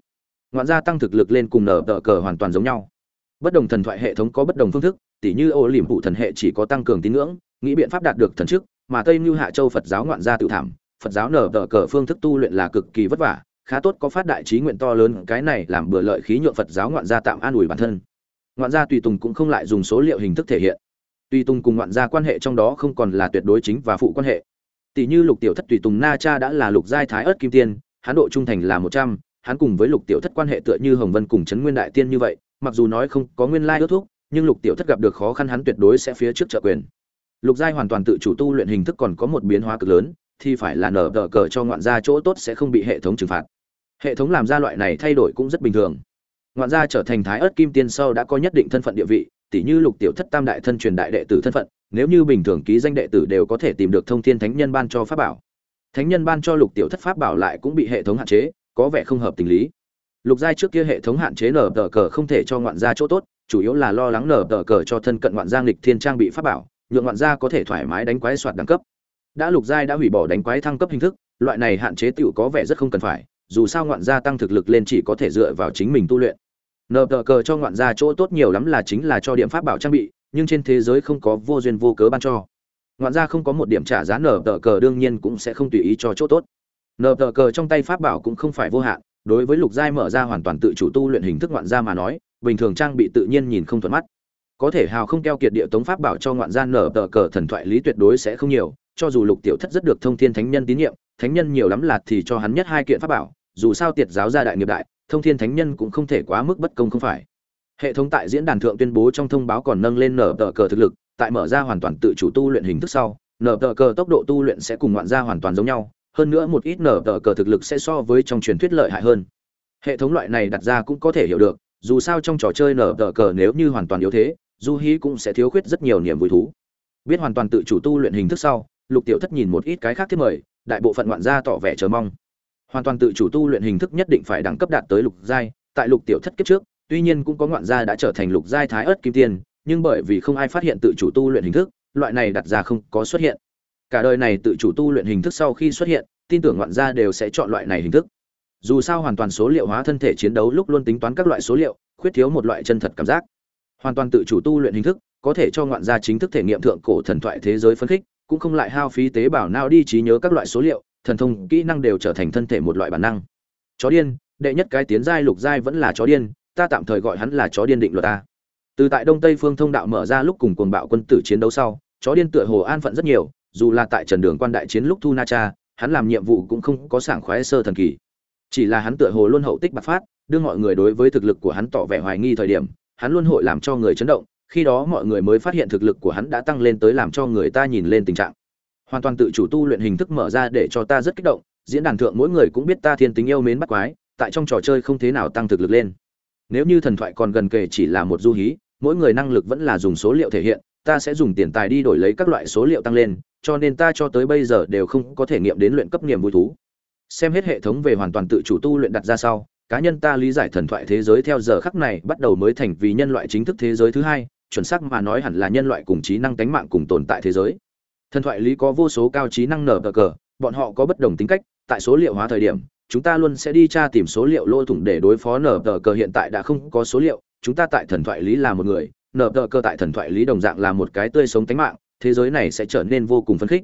Ngoạn gia tăng thực lực lên cùng nở tờ cờ hoàn toàn giống nhau. Bất đồng thần thoại hệ thống có bất đồng phương thức, tỉ như ô liềm phụ thần hệ chỉ có tăng cường tín ngưỡng, nghĩ biện pháp đạt được thần chức, mà tây như hạ châu phật giáo ngoạn gia tự thảm, phật giáo nở tờ cờ phương thức tu luyện là cực kỳ vất vả khá tốt có phát đại trí nguyện to lớn, cái này làm bừa lợi khí nhượng phật giáo ngoạn gia tạm an ủi bản thân. Ngoạn gia tùy tùng cũng không lại dùng số liệu hình thức thể hiện. Tùy tùng cùng ngoạn gia quan hệ trong đó không còn là tuyệt đối chính và phụ quan hệ. Tỷ như lục tiểu thất tùy tùng na cha đã là lục giai thái ớt kim tiên hắn độ trung thành là một trăm, hắn cùng với lục tiểu thất quan hệ tựa như hồng vân cùng trấn nguyên đại tiên như vậy, mặc dù nói không có nguyên lai ước thúc, nhưng lục tiểu thất gặp được khó khăn hắn tuyệt đối sẽ phía trước trợ quyền. Lục giai hoàn toàn tự chủ tu luyện hình thức còn có một biến hóa cực lớn, thì phải là nở đỡ cờ cho ngoạn gia chỗ tốt sẽ không bị hệ thống trừng phạt hệ thống làm ra loại này thay đổi cũng rất bình thường. Ngoạn gia trở thành thái ớt kim tiên sau đã có nhất định thân phận địa vị tỷ như lục tiểu thất tam đại thân truyền đại đệ tử thân phận, nếu như bình thường ký danh đệ tử đều có thể tìm được thông thiên thánh nhân ban cho pháp bảo. Thánh nhân ban cho lục tiểu thất pháp bảo lại cũng bị hệ thống hạn chế, có vẻ không hợp tình lý. Lục giai trước kia hệ thống hạn chế nở tờ cờ không thể cho ngoạn gia chỗ tốt, chủ yếu là lo lắng nở tờ cờ cho thân cận ngoạn gia nghịch thiên trang bị pháp bảo, nhượng ngoạn gia có thể thoải mái đánh quái soạt đẳng cấp. Đã lục giai đã hủy bỏ đánh quái thăng cấp hình thức, loại này hạn chế tựu có vẻ rất không cần phải dù sao ngoạn gia tăng thực lực lên chỉ có thể dựa vào chính mình tu luyện. Nờ tờ cờ cho ngoạn gia chỗ tốt nhiều lắm là chính là cho điểm pháp bảo trang bị, nhưng trên thế giới không có vô duyên vô cớ ban cho. Ngoạn gia không có một điểm trả giá nở tờ cờ đương nhiên cũng sẽ không tùy ý cho chỗ tốt. Nở tờ cờ trong tay pháp bảo cũng không phải vô hạn, đối với lục giai mở ra hoàn toàn tự chủ tu luyện hình thức ngoạn gia mà nói, bình thường trang bị tự nhiên nhìn không thuận mắt. Có thể hào không keo kiệt địa tống pháp bảo cho ngoạn gia nở tờ cờ thần thoại lý tuyệt đối sẽ không nhiều, cho dù lục tiểu thất rất được thông thiên thánh nhân tín nhiệm, thánh nhân nhiều lắm là thì cho hắn nhất hai kiện pháp bảo dù sao tiệt giáo gia đại nghiệp đại, thông thiên thánh nhân cũng không thể quá mức bất công không phải. Hệ thống tại diễn đàn thượng tuyên bố trong thông báo còn nâng lên nở tờ cờ thực lực, tại mở ra hoàn toàn tự chủ tu luyện hình thức sau, nở tờ cờ tốc độ tu luyện sẽ cùng ngoạn gia hoàn toàn giống nhau, hơn nữa một ít nở tờ cờ thực lực sẽ so với trong truyền thuyết lợi hại hơn. Hệ thống loại này đặt ra cũng có thể hiểu được, dù sao trong trò chơi nở tờ cờ nếu như hoàn toàn yếu thế, du hí cũng sẽ thiếu khuyết rất nhiều niềm vui thú. Biết hoàn toàn tự chủ tu luyện hình thức sau, lục tiểu thất nhìn một ít cái khác thiết mời, đại bộ phận ngoạn gia tỏ vẻ chờ mong hoàn toàn tự chủ tu luyện hình thức nhất định phải đẳng cấp đạt tới lục giai, tại lục tiểu thất kiếp trước, tuy nhiên cũng có ngoạn gia đã trở thành lục giai thái ớt kim tiên, nhưng bởi vì không ai phát hiện tự chủ tu luyện hình thức, loại này đặt ra không có xuất hiện. Cả đời này tự chủ tu luyện hình thức sau khi xuất hiện, tin tưởng ngoạn gia đều sẽ chọn loại này hình thức. Dù sao hoàn toàn số liệu hóa thân thể chiến đấu lúc luôn tính toán các loại số liệu, khuyết thiếu một loại chân thật cảm giác. Hoàn toàn tự chủ tu luyện hình thức, có thể cho ngoạn gia chính thức thể nghiệm thượng cổ thần thoại thế giới phân khích, cũng không lại hao phí tế bào nao đi trí nhớ các loại số liệu thần thông kỹ năng đều trở thành thân thể một loại bản năng. Chó điên, đệ nhất cái tiến giai lục giai vẫn là chó điên, ta tạm thời gọi hắn là chó điên định luật ta. Từ tại đông tây phương thông đạo mở ra lúc cùng cuồng bạo quân tử chiến đấu sau, chó điên tựa hồ an phận rất nhiều, dù là tại trần đường quan đại chiến lúc thu na cha, hắn làm nhiệm vụ cũng không có sảng khoái sơ thần kỳ. Chỉ là hắn tựa hồ luôn hậu tích bạc phát, đưa mọi người đối với thực lực của hắn tỏ vẻ hoài nghi thời điểm, hắn luôn hội làm cho người chấn động, khi đó mọi người mới phát hiện thực lực của hắn đã tăng lên tới làm cho người ta nhìn lên tình trạng hoàn toàn tự chủ tu luyện hình thức mở ra để cho ta rất kích động, diễn đàn thượng mỗi người cũng biết ta thiên tính yêu mến bắt quái, tại trong trò chơi không thế nào tăng thực lực lên. Nếu như thần thoại còn gần kề chỉ là một du hí, mỗi người năng lực vẫn là dùng số liệu thể hiện, ta sẽ dùng tiền tài đi đổi lấy các loại số liệu tăng lên, cho nên ta cho tới bây giờ đều không có thể nghiệm đến luyện cấp niềm vui thú. Xem hết hệ thống về hoàn toàn tự chủ tu luyện đặt ra sau, cá nhân ta lý giải thần thoại thế giới theo giờ khắc này bắt đầu mới thành vì nhân loại chính thức thế giới thứ hai, chuẩn xác mà nói hẳn là nhân loại cùng trí năng tánh mạng cùng tồn tại thế giới thần thoại lý có vô số cao trí năng nở cờ cờ, bọn họ có bất đồng tính cách, tại số liệu hóa thời điểm, chúng ta luôn sẽ đi tra tìm số liệu lô thủng để đối phó nở tờ cờ hiện tại đã không có số liệu, chúng ta tại thần thoại lý là một người, nở tờ cờ tại thần thoại lý đồng dạng là một cái tươi sống tánh mạng, thế giới này sẽ trở nên vô cùng phấn khích.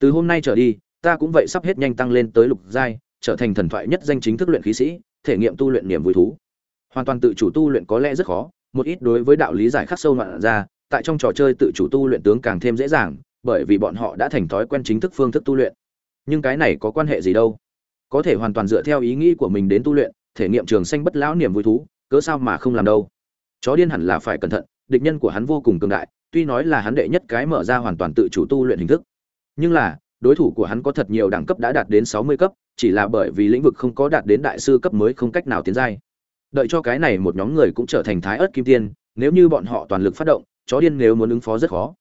Từ hôm nay trở đi, ta cũng vậy sắp hết nhanh tăng lên tới lục giai, trở thành thần thoại nhất danh chính thức luyện khí sĩ, thể nghiệm tu luyện niềm vui thú. Hoàn toàn tự chủ tu luyện có lẽ rất khó, một ít đối với đạo lý giải khắc sâu loạn ra, tại trong trò chơi tự chủ tu luyện tướng càng thêm dễ dàng bởi vì bọn họ đã thành thói quen chính thức phương thức tu luyện. Nhưng cái này có quan hệ gì đâu? Có thể hoàn toàn dựa theo ý nghĩ của mình đến tu luyện, thể nghiệm trường xanh bất lão niềm vui thú, cớ sao mà không làm đâu? Chó điên hẳn là phải cẩn thận, địch nhân của hắn vô cùng cường đại, tuy nói là hắn đệ nhất cái mở ra hoàn toàn tự chủ tu luyện hình thức. Nhưng là, đối thủ của hắn có thật nhiều đẳng cấp đã đạt đến sáu mươi cấp, chỉ là bởi vì lĩnh vực không có đạt đến đại sư cấp mới không cách nào tiến giai. Đợi cho cái này một nhóm người cũng trở thành thái ớt kim tiên, nếu như bọn họ toàn lực phát động, chó điên nếu muốn ứng phó rất khó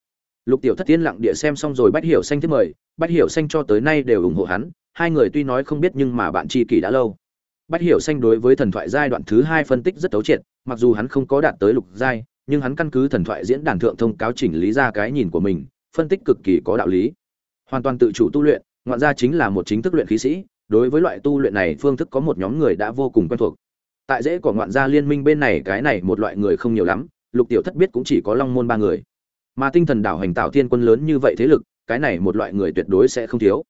lục tiểu thất tiên lặng địa xem xong rồi bách hiểu xanh thiết mời, bách hiểu xanh cho tới nay đều ủng hộ hắn, hai người tuy nói không biết nhưng mà bạn tri kỷ đã lâu. Bách hiểu xanh đối với thần thoại giai đoạn thứ hai phân tích rất tấu triệt, mặc dù hắn không có đạt tới lục giai, nhưng hắn căn cứ thần thoại diễn đàn thượng thông cáo chỉnh lý ra cái nhìn của mình, phân tích cực kỳ có đạo lý. Hoàn toàn tự chủ tu luyện, ngoạn gia chính là một chính thức luyện khí sĩ, đối với loại tu luyện này phương thức có một nhóm người đã vô cùng quen thuộc. Tại dễ của ngoạn gia liên minh bên này cái này một loại người không nhiều lắm, lục tiểu thất biết cũng chỉ có long môn ba người mà tinh thần đảo hành tạo thiên quân lớn như vậy thế lực, cái này một loại người tuyệt đối sẽ không thiếu.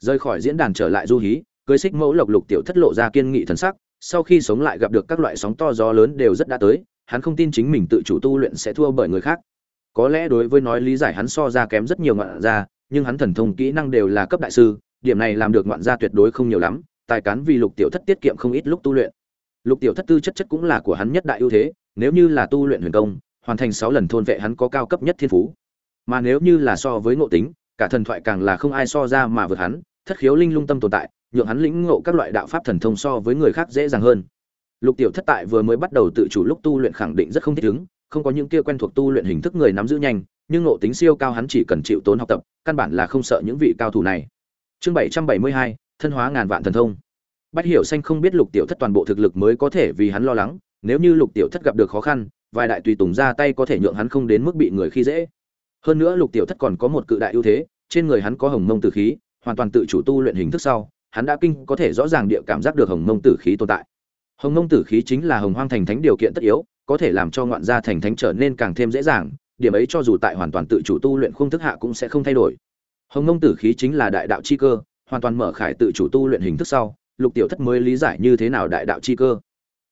Rời khỏi diễn đàn trở lại du hí, cưới xích mẫu lộc lục tiểu thất lộ ra kiên nghị thần sắc, sau khi sống lại gặp được các loại sóng to gió lớn đều rất đã tới, hắn không tin chính mình tự chủ tu luyện sẽ thua bởi người khác. Có lẽ đối với nói lý giải hắn so ra kém rất nhiều ngoạn gia, nhưng hắn thần thông kỹ năng đều là cấp đại sư, điểm này làm được ngoạn gia tuyệt đối không nhiều lắm, tài cán vì lục tiểu thất tiết kiệm không ít lúc tu luyện. Lục tiểu thất tư chất chất cũng là của hắn nhất đại ưu thế, nếu như là tu luyện huyền công hoàn thành sáu lần thôn vệ hắn có cao cấp nhất thiên phú. Mà nếu như là so với ngộ tính, cả thần thoại càng là không ai so ra mà vượt hắn, thất khiếu linh lung tâm tồn tại, nhượng hắn lĩnh ngộ các loại đạo pháp thần thông so với người khác dễ dàng hơn. Lục tiểu thất tại vừa mới bắt đầu tự chủ lúc tu luyện khẳng định rất không thích ứng, không có những kia quen thuộc tu luyện hình thức người nắm giữ nhanh, nhưng ngộ tính siêu cao hắn chỉ cần chịu tốn học tập, căn bản là không sợ những vị cao thủ này. Chương bảy trăm bảy mươi hai, thân hóa ngàn vạn thần thông. Bách hiểu xanh không biết lục tiểu thất toàn bộ thực lực mới có thể vì hắn lo lắng, nếu như lục tiểu thất gặp được khó khăn vài đại tùy tùng ra tay có thể nhượng hắn không đến mức bị người khi dễ. Hơn nữa lục tiểu thất còn có một cự đại ưu thế, trên người hắn có hồng mông tử khí, hoàn toàn tự chủ tu luyện hình thức sau, hắn đã kinh có thể rõ ràng địa cảm giác được hồng mông tử khí tồn tại. Hồng mông tử khí chính là hồng hoang thành thánh điều kiện tất yếu, có thể làm cho ngoạn gia thành thánh trở nên càng thêm dễ dàng, điểm ấy cho dù tại hoàn toàn tự chủ tu luyện khung thức hạ cũng sẽ không thay đổi. Hồng mông tử khí chính là đại đạo chi cơ, hoàn toàn mở khải tự chủ tu luyện hình thức sau, lục tiểu thất mới lý giải như thế nào đại đạo chi cơ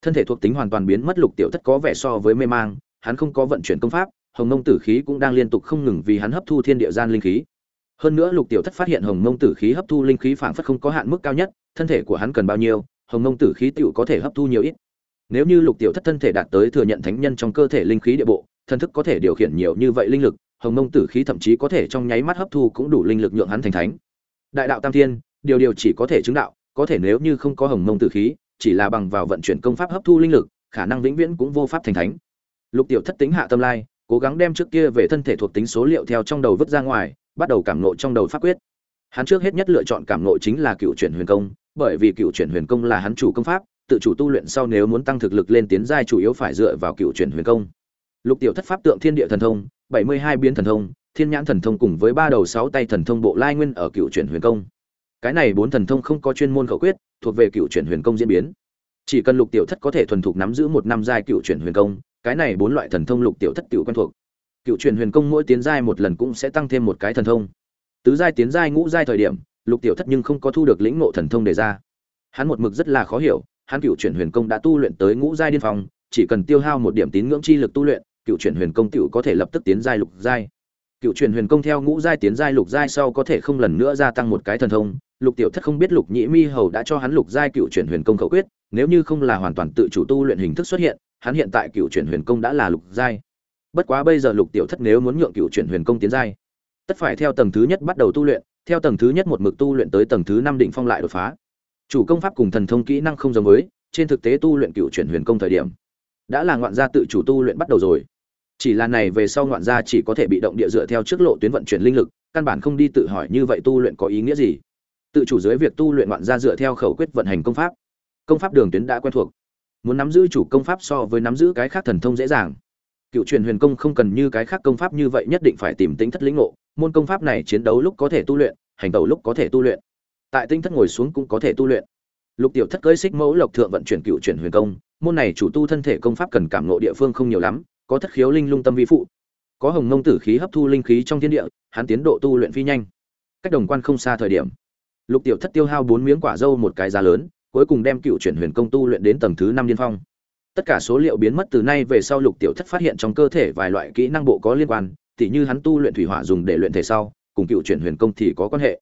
thân thể thuộc tính hoàn toàn biến mất lục tiểu thất có vẻ so với mê mang, hắn không có vận chuyển công pháp, hồng mông tử khí cũng đang liên tục không ngừng vì hắn hấp thu thiên địa gian linh khí. Hơn nữa lục tiểu thất phát hiện hồng mông tử khí hấp thu linh khí phảng phất không có hạn mức cao nhất, thân thể của hắn cần bao nhiêu, hồng mông tử khí tựu có thể hấp thu nhiều ít. Nếu như lục tiểu thất thân thể đạt tới thừa nhận thánh nhân trong cơ thể linh khí địa bộ, thân thức có thể điều khiển nhiều như vậy linh lực, hồng mông tử khí thậm chí có thể trong nháy mắt hấp thu cũng đủ linh lực nhượng hắn thành thánh. Đại đạo tam thiên, điều điều chỉ có thể chứng đạo, có thể nếu như không có hồng mông tử khí chỉ là bằng vào vận chuyển công pháp hấp thu linh lực, khả năng vĩnh viễn cũng vô pháp thành thánh. Lục tiểu thất tính hạ tâm lai, cố gắng đem trước kia về thân thể thuộc tính số liệu theo trong đầu vứt ra ngoài, bắt đầu cảm ngộ trong đầu pháp quyết. Hắn trước hết nhất lựa chọn cảm ngộ chính là cựu chuyển huyền công, bởi vì cựu chuyển huyền công là hắn chủ công pháp, tự chủ tu luyện sau nếu muốn tăng thực lực lên tiến giai chủ yếu phải dựa vào cựu chuyển huyền công. Lục tiểu thất pháp tượng thiên địa thần thông, bảy mươi hai biến thần thông, thiên nhãn thần thông cùng với ba đầu sáu tay thần thông bộ lai nguyên ở cựu chuyển huyền công cái này bốn thần thông không có chuyên môn khẩu quyết, thuộc về cựu chuyển huyền công diễn biến. Chỉ cần lục tiểu thất có thể thuần thục nắm giữ một năm giai cựu chuyển huyền công, cái này bốn loại thần thông lục tiểu thất tiểu quen thuộc. Cựu chuyển huyền công mỗi tiến giai một lần cũng sẽ tăng thêm một cái thần thông. Tứ giai tiến giai ngũ giai thời điểm, lục tiểu thất nhưng không có thu được lĩnh ngộ thần thông đề ra. Hắn một mực rất là khó hiểu, hắn cựu chuyển huyền công đã tu luyện tới ngũ giai điên phong, chỉ cần tiêu hao một điểm tín ngưỡng chi lực tu luyện, cựu chuyển huyền công tiểu có thể lập tức tiến giai lục giai. Cựu chuyển huyền công theo ngũ giai tiến giai lục giai sau có thể không lần nữa gia tăng một cái thần thông lục tiểu thất không biết lục nhĩ mi hầu đã cho hắn lục giai cựu chuyển huyền công khẩu quyết, nếu như không là hoàn toàn tự chủ tu luyện hình thức xuất hiện, hắn hiện tại cựu chuyển huyền công đã là lục giai. Bất quá bây giờ lục tiểu thất nếu muốn nhượng cựu chuyển huyền công tiến giai, tất phải theo tầng thứ nhất bắt đầu tu luyện, theo tầng thứ nhất một mực tu luyện tới tầng thứ năm định phong lại đột phá. Chủ công pháp cùng thần thông kỹ năng không giống với, trên thực tế tu luyện cựu chuyển huyền công thời điểm, đã là ngoạn gia tự chủ tu luyện bắt đầu rồi. Chỉ là này về sau ngoạn gia chỉ có thể bị động địa dựa theo trước lộ tuyến vận chuyển linh lực, căn bản không đi tự hỏi như vậy tu luyện có ý nghĩa gì tự chủ dưới việc tu luyện ngoạn gia dựa theo khẩu quyết vận hành công pháp. Công pháp đường tuyến đã quen thuộc. Muốn nắm giữ chủ công pháp so với nắm giữ cái khác thần thông dễ dàng. Cựu truyền huyền công không cần như cái khác công pháp như vậy nhất định phải tìm tính thất lĩnh ngộ. Môn công pháp này chiến đấu lúc có thể tu luyện, hành tẩu lúc có thể tu luyện. Tại tinh thất ngồi xuống cũng có thể tu luyện. Lục tiểu thất cưới xích mẫu lộc thượng vận chuyển cựu truyền huyền công. Môn này chủ tu thân thể công pháp cần cảm ngộ địa phương không nhiều lắm, có thất khiếu linh lung tâm vi phụ. Có hồng mông tử khí hấp thu linh khí trong thiên địa, hắn tiến độ tu luyện phi nhanh. Cách đồng quan không xa thời điểm lục tiểu thất tiêu hao bốn miếng quả dâu một cái giá lớn, cuối cùng đem cựu chuyển huyền công tu luyện đến tầng thứ năm điên phong. Tất cả số liệu biến mất từ nay về sau lục tiểu thất phát hiện trong cơ thể vài loại kỹ năng bộ có liên quan, tỉ như hắn tu luyện thủy hỏa dùng để luyện thể sau, cùng cựu chuyển huyền công thì có quan hệ.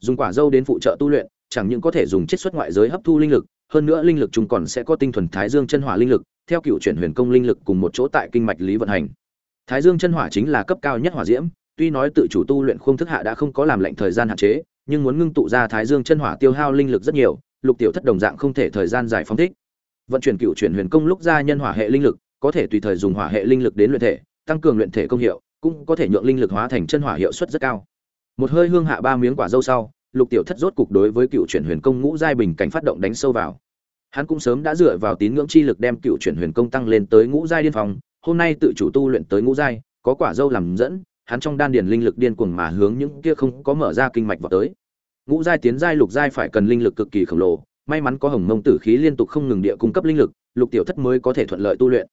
Dùng quả dâu đến phụ trợ tu luyện, chẳng những có thể dùng chiết xuất ngoại giới hấp thu linh lực, hơn nữa linh lực chúng còn sẽ có tinh thuần thái dương chân hỏa linh lực, theo cựu chuyển huyền công linh lực cùng một chỗ tại kinh mạch lý vận hành. Thái dương chân hỏa chính là cấp cao nhất hỏa diễm, tuy nói tự chủ tu luyện khung thức hạ đã không có làm lệnh thời gian hạn chế nhưng muốn ngưng tụ ra thái dương chân hỏa tiêu hao linh lực rất nhiều, lục tiểu thất đồng dạng không thể thời gian giải phóng thích. Vận chuyển cựu chuyển huyền công lúc ra nhân hỏa hệ linh lực, có thể tùy thời dùng hỏa hệ linh lực đến luyện thể, tăng cường luyện thể công hiệu, cũng có thể nhượng linh lực hóa thành chân hỏa hiệu suất rất cao. Một hơi hương hạ ba miếng quả dâu sau, lục tiểu thất rốt cục đối với cựu chuyển huyền công ngũ giai bình cảnh phát động đánh sâu vào. Hắn cũng sớm đã dựa vào tín ngưỡng chi lực đem cựu chuyển huyền công tăng lên tới ngũ giai điên phòng hôm nay tự chủ tu luyện tới ngũ giai, có quả dâu làm dẫn hắn trong đan điền linh lực điên cuồng mà hướng những kia không có mở ra kinh mạch vào tới. Ngũ giai tiến giai lục giai phải cần linh lực cực kỳ khổng lồ, may mắn có hồng mông tử khí liên tục không ngừng địa cung cấp linh lực, lục tiểu thất mới có thể thuận lợi tu luyện.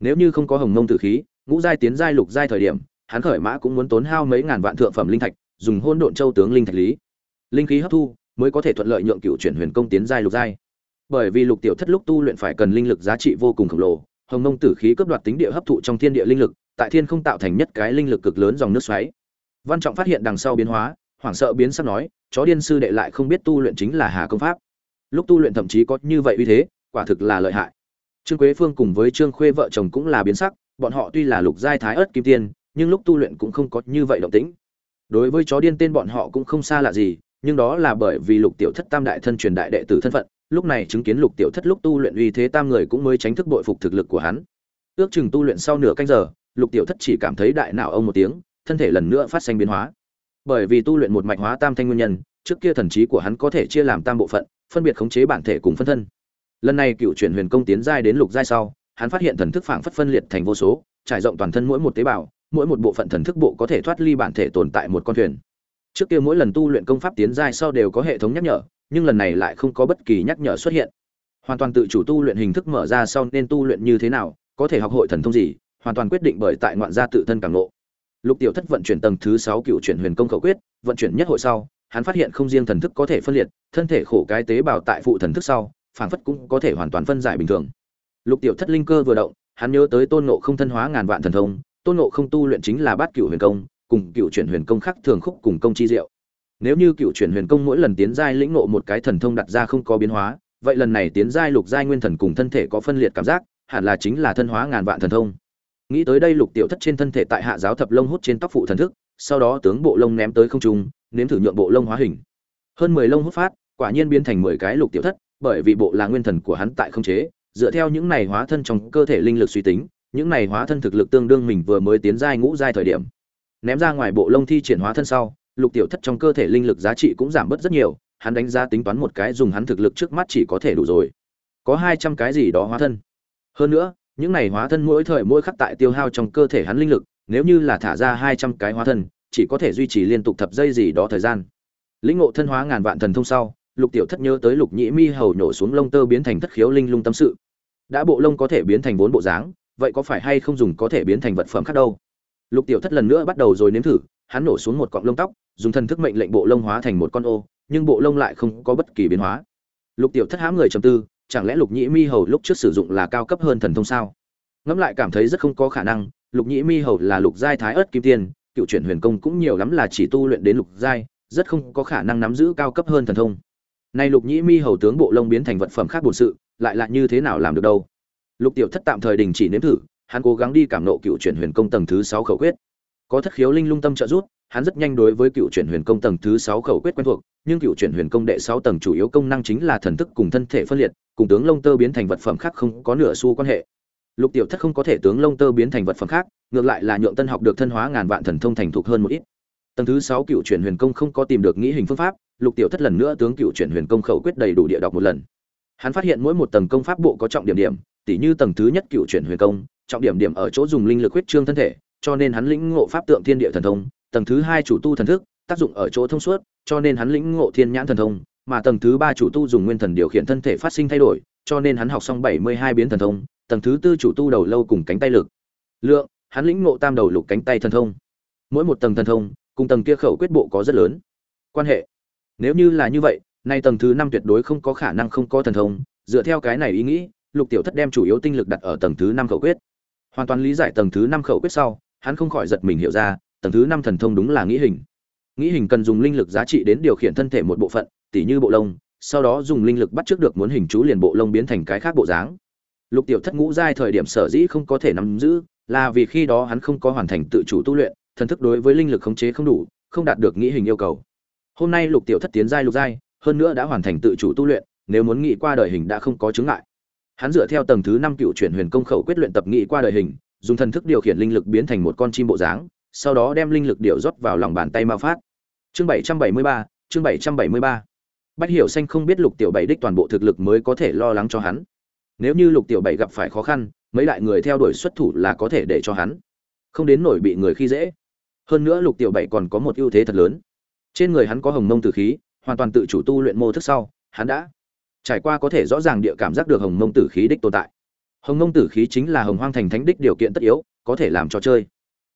Nếu như không có hồng mông tử khí, ngũ giai tiến giai lục giai thời điểm, hắn khởi mã cũng muốn tốn hao mấy ngàn vạn thượng phẩm linh thạch, dùng hôn độn châu tướng linh thạch lý. Linh khí hấp thu, mới có thể thuận lợi nhượng cựu chuyển huyền công tiến giai lục giai. Bởi vì lục tiểu thất lúc tu luyện phải cần linh lực giá trị vô cùng khổng lồ, hồng mông tử khí cấp đoạt tính địa hấp thụ trong thiên địa linh lực tại thiên không tạo thành nhất cái linh lực cực lớn dòng nước xoáy. Văn trọng phát hiện đằng sau biến hóa, hoảng sợ biến sắc nói, chó điên sư đệ lại không biết tu luyện chính là hà công pháp. Lúc tu luyện thậm chí có như vậy uy thế, quả thực là lợi hại. Trương quế phương cùng với trương khuê vợ chồng cũng là biến sắc, bọn họ tuy là lục giai thái ớt kim tiên, nhưng lúc tu luyện cũng không có như vậy động tĩnh. Đối với chó điên tên bọn họ cũng không xa lạ gì, nhưng đó là bởi vì lục tiểu thất tam đại thân truyền đại đệ tử thân phận, lúc này chứng kiến lục tiểu thất lúc tu luyện uy thế tam người cũng mới tránh thức bội phục thực lực của hắn. Ước chừng tu luyện sau nửa canh giờ lục tiểu thất chỉ cảm thấy đại não ông một tiếng, thân thể lần nữa phát sinh biến hóa. Bởi vì tu luyện một mạch hóa tam thanh nguyên nhân, trước kia thần trí của hắn có thể chia làm tam bộ phận, phân biệt khống chế bản thể cùng phân thân. Lần này cựu chuyển huyền công tiến giai đến lục giai sau, hắn phát hiện thần thức phảng phất phân liệt thành vô số, trải rộng toàn thân mỗi một tế bào, mỗi một bộ phận thần thức bộ có thể thoát ly bản thể tồn tại một con thuyền. Trước kia mỗi lần tu luyện công pháp tiến giai sau đều có hệ thống nhắc nhở, nhưng lần này lại không có bất kỳ nhắc nhở xuất hiện. Hoàn toàn tự chủ tu luyện hình thức mở ra sau nên tu luyện như thế nào, có thể học hội thần thông gì hoàn toàn quyết định bởi tại ngoạn gia tự thân càng ngộ. lục tiểu thất vận chuyển tầng thứ sáu cựu chuyển huyền công khẩu quyết, vận chuyển nhất hội sau, hắn phát hiện không riêng thần thức có thể phân liệt, thân thể khổ cái tế bào tại phụ thần thức sau, phảng phất cũng có thể hoàn toàn phân giải bình thường. Lục tiểu thất linh cơ vừa động, hắn nhớ tới tôn ngộ không thân hóa ngàn vạn thần thông, tôn ngộ không tu luyện chính là bát cựu huyền công, cùng cựu chuyển huyền công khác thường khúc cùng công chi diệu. Nếu như cựu chuyển huyền công mỗi lần tiến giai lĩnh ngộ một cái thần thông đặt ra không có biến hóa, vậy lần này tiến giai lục giai nguyên thần cùng thân thể có phân liệt cảm giác, hẳn là chính là thân hóa ngàn vạn thần thông nghĩ tới đây lục tiểu thất trên thân thể tại hạ giáo thập lông hút trên tóc phụ thần thức, sau đó tướng bộ lông ném tới không trung, nếm thử nhượng bộ lông hóa hình. Hơn mười lông hút phát, quả nhiên biến thành mười cái lục tiểu thất, bởi vì bộ là nguyên thần của hắn tại không chế, dựa theo những này hóa thân trong cơ thể linh lực suy tính, những này hóa thân thực lực tương đương mình vừa mới tiến giai ngũ giai thời điểm. Ném ra ngoài bộ lông thi triển hóa thân sau, lục tiểu thất trong cơ thể linh lực giá trị cũng giảm bớt rất nhiều, hắn đánh giá tính toán một cái dùng hắn thực lực trước mắt chỉ có thể đủ rồi. Có hai trăm cái gì đó hóa thân. Hơn nữa những này hóa thân mỗi thời mỗi khắc tại tiêu hao trong cơ thể hắn linh lực, nếu như là thả ra hai trăm cái hóa thân, chỉ có thể duy trì liên tục thập giây gì đó thời gian. Lĩnh ngộ thân hóa ngàn vạn thần thông sau, lục tiểu thất nhớ tới lục nhĩ mi hầu nhổ xuống lông tơ biến thành thất khiếu linh lung tâm sự. Đã bộ lông có thể biến thành vốn bộ dáng, vậy có phải hay không dùng có thể biến thành vật phẩm khác đâu? Lục tiểu thất lần nữa bắt đầu rồi nếm thử, hắn nổ xuống một cọng lông tóc, dùng thần thức mệnh lệnh bộ lông hóa thành một con ô, nhưng bộ lông lại không có bất kỳ biến hóa. Lục tiểu thất hãm người trầm tư chẳng lẽ lục nhĩ mi hầu lúc trước sử dụng là cao cấp hơn thần thông sao? Ngẫm lại cảm thấy rất không có khả năng, lục nhĩ mi hầu là lục giai thái ớt kim tiên, cựu chuyển huyền công cũng nhiều lắm là chỉ tu luyện đến lục giai, rất không có khả năng nắm giữ cao cấp hơn thần thông. Nay lục nhĩ mi hầu tướng bộ lông biến thành vật phẩm khác bổn sự, lại là như thế nào làm được đâu? Lục tiểu thất tạm thời đình chỉ nếm thử, hắn cố gắng đi cảm nộ cựu chuyển huyền công tầng thứ sáu khẩu quyết có thất khiếu linh lung tâm trợ giúp, hắn rất nhanh đối với cựu chuyển huyền công tầng thứ sáu khẩu quyết quen thuộc, nhưng cựu chuyển huyền công đệ sáu tầng chủ yếu công năng chính là thần thức cùng thân thể phân liệt, cùng tướng lông tơ biến thành vật phẩm khác không có nửa xu quan hệ. Lục tiểu thất không có thể tướng lông tơ biến thành vật phẩm khác, ngược lại là nhượng tân học được thân hóa ngàn vạn thần thông thành thục hơn một ít. Tầng thứ sáu cựu chuyển huyền công không có tìm được nghĩ hình phương pháp, lục tiểu thất lần nữa tướng cựu chuyển huyền công khẩu quyết đầy đủ địa đọc một lần. Hắn phát hiện mỗi một tầng công pháp bộ có trọng điểm điểm, tỉ như tầng thứ nhất cựu chuyển huyền công, trọng điểm điểm ở chỗ dùng linh lực huyết trương thân thể cho nên hắn lĩnh ngộ pháp tượng thiên địa thần thông, tầng thứ hai chủ tu thần thức, tác dụng ở chỗ thông suốt, cho nên hắn lĩnh ngộ thiên nhãn thần thông, mà tầng thứ ba chủ tu dùng nguyên thần điều khiển thân thể phát sinh thay đổi, cho nên hắn học xong bảy mươi hai biến thần thông, tầng thứ tư chủ tu đầu lâu cùng cánh tay lực. Lượng, hắn lĩnh ngộ tam đầu lục cánh tay thần thông. Mỗi một tầng thần thông, cùng tầng kia khẩu quyết bộ có rất lớn quan hệ. Nếu như là như vậy, nay tầng thứ năm tuyệt đối không có khả năng không có thần thông, dựa theo cái này ý nghĩ, lục tiểu thất đem chủ yếu tinh lực đặt ở tầng thứ năm khẩu quyết. Hoàn toàn lý giải tầng thứ năm khẩu quyết sau hắn không khỏi giật mình hiểu ra, tầng thứ năm thần thông đúng là nghĩ hình. Nghĩ hình cần dùng linh lực giá trị đến điều khiển thân thể một bộ phận, tỉ như bộ lông, sau đó dùng linh lực bắt trước được muốn hình chú liền bộ lông biến thành cái khác bộ dáng. Lục tiểu thất ngũ giai thời điểm sở dĩ không có thể nắm giữ, là vì khi đó hắn không có hoàn thành tự chủ tu luyện, thần thức đối với linh lực khống chế không đủ, không đạt được nghĩ hình yêu cầu. Hôm nay lục tiểu thất tiến giai lục giai, hơn nữa đã hoàn thành tự chủ tu luyện, nếu muốn nghĩ qua đời hình đã không có chứng ngại. Hắn dựa theo tầng thứ năm cựu chuyển huyền công khẩu quyết luyện tập nghĩ qua đời hình dùng thần thức điều khiển linh lực biến thành một con chim bộ dáng, sau đó đem linh lực điều rót vào lòng bàn tay mao phát. Chương bảy trăm bảy mươi ba, chương bảy trăm bảy mươi ba. Bách hiểu xanh không biết lục tiểu bảy đích toàn bộ thực lực mới có thể lo lắng cho hắn. Nếu như lục tiểu bảy gặp phải khó khăn, mấy đại người theo đuổi xuất thủ là có thể để cho hắn không đến nổi bị người khi dễ. Hơn nữa lục tiểu bảy còn có một ưu thế thật lớn. Trên người hắn có hồng mông tử khí, hoàn toàn tự chủ tu luyện mô thức sau, hắn đã trải qua có thể rõ ràng địa cảm giác được hồng mông tử khí đích tồn tại hồng ngông tử khí chính là hồng hoang thành thánh đích điều kiện tất yếu, có thể làm cho chơi.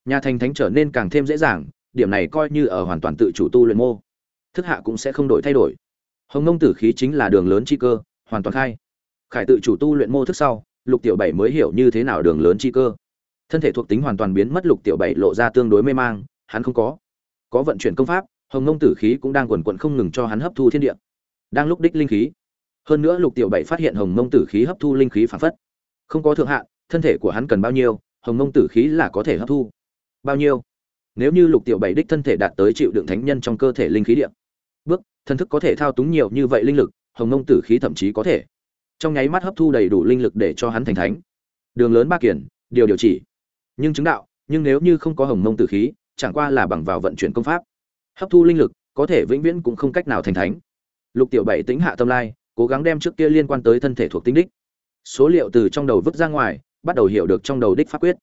Nhà thành thánh trở nên càng thêm dễ dàng, điểm này coi như ở hoàn toàn tự chủ tu luyện mô. Thức hạ cũng sẽ không đổi thay đổi. Hồng ngông tử khí chính là đường lớn chi cơ, hoàn toàn khai. Khải tự chủ tu luyện mô thức sau, lục tiểu bảy mới hiểu như thế nào đường lớn chi cơ. Thân thể thuộc tính hoàn toàn biến mất, lục tiểu bảy lộ ra tương đối mê mang, hắn không có. Có vận chuyển công pháp, hồng ngông tử khí cũng đang quần quận không ngừng cho hắn hấp thu thiên địa. Đang lúc đích linh khí. Hơn nữa lục tiểu bảy phát hiện hồng ngông tử khí hấp thu linh khí phản phất không có thượng hạn, thân thể của hắn cần bao nhiêu, hồng mông tử khí là có thể hấp thu. Bao nhiêu? Nếu như lục tiểu bảy đích thân thể đạt tới chịu đựng thánh nhân trong cơ thể linh khí điện bước thân thức có thể thao túng nhiều như vậy linh lực, hồng mông tử khí thậm chí có thể. Trong nháy mắt hấp thu đầy đủ linh lực để cho hắn thành thánh. Đường lớn ba kiển điều điều chỉ. Nhưng chứng đạo, nhưng nếu như không có hồng mông tử khí, chẳng qua là bằng vào vận chuyển công pháp. Hấp thu linh lực, có thể vĩnh viễn cũng không cách nào thành thánh. Lục tiểu bảy tính hạ tâm lai, cố gắng đem trước kia liên quan tới thân thể thuộc tính đích số liệu từ trong đầu vứt ra ngoài, bắt đầu hiểu được trong đầu đích pháp quyết.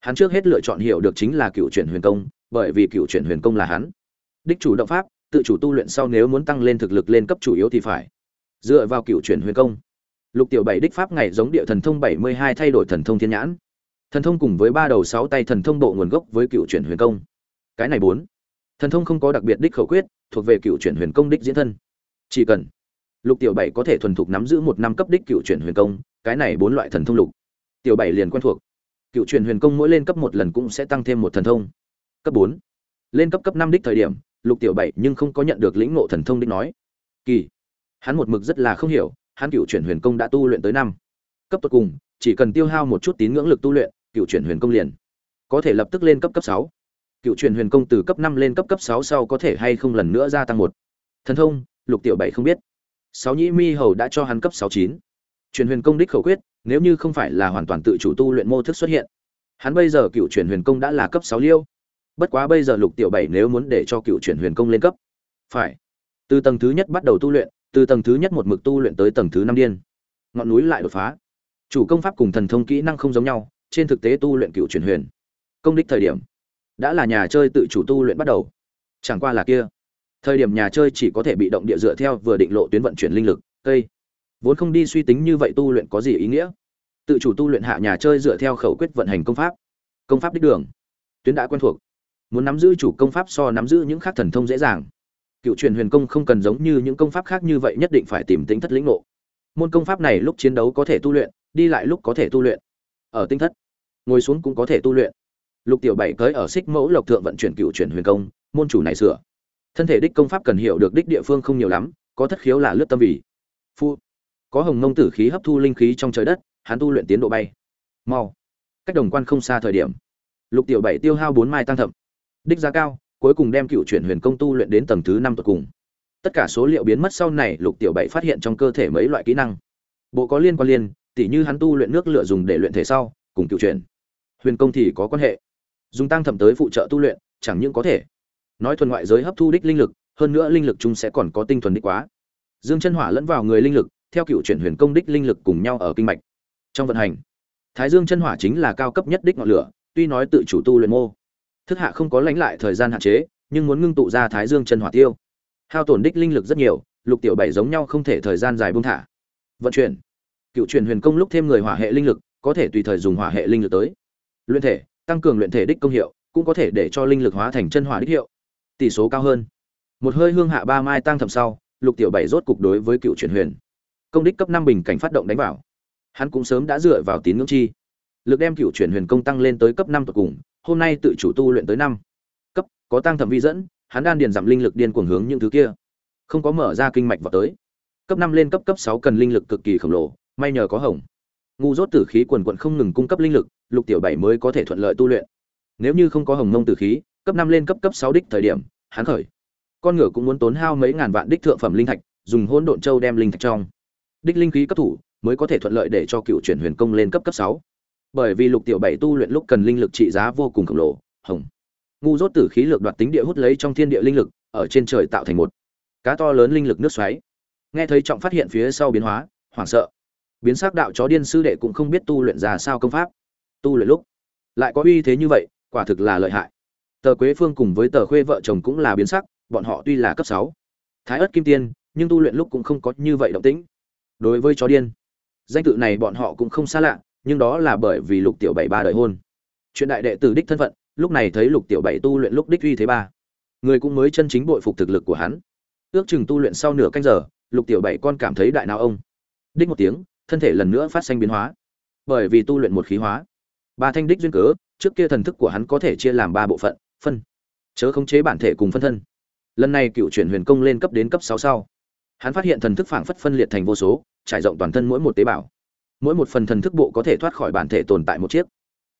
Hắn trước hết lựa chọn hiểu được chính là cựu chuyển huyền công, bởi vì cựu chuyển huyền công là hắn. Đích chủ động pháp, tự chủ tu luyện sau nếu muốn tăng lên thực lực lên cấp chủ yếu thì phải. Dựa vào cựu chuyển huyền công. Lục tiểu bảy đích pháp ngày giống địa thần thông bảy mươi hai thay đổi thần thông thiên nhãn. Thần thông cùng với ba đầu sáu tay thần thông bộ nguồn gốc với cựu chuyển huyền công. Cái này bốn. Thần thông không có đặc biệt đích khẩu quyết, thuộc về cựu chuyển huyền công đích diễn thân. Chỉ cần lục tiểu bảy có thể thuần thục nắm giữ một năm cấp đích cựu chuyển huyền công cái này bốn loại thần thông lục. Tiểu bảy liền quen thuộc. Cựu truyền huyền công mỗi lên cấp một lần cũng sẽ tăng thêm một thần thông. Cấp bốn. Lên cấp cấp năm đích thời điểm, lục tiểu bảy nhưng không có nhận được lĩnh ngộ thần thông đích nói. Kỳ. Hắn một mực rất là không hiểu, hắn cựu chuyển huyền công đã tu luyện tới năm. Cấp tột cùng, chỉ cần tiêu hao một chút tín ngưỡng lực tu luyện, cựu chuyển huyền công liền có thể lập tức lên cấp cấp sáu. Cựu truyền huyền công từ cấp năm lên cấp cấp sáu sau có thể hay không lần nữa gia tăng một. Thần thông, lục tiểu bảy không biết. Sáu nhĩ mi hầu đã cho hắn cấp sáu chín truyền huyền công đích khẩu quyết, nếu như không phải là hoàn toàn tự chủ tu luyện mô thức xuất hiện. Hắn bây giờ cựu truyền huyền công đã là cấp sáu liêu. Bất quá bây giờ lục tiểu bảy nếu muốn để cho cựu truyền huyền công lên cấp, phải. Từ tầng thứ nhất bắt đầu tu luyện, từ tầng thứ nhất một mực tu luyện tới tầng thứ năm điên. Ngọn núi lại đột phá. Chủ công pháp cùng thần thông kỹ năng không giống nhau, trên thực tế tu luyện cựu truyền huyền công đích thời điểm đã là nhà chơi tự chủ tu luyện bắt đầu. Chẳng qua là kia. Thời điểm nhà chơi chỉ có thể bị động địa dựa theo vừa định lộ tuyến vận chuyển linh lực, cây vốn không đi suy tính như vậy tu luyện có gì ý nghĩa. Tự chủ tu luyện hạ nhà chơi dựa theo khẩu quyết vận hành công pháp. Công pháp đích đường. Tuyến đã quen thuộc. Muốn nắm giữ chủ công pháp so nắm giữ những khác thần thông dễ dàng. Cựu truyền huyền công không cần giống như những công pháp khác như vậy nhất định phải tìm tính thất lĩnh ngộ. Môn công pháp này lúc chiến đấu có thể tu luyện, đi lại lúc có thể tu luyện. Ở tinh thất, ngồi xuống cũng có thể tu luyện. Lục tiểu bảy tới ở xích mẫu lộc thượng vận chuyển cựu truyền huyền công, môn chủ này sửa. Thân thể đích công pháp cần hiểu được đích địa phương không nhiều lắm, có thất khiếu là lướt tâm vì. Phu có hồng mông tử khí hấp thu linh khí trong trời đất, hắn tu luyện tiến độ bay. Mau. Cách đồng quan không xa thời điểm, lục tiểu bảy tiêu hao bốn mai tăng thậm. Đích giá cao, cuối cùng đem cựu chuyển huyền công tu luyện đến tầng thứ năm tột cùng. Tất cả số liệu biến mất sau này, lục tiểu bảy phát hiện trong cơ thể mấy loại kỹ năng. Bộ có liên quan liên, tỉ như hắn tu luyện nước lửa dùng để luyện thể sau, cùng cựu chuyển. Huyền công thì có quan hệ. Dùng tăng thẩm tới phụ trợ tu luyện, chẳng những có thể. Nói thuần ngoại giới hấp thu đích linh lực, hơn nữa linh lực chúng sẽ còn có tinh thuần đích quá. Dương chân hỏa lẫn vào người linh lực theo cựu chuyển huyền công đích linh lực cùng nhau ở kinh mạch. Trong vận hành, thái dương chân hỏa chính là cao cấp nhất đích ngọn lửa, tuy nói tự chủ tu luyện mô. Thức hạ không có lãnh lại thời gian hạn chế, nhưng muốn ngưng tụ ra thái dương chân hỏa tiêu. Hao tổn đích linh lực rất nhiều, lục tiểu bảy giống nhau không thể thời gian dài buông thả. Vận chuyển, cựu truyền huyền công lúc thêm người hỏa hệ linh lực, có thể tùy thời dùng hỏa hệ linh lực tới. Luyện thể, tăng cường luyện thể đích công hiệu, cũng có thể để cho linh lực hóa thành chân hỏa đích hiệu. Tỷ số cao hơn. Một hơi hương hạ ba mai tăng thầm sau, lục tiểu bảy rốt cục đối với cựu chuyển huyền công đích cấp năm bình cảnh phát động đánh vào. Hắn cũng sớm đã dựa vào tín ngưỡng chi. Lực đem cựu chuyển huyền công tăng lên tới cấp năm tột cùng, hôm nay tự chủ tu luyện tới năm. Cấp, có tăng thẩm vi dẫn, hắn đan điền giảm linh lực điên cuồng hướng những thứ kia. Không có mở ra kinh mạch vào tới. Cấp năm lên cấp cấp sáu cần linh lực cực kỳ khổng lồ, may nhờ có hồng. Ngu dốt tử khí quần quận không ngừng cung cấp linh lực, lục tiểu bảy mới có thể thuận lợi tu luyện. Nếu như không có hồng mông tử khí, cấp năm lên cấp cấp sáu đích thời điểm, hắn khởi. Con ngựa cũng muốn tốn hao mấy ngàn vạn đích thượng phẩm linh thạch, dùng hỗn độn châu đem linh thạch trong đích linh khí cấp thủ mới có thể thuận lợi để cho cựu chuyển huyền công lên cấp cấp sáu. Bởi vì lục tiểu bảy tu luyện lúc cần linh lực trị giá vô cùng khổng lồ, hồng. Ngu dốt tử khí lược đoạt tính địa hút lấy trong thiên địa linh lực, ở trên trời tạo thành một cá to lớn linh lực nước xoáy. Nghe thấy trọng phát hiện phía sau biến hóa, hoảng sợ. Biến sắc đạo chó điên sư đệ cũng không biết tu luyện ra sao công pháp. Tu luyện lúc, lại có uy thế như vậy, quả thực là lợi hại. Tờ quế phương cùng với tờ khuê vợ chồng cũng là biến sắc, bọn họ tuy là cấp sáu, thái ớt kim tiên, nhưng tu luyện lúc cũng không có như vậy động tĩnh đối với chó điên. Danh tự này bọn họ cũng không xa lạ, nhưng đó là bởi vì lục tiểu bảy ba đời hôn. Chuyện đại đệ tử đích thân phận, lúc này thấy lục tiểu bảy tu luyện lúc đích uy thế ba. Người cũng mới chân chính bội phục thực lực của hắn. Ước chừng tu luyện sau nửa canh giờ, lục tiểu bảy con cảm thấy đại nào ông. Đích một tiếng, thân thể lần nữa phát sinh biến hóa. Bởi vì tu luyện một khí hóa. Ba thanh đích duyên cớ, trước kia thần thức của hắn có thể chia làm ba bộ phận, phân. Chớ khống chế bản thể cùng phân thân. Lần này cựu chuyển huyền công lên cấp đến cấp sáu sau. Hắn phát hiện thần thức phảng phất phân liệt thành vô số trải rộng toàn thân mỗi một tế bào. Mỗi một phần thần thức bộ có thể thoát khỏi bản thể tồn tại một chiếc.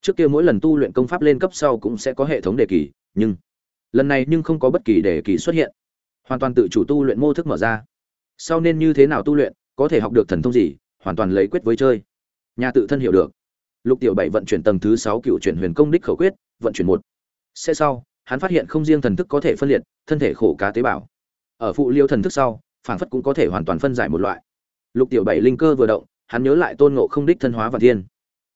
Trước kia mỗi lần tu luyện công pháp lên cấp sau cũng sẽ có hệ thống đề kỳ, nhưng lần này nhưng không có bất kỳ đề kỳ xuất hiện. Hoàn toàn tự chủ tu luyện mô thức mở ra. Sau nên như thế nào tu luyện, có thể học được thần thông gì, hoàn toàn lấy quyết với chơi. Nhà tự thân hiểu được. Lục tiểu bảy vận chuyển tầng thứ sáu cựu chuyển huyền công đích khẩu quyết, vận chuyển một. Sẽ sau, hắn phát hiện không riêng thần thức có thể phân liệt, thân thể khổ cá tế bào. Ở phụ liêu thần thức sau phản phất cũng có thể hoàn toàn phân giải một loại lục tiểu bảy linh cơ vừa động, hắn nhớ lại tôn ngộ không đích thân hóa và thiên.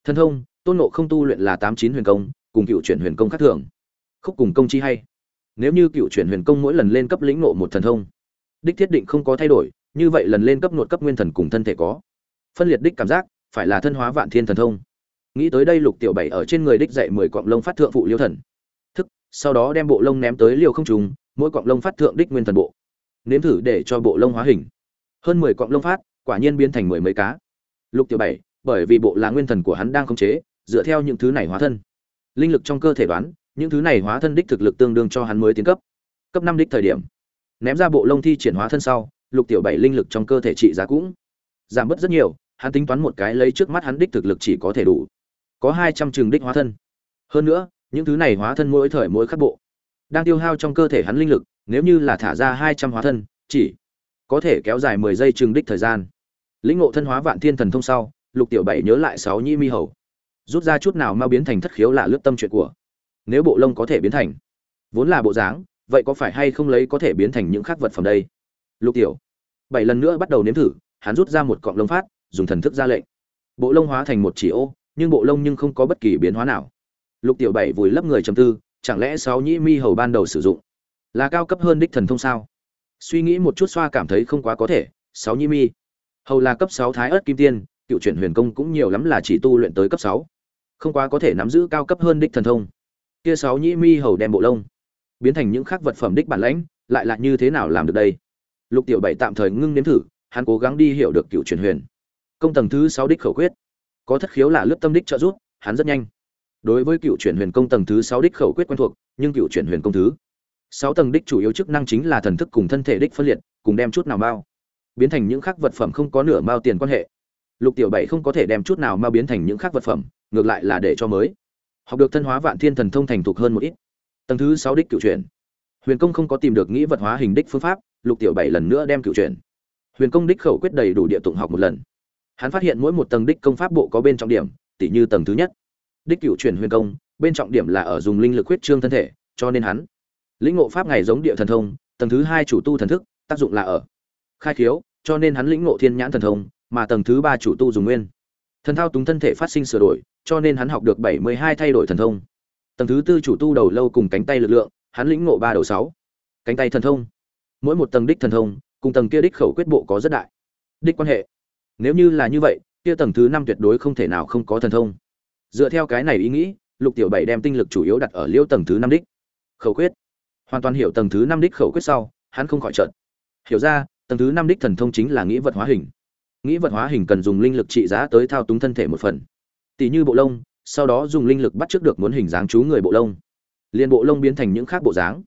Thân thông, tôn ngộ không tu luyện là tám chín huyền công, cùng cựu chuyển huyền công khác thường. Khúc cùng công chi hay. Nếu như cựu chuyển huyền công mỗi lần lên cấp lĩnh ngộ một thần thông, đích thiết định không có thay đổi, như vậy lần lên cấp nội cấp nguyên thần cùng thân thể có. Phân liệt đích cảm giác, phải là thân hóa vạn thiên thần thông. Nghĩ tới đây lục tiểu bảy ở trên người đích dạy mười cọng lông phát thượng phụ liêu thần. Thức, sau đó đem bộ lông ném tới liều không trùng, mỗi cọng lông phát thượng đích nguyên thần bộ. Nếm thử để cho bộ lông hóa hình. Hơn mười cọng lông phát quả nhiên biến thành mười mấy cá. Lục tiểu bảy, bởi vì bộ là nguyên thần của hắn đang khống chế, dựa theo những thứ này hóa thân. Linh lực trong cơ thể đoán, những thứ này hóa thân đích thực lực tương đương cho hắn mới tiến cấp. Cấp năm đích thời điểm, ném ra bộ lông thi triển hóa thân sau, lục tiểu bảy linh lực trong cơ thể trị giá cũng giảm bớt rất nhiều, hắn tính toán một cái lấy trước mắt hắn đích thực lực chỉ có thể đủ. Có hai trăm trường đích hóa thân. Hơn nữa, những thứ này hóa thân mỗi thời mỗi khắc bộ đang tiêu hao trong cơ thể hắn linh lực, nếu như là thả ra hai trăm hóa thân, chỉ có thể kéo dài mười giây trường đích thời gian lĩnh ngộ thân hóa vạn thiên thần thông sau, lục tiểu bảy nhớ lại sáu nhĩ mi hầu. Rút ra chút nào mau biến thành thất khiếu là lướt tâm chuyện của. Nếu bộ lông có thể biến thành, vốn là bộ dáng, vậy có phải hay không lấy có thể biến thành những khác vật phẩm đây? Lục tiểu bảy lần nữa bắt đầu nếm thử, hắn rút ra một cọng lông phát, dùng thần thức ra lệnh. Bộ lông hóa thành một chỉ ô, nhưng bộ lông nhưng không có bất kỳ biến hóa nào. Lục tiểu bảy vùi lấp người trầm tư, chẳng lẽ sáu nhĩ mi hầu ban đầu sử dụng là cao cấp hơn đích thần thông sao? Suy nghĩ một chút xoa cảm thấy không quá có thể, sáu nhĩ mi hầu là cấp sáu thái ớt kim tiên, cựu chuyển huyền công cũng nhiều lắm là chỉ tu luyện tới cấp sáu. Không quá có thể nắm giữ cao cấp hơn đích thần thông. Kia sáu nhĩ mi hầu đem bộ lông, biến thành những khác vật phẩm đích bản lãnh, lại là như thế nào làm được đây? Lục tiểu bảy tạm thời ngưng nếm thử, hắn cố gắng đi hiểu được cựu truyền huyền. Công tầng thứ sáu đích khẩu quyết. Có thất khiếu là lướt tâm đích trợ giúp, hắn rất nhanh. Đối với cựu chuyển huyền công tầng thứ sáu đích khẩu quyết quen thuộc, nhưng cựu chuyển huyền công thứ sáu tầng đích chủ yếu chức năng chính là thần thức cùng thân thể đích phân liệt, cùng đem chút nào bao biến thành những khác vật phẩm không có nửa mao tiền quan hệ. Lục tiểu bảy không có thể đem chút nào mao biến thành những khác vật phẩm, ngược lại là để cho mới. Học được thân hóa vạn thiên thần thông thành thục hơn một ít. Tầng thứ sáu đích cựu truyền. huyền công không có tìm được nghĩ vật hóa hình đích phương pháp, lục tiểu bảy lần nữa đem cựu truyền. huyền công đích khẩu quyết đầy đủ địa tụng học một lần. Hắn phát hiện mỗi một tầng đích công pháp bộ có bên trọng điểm tỷ như tầng thứ nhất. Đích cựu truyền huyền công, bên trọng điểm là ở dùng linh lực huyết trương thân thể, cho nên hắn lĩnh ngộ pháp ngày giống địa thần thông, tầng thứ hai chủ tu thần thức, tác dụng là ở khai khiếu, cho nên hắn lĩnh ngộ thiên nhãn thần thông, mà tầng thứ ba chủ tu dùng nguyên. Thần thao túng thân thể phát sinh sửa đổi, cho nên hắn học được bảy mươi hai thay đổi thần thông. Tầng thứ tư chủ tu đầu lâu cùng cánh tay lực lượng, hắn lĩnh ngộ ba đầu sáu. Cánh tay thần thông. Mỗi một tầng đích thần thông, cùng tầng kia đích khẩu quyết bộ có rất đại. Đích quan hệ. Nếu như là như vậy, kia tầng thứ năm tuyệt đối không thể nào không có thần thông. Dựa theo cái này ý nghĩ, lục tiểu bảy đem tinh lực chủ yếu đặt ở liêu tầng thứ năm đích. Khẩu quyết. Hoàn toàn hiểu tầng thứ năm đích khẩu quyết sau, hắn không khỏi trợn hiểu ra tầng thứ năm đích thần thông chính là nghĩ vật hóa hình. Nghĩ vật hóa hình cần dùng linh lực trị giá tới thao túng thân thể một phần. Tỷ như bộ lông, sau đó dùng linh lực bắt trước được muốn hình dáng chú người bộ lông. Liền bộ lông biến thành những khác bộ dáng.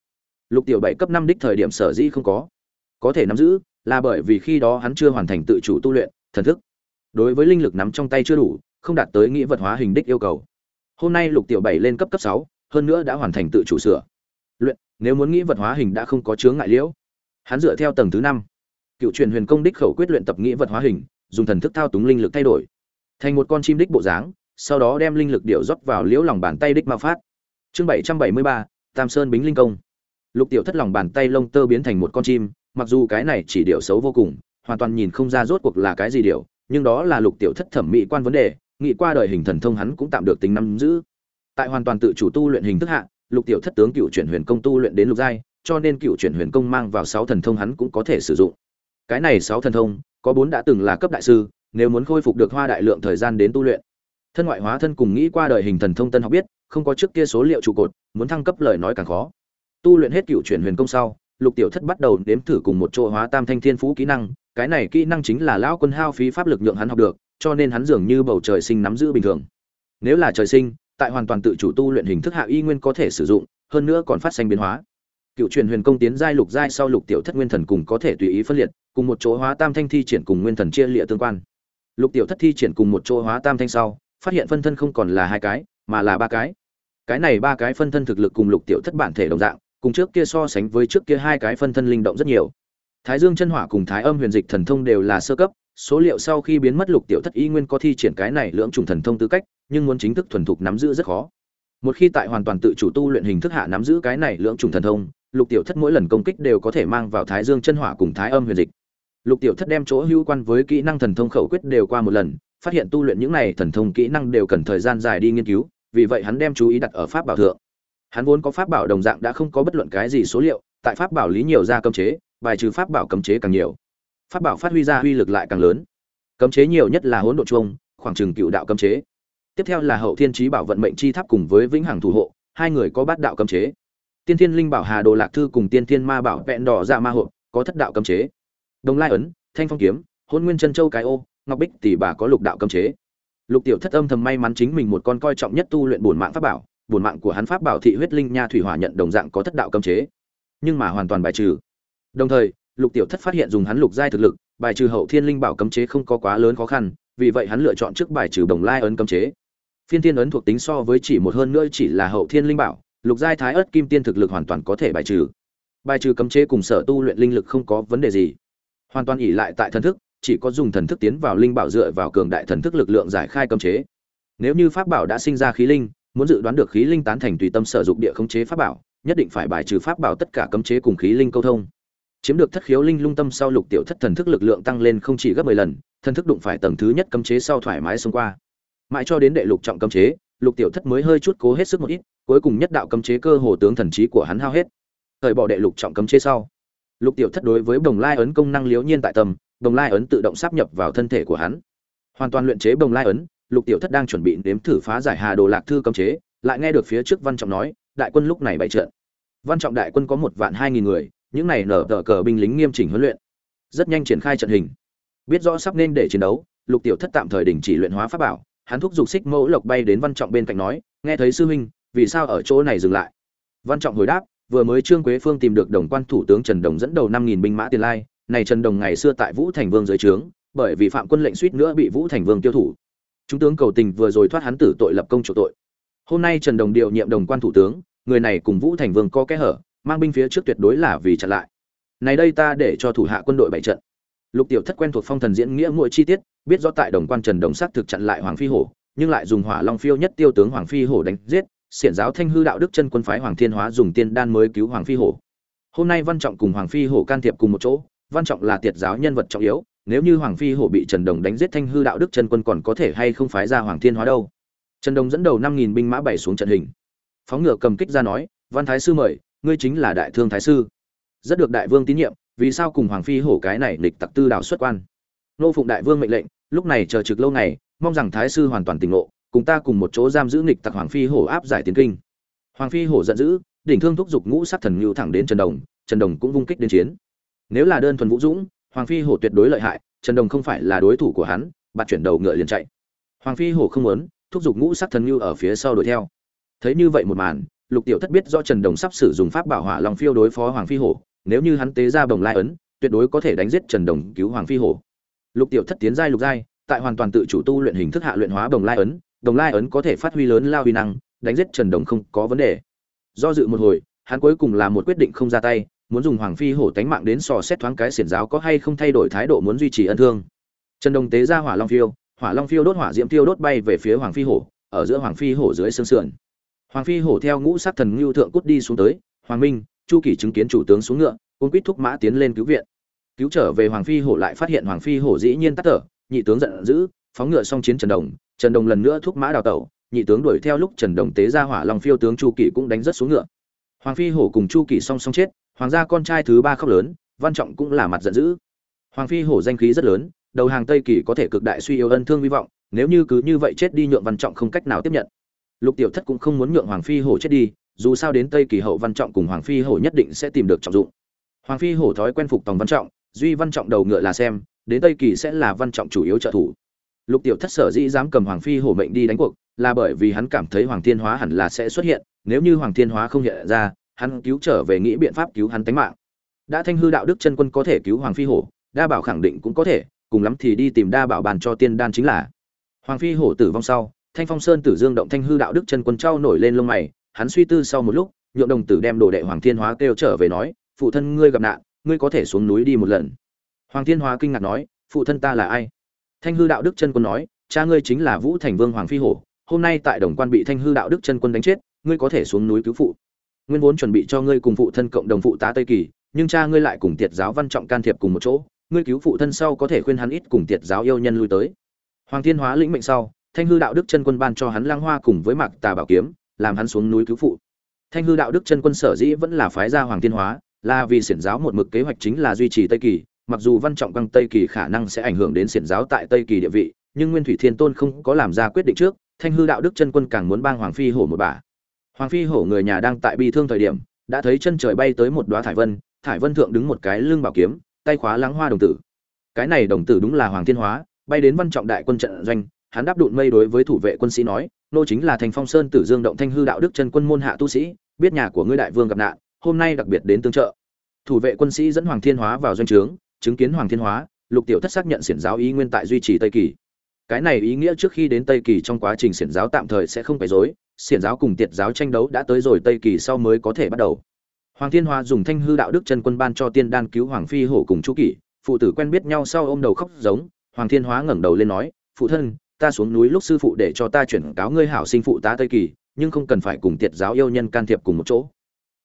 Lục tiểu bảy cấp năm đích thời điểm sở dĩ không có. Có thể nắm giữ, là bởi vì khi đó hắn chưa hoàn thành tự chủ tu luyện, thần thức. Đối với linh lực nắm trong tay chưa đủ, không đạt tới nghĩa vật hóa hình đích yêu cầu. Hôm nay lục tiểu bảy lên cấp cấp sáu, hơn nữa đã hoàn thành tự chủ sửa. Luyện, nếu muốn nghĩ vật hóa hình đã không có chướng ngại liễu. Hắn dựa theo tầng thứ năm cựu truyền huyền công đích khẩu quyết luyện tập nghĩa vật hóa hình, dùng thần thức thao túng linh lực thay đổi. Thành một con chim đích bộ dáng, sau đó đem linh lực điệu rót vào liễu lòng bàn tay đích ma phát. Chương bảy trăm bảy mươi ba, tam sơn bính linh công. Lục tiểu thất lòng bàn tay lông tơ biến thành một con chim, mặc dù cái này chỉ điệu xấu vô cùng, hoàn toàn nhìn không ra rốt cuộc là cái gì điệu nhưng đó là lục tiểu thất thẩm mỹ quan vấn đề, nghĩ qua đời hình thần thông hắn cũng tạm được tính nắm giữ. Tại hoàn toàn tự chủ tu luyện hình thức hạ, lục tiểu thất tướng cựu chuyển huyền công tu luyện đến lục giai, cho nên cựu chuyển huyền công mang vào sáu thần thông hắn cũng có thể sử dụng cái này sáu thần thông, có bốn đã từng là cấp đại sư, nếu muốn khôi phục được hoa đại lượng thời gian đến tu luyện. Thân ngoại hóa thân cùng nghĩ qua đời hình thần thông tân học biết, không có trước kia số liệu trụ cột, muốn thăng cấp lời nói càng khó. Tu luyện hết cựu chuyển huyền công sau, lục tiểu thất bắt đầu nếm thử cùng một chỗ hóa tam thanh thiên phú kỹ năng, cái này kỹ năng chính là lão quân hao phí pháp lực nhượng hắn học được, cho nên hắn dường như bầu trời sinh nắm giữ bình thường. Nếu là trời sinh, tại hoàn toàn tự chủ tu luyện hình thức hạ y nguyên có thể sử dụng, hơn nữa còn phát sinh biến hóa cựu truyền huyền công tiến giai lục giai sau lục tiểu thất nguyên thần cùng có thể tùy ý phân liệt, cùng một chỗ hóa tam thanh thi triển cùng nguyên thần chia lịa tương quan. Lục tiểu thất thi triển cùng một chỗ hóa tam thanh sau, phát hiện phân thân không còn là hai cái, mà là ba cái. Cái này ba cái phân thân thực lực cùng lục tiểu thất bản thể đồng dạng, cùng trước kia so sánh với trước kia hai cái phân thân linh động rất nhiều. Thái dương chân hỏa cùng thái âm huyền dịch thần thông đều là sơ cấp, số liệu sau khi biến mất lục tiểu thất y nguyên có thi triển cái này lưỡng trùng thần thông tư cách, nhưng muốn chính thức thuần thục nắm giữ rất khó một khi tại hoàn toàn tự chủ tu luyện hình thức hạ nắm giữ cái này lưỡng trùng thần thông, lục tiểu thất mỗi lần công kích đều có thể mang vào thái dương chân hỏa cùng thái âm huyền dịch. Lục tiểu thất đem chỗ hữu quan với kỹ năng thần thông khẩu quyết đều qua một lần, phát hiện tu luyện những này thần thông kỹ năng đều cần thời gian dài đi nghiên cứu, vì vậy hắn đem chú ý đặt ở pháp bảo thượng. Hắn vốn có pháp bảo đồng dạng đã không có bất luận cái gì số liệu, tại pháp bảo lý nhiều ra cấm chế, bài trừ pháp bảo cấm chế càng nhiều. Pháp bảo phát huy ra uy lực lại càng lớn. Cấm chế nhiều nhất là hỗn độ chuông, khoảng trừng cựu đạo cấm chế tiếp theo là hậu thiên trí bảo vận mệnh chi tháp cùng với vĩnh hằng thủ hộ, hai người có bát đạo cấm chế. Tiên thiên linh bảo hà đồ lạc thư cùng tiên thiên ma bảo vẹn đỏ dạ ma hộ có thất đạo cấm chế. Đồng lai ấn, thanh phong kiếm, hôn nguyên chân châu cái ô, ngọc bích tỷ bà có lục đạo cấm chế. Lục tiểu thất âm thầm may mắn chính mình một con coi trọng nhất tu luyện bổn mạng pháp bảo, bổn mạng của hắn pháp bảo thị huyết linh nha thủy hỏa nhận đồng dạng có thất đạo cấm chế. Nhưng mà hoàn toàn bài trừ. Đồng thời, lục tiểu thất phát hiện dùng hắn lục giai thực lực, bài trừ hậu thiên linh bảo cấm chế không có quá lớn khó khăn, vì vậy hắn lựa chọn trước bài trừ đồng lai ấn cấm chế phiên thiên ấn thuộc tính so với chỉ một hơn nữa chỉ là hậu thiên linh bảo, lục giai thái ớt kim tiên thực lực hoàn toàn có thể bài trừ. Bài trừ cấm chế cùng sở tu luyện linh lực không có vấn đề gì. Hoàn toàn ỉ lại tại thần thức, chỉ có dùng thần thức tiến vào linh bảo dựa vào cường đại thần thức lực lượng giải khai cấm chế. Nếu như pháp bảo đã sinh ra khí linh, muốn dự đoán được khí linh tán thành tùy tâm sở dụng địa khống chế pháp bảo, nhất định phải bài trừ pháp bảo tất cả cấm chế cùng khí linh câu thông. Chiếm được thất khiếu linh lung tâm sau lục tiểu thất thần thức lực lượng tăng lên không chỉ gấp mười lần, thần thức đụng phải tầng thứ nhất cấm chế sau thoải mái xông qua mãi cho đến đệ lục trọng cấm chế, lục tiểu thất mới hơi chút cố hết sức một ít, cuối cùng nhất đạo cấm chế cơ hồ tướng thần trí của hắn hao hết. Thời bỏ đệ lục trọng cấm chế sau, lục tiểu thất đối với bồng lai ấn công năng liếu nhiên tại tâm bồng lai ấn tự động sắp nhập vào thân thể của hắn. Hoàn toàn luyện chế bồng lai ấn, lục tiểu thất đang chuẩn bị nếm thử phá giải hà đồ lạc thư cấm chế, lại nghe được phía trước văn trọng nói, đại quân lúc này bày trận. Văn trọng đại quân có một vạn hai nghìn người, những này nở tờ cờ binh lính nghiêm chỉnh huấn luyện, rất nhanh triển khai trận hình. Biết rõ sắp nên để chiến đấu, lục tiểu thất tạm thời đình chỉ luyện hóa pháp bảo hắn thúc giục xích mẫu lộc bay đến văn trọng bên cạnh nói, nghe thấy sư huynh, vì sao ở chỗ này dừng lại? Văn trọng hồi đáp, vừa mới trương quế phương tìm được đồng quan thủ tướng trần đồng dẫn đầu năm nghìn binh mã tiền lai, này trần đồng ngày xưa tại vũ thành vương dưới trướng, bởi vì phạm quân lệnh suýt nữa bị vũ thành vương tiêu thủ chúng tướng cầu tình vừa rồi thoát hắn tử tội lập công chủ tội. Hôm nay trần đồng điều nhiệm đồng quan thủ tướng, người này cùng vũ thành vương có kẽ hở, mang binh phía trước tuyệt đối là vì chặn lại. Này đây ta để cho thủ hạ quân đội bảy trận. Lục tiểu thất quen thuộc phong thần diễn nghĩa mỗi chi tiết biết rõ tại đồng quan trần đồng sát thực chặn lại hoàng phi hổ, nhưng lại dùng hỏa long phiêu nhất tiêu tướng hoàng phi hổ đánh giết, xiển giáo thanh hư đạo đức chân quân phái hoàng thiên hóa dùng tiên đan mới cứu hoàng phi hổ. Hôm nay văn trọng cùng hoàng phi hổ can thiệp cùng một chỗ, văn trọng là tiệt giáo nhân vật trọng yếu, nếu như hoàng phi hổ bị trần đồng đánh giết thanh hư đạo đức chân quân còn có thể hay không phái ra hoàng thiên hóa đâu? Trần đồng dẫn đầu năm nghìn binh mã bảy xuống trận hình. Phóng ngựa cầm kích ra nói, văn thái sư mời, ngươi chính là đại thương thái sư. Rất được đại vương tín nhiệm, vì sao cùng hoàng phi hổ cái này lịch tặc tư đạo xuất quan? Nô phụng đại vương mệnh lệnh lúc này chờ trực lâu ngày, mong rằng thái sư hoàn toàn tỉnh ngộ, cùng ta cùng một chỗ giam giữ nghịch tặc hoàng phi hổ áp giải tiến kinh. Hoàng phi hổ giận dữ, đỉnh thương thúc giục ngũ sát thần ngưu thẳng đến trần đồng trần đồng cũng vung kích đến chiến. Nếu là đơn thuần vũ dũng, hoàng phi hổ tuyệt đối lợi hại, trần đồng không phải là đối thủ của hắn, bạt chuyển đầu ngựa liền chạy. Hoàng phi hổ không muốn, thúc giục ngũ sát thần như ở phía sau đuổi theo. Thấy như vậy một màn, lục tiểu thất biết do trần đồng sắp sử dụng pháp bảo hỏa long phiêu đối phó hoàng phi hổ, nếu như hắn tế ra bồng lai ấn, tuyệt đối có thể đánh giết trần đồng cứu hoàng phi hổ lục tiểu thất tiến giai lục giai, tại hoàn toàn tự chủ tu luyện hình thức hạ luyện hóa đồng lai ấn, đồng lai ấn có thể phát huy lớn lao huy năng, đánh giết trần đồng không có vấn đề. Do dự một hồi, hắn cuối cùng là một quyết định không ra tay, muốn dùng hoàng phi hổ tánh mạng đến sò xét thoáng cái xiển giáo có hay không thay đổi thái độ muốn duy trì ân thương. Trần đồng tế ra hỏa long phiêu, hỏa long phiêu đốt hỏa diễm tiêu đốt bay về phía hoàng phi hổ, ở giữa hoàng phi hổ dưới xương sườn. Hoàng phi hổ theo ngũ sát thần ngưu thượng cút đi xuống tới, hoàng minh, chu kỷ chứng kiến chủ tướng xuống ngựa cung quýt thúc mã tiến lên cứu viện cứu trở về hoàng phi hổ lại phát hiện hoàng phi hổ dĩ nhiên tắt thở, nhị tướng giận dữ, phóng ngựa xong chiến trần đồng trần đồng lần nữa thúc mã đào tẩu, nhị tướng đuổi theo lúc trần đồng tế ra hỏa long phiêu tướng chu kỷ cũng đánh rất xuống ngựa. Hoàng phi hổ cùng chu kỷ song song chết, hoàng gia con trai thứ ba khóc lớn, văn trọng cũng là mặt giận dữ. Hoàng phi hổ danh khí rất lớn, đầu hàng tây kỳ có thể cực đại suy yếu ân thương hy vọng, nếu như cứ như vậy chết đi nhượng văn trọng không cách nào tiếp nhận. Lục tiểu thất cũng không muốn nhượng hoàng phi hổ chết đi, dù sao đến tây kỳ hậu văn trọng cùng hoàng phi hổ nhất định sẽ tìm được trọng dụng. Hoàng phi hổ thói quen phục tòng văn trọng duy văn trọng đầu ngựa là xem, đến tây kỳ sẽ là văn trọng chủ yếu trợ thủ. Lục tiểu thất sở dĩ dám cầm hoàng phi hổ mệnh đi đánh cuộc, là bởi vì hắn cảm thấy hoàng thiên hóa hẳn là sẽ xuất hiện, nếu như hoàng thiên hóa không hiện ra, hắn cứu trở về nghĩ biện pháp cứu hắn tánh mạng. Đã thanh hư đạo đức chân quân có thể cứu hoàng phi hổ, đa bảo khẳng định cũng có thể, cùng lắm thì đi tìm đa bảo bàn cho tiên đan chính là. Hoàng phi hổ tử vong sau, thanh phong sơn tử dương động thanh hư đạo đức chân quân trao nổi lên lông mày, hắn suy tư sau một lúc, nhượng đồng tử đem đồ đệ hoàng thiên hóa kêu trở về nói, phụ thân ngươi gặp nạn ngươi có thể xuống núi đi một lần. Hoàng thiên hóa kinh ngạc nói, phụ thân ta là ai? Thanh hư đạo đức chân quân nói, cha ngươi chính là vũ thành vương hoàng phi hổ, hôm nay tại đồng quan bị thanh hư đạo đức chân quân đánh chết, ngươi có thể xuống núi cứu phụ. Nguyên vốn chuẩn bị cho ngươi cùng phụ thân cộng đồng phụ tá tây kỳ, nhưng cha ngươi lại cùng tiệt giáo văn trọng can thiệp cùng một chỗ, ngươi cứu phụ thân sau có thể khuyên hắn ít cùng tiệt giáo yêu nhân lui tới. Hoàng thiên hóa lĩnh mệnh sau, thanh hư đạo đức chân quân ban cho hắn lang hoa cùng với mạc tà bảo kiếm, làm hắn xuống núi cứu phụ. Thanh hư đạo đức chân quân sở dĩ vẫn là phái gia hoàng thiên hóa là vì xiển giáo một mực kế hoạch chính là duy trì tây kỳ, mặc dù văn trọng căng tây kỳ khả năng sẽ ảnh hưởng đến xiển giáo tại tây kỳ địa vị, nhưng nguyên thủy thiên tôn không có làm ra quyết định trước, thanh hư đạo đức chân quân càng muốn bang hoàng phi hổ một bà. Hoàng phi hổ người nhà đang tại bi thương thời điểm, đã thấy chân trời bay tới một đoá thải vân thải vân thượng đứng một cái lưng bảo kiếm, tay khóa lắng hoa đồng tử. Cái này đồng tử đúng là hoàng thiên hóa, bay đến văn trọng đại quân trận doanh, hắn đáp đụng mây đối với thủ vệ quân sĩ nói, nô chính là thành phong sơn tử dương động thanh hư đạo đức chân quân môn hạ tu sĩ, biết nhà của ngươi đại vương gặp nạn hôm nay đặc biệt đến tương trợ. Thủ vệ quân sĩ dẫn hoàng thiên hóa vào doanh trướng, chứng kiến hoàng thiên hóa, lục tiểu thất xác nhận xiển giáo ý nguyên tại duy trì tây kỳ. Cái này ý nghĩa trước khi đến tây kỳ trong quá trình xiển giáo tạm thời sẽ không phải dối xiển giáo cùng tiệt giáo tranh đấu đã tới rồi tây kỳ sau mới có thể bắt đầu. Hoàng thiên hóa dùng thanh hư đạo đức chân quân ban cho tiên đan cứu hoàng phi hổ cùng chu kỷ, phụ tử quen biết nhau sau ôm đầu khóc giống, hoàng thiên hóa ngẩng đầu lên nói, phụ thân, ta xuống núi lúc sư phụ để cho ta chuyển cáo ngươi hảo sinh phụ tá tây kỳ, nhưng không cần phải cùng tiệt giáo yêu nhân can thiệp cùng một chỗ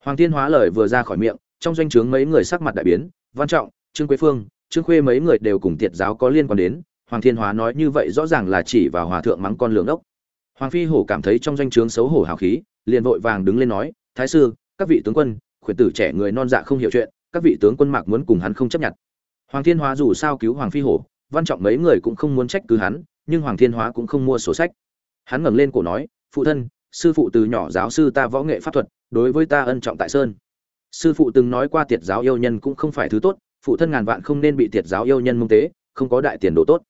hoàng thiên hóa lời vừa ra khỏi miệng, trong doanh trướng mấy người sắc mặt đại biến, văn trọng, trương quế phương, trương khuê mấy người đều cùng tiệt giáo có liên quan đến, hoàng thiên hóa nói như vậy rõ ràng là chỉ vào hòa thượng mắng con lường ốc. Hoàng phi hổ cảm thấy trong doanh trướng xấu hổ hào khí, liền vội vàng đứng lên nói, thái sư, các vị tướng quân, khuyển tử trẻ người non dạ không hiểu chuyện, các vị tướng quân mạc muốn cùng hắn không chấp nhận. Hoàng thiên hóa dù sao cứu hoàng phi hổ, văn trọng mấy người cũng không muốn trách cứ hắn, nhưng hoàng thiên hóa cũng không mua sổ sách. Hắn ngẩng lên cổ nói, phụ thân sư phụ từ nhỏ giáo sư ta võ nghệ pháp thuật, đối với ta ân trọng tại sơn. Sư phụ từng nói qua tiệt giáo yêu nhân cũng không phải thứ tốt, phụ thân ngàn vạn không nên bị tiệt giáo yêu nhân mông tế, không có đại tiền đồ tốt.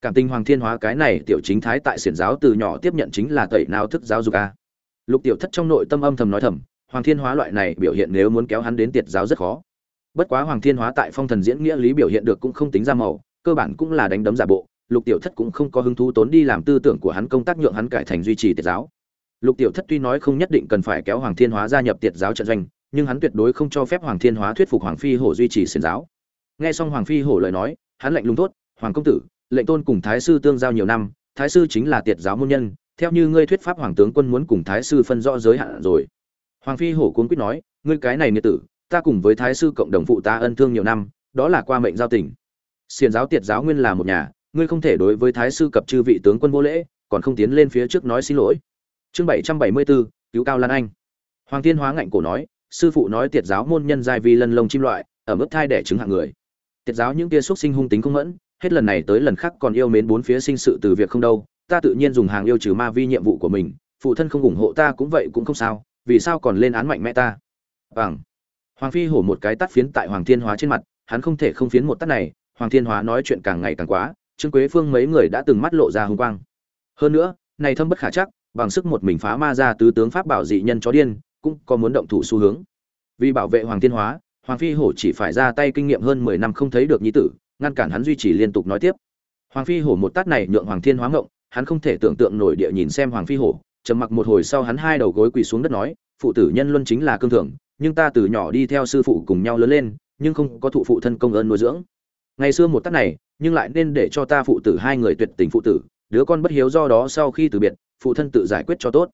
Cảm tình hoàng thiên hóa cái này tiểu chính thái tại xiển giáo từ nhỏ tiếp nhận chính là tẩy nào thức giáo dục a. Lục tiểu thất trong nội tâm âm thầm nói thầm, hoàng thiên hóa loại này biểu hiện nếu muốn kéo hắn đến tiệt giáo rất khó. Bất quá hoàng thiên hóa tại phong thần diễn nghĩa lý biểu hiện được cũng không tính ra màu, cơ bản cũng là đánh đấm giả bộ, lục tiểu thất cũng không có hứng thú tốn đi làm tư tưởng của hắn công tác nhượng hắn cải thành duy trì tiệt giáo lục tiểu thất tuy nói không nhất định cần phải kéo hoàng thiên hóa gia nhập tiệt giáo trận doanh, nhưng hắn tuyệt đối không cho phép hoàng thiên hóa thuyết phục hoàng phi hổ duy trì xiển giáo. Nghe xong hoàng phi hổ lời nói, hắn lạnh lùng tốt hoàng công tử, lệnh tôn cùng thái sư tương giao nhiều năm, thái sư chính là tiệt giáo môn nhân, theo như ngươi thuyết pháp hoàng tướng quân muốn cùng thái sư phân rõ giới hạn rồi. Hoàng phi hổ cuốn quýt nói, ngươi cái này nghĩa tử, ta cùng với thái sư cộng đồng phụ ta ân thương nhiều năm, đó là qua mệnh giao tình. Xiền giáo tiệt giáo nguyên là một nhà, ngươi không thể đối với thái sư cập chư vị tướng quân vô lễ, còn không tiến lên phía trước nói xin lỗi chương bảy trăm bảy mươi bốn cứu cao lan anh. Hoàng thiên hóa ngạnh cổ nói, sư phụ nói tiệt giáo môn nhân giai vi lân lông chim loại, ở mức thai đẻ trứng hạng người. Tiệt giáo những kia xuất sinh hung tính không mẫn, hết lần này tới lần khác còn yêu mến bốn phía sinh sự từ việc không đâu, ta tự nhiên dùng hàng yêu trừ ma vi nhiệm vụ của mình, phụ thân không ủng hộ ta cũng vậy cũng không sao, vì sao còn lên án mạnh mẽ ta? Bằng hoàng phi hổ một cái tắt phiến tại hoàng thiên hóa trên mặt, hắn không thể không phiến một tắt này, hoàng thiên hóa nói chuyện càng ngày càng quá, trương quế phương mấy người đã từng mắt lộ ra hung quang. Hơn nữa, này thâm bất khả chắc bằng sức một mình phá ma ra tứ tướng pháp bảo dị nhân chó điên, cũng có muốn động thủ xu hướng. Vì bảo vệ hoàng thiên hóa, hoàng phi hổ chỉ phải ra tay kinh nghiệm hơn mười năm không thấy được nhi tử, ngăn cản hắn duy trì liên tục nói tiếp. Hoàng phi hổ một tát này nhượng hoàng thiên hóa ngộng, hắn không thể tưởng tượng nổi địa nhìn xem hoàng phi hổ, trầm mặc một hồi sau hắn hai đầu gối quỳ xuống đất nói, phụ tử nhân luân chính là cương thường nhưng ta từ nhỏ đi theo sư phụ cùng nhau lớn lên, nhưng không có thụ phụ thân công ơn nuôi dưỡng. Ngày xưa một tát này, nhưng lại nên để cho ta phụ tử hai người tuyệt tình phụ tử, đứa con bất hiếu do đó sau khi từ biệt phụ thân tự giải quyết cho tốt.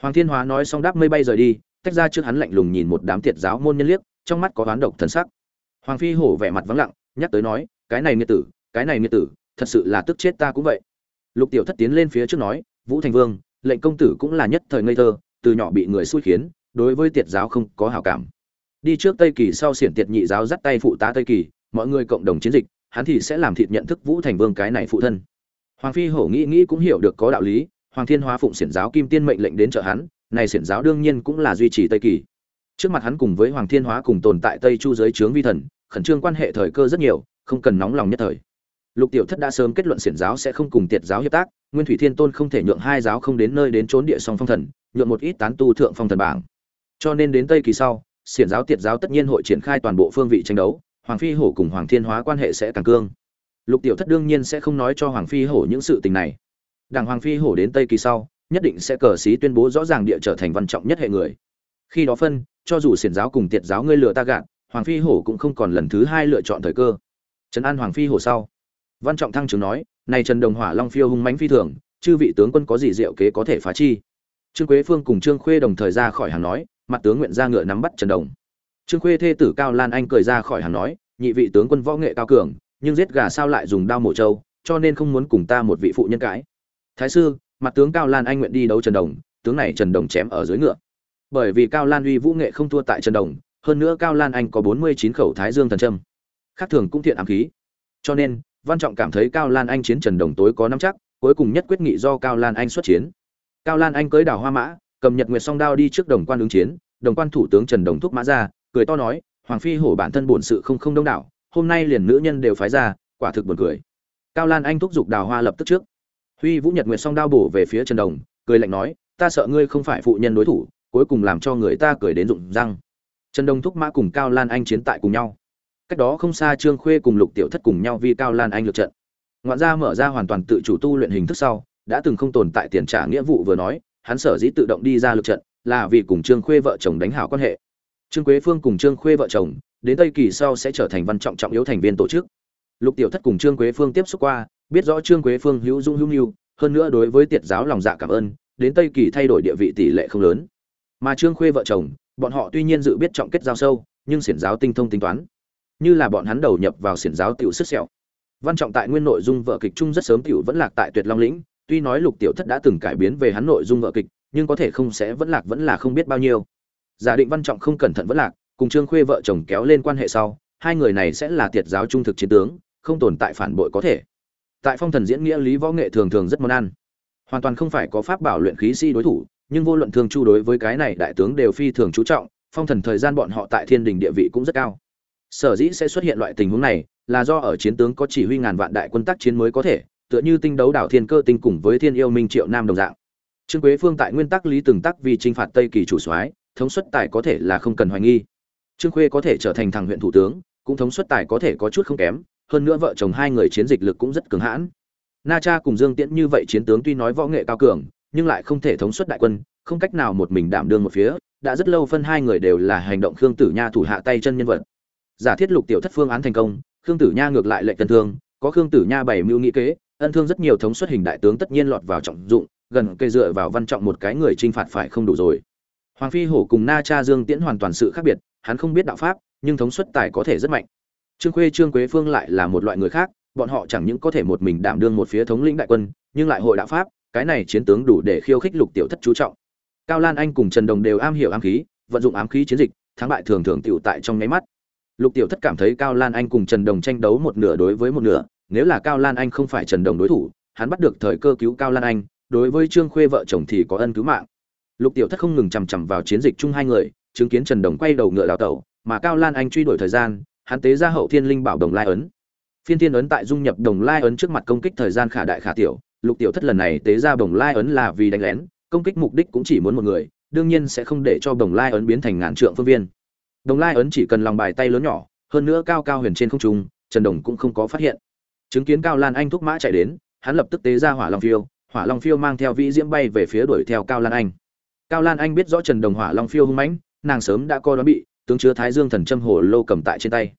Hoàng thiên hóa nói xong đáp mây bay rời đi, tách ra trước hắn lạnh lùng nhìn một đám tiệt giáo môn nhân liếc, trong mắt có oán độc thần sắc. Hoàng phi hổ vẻ mặt vắng lặng, nhắc tới nói, cái này nghiệt tử, cái này nghiệt tử, thật sự là tức chết ta cũng vậy. Lục tiểu thất tiến lên phía trước nói, vũ thành vương, lệnh công tử cũng là nhất thời ngây thơ, từ nhỏ bị người xui khiến, đối với tiệt giáo không có hảo cảm. Đi trước tây kỳ sau xiển tiệt nhị giáo dắt tay phụ tá tây kỳ, mọi người cộng đồng chiến dịch, hắn thì sẽ làm thịt nhận thức vũ thành vương cái này phụ thân. Hoàng phi hổ nghĩ nghĩ cũng hiểu được có đạo lý hoàng thiên hóa phụng xiển giáo kim tiên mệnh lệnh đến trợ hắn, này xiển giáo đương nhiên cũng là duy trì tây kỳ. Trước mặt hắn cùng với hoàng thiên hóa cùng tồn tại tây chu giới trướng vi thần, khẩn trương quan hệ thời cơ rất nhiều, không cần nóng lòng nhất thời. Lục tiểu thất đã sớm kết luận xiển giáo sẽ không cùng tiệt giáo hiệp tác, nguyên thủy thiên tôn không thể nhượng hai giáo không đến nơi đến trốn địa song phong thần, nhượng một ít tán tu thượng phong thần bảng. Cho nên đến tây kỳ sau, xiển giáo tiệt giáo tất nhiên hội triển khai toàn bộ phương vị tranh đấu, hoàng phi hổ cùng hoàng thiên hóa quan hệ sẽ càng cương. Lục tiểu thất đương nhiên sẽ không nói cho hoàng phi hổ những sự tình này đảng hoàng phi hổ đến tây kỳ sau, nhất định sẽ cờ xí tuyên bố rõ ràng địa trở thành văn trọng nhất hệ người. Khi đó phân, cho dù xiển giáo cùng tiệt giáo ngươi lừa ta gạt, hoàng phi hổ cũng không còn lần thứ hai lựa chọn thời cơ. Trấn an hoàng phi hổ sau. Văn trọng thăng chứng nói, này trần đồng hỏa long phiêu hung mãnh phi thường, chư vị tướng quân có gì diệu kế có thể phá chi? Trương quế phương cùng trương khuê đồng thời ra khỏi hàng nói, mặt tướng nguyện ra ngựa nắm bắt trần đồng. Trương khuê thê tử cao lan anh cười ra khỏi hàng nói, nhị vị tướng quân võ nghệ cao cường, nhưng giết gà sao lại dùng đao mổ trâu, cho nên không muốn cùng ta một vị phụ nhân cãi thái sư, mặt tướng cao lan anh nguyện đi đấu trần đồng, tướng này trần đồng chém ở dưới ngựa. Bởi vì cao lan uy vũ nghệ không thua tại trần đồng, hơn nữa cao lan anh có bốn mươi chín khẩu thái dương thần trâm khác thường cũng thiện ám khí. Cho nên, văn trọng cảm thấy cao lan anh chiến trần đồng tối có năm chắc, cuối cùng nhất quyết nghị do cao lan anh xuất chiến. Cao lan anh cưới đảo hoa mã, cầm nhật nguyệt song đao đi trước đồng quan ứng chiến, đồng quan thủ tướng trần đồng thúc mã ra, cười to nói, hoàng phi hổ bản thân bổn sự không không đông đảo, hôm nay liền nữ nhân đều phái ra, quả thực buồn cười. Cao lan anh thúc giục đào hoa lập tức trước huy vũ nhật nguyệt song đao bổ về phía trần đồng, cười lạnh nói, ta sợ ngươi không phải phụ nhân đối thủ, cuối cùng làm cho người ta cười đến rụng răng. Trần đồng thúc mã cùng cao lan anh chiến tại cùng nhau. Cách đó không xa trương khuê cùng lục tiểu thất cùng nhau vì cao lan anh lượt trận. Ngoạn gia mở ra hoàn toàn tự chủ tu luyện hình thức sau, đã từng không tồn tại tiền trả nghĩa vụ vừa nói, hắn sở dĩ tự động đi ra lượt trận, là vì cùng trương khuê vợ chồng đánh hảo quan hệ. Trương quế phương cùng trương khuê vợ chồng, đến tây kỳ sau sẽ trở thành văn trọng trọng yếu thành viên tổ chức. Lục tiểu thất cùng trương quế phương tiếp xúc qua biết rõ trương quế phương hữu dung hữu nhu hơn nữa đối với tiệt giáo lòng dạ cảm ơn, đến tây kỳ thay đổi địa vị tỷ lệ không lớn. Mà trương khuê vợ chồng, bọn họ tuy nhiên dự biết trọng kết giao sâu, nhưng xiển giáo tinh thông tính toán. Như là bọn hắn đầu nhập vào xiển giáo tiểu sức sẹo. Văn trọng tại nguyên nội dung vợ kịch chung rất sớm tiểu vẫn lạc tại tuyệt long lĩnh, tuy nói lục tiểu thất đã từng cải biến về hắn nội dung vợ kịch, nhưng có thể không sẽ vẫn lạc vẫn là không biết bao nhiêu. Giả định văn trọng không cẩn thận vẫn lạc, cùng trương khuê vợ chồng kéo lên quan hệ sau, hai người này sẽ là tiệt giáo trung thực chiến tướng, không tồn tại phản bội có thể tại phong thần diễn nghĩa lý võ nghệ thường thường rất món ăn. Hoàn toàn không phải có pháp bảo luyện khí si đối thủ, nhưng vô luận thường chu đối với cái này đại tướng đều phi thường chú trọng, phong thần thời gian bọn họ tại thiên đình địa vị cũng rất cao. Sở dĩ sẽ xuất hiện loại tình huống này là do ở chiến tướng có chỉ huy ngàn vạn đại quân tác chiến mới có thể, tựa như tinh đấu đảo thiên cơ tinh cùng với thiên yêu minh triệu nam đồng dạng. Trương quế phương tại nguyên tắc lý từng tắc vì chinh phạt tây kỳ chủ soái, thống suất tài có thể là không cần hoài nghi. Trương khuê có thể trở thành thằng huyện thủ tướng, cũng thống suất tài có thể có chút không kém hơn nữa vợ chồng hai người chiến dịch lực cũng rất cường hãn. Na cha cùng dương tiễn như vậy chiến tướng tuy nói võ nghệ cao cường, nhưng lại không thể thống suất đại quân, không cách nào một mình đảm đương một phía, đã rất lâu phân hai người đều là hành động khương tử nha thủ hạ tay chân nhân vật. Giả thiết lục tiểu thất phương án thành công, khương tử nha ngược lại lệnh tân thương, có khương tử nha bảy mưu nghĩ kế, ân thương rất nhiều thống suất hình đại tướng tất nhiên lọt vào trọng dụng, gần cây dựa vào văn trọng một cái người trinh phạt phải không đủ rồi. Hoàng phi hổ cùng na cha dương tiễn hoàn toàn sự khác biệt, hắn không biết đạo pháp, nhưng thống suất tài có thể rất mạnh trương khuê, trương quế phương lại là một loại người khác, bọn họ chẳng những có thể một mình đảm đương một phía thống lĩnh đại quân, nhưng lại hội đạo pháp, cái này chiến tướng đủ để khiêu khích lục tiểu thất chú trọng. Cao lan anh cùng trần đồng đều am hiểu ám khí, vận dụng ám khí chiến dịch, thắng bại thường thường tiểu tại trong nháy mắt. Lục tiểu thất cảm thấy cao lan anh cùng trần đồng tranh đấu một nửa đối với một nửa, nếu là cao lan anh không phải trần đồng đối thủ, hắn bắt được thời cơ cứu cao lan anh, đối với trương khuê vợ chồng thì có ân cứu mạng. Lục tiểu thất không ngừng chằm chằm vào chiến dịch chung hai người, chứng kiến trần đồng quay đầu ngựa đào tẩu, mà cao lan anh truy đuổi thời gian hắn tế ra hậu thiên linh bảo đồng lai ấn. Phiên thiên ấn tại dung nhập đồng lai ấn trước mặt công kích thời gian khả đại khả tiểu, lục tiểu thất lần này tế ra đồng lai ấn là vì đánh lén, công kích mục đích cũng chỉ muốn một người, đương nhiên sẽ không để cho đồng lai ấn biến thành ngàn trượng phương viên. Đồng lai ấn chỉ cần lòng bài tay lớn nhỏ, hơn nữa cao cao huyền trên không trung, trần đồng cũng không có phát hiện. Chứng kiến cao lan anh thúc mã chạy đến, hắn lập tức tế ra hỏa long phiêu, hỏa long phiêu mang theo vĩ diễm bay về phía đuổi theo cao lan anh. Cao lan anh biết rõ trần đồng hỏa long phiêu hung mãnh, nàng sớm đã coi đoán bị tướng chứa thái dương thần châm hồ lô cầm tại trên tay.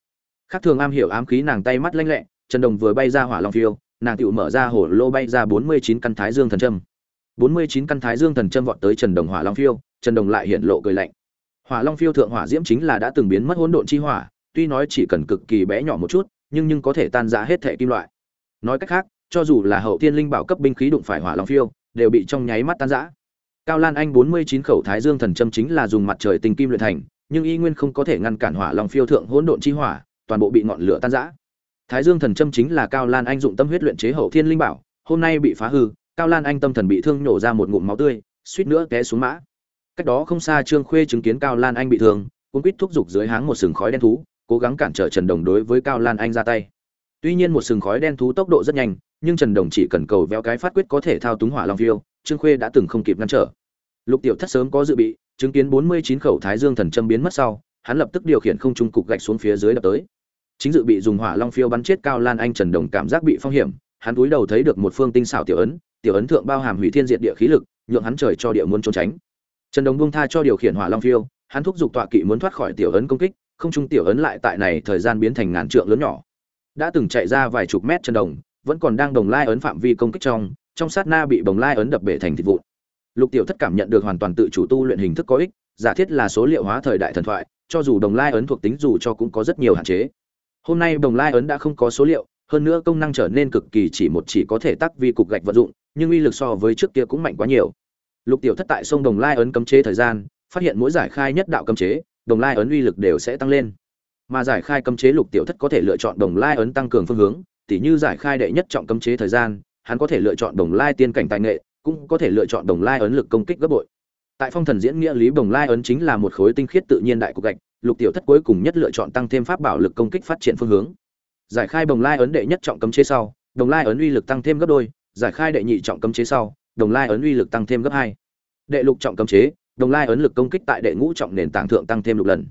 Khác thường am hiểu ám khí nàng tay mắt lanh lẹ, trần đồng vừa bay ra hỏa long phiêu, nàng tựu mở ra hồ lô bay ra bốn mươi chín căn thái dương thần châm. bốn mươi chín căn thái dương thần châm vọt tới trần đồng hỏa long phiêu, trần đồng lại hiện lộ cười lạnh. Hỏa long phiêu thượng hỏa diễm chính là đã từng biến mất hỗn độn chi hỏa, tuy nói chỉ cần cực kỳ bé nhỏ một chút, nhưng nhưng có thể tan rã hết thể kim loại. Nói cách khác, cho dù là hậu thiên linh bảo cấp binh khí đụng phải hỏa long phiêu, đều bị trong nháy mắt tan rã. Cao lan anh bốn mươi chín khẩu thái dương thần châm chính là dùng mặt trời tình kim luyện thành nhưng y nguyên không có thể ngăn cản hỏa long phiêu thượng hỗn độn chi hỏa, toàn bộ bị ngọn lửa tan rã. Thái dương thần châm chính là cao lan anh dụng tâm huyết luyện chế hậu thiên linh bảo, hôm nay bị phá hư, cao lan anh tâm thần bị thương nổ ra một ngụm máu tươi, suýt nữa té xuống mã. Cách đó không xa trương khuê chứng kiến cao lan anh bị thương cuống quýt thúc giục dưới háng một sừng khói đen thú, cố gắng cản trở trần đồng đối với cao lan anh ra tay. Tuy nhiên một sừng khói đen thú tốc độ rất nhanh, nhưng trần đồng chỉ cần cầu véo cái phát quyết có thể thao túng hỏa long phiêu, trương khuê đã từng không kịp ngăn trở. Lục tiểu thất sớm có dự bị chứng kiến bốn mươi chín khẩu thái dương thần châm biến mất sau, hắn lập tức điều khiển không trung cục gạch xuống phía dưới đập tới. Chính dự bị dùng hỏa long phiêu bắn chết cao lan anh trần đồng cảm giác bị phong hiểm, hắn cúi đầu thấy được một phương tinh xảo tiểu ấn tiểu ấn thượng bao hàm hủy thiên diệt địa khí lực, nhượng hắn trời cho địa muốn trốn tránh. Trần đồng buông tha cho điều khiển hỏa long phiêu, hắn thúc giục tọa kỵ muốn thoát khỏi tiểu ấn công kích, không trung tiểu ấn lại tại này thời gian biến thành ngàn trượng lớn nhỏ. Đã từng chạy ra vài chục mét trần đồng, vẫn còn đang đồng lai ấn phạm vi công kích trong trong sát na bị bồng lai ấn đập bể thành thịt vụn lục tiểu thất cảm nhận được hoàn toàn tự chủ tu luyện hình thức có ích, giả thiết là số liệu hóa thời đại thần thoại, cho dù đồng lai ấn thuộc tính dù cho cũng có rất nhiều hạn chế. Hôm nay đồng lai ấn đã không có số liệu, hơn nữa công năng trở nên cực kỳ chỉ một chỉ có thể tắc vi cục gạch vận dụng, nhưng uy lực so với trước kia cũng mạnh quá nhiều. Lục tiểu thất tại sông đồng lai ấn cấm chế thời gian, phát hiện mỗi giải khai nhất đạo cấm chế, đồng lai ấn uy lực đều sẽ tăng lên. Mà giải khai cấm chế lục tiểu thất có thể lựa chọn đồng lai ấn tăng cường phương hướng, tỉ như giải khai đệ nhất trọng cấm chế thời gian, hắn có thể lựa chọn đồng lai tiên cảnh tài nghệ cũng có thể lựa chọn đồng lai ấn lực công kích gấp bội. Tại phong thần diễn nghĩa lý, đồng lai ấn chính là một khối tinh khiết tự nhiên đại cục gạch, lục tiểu thất cuối cùng nhất lựa chọn tăng thêm pháp bảo lực công kích phát triển phương hướng. Giải khai đồng lai ấn đệ nhất trọng cấm chế sau, đồng lai ấn uy lực tăng thêm gấp đôi, giải khai đệ nhị trọng cấm chế sau, đồng lai ấn uy lực tăng thêm gấp hai. Đệ lục trọng cấm chế, đồng lai ấn lực công kích tại đệ ngũ trọng nền tảng thượng tăng thêm lục lần.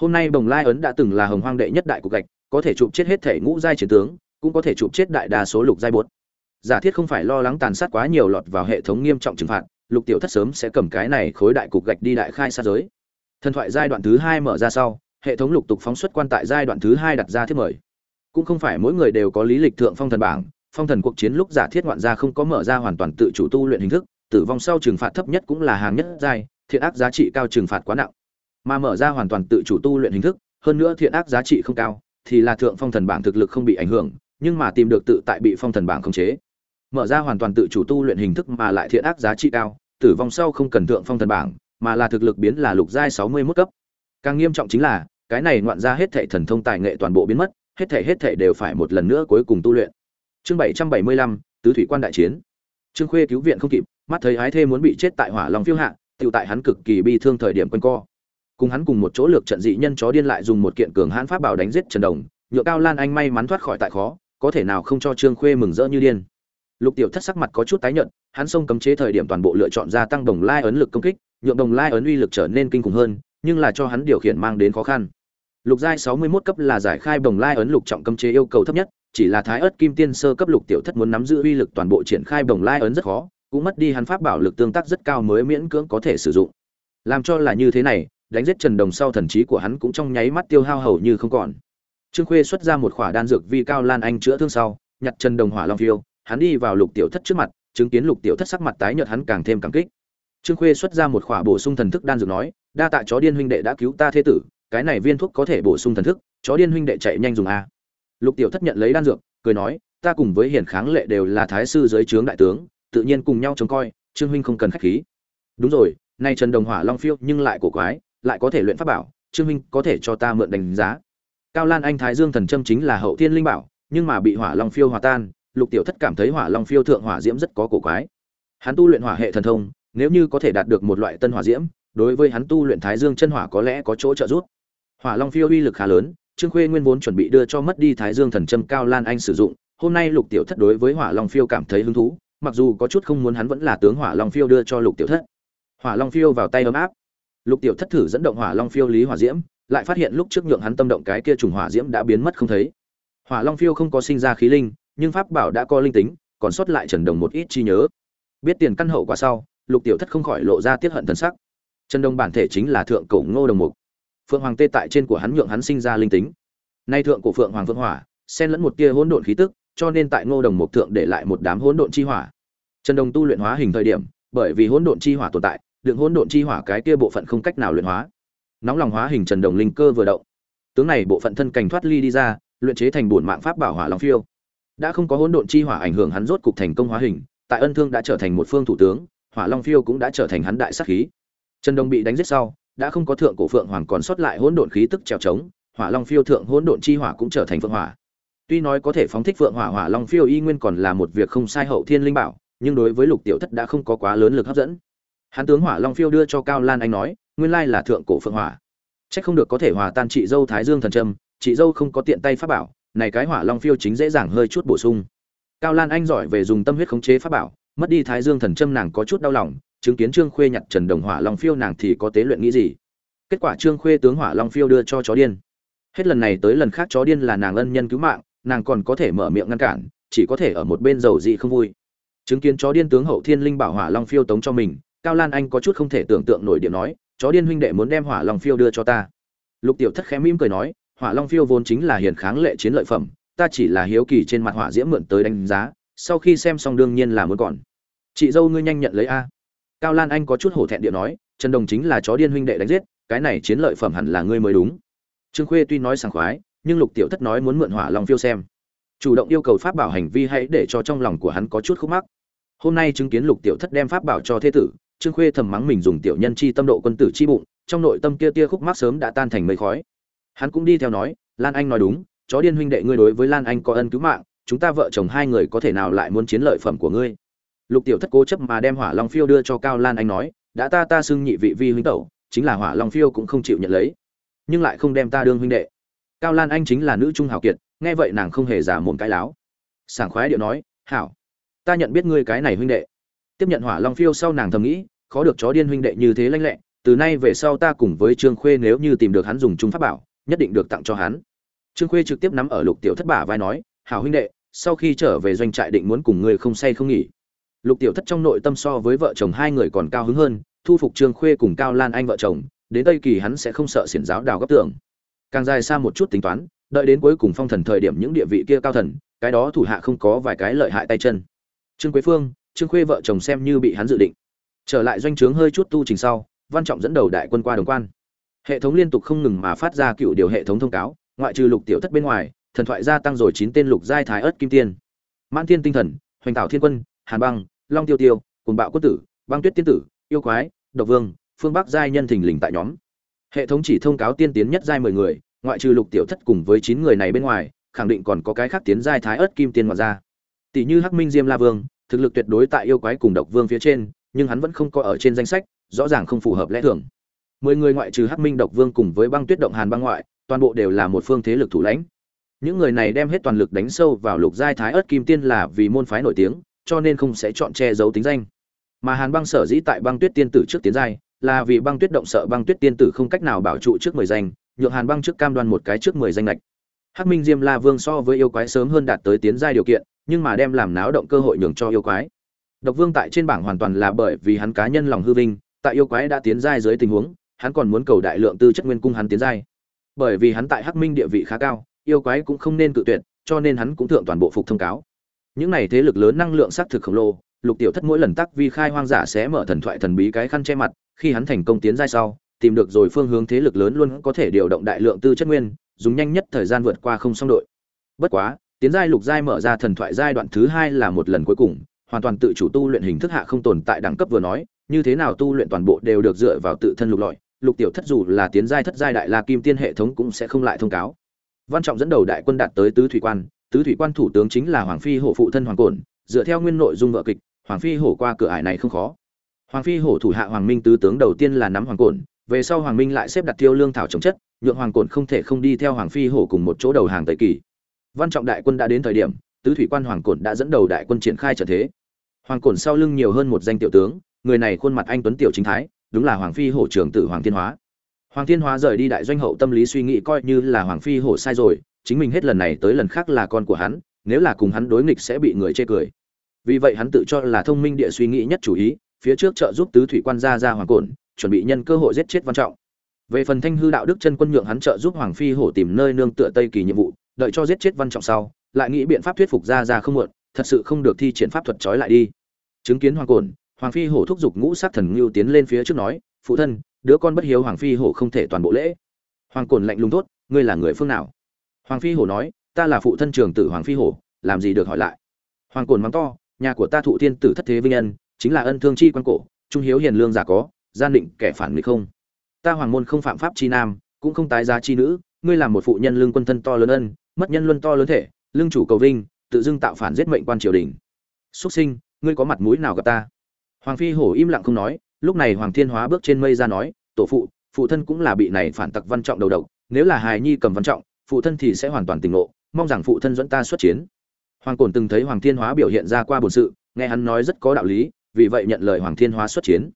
Hôm nay đồng lai ấn đã từng là hồng hoang đệ nhất đại cục gạch, có thể chụp chết hết thể ngũ giai chiến tướng, cũng có thể chụp chết đại đa số lục giai bột giả thiết không phải lo lắng tàn sát quá nhiều lọt vào hệ thống nghiêm trọng trừng phạt, lục tiểu thất sớm sẽ cầm cái này khối đại cục gạch đi đại khai sát giới. Thần thoại giai đoạn thứ hai mở ra sau, hệ thống lục tục phóng xuất quan tại giai đoạn thứ hai đặt ra thiết mời. Cũng không phải mỗi người đều có lý lịch thượng phong thần bảng, phong thần cuộc chiến lúc giả thiết ngoạn gia không có mở ra hoàn toàn tự chủ tu luyện hình thức, tử vong sau trừng phạt thấp nhất cũng là hàng nhất giai, thiện ác giá trị cao trừng phạt quá nặng. Mà mở ra hoàn toàn tự chủ tu luyện hình thức, hơn nữa thiện ác giá trị không cao, thì là thượng phong thần bảng thực lực không bị ảnh hưởng, nhưng mà tìm được tự tại bị phong thần bảng khống chế mở ra hoàn toàn tự chủ tu luyện hình thức mà lại thiện ác giá trị cao, tử vong sau không cần thượng phong thần bảng, mà là thực lực biến là lục giai sáu mươi 61 cấp. Càng nghiêm trọng chính là, cái này ngoạn ra hết thệ thần thông tài nghệ toàn bộ biến mất, hết thệ hết thệ đều phải một lần nữa cuối cùng tu luyện. Chương bảy trăm bảy mươi lăm, tứ thủy quan đại chiến. Trương khuê cứu viện không kịp, mắt thấy ái thê muốn bị chết tại hỏa long phiêu hạ tự tại hắn cực kỳ bi thương thời điểm quanh co. Cùng hắn cùng một chỗ lược trận dị nhân chó điên lại dùng một kiện cường hãn pháp bảo đánh giết trần đồng, nhựa cao lan anh may mắn thoát khỏi tại khó, có thể nào không cho trương khuê mừng rỡ như điên lục tiểu thất sắc mặt có chút tái nhợt, hắn xông cấm chế thời điểm toàn bộ lựa chọn gia tăng đồng lai ấn lực công kích, nhượng đồng lai ấn uy lực trở nên kinh khủng hơn, nhưng là cho hắn điều khiển mang đến khó khăn. Lục giai sáu mươi 61 cấp là giải khai đồng lai ấn lục trọng cấm chế yêu cầu thấp nhất, chỉ là thái ớt kim tiên sơ cấp lục tiểu thất muốn nắm giữ uy lực toàn bộ triển khai đồng lai ấn rất khó, cũng mất đi hắn pháp bảo lực tương tác rất cao mới miễn cưỡng có thể sử dụng. Làm cho là như thế này, đánh giết trần đồng sau thần trí của hắn cũng trong nháy mắt tiêu hao hầu như không còn. Trương khuê xuất ra một khỏa đan dược vi cao lan anh chữa thương sau, nhặt trần đồng hỏa long phiêu hắn đi vào lục tiểu thất trước mặt, chứng kiến lục tiểu thất sắc mặt tái nhợt hắn càng thêm cảm kích. Trương khuê xuất ra một khỏa bổ sung thần thức đan dược nói, đa tạ chó điên huynh đệ đã cứu ta thế tử, cái này viên thuốc có thể bổ sung thần thức, chó điên huynh đệ chạy nhanh dùng a. Lục tiểu thất nhận lấy đan dược, cười nói, ta cùng với hiển kháng lệ đều là thái sư dưới trướng đại tướng, tự nhiên cùng nhau trông coi, trương huynh không cần khách khí. Đúng rồi, nay trần đồng hỏa long phiêu nhưng lại cổ quái, lại có thể luyện pháp bảo, trương huynh có thể cho ta mượn đánh giá. Cao lan anh thái dương thần châm chính là hậu thiên linh bảo, nhưng mà bị hỏa long phiêu hòa tan lục tiểu thất cảm thấy hỏa long phiêu thượng hỏa diễm rất có cổ quái. Hắn tu luyện hỏa hệ thần thông, nếu như có thể đạt được một loại tân hỏa diễm, đối với hắn tu luyện thái dương chân hỏa có lẽ có chỗ trợ giúp. Hỏa long phiêu uy lực khá lớn, trương khuê nguyên vốn chuẩn bị đưa cho mất đi thái dương thần châm cao lan anh sử dụng, hôm nay lục tiểu thất đối với hỏa long phiêu cảm thấy hứng thú, mặc dù có chút không muốn hắn vẫn là tướng hỏa long phiêu đưa cho lục tiểu thất. Hỏa long phiêu vào tay ấm áp. Lục tiểu thất thử dẫn động hỏa long phiêu lý hỏa diễm, lại phát hiện lúc trước nhượng hắn tâm động cái kia trùng hỏa diễm đã biến mất không thấy. Hỏa long phiêu không có sinh ra khí linh nhưng pháp bảo đã có linh tính, còn sót lại trần đồng một ít chi nhớ. Biết tiền căn hậu quả sau, lục tiểu thất không khỏi lộ ra tiết hận thần sắc. Trần đồng bản thể chính là thượng cổ ngô đồng mục. Phượng hoàng tê tại trên của hắn nhượng hắn sinh ra linh tính. Nay thượng của phượng hoàng vương hỏa, xen lẫn một tia hỗn độn khí tức, cho nên tại ngô đồng mục thượng để lại một đám hỗn độn chi hỏa. Trần đồng tu luyện hóa hình thời điểm, bởi vì hỗn độn chi hỏa tồn tại lượng hỗn độn chi hỏa cái kia bộ phận không cách nào luyện hóa. Nóng lòng hóa hình trần đồng linh cơ vừa động. Tướng này bộ phận thân cảnh thoát ly đi ra, luyện chế thành bổn mạng pháp bảo hỏa long phiêu đã không có hỗn độn chi hỏa ảnh hưởng hắn rốt cục thành công hóa hình, tại ân thương đã trở thành một phương thủ tướng, hỏa long phiêu cũng đã trở thành hắn đại sát khí. Trần Đông bị đánh giết sau, đã không có thượng cổ phượng hoàng còn sót lại hỗn độn khí tức trèo trống, hỏa long phiêu thượng hỗn độn chi hỏa cũng trở thành phượng hỏa. Tuy nói có thể phóng thích phượng hỏa hỏa long phiêu y nguyên còn là một việc không sai hậu thiên linh bảo, nhưng đối với lục tiểu thất đã không có quá lớn lực hấp dẫn. Hắn tướng hỏa long phiêu đưa cho cao lan anh nói, nguyên lai là thượng cổ phượng hỏa. Trách không được có thể hòa tan chị dâu thái dương thần trâm, chị dâu không có tiện tay pháp bảo này cái hỏa long phiêu chính dễ dàng hơi chút bổ sung. Cao lan anh giỏi về dùng tâm huyết khống chế pháp bảo, mất đi thái dương thần châm nàng có chút đau lòng, chứng kiến trương khuê nhặt trần đồng hỏa long phiêu nàng thì có tế luyện nghĩ gì? Kết quả trương khuê tướng hỏa long phiêu đưa cho chó điên. Hết lần này tới lần khác chó điên là nàng ân nhân cứu mạng, nàng còn có thể mở miệng ngăn cản, chỉ có thể ở một bên dầu dị không vui. Chứng kiến chó điên tướng hậu thiên linh bảo hỏa long phiêu tống cho mình, cao lan anh có chút không thể tưởng tượng nổi điểm nói, chó điên huynh đệ muốn đem hỏa long phiêu đưa cho ta. Lục tiểu thất khẽ mỉm cười nói hỏa long phiêu vốn chính là hiền kháng lệ chiến lợi phẩm, ta chỉ là hiếu kỳ trên mặt hỏa diễm mượn tới đánh giá, sau khi xem xong đương nhiên là muốn còn. Chị dâu ngươi nhanh nhận lấy a. Cao lan anh có chút hổ thẹn điện nói, trần đồng chính là chó điên huynh đệ đánh giết, cái này chiến lợi phẩm hẳn là ngươi mới đúng. Trương khuê tuy nói sảng khoái, nhưng lục tiểu thất nói muốn mượn hỏa long phiêu xem. Chủ động yêu cầu pháp bảo hành vi hãy để cho trong lòng của hắn có chút khúc mắc. Hôm nay chứng kiến lục tiểu thất đem pháp bảo cho thế tử, trương khuê thầm mắng mình dùng tiểu nhân chi tâm độ quân tử chi bụng, trong nội tâm kia tia khúc mắc sớm đã tan thành mây khói hắn cũng đi theo nói, lan anh nói đúng, chó điên huynh đệ ngươi đối với lan anh có ân cứu mạng, chúng ta vợ chồng hai người có thể nào lại muốn chiến lợi phẩm của ngươi? Lục tiểu thất cố chấp mà đem hỏa long phiêu đưa cho cao lan anh nói, đã ta ta xưng nhị vị vi huynh tẩu, chính là hỏa long phiêu cũng không chịu nhận lấy, nhưng lại không đem ta đương huynh đệ. Cao lan anh chính là nữ trung hào kiệt, nghe vậy nàng không hề giả mồm cái láo. Sảng khoái điệu nói, hảo, ta nhận biết ngươi cái này huynh đệ. Tiếp nhận hỏa long phiêu sau nàng thầm nghĩ, khó được chó điên huynh đệ như thế lanh lẹ, từ nay về sau ta cùng với trương khuê nếu như tìm được hắn dùng trung pháp bảo nhất định được tặng cho hắn. Trương khuê trực tiếp nắm ở lục tiểu thất bả vai nói, hảo huynh đệ, sau khi trở về doanh trại định muốn cùng ngươi không say không nghỉ. Lục tiểu thất trong nội tâm so với vợ chồng hai người còn cao hứng hơn, thu phục trương khuê cùng cao lan anh vợ chồng, đến tây kỳ hắn sẽ không sợ xiển giáo đào gấp tưởng càng dài xa một chút tính toán, đợi đến cuối cùng phong thần thời điểm những địa vị kia cao thần, cái đó thủ hạ không có vài cái lợi hại tay chân. Trương quế phương, trương khuê vợ chồng xem như bị hắn dự định. Trở lại doanh trướng hơi chút tu trình sau, văn trọng dẫn đầu đại quân qua đồng quan hệ thống liên tục không ngừng mà phát ra cựu điều hệ thống thông cáo, ngoại trừ lục tiểu thất bên ngoài, thần thoại gia tăng rồi chín tên lục giai thái ớt kim tiên. Mãn thiên tinh thần, hoành tạo thiên quân, hàn băng, long tiêu tiêu cùng bạo quân tử, băng tuyết tiên tử, yêu quái, độc vương, phương bắc giai nhân thình lình tại nhóm. Hệ thống chỉ thông cáo tiên tiến nhất giai mười người, ngoại trừ lục tiểu thất cùng với chín người này bên ngoài, khẳng định còn có cái khác tiến giai thái ớt kim tiên ngoài ra. Tỷ như hắc minh diêm la vương, thực lực tuyệt đối tại yêu quái cùng độc vương phía trên, nhưng hắn vẫn không có ở trên danh sách, rõ ràng không phù hợp lẽ thường mười người ngoại trừ hắc minh độc vương cùng với băng tuyết động hàn băng ngoại, toàn bộ đều là một phương thế lực thủ lãnh. Những người này đem hết toàn lực đánh sâu vào lục giai thái ớt kim tiên là vì môn phái nổi tiếng, cho nên không sẽ chọn che giấu tính danh. Mà hàn băng sở dĩ tại băng tuyết tiên tử trước tiến giai, là vì băng tuyết động sợ băng tuyết tiên tử không cách nào bảo trụ trước mười danh, nhượng hàn băng trước cam đoan một cái trước mười danh lệch hắc minh diêm la vương so với yêu quái sớm hơn đạt tới tiến giai điều kiện, nhưng mà đem làm náo động cơ hội nhường cho yêu quái. Độc vương tại trên bảng hoàn toàn là bởi vì hắn cá nhân lòng hư vinh, tại yêu quái đã tiến giai dưới tình huống hắn còn muốn cầu đại lượng tư chất nguyên cung hắn tiến giai. Bởi vì hắn tại hắc minh địa vị khá cao, yêu quái cũng không nên cự tuyệt, cho nên hắn cũng thượng toàn bộ phục thông cáo. Những này thế lực lớn năng lượng xác thực khổng lồ, lục tiểu thất mỗi lần tắc vi khai hoang giả sẽ mở thần thoại thần bí cái khăn che mặt, khi hắn thành công tiến giai sau, tìm được rồi phương hướng thế lực lớn luôn có thể điều động đại lượng tư chất nguyên, dùng nhanh nhất thời gian vượt qua không xong đội. Bất quá, tiến giai lục giai mở ra thần thoại giai đoạn thứ hai là một lần cuối cùng, hoàn toàn tự chủ tu luyện hình thức hạ không tồn tại đẳng cấp vừa nói, như thế nào tu luyện toàn bộ đều được dựa vào tự thân lục lọi lục tiểu thất dù là tiến giai thất giai đại la kim tiên hệ thống cũng sẽ không lại thông cáo. Văn trọng dẫn đầu đại quân đạt tới tứ thủy quan, tứ thủy quan thủ tướng chính là hoàng phi hổ phụ thân hoàng cổn, dựa theo nguyên nội dung vợ kịch, hoàng phi hổ qua cửa ải này không khó. Hoàng phi hổ thủ hạ hoàng minh tứ tướng đầu tiên là nắm hoàng cổn, về sau hoàng minh lại xếp đặt tiêu lương thảo chống chất, nhượng hoàng cổn không thể không đi theo hoàng phi hổ cùng một chỗ đầu hàng tây kỳ văn trọng đại quân đã đến thời điểm, tứ thủy quan hoàng cổn đã dẫn đầu đại quân triển khai trận thế. Hoàng cổn sau lưng nhiều hơn một danh tiểu tướng, người này khuôn mặt anh tuấn tiểu chính thái đúng là hoàng phi hổ trưởng tử hoàng thiên hóa. Hoàng thiên hóa rời đi đại doanh hậu tâm lý suy nghĩ coi như là hoàng phi hổ sai rồi, chính mình hết lần này tới lần khác là con của hắn, nếu là cùng hắn đối nghịch sẽ bị người chê cười. Vì vậy hắn tự cho là thông minh địa suy nghĩ nhất chủ ý, phía trước trợ giúp tứ thủy quan gia ra hoàng cổn, chuẩn bị nhân cơ hội giết chết văn trọng. Về phần thanh hư đạo đức chân quân nhượng hắn trợ giúp hoàng phi hổ tìm nơi nương tựa tây kỳ nhiệm vụ, đợi cho giết chết văn trọng sau, lại nghĩ biện pháp thuyết phục ra ra không muộn, thật sự không được thi triển pháp thuật trói lại đi. Chứng kiến hoàng cổn hoàng phi hổ thúc giục ngũ sát thần ngưu tiến lên phía trước nói, phụ thân, đứa con bất hiếu hoàng phi hổ không thể toàn bộ lễ. Hoàng cồn lạnh lùng tốt ngươi là người phương nào? Hoàng phi hổ nói, ta là phụ thân trường tử hoàng phi hổ, làm gì được hỏi lại? Hoàng cồn mắng to, nhà của ta thụ thiên tử thất thế vinh nhân chính là ân thương chi quan cổ, trung hiếu hiền lương giả có, gian định kẻ phản nghịch không? Ta hoàng môn không phạm pháp chi nam, cũng không tái giá chi nữ, ngươi làm một phụ nhân lương quân thân to lớn ân, mất nhân luân to lớn thể, lương chủ cầu vinh, tự dưng tạo phản giết mệnh quan triều đình. Xuất sinh, ngươi có mặt mũi nào gặp ta? Hoàng phi hổ im lặng không nói, lúc này hoàng thiên hóa bước trên mây ra nói, tổ phụ phụ thân cũng là bị này phản tặc văn trọng đầu độc, nếu là hài nhi cầm văn trọng, phụ thân thì sẽ hoàn toàn tỉnh ngộ, mong rằng phụ thân dẫn ta xuất chiến. Hoàng cổn từng thấy hoàng thiên hóa biểu hiện ra qua bổn sự, nghe hắn nói rất có đạo lý, vì vậy nhận lời hoàng thiên hóa xuất chiến.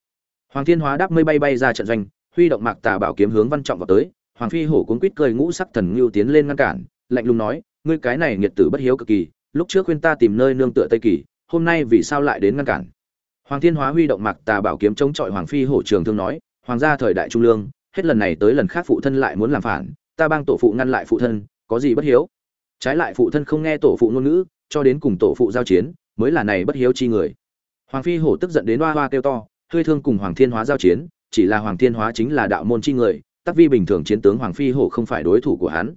Hoàng thiên hóa đáp mây bay bay ra trận doanh, huy động mạc tà bảo kiếm hướng văn trọng vào tới, hoàng phi hổ cuống quýt cười ngũ sắc thần lưu tiến lên ngăn cản, lạnh lùng nói, ngươi cái này nghiệt tử bất hiếu cực kỳ, lúc trước khuyên ta tìm nơi nương tựa tây kỳ, hôm nay vì sao lại đến ngăn cản? Hoàng thiên hóa huy động mạc tà bảo kiếm chống chọi hoàng phi hổ trường thương nói, hoàng gia thời đại trung lương, hết lần này tới lần khác phụ thân lại muốn làm phản, ta bang tổ phụ ngăn lại phụ thân, có gì bất hiếu? Trái lại phụ thân không nghe tổ phụ ngôn ngữ, cho đến cùng tổ phụ giao chiến, mới là này bất hiếu chi người. Hoàng phi hổ tức giận đến oa oa kêu to, hơi thương cùng hoàng thiên hóa giao chiến, chỉ là hoàng thiên hóa chính là đạo môn chi người, tắc vi bình thường chiến tướng hoàng phi hổ không phải đối thủ của hắn.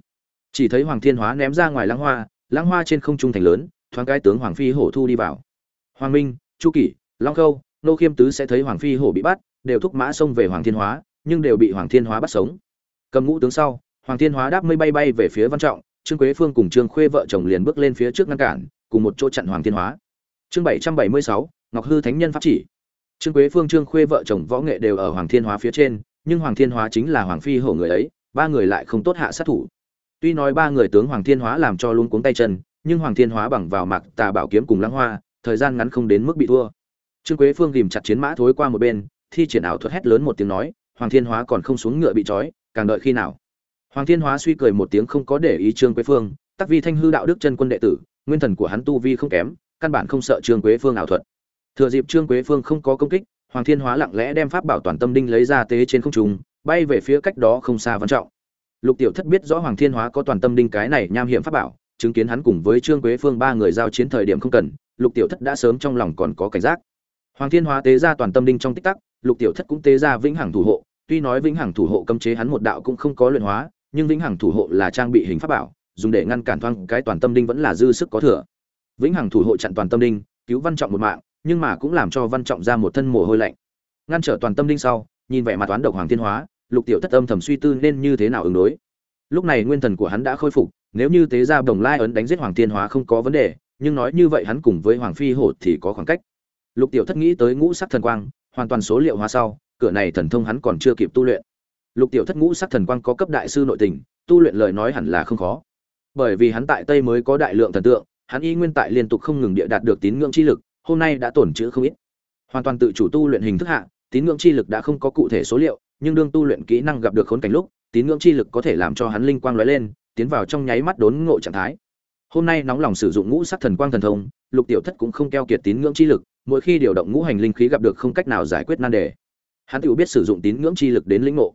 Chỉ thấy hoàng thiên hóa ném ra ngoài lãng hoa lãng hoa trên không trung thành lớn, thoáng cái tướng hoàng phi hổ thu đi vào. Hoàng minh, chu kỷ long khâu, nô khiêm tứ sẽ thấy hoàng phi hổ bị bắt, đều thúc mã xông về hoàng thiên hóa, nhưng đều bị hoàng thiên hóa bắt sống. Cầm ngũ tướng sau, hoàng thiên hóa đáp mây bay bay về phía văn trọng, trương quế phương cùng trương khuê vợ chồng liền bước lên phía trước ngăn cản, cùng một chỗ chặn hoàng thiên hóa. Chương bảy trăm bảy mươi sáu, ngọc hư thánh nhân pháp chỉ. Trương quế phương, trương khuê vợ chồng võ nghệ đều ở hoàng thiên hóa phía trên, nhưng hoàng thiên hóa chính là hoàng phi hổ người ấy, ba người lại không tốt hạ sát thủ. Tuy nói ba người tướng hoàng thiên hóa làm cho luôn cuống tay chân, nhưng hoàng thiên hóa bằng vào mặc tà bảo kiếm cùng lãng hoa, thời gian ngắn không đến mức bị thua trương quế phương ghìm chặt chiến mã thối qua một bên, thi triển ảo thuật hét lớn một tiếng nói, hoàng thiên hóa còn không xuống ngựa bị trói, càng đợi khi nào? Hoàng thiên hóa suy cười một tiếng không có để ý trương quế phương, tắc vi thanh hư đạo đức chân quân đệ tử, nguyên thần của hắn tu vi không kém, căn bản không sợ trương quế phương ảo thuật. Thừa dịp trương quế phương không có công kích, hoàng thiên hóa lặng lẽ đem pháp bảo toàn tâm đinh lấy ra tế trên không trung, bay về phía cách đó không xa văn trọng. Lục tiểu thất biết rõ hoàng thiên hóa có toàn tâm đinh cái này nham hiểm pháp bảo, chứng kiến hắn cùng với trương quế phương ba người giao chiến thời điểm không cần, lục tiểu thất đã sớm trong lòng còn có cảnh giác hoàng thiên hóa tế ra toàn tâm đinh trong tích tắc, lục tiểu thất cũng tế ra vĩnh hằng thủ hộ. Tuy nói vĩnh hằng thủ hộ cấm chế hắn một đạo cũng không có luyện hóa, nhưng vĩnh hằng thủ hộ là trang bị hình pháp bảo, dùng để ngăn cản thoáng cái toàn tâm đinh vẫn là dư sức có thừa. Vĩnh hằng thủ hộ chặn toàn tâm đinh, cứu văn trọng một mạng, nhưng mà cũng làm cho văn trọng ra một thân mồ hôi lạnh. Ngăn trở toàn tâm đinh sau, nhìn vẻ mặt toán độc hoàng thiên hóa, lục tiểu thất âm thầm suy tư nên như thế nào ứng đối. Lúc này nguyên thần của hắn đã khôi phục, nếu như tế ra đồng lai ấn đánh giết hoàng thiên hóa không có vấn đề, nhưng nói như vậy hắn cùng với hoàng phi hổ thì có khoảng cách lục tiểu thất nghĩ tới ngũ sắc thần quang, hoàn toàn số liệu hóa sau, cửa này thần thông hắn còn chưa kịp tu luyện. Lục tiểu thất ngũ sắc thần quang có cấp đại sư nội tình, tu luyện lời nói hẳn là không khó. Bởi vì hắn tại tây mới có đại lượng thần tượng, hắn y nguyên tại liên tục không ngừng địa đạt được tín ngưỡng chi lực, hôm nay đã tổn chữ không ít. Hoàn toàn tự chủ tu luyện hình thức hạ, tín ngưỡng chi lực đã không có cụ thể số liệu, nhưng đương tu luyện kỹ năng gặp được khốn cảnh lúc, tín ngưỡng chi lực có thể làm cho hắn linh quang lóe lên, tiến vào trong nháy mắt đốn ngộ trạng thái hôm nay nóng lòng sử dụng ngũ sắc thần quang thần thông, lục tiểu thất cũng không keo kiệt tín ngưỡng chi lực, mỗi khi điều động ngũ hành linh khí gặp được không cách nào giải quyết nan đề. Hắn tự biết sử dụng tín ngưỡng chi lực đến lĩnh ngộ.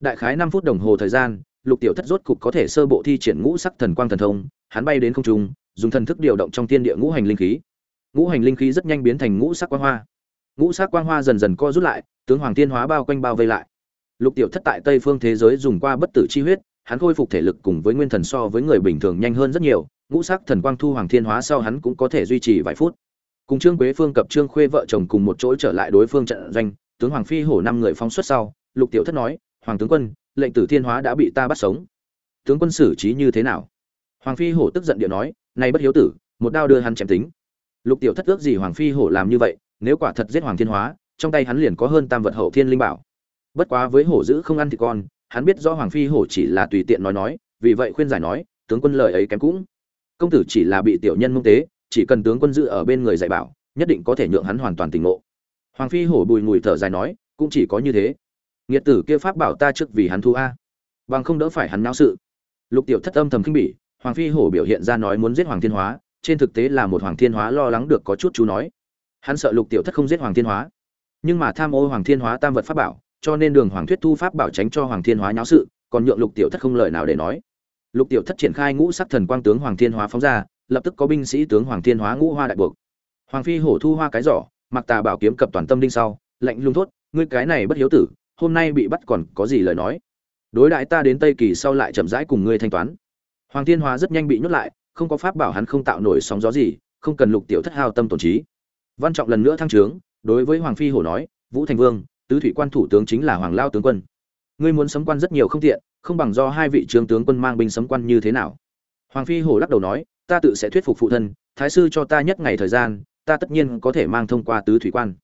Đại khái năm phút đồng hồ thời gian, lục tiểu thất rốt cục có thể sơ bộ thi triển ngũ sắc thần quang thần thông, hắn bay đến không trung, dùng thần thức điều động trong thiên địa ngũ hành linh khí. Ngũ hành linh khí rất nhanh biến thành ngũ sắc quang hoa. Ngũ sắc quang hoa dần dần co rút lại, tướng hoàng thiên hóa bao quanh bao vây lại. Lục tiểu thất tại tây phương thế giới dùng qua bất tử chi huyết, hắn khôi phục thể lực cùng với nguyên thần so với người bình thường nhanh hơn rất nhiều ngũ sắc thần quang thu hoàng thiên hóa sau hắn cũng có thể duy trì vài phút. Cùng trương quế phương cập trương khuê vợ chồng cùng một chỗ trở lại đối phương trận doanh, tướng hoàng phi hổ năm người phóng xuất sau, lục tiểu thất nói, hoàng tướng quân, lệnh tử thiên hóa đã bị ta bắt sống. Tướng quân xử trí như thế nào? Hoàng phi hổ tức giận điện nói nay bất hiếu tử, một đao đưa hắn chém tính. Lục tiểu thất ước gì hoàng phi hổ làm như vậy, nếu quả thật giết hoàng thiên hóa, trong tay hắn liền có hơn tam vật hậu thiên linh bảo. Bất quá với hổ dữ không ăn thì con, hắn biết rõ hoàng phi hổ chỉ là tùy tiện nói nói, vì vậy khuyên giải nói, tướng quân lời ấy kém cũng công tử chỉ là bị tiểu nhân mông tế, chỉ cần tướng quân dự ở bên người dạy bảo, nhất định có thể nhượng hắn hoàn toàn tỉnh ngộ. Hoàng phi hổ bùi ngùi thở dài nói, cũng chỉ có như thế. Nghiệt tử kia pháp bảo ta trước vì hắn thu a. Bằng không đỡ phải hắn náo sự. Lục tiểu thất âm thầm khinh bỉ, hoàng phi hổ biểu hiện ra nói muốn giết hoàng thiên hóa, trên thực tế là một hoàng thiên hóa lo lắng được có chút chú nói. Hắn sợ lục tiểu thất không giết hoàng thiên hóa. Nhưng mà tham ô hoàng thiên hóa tam vật pháp bảo, cho nên đường hoàng thuyết thu pháp bảo tránh cho hoàng thiên hóa nháo sự, còn nhượng lục tiểu thất không lời nào để nói lục tiểu thất triển khai ngũ sắc thần quang tướng hoàng thiên hóa phóng ra, lập tức có binh sĩ tướng hoàng thiên hóa ngũ hoa đại buộc. Hoàng phi hổ thu hoa cái giỏ, mặc tà bảo kiếm cập toàn tâm đinh sau, lạnh lùng thốt, ngươi cái này bất hiếu tử, hôm nay bị bắt còn có gì lời nói? Đối đại ta đến tây kỳ sau lại chậm rãi cùng ngươi thanh toán. Hoàng thiên hóa rất nhanh bị nhốt lại, không có pháp bảo hắn không tạo nổi sóng gió gì, không cần lục tiểu thất hao tâm tổn trí. Văn trọng lần nữa thăng trướng, đối với hoàng phi hổ nói, vũ thành vương, tứ thủy quan thủ tướng chính là hoàng lao tướng quân ngươi muốn sấm quan rất nhiều không tiện, không bằng do hai vị trương tướng quân mang binh sấm quan như thế nào. Hoàng phi hổ lắc đầu nói, ta tự sẽ thuyết phục phụ thân, thái sư cho ta nhất ngày thời gian, ta tất nhiên có thể mang thông qua tứ thủy quan.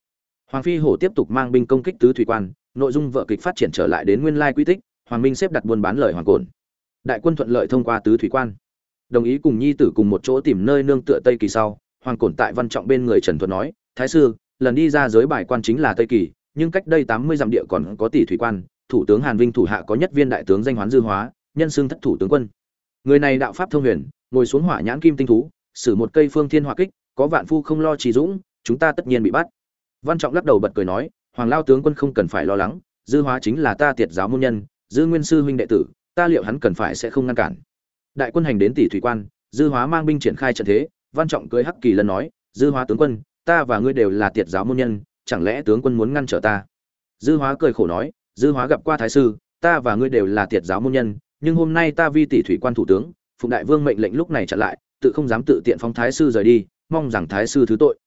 Hoàng phi hổ tiếp tục mang binh công kích tứ thủy quan, nội dung vợ kịch phát triển trở lại đến nguyên lai quy tích, hoàng minh xếp đặt buôn bán lời hoàng cồn. Đại quân thuận lợi thông qua tứ thủy quan. Đồng ý cùng nhi tử cùng một chỗ tìm nơi nương tựa tây kỳ sau, hoàng cổn tại văn trọng bên người trần thuật nói, thái sư, lần đi ra giới bài quan chính là tây kỳ, nhưng cách đây tám mươi dặm địa còn có tỷ thủy quan thủ tướng hàn vinh thủ hạ có nhất viên đại tướng danh hoán dư hóa, nhân xưng thất thủ tướng quân. Người này đạo pháp thông huyền, ngồi xuống hỏa nhãn kim tinh thú, sử một cây phương thiên hỏa kích, có vạn phu không lo trì dũng, chúng ta tất nhiên bị bắt. Văn trọng lắc đầu bật cười nói, hoàng lao tướng quân không cần phải lo lắng, dư hóa chính là ta tiệt giáo môn nhân, dư nguyên sư huynh đệ tử, ta liệu hắn cần phải sẽ không ngăn cản. Đại quân hành đến tỷ thủy quan, dư hóa mang binh triển khai trận thế, văn trọng cười hắc kỳ lần nói, dư hóa tướng quân, ta và ngươi đều là tiệt giáo môn nhân, chẳng lẽ tướng quân muốn ngăn trở ta? Dư hóa cười khổ nói dư hóa gặp qua thái sư, ta và ngươi đều là tiệt giáo môn nhân, nhưng hôm nay ta vi tỷ thủy quan thủ tướng, phụng đại vương mệnh lệnh lúc này chặn lại, tự không dám tự tiện phong thái sư rời đi, mong rằng thái sư thứ tội.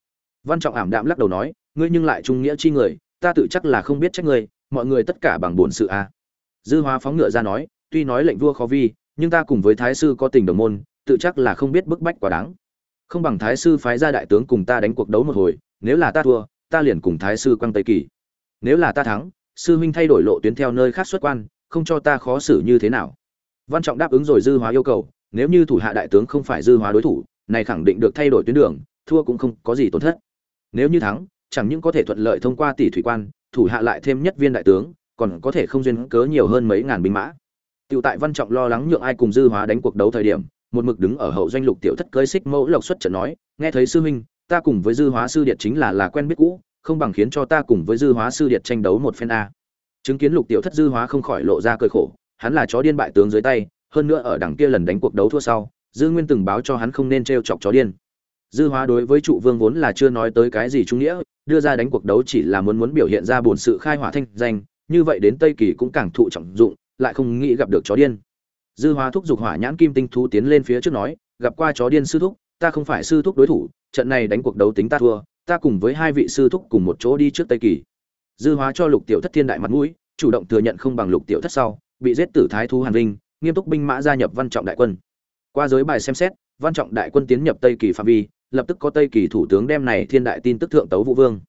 Văn trọng ảm đạm lắc đầu nói, ngươi nhưng lại trung nghĩa chi người, ta tự chắc là không biết trách ngươi, mọi người tất cả bằng buồn sự a. Dư hóa phóng ngựa ra nói, tuy nói lệnh vua khó vi, nhưng ta cùng với thái sư có tình đồng môn, tự chắc là không biết bức bách quá đáng. Không bằng thái sư phái ra đại tướng cùng ta đánh cuộc đấu một hồi, nếu là ta thua, ta liền cùng thái sư quăng tây kỳ. Nếu là ta thắng sư huynh thay đổi lộ tuyến theo nơi khác xuất quan không cho ta khó xử như thế nào. Văn trọng đáp ứng rồi dư hóa yêu cầu nếu như thủ hạ đại tướng không phải dư hóa đối thủ này khẳng định được thay đổi tuyến đường thua cũng không có gì tổn thất. Nếu như thắng chẳng những có thể thuận lợi thông qua tỷ thủy quan thủ hạ lại thêm nhất viên đại tướng còn có thể không duyên cớ nhiều hơn mấy ngàn binh mã. Tiểu tại Văn Trọng lo lắng nhượng ai cùng dư hóa đánh cuộc đấu thời điểm, một mực đứng ở hậu doanh lục tiểu thất cơi xích mẫu lộc xuất trận nói, nghe thấy sư huynh, ta cùng với dư hóa sư điệt chính là là quen biết cũ, không bằng khiến cho ta cùng với dư hóa sư điệt tranh đấu một phen a. Chứng kiến lục tiểu thất dư hóa không khỏi lộ ra cơi khổ, hắn là chó điên bại tướng dưới tay, hơn nữa ở đằng kia lần đánh cuộc đấu thua sau, dư nguyên từng báo cho hắn không nên trêu chọc chó điên. Dư hóa đối với trụ vương vốn là chưa nói tới cái gì trung nghĩa, đưa ra đánh cuộc đấu chỉ là muốn muốn biểu hiện ra buồn sự khai hỏa thanh danh, như vậy đến Tây Kỳ cũng càng thụ trọng dụng, lại không nghĩ gặp được chó điên dư hóa thúc giục hỏa nhãn kim tinh thú tiến lên phía trước nói gặp qua chó điên sư thúc ta không phải sư thúc đối thủ trận này đánh cuộc đấu tính ta thua ta cùng với hai vị sư thúc cùng một chỗ đi trước tây kỳ. Dư hóa cho lục tiểu thất thiên đại mặt mũi, chủ động thừa nhận không bằng lục tiểu thất sau, bị giết tử thái thú hàn vinh, nghiêm túc binh mã gia nhập văn trọng đại quân. Qua giới bài xem xét, văn trọng đại quân tiến nhập tây kỳ phạm vi, lập tức có tây kỳ thủ tướng đem này thiên đại tin tức thượng tấu vũ vương.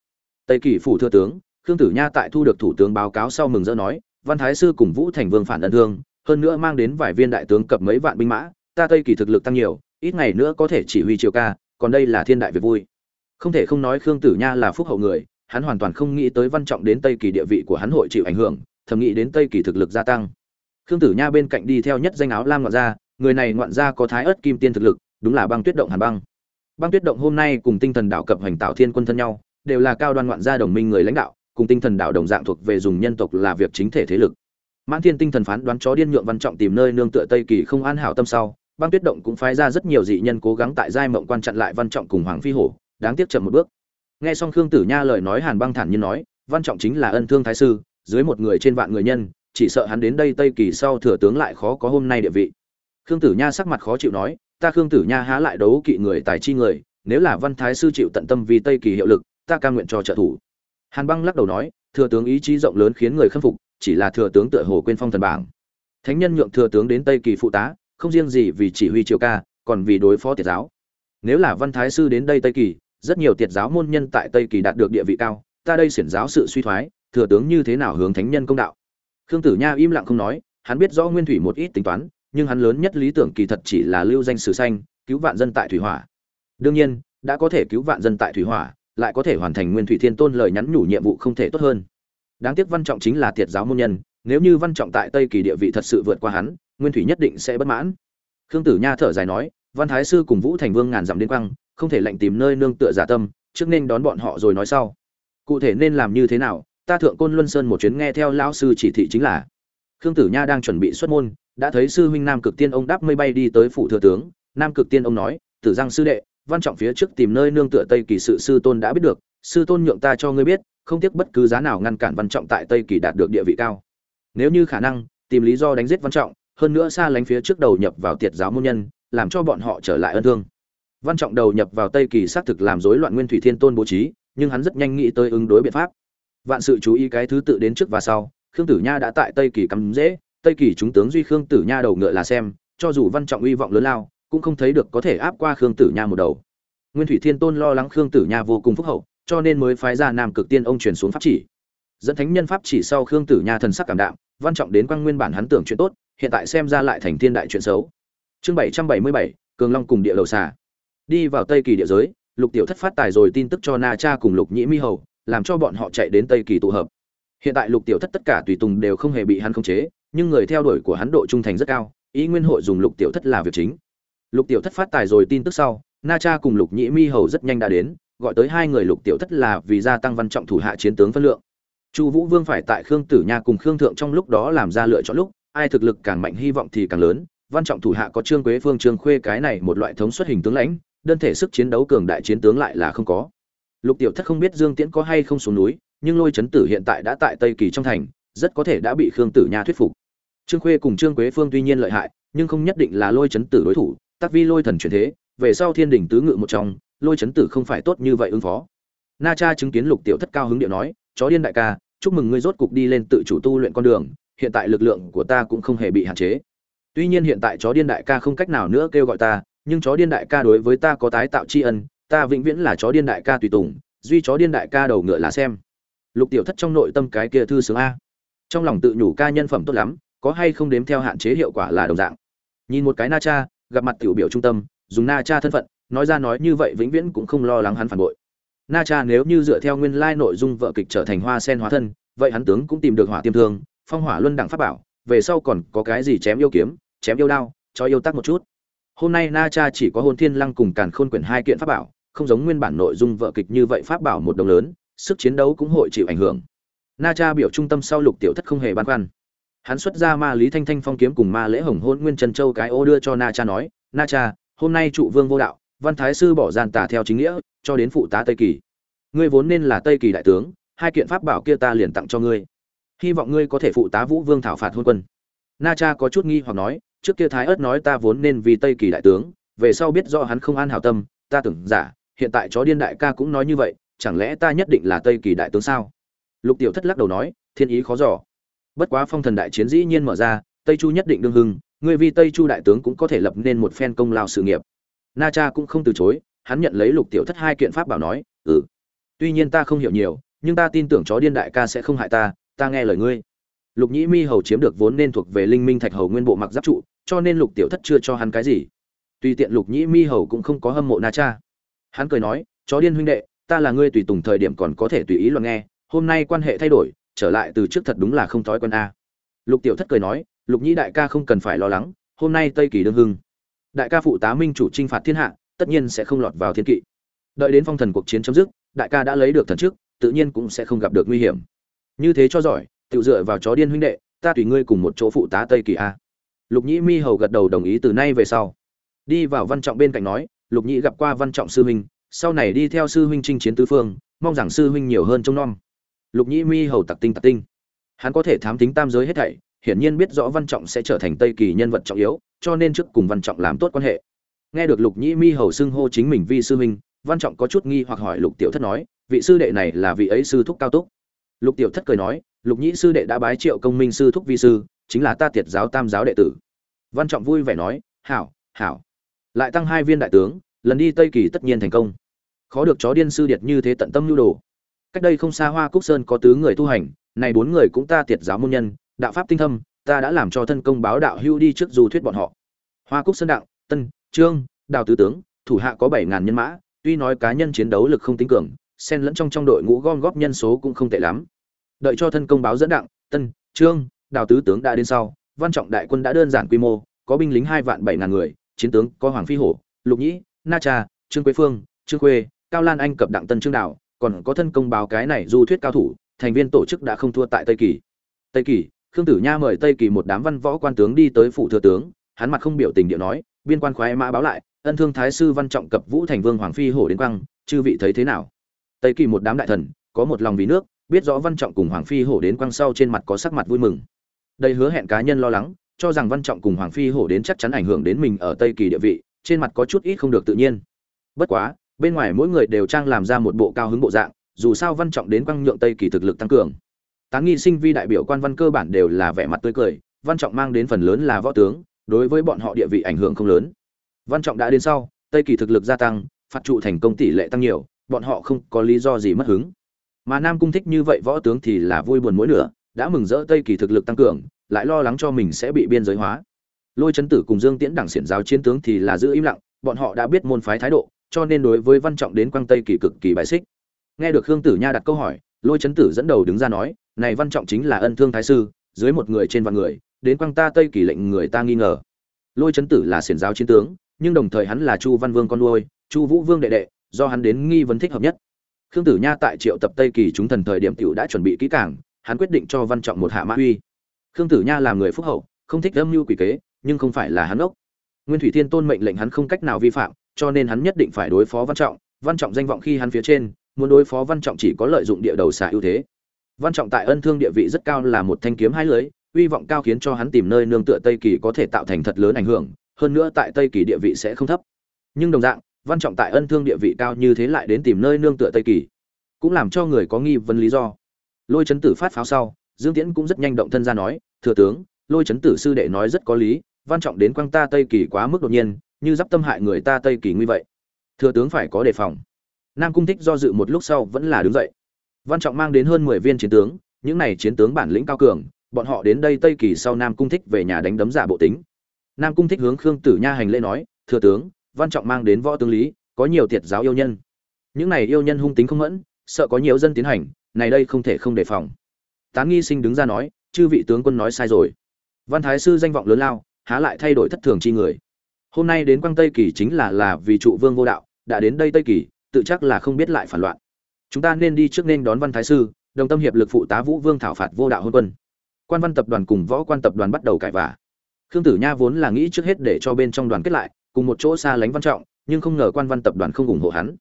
Tây kỳ phủ thừa tướng, khương tử nha tại thu được thủ tướng báo cáo sau mừng rỡ nói, văn thái sư cùng vũ thành vương phản ân thương, hơn nữa mang đến vài viên đại tướng cập mấy vạn binh mã, ta tây kỳ thực lực tăng nhiều, ít ngày nữa có thể chỉ huy triều ca, còn đây là thiên đại việc vui không thể không nói khương tử nha là phúc hậu người, hắn hoàn toàn không nghĩ tới văn trọng đến tây kỳ địa vị của hắn hội chịu ảnh hưởng, thầm nghĩ đến tây kỳ thực lực gia tăng. Khương tử nha bên cạnh đi theo nhất danh áo lam ngoạn gia, người này ngoạn gia có thái ớt kim tiên thực lực, đúng là băng tuyết động hàn băng. Băng tuyết động hôm nay cùng tinh thần đạo cập hành tạo thiên quân thân nhau, đều là cao đoan ngoạn gia đồng minh người lãnh đạo, cùng tinh thần đạo đồng dạng thuộc về dùng nhân tộc là việc chính thể thế lực. Mãn thiên tinh thần phán đoán chó điên nhượng văn trọng tìm nơi nương tựa tây kỳ không an hảo tâm sau, băng tuyết động cũng phái ra rất nhiều dị nhân cố gắng tại giai mộng quan chặn lại văn trọng cùng hoàng phi hổ đáng tiếc chậm một bước. Nghe xong khương tử nha lời nói hàn băng thản nhiên nói, văn trọng chính là ân thương thái sư, dưới một người trên vạn người nhân, chỉ sợ hắn đến đây tây kỳ sau thừa tướng lại khó có hôm nay địa vị. Khương tử nha sắc mặt khó chịu nói, ta khương tử nha há lại đấu kỵ người tài chi người, nếu là văn thái sư chịu tận tâm vì tây kỳ hiệu lực, ta cam nguyện cho trợ thủ. Hàn băng lắc đầu nói, thừa tướng ý chí rộng lớn khiến người khâm phục, chỉ là thừa tướng tựa hồ quên phong thần bảng. Thánh nhân nhượng thừa tướng đến tây kỳ phụ tá, không riêng gì vì chỉ huy triều ca, còn vì đối phó tiệt giáo. Nếu là văn thái sư đến đây tây kỳ rất nhiều tiệt giáo môn nhân tại tây kỳ đạt được địa vị cao, ta đây xiển giáo sự suy thoái, thừa tướng như thế nào hướng thánh nhân công đạo? Khương tử nha im lặng không nói, hắn biết rõ nguyên thủy một ít tính toán, nhưng hắn lớn nhất lý tưởng kỳ thật chỉ là lưu danh sử xanh cứu vạn dân tại thủy hỏa. Đương nhiên, đã có thể cứu vạn dân tại thủy hỏa, lại có thể hoàn thành nguyên thủy thiên tôn lời nhắn nhủ nhiệm vụ không thể tốt hơn. Đáng tiếc văn trọng chính là tiệt giáo môn nhân, nếu như văn trọng tại tây kỳ địa vị thật sự vượt qua hắn, nguyên thủy nhất định sẽ bất mãn. Khương tử nha thở dài nói, văn thái sư cùng vũ thành vương ngàn dặm đến quăng không thể lệnh tìm nơi nương tựa giả tâm, trước nên đón bọn họ rồi nói sau. Cụ thể nên làm như thế nào, ta thượng côn luân sơn một chuyến nghe theo lão sư chỉ thị chính là. Khương tử nha đang chuẩn bị xuất môn, đã thấy sư huynh nam cực tiên ông đáp mây bay đi tới phủ thừa tướng. Nam cực tiên ông nói, tử giang sư đệ, văn trọng phía trước tìm nơi nương tựa tây kỳ sự sư tôn đã biết được, sư tôn nhượng ta cho ngươi biết, không tiếc bất cứ giá nào ngăn cản văn trọng tại tây kỳ đạt được địa vị cao. Nếu như khả năng, tìm lý do đánh giết văn trọng, hơn nữa xa lánh phía trước đầu nhập vào tiệt giáo môn nhân, làm cho bọn họ trở lại ân thương văn trọng đầu nhập vào tây kỳ xác thực làm rối loạn nguyên thủy thiên tôn bố trí, nhưng hắn rất nhanh nghĩ tới ứng đối biện pháp. Vạn sự chú ý cái thứ tự đến trước và sau, khương tử nha đã tại tây kỳ cắm dễ, tây kỳ chúng tướng duy khương tử nha đầu ngựa là xem, cho dù văn trọng uy vọng lớn lao, cũng không thấy được có thể áp qua khương tử nha một đầu. Nguyên thủy thiên tôn lo lắng khương tử nha vô cùng phúc hậu, cho nên mới phái ra nam cực tiên ông truyền xuống pháp chỉ. Dẫn thánh nhân pháp chỉ sau khương tử nha thần sắc cảm đạm, văn trọng đến quang nguyên bản hắn tưởng chuyện tốt, hiện tại xem ra lại thành thiên đại chuyện xấu. Chương bảy trăm bảy mươi bảy, cường long cùng địa đầu xà đi vào tây kỳ địa giới, lục tiểu thất phát tài rồi tin tức cho na cha cùng lục nhĩ mi hầu, làm cho bọn họ chạy đến tây kỳ tụ hợp. Hiện tại lục tiểu thất tất cả tùy tùng đều không hề bị hắn khống chế, nhưng người theo đuổi của hắn độ trung thành rất cao, ý nguyên hội dùng lục tiểu thất là việc chính. Lục tiểu thất phát tài rồi tin tức sau, na cha cùng lục nhĩ mi hầu rất nhanh đã đến, gọi tới hai người lục tiểu thất là vì gia tăng văn trọng thủ hạ chiến tướng phân lượng. Chu vũ vương phải tại khương tử nha cùng khương thượng trong lúc đó làm ra lựa chọn lúc, ai thực lực càng mạnh hy vọng thì càng lớn, văn trọng thủ hạ có trương quế phương, trương khuê cái này một loại thống xuất hình tướng lãnh đơn thể sức chiến đấu cường đại chiến tướng lại là không có. Lục tiểu thất không biết dương tiễn có hay không xuống núi, nhưng lôi chấn tử hiện tại đã tại tây kỳ trong thành, rất có thể đã bị khương tử nha thuyết phục. Trương khuê cùng trương quế phương tuy nhiên lợi hại, nhưng không nhất định là lôi chấn tử đối thủ tác vi lôi thần truyền thế, về sau thiên đình tứ ngự một trong, lôi chấn tử không phải tốt như vậy ứng phó. Na cha chứng kiến lục tiểu thất cao hứng điệu nói, chó điên đại ca, chúc mừng ngươi rốt cục đi lên tự chủ tu luyện con đường, hiện tại lực lượng của ta cũng không hề bị hạn chế. Tuy nhiên hiện tại chó điên đại ca không cách nào nữa kêu gọi ta nhưng chó điên đại ca đối với ta có tái tạo tri ân, ta vĩnh viễn là chó điên đại ca tùy tùng, duy chó điên đại ca đầu ngựa là xem. Lục tiểu thất trong nội tâm cái kia thư sướng a. Trong lòng tự nhủ ca nhân phẩm tốt lắm, có hay không đếm theo hạn chế hiệu quả là đồng dạng. Nhìn một cái na cha, gặp mặt tiểu biểu trung tâm, dùng na cha thân phận, nói ra nói như vậy vĩnh viễn cũng không lo lắng hắn phản bội. Na cha nếu như dựa theo nguyên lai nội dung vợ kịch trở thành hoa sen hóa thân, vậy hắn tướng cũng tìm được hỏa tiêm thương, phong hỏa luân đẳng pháp bảo, về sau còn có cái gì chém yêu kiếm, chém yêu đao, cho yêu tắc một chút hôm nay na cha chỉ có hôn thiên lăng cùng càn khôn quyển hai kiện pháp bảo, không giống nguyên bản nội dung vợ kịch như vậy pháp bảo một đồng lớn, sức chiến đấu cũng hội chịu ảnh hưởng. Na cha biểu trung tâm sau lục tiểu thất không hề băn khoăn. Hắn xuất ra ma lý thanh thanh phong kiếm cùng ma lễ hồng hôn nguyên trần châu cái ô đưa cho na cha nói, na cha, hôm nay trụ vương vô đạo, văn thái sư bỏ gian tả theo chính nghĩa, cho đến phụ tá tây kỳ. Ngươi vốn nên là tây kỳ đại tướng, hai kiện pháp bảo kia ta liền tặng cho ngươi. Hy vọng ngươi có thể phụ tá vũ vương thảo phạt hôn quân. Na cha có chút nghi hoặc nói trước kia thái ớt nói ta vốn nên vì tây kỳ đại tướng, về sau biết do hắn không an hảo tâm, ta tưởng giả, hiện tại chó điên đại ca cũng nói như vậy, chẳng lẽ ta nhất định là tây kỳ đại tướng sao? Lục tiểu thất lắc đầu nói, thiên ý khó giỏ bất quá phong thần đại chiến dĩ nhiên mở ra, tây chu nhất định đương hưng ngươi vì tây chu đại tướng cũng có thể lập nên một phen công lao sự nghiệp. Na cha cũng không từ chối, hắn nhận lấy lục tiểu thất hai kiện pháp bảo nói ừ. Tuy nhiên ta không hiểu nhiều, nhưng ta tin tưởng chó điên đại ca sẽ không hại ta ta nghe lời ngươi lục nhĩ mi hầu chiếm được vốn nên thuộc về linh minh thạch hầu nguyên bộ mặc giáp trụ, cho nên lục tiểu thất chưa cho hắn cái gì. Tùy tiện lục nhĩ mi hầu cũng không có hâm mộ na cha. Hắn cười nói, chó điên huynh đệ, ta là ngươi tùy tùng thời điểm còn có thể tùy ý luận nghe, hôm nay quan hệ thay đổi, trở lại từ trước thật đúng là không thói quen a. Lục tiểu thất cười nói, lục nhĩ đại ca không cần phải lo lắng, hôm nay tây kỳ đương hưng. Đại ca phụ tá minh chủ trinh phạt thiên hạ, tất nhiên sẽ không lọt vào thiên kỵ. Đợi đến phong thần cuộc chiến chấm dứt, đại ca đã lấy được thần trước, tự nhiên cũng sẽ không gặp được nguy hiểm. Như thế cho giỏi tự dựa vào chó điên huynh đệ, ta tùy ngươi cùng một chỗ phụ tá tây kỳ a. Lục nhĩ mi hầu gật đầu đồng ý từ nay về sau. Đi vào văn trọng bên cạnh nói, lục nhĩ gặp qua văn trọng sư huynh, sau này đi theo sư huynh chinh chiến tứ phương, mong rằng sư huynh nhiều hơn trông nom. Lục nhĩ mi hầu tặc tinh tặc tinh. Hắn có thể thám tính tam giới hết thảy, hiển nhiên biết rõ văn trọng sẽ trở thành tây kỳ nhân vật trọng yếu, cho nên trước cùng văn trọng làm tốt quan hệ. Nghe được lục nhĩ mi hầu xưng hô chính mình vi sư huynh, văn trọng có chút nghi hoặc hỏi lục tiểu thất nói, vị sư đệ này là vị ấy sư thúc cao túc. Lục tiểu thất cười nói lục nhĩ sư đệ đã bái triệu công minh sư thúc vi sư, chính là ta tiệt giáo tam giáo đệ tử. Văn trọng vui vẻ nói, hảo hảo. Lại tăng hai viên đại tướng, lần đi tây kỳ tất nhiên thành công. Khó được chó điên sư điệt như thế tận tâm nhu đồ. Cách đây không xa hoa cúc sơn có tứ người tu hành, này bốn người cũng ta tiệt giáo môn nhân, đạo pháp tinh thâm, ta đã làm cho thân công báo đạo hưu đi trước du thuyết bọn họ. Hoa cúc sơn đặng tân, trương, đào tứ tướng, thủ hạ có bảy ngàn nhân mã, tuy nói cá nhân chiến đấu lực không tính cường, xen lẫn trong trong đội ngũ gom góp nhân số cũng không tệ lắm đợi cho thân công báo dẫn đặng, tân, trương, đào tứ tướng đã đến sau, văn trọng đại quân đã đơn giản quy mô, có binh lính hai vạn bảy ngàn người, chiến tướng có hoàng phi hổ, lục nhĩ, na cha, trương quế phương, trương khuê, cao lan anh cập đặng tân trương đào, còn có thân công báo cái này du thuyết cao thủ, thành viên tổ chức đã không thua tại tây kỳ. Tây kỳ, khương tử nha mời tây kỳ một đám văn võ quan tướng đi tới phủ thừa tướng, hắn mặt không biểu tình điệu nói, biên quan khoái mã báo lại, ân thương thái sư văn trọng cập vũ thành vương hoàng phi hổ đến quăng, chư vị thấy thế nào? Tây kỳ một đám đại thần, có một lòng vì nước biết rõ văn trọng cùng hoàng phi hổ đến quang sau trên mặt có sắc mặt vui mừng. Đây hứa hẹn cá nhân lo lắng, cho rằng văn trọng cùng hoàng phi hổ đến chắc chắn ảnh hưởng đến mình ở tây kỳ địa vị, trên mặt có chút ít không được tự nhiên. Bất quá, bên ngoài mỗi người đều trang làm ra một bộ cao hứng bộ dạng, dù sao văn trọng đến quang nhượng tây kỳ thực lực tăng cường. Tán nghi sinh vi đại biểu quan văn cơ bản đều là vẻ mặt tươi cười, văn trọng mang đến phần lớn là võ tướng, đối với bọn họ địa vị ảnh hưởng không lớn. Văn trọng đã đến sau, tây kỳ thực lực gia tăng, phạt trụ thành công tỷ lệ tăng nhiều, bọn họ không có lý do gì mất hứng mà nam cung thích như vậy võ tướng thì là vui buồn mỗi nửa, đã mừng rỡ tây kỳ thực lực tăng cường, lại lo lắng cho mình sẽ bị biên giới hóa. Lôi chấn tử cùng dương tiễn đảng xiển giáo chiến tướng thì là giữ im lặng, bọn họ đã biết môn phái thái độ, cho nên đối với văn trọng đến quang tây kỳ cực kỳ bài xích. Nghe được khương tử nha đặt câu hỏi, lôi chấn tử dẫn đầu đứng ra nói, này văn trọng chính là ân thương thái sư, dưới một người trên vạn người, đến quang ta tây kỳ lệnh người ta nghi ngờ. Lôi chấn tử là xiển giáo chiến tướng, nhưng đồng thời hắn là chu văn vương con nuôi, chu vũ vương đệ đệ, do hắn đến nghi vấn thích hợp nhất khương tử nha tại triệu tập tây kỳ chúng thần thời điểm tiểu đã chuẩn bị kỹ càng, hắn quyết định cho văn trọng một hạ mã uy. Khương tử nha là người phúc hậu, không thích âm mưu quỷ kế, nhưng không phải là hắn ốc. Nguyên thủy thiên tôn mệnh lệnh hắn không cách nào vi phạm, cho nên hắn nhất định phải đối phó văn trọng. Văn trọng danh vọng khi hắn phía trên, muốn đối phó văn trọng chỉ có lợi dụng địa đầu xả ưu thế. Văn trọng tại ân thương địa vị rất cao là một thanh kiếm hai lưới, uy vọng cao khiến cho hắn tìm nơi nương tựa tây kỳ có thể tạo thành thật lớn ảnh hưởng, hơn nữa tại tây kỳ địa vị sẽ không thấp. Nhưng đồng dạng văn trọng tại ân thương địa vị cao như thế lại đến tìm nơi nương tựa tây kỳ, cũng làm cho người có nghi vấn lý do. Lôi chấn tử phát pháo sau, dương tiễn cũng rất nhanh động thân ra nói, thừa tướng, lôi chấn tử sư đệ nói rất có lý, văn trọng đến quăng ta tây kỳ quá mức đột nhiên, như d tâm hại người ta tây kỳ như vậy. Thừa tướng phải có đề phòng. Nam cung thích do dự một lúc sau vẫn là đứng dậy. Văn trọng mang đến hơn mười viên chiến tướng, những này chiến tướng bản lĩnh cao cường, bọn họ đến đây tây kỳ sau nam cung thích về nhà đánh đấm giả bộ tính. Nam cung thích hướng khương tử nha hành lễ nói, thừa tướng văn trọng mang đến võ tướng lý, có nhiều tiệt giáo yêu nhân. Những này yêu nhân hung tính không mẫn, sợ có nhiều dân tiến hành, này đây không thể không đề phòng. Tán nghi sinh đứng ra nói, chư vị tướng quân nói sai rồi. Văn thái sư danh vọng lớn lao, há lại thay đổi thất thường chi người. Hôm nay đến quang tây kỳ chính là là vì trụ vương vô đạo, đã đến đây tây kỳ, tự chắc là không biết lại phản loạn. Chúng ta nên đi trước nên đón văn thái sư, đồng tâm hiệp lực phụ tá vũ vương thảo phạt vô đạo hôn quân. Quan văn tập đoàn cùng võ quan tập đoàn bắt đầu cãi vả khương tử nha vốn là nghĩ trước hết để cho bên trong đoàn kết lại cùng một chỗ xa lánh văn trọng, nhưng không ngờ quan văn tập đoàn không ủng hộ hắn.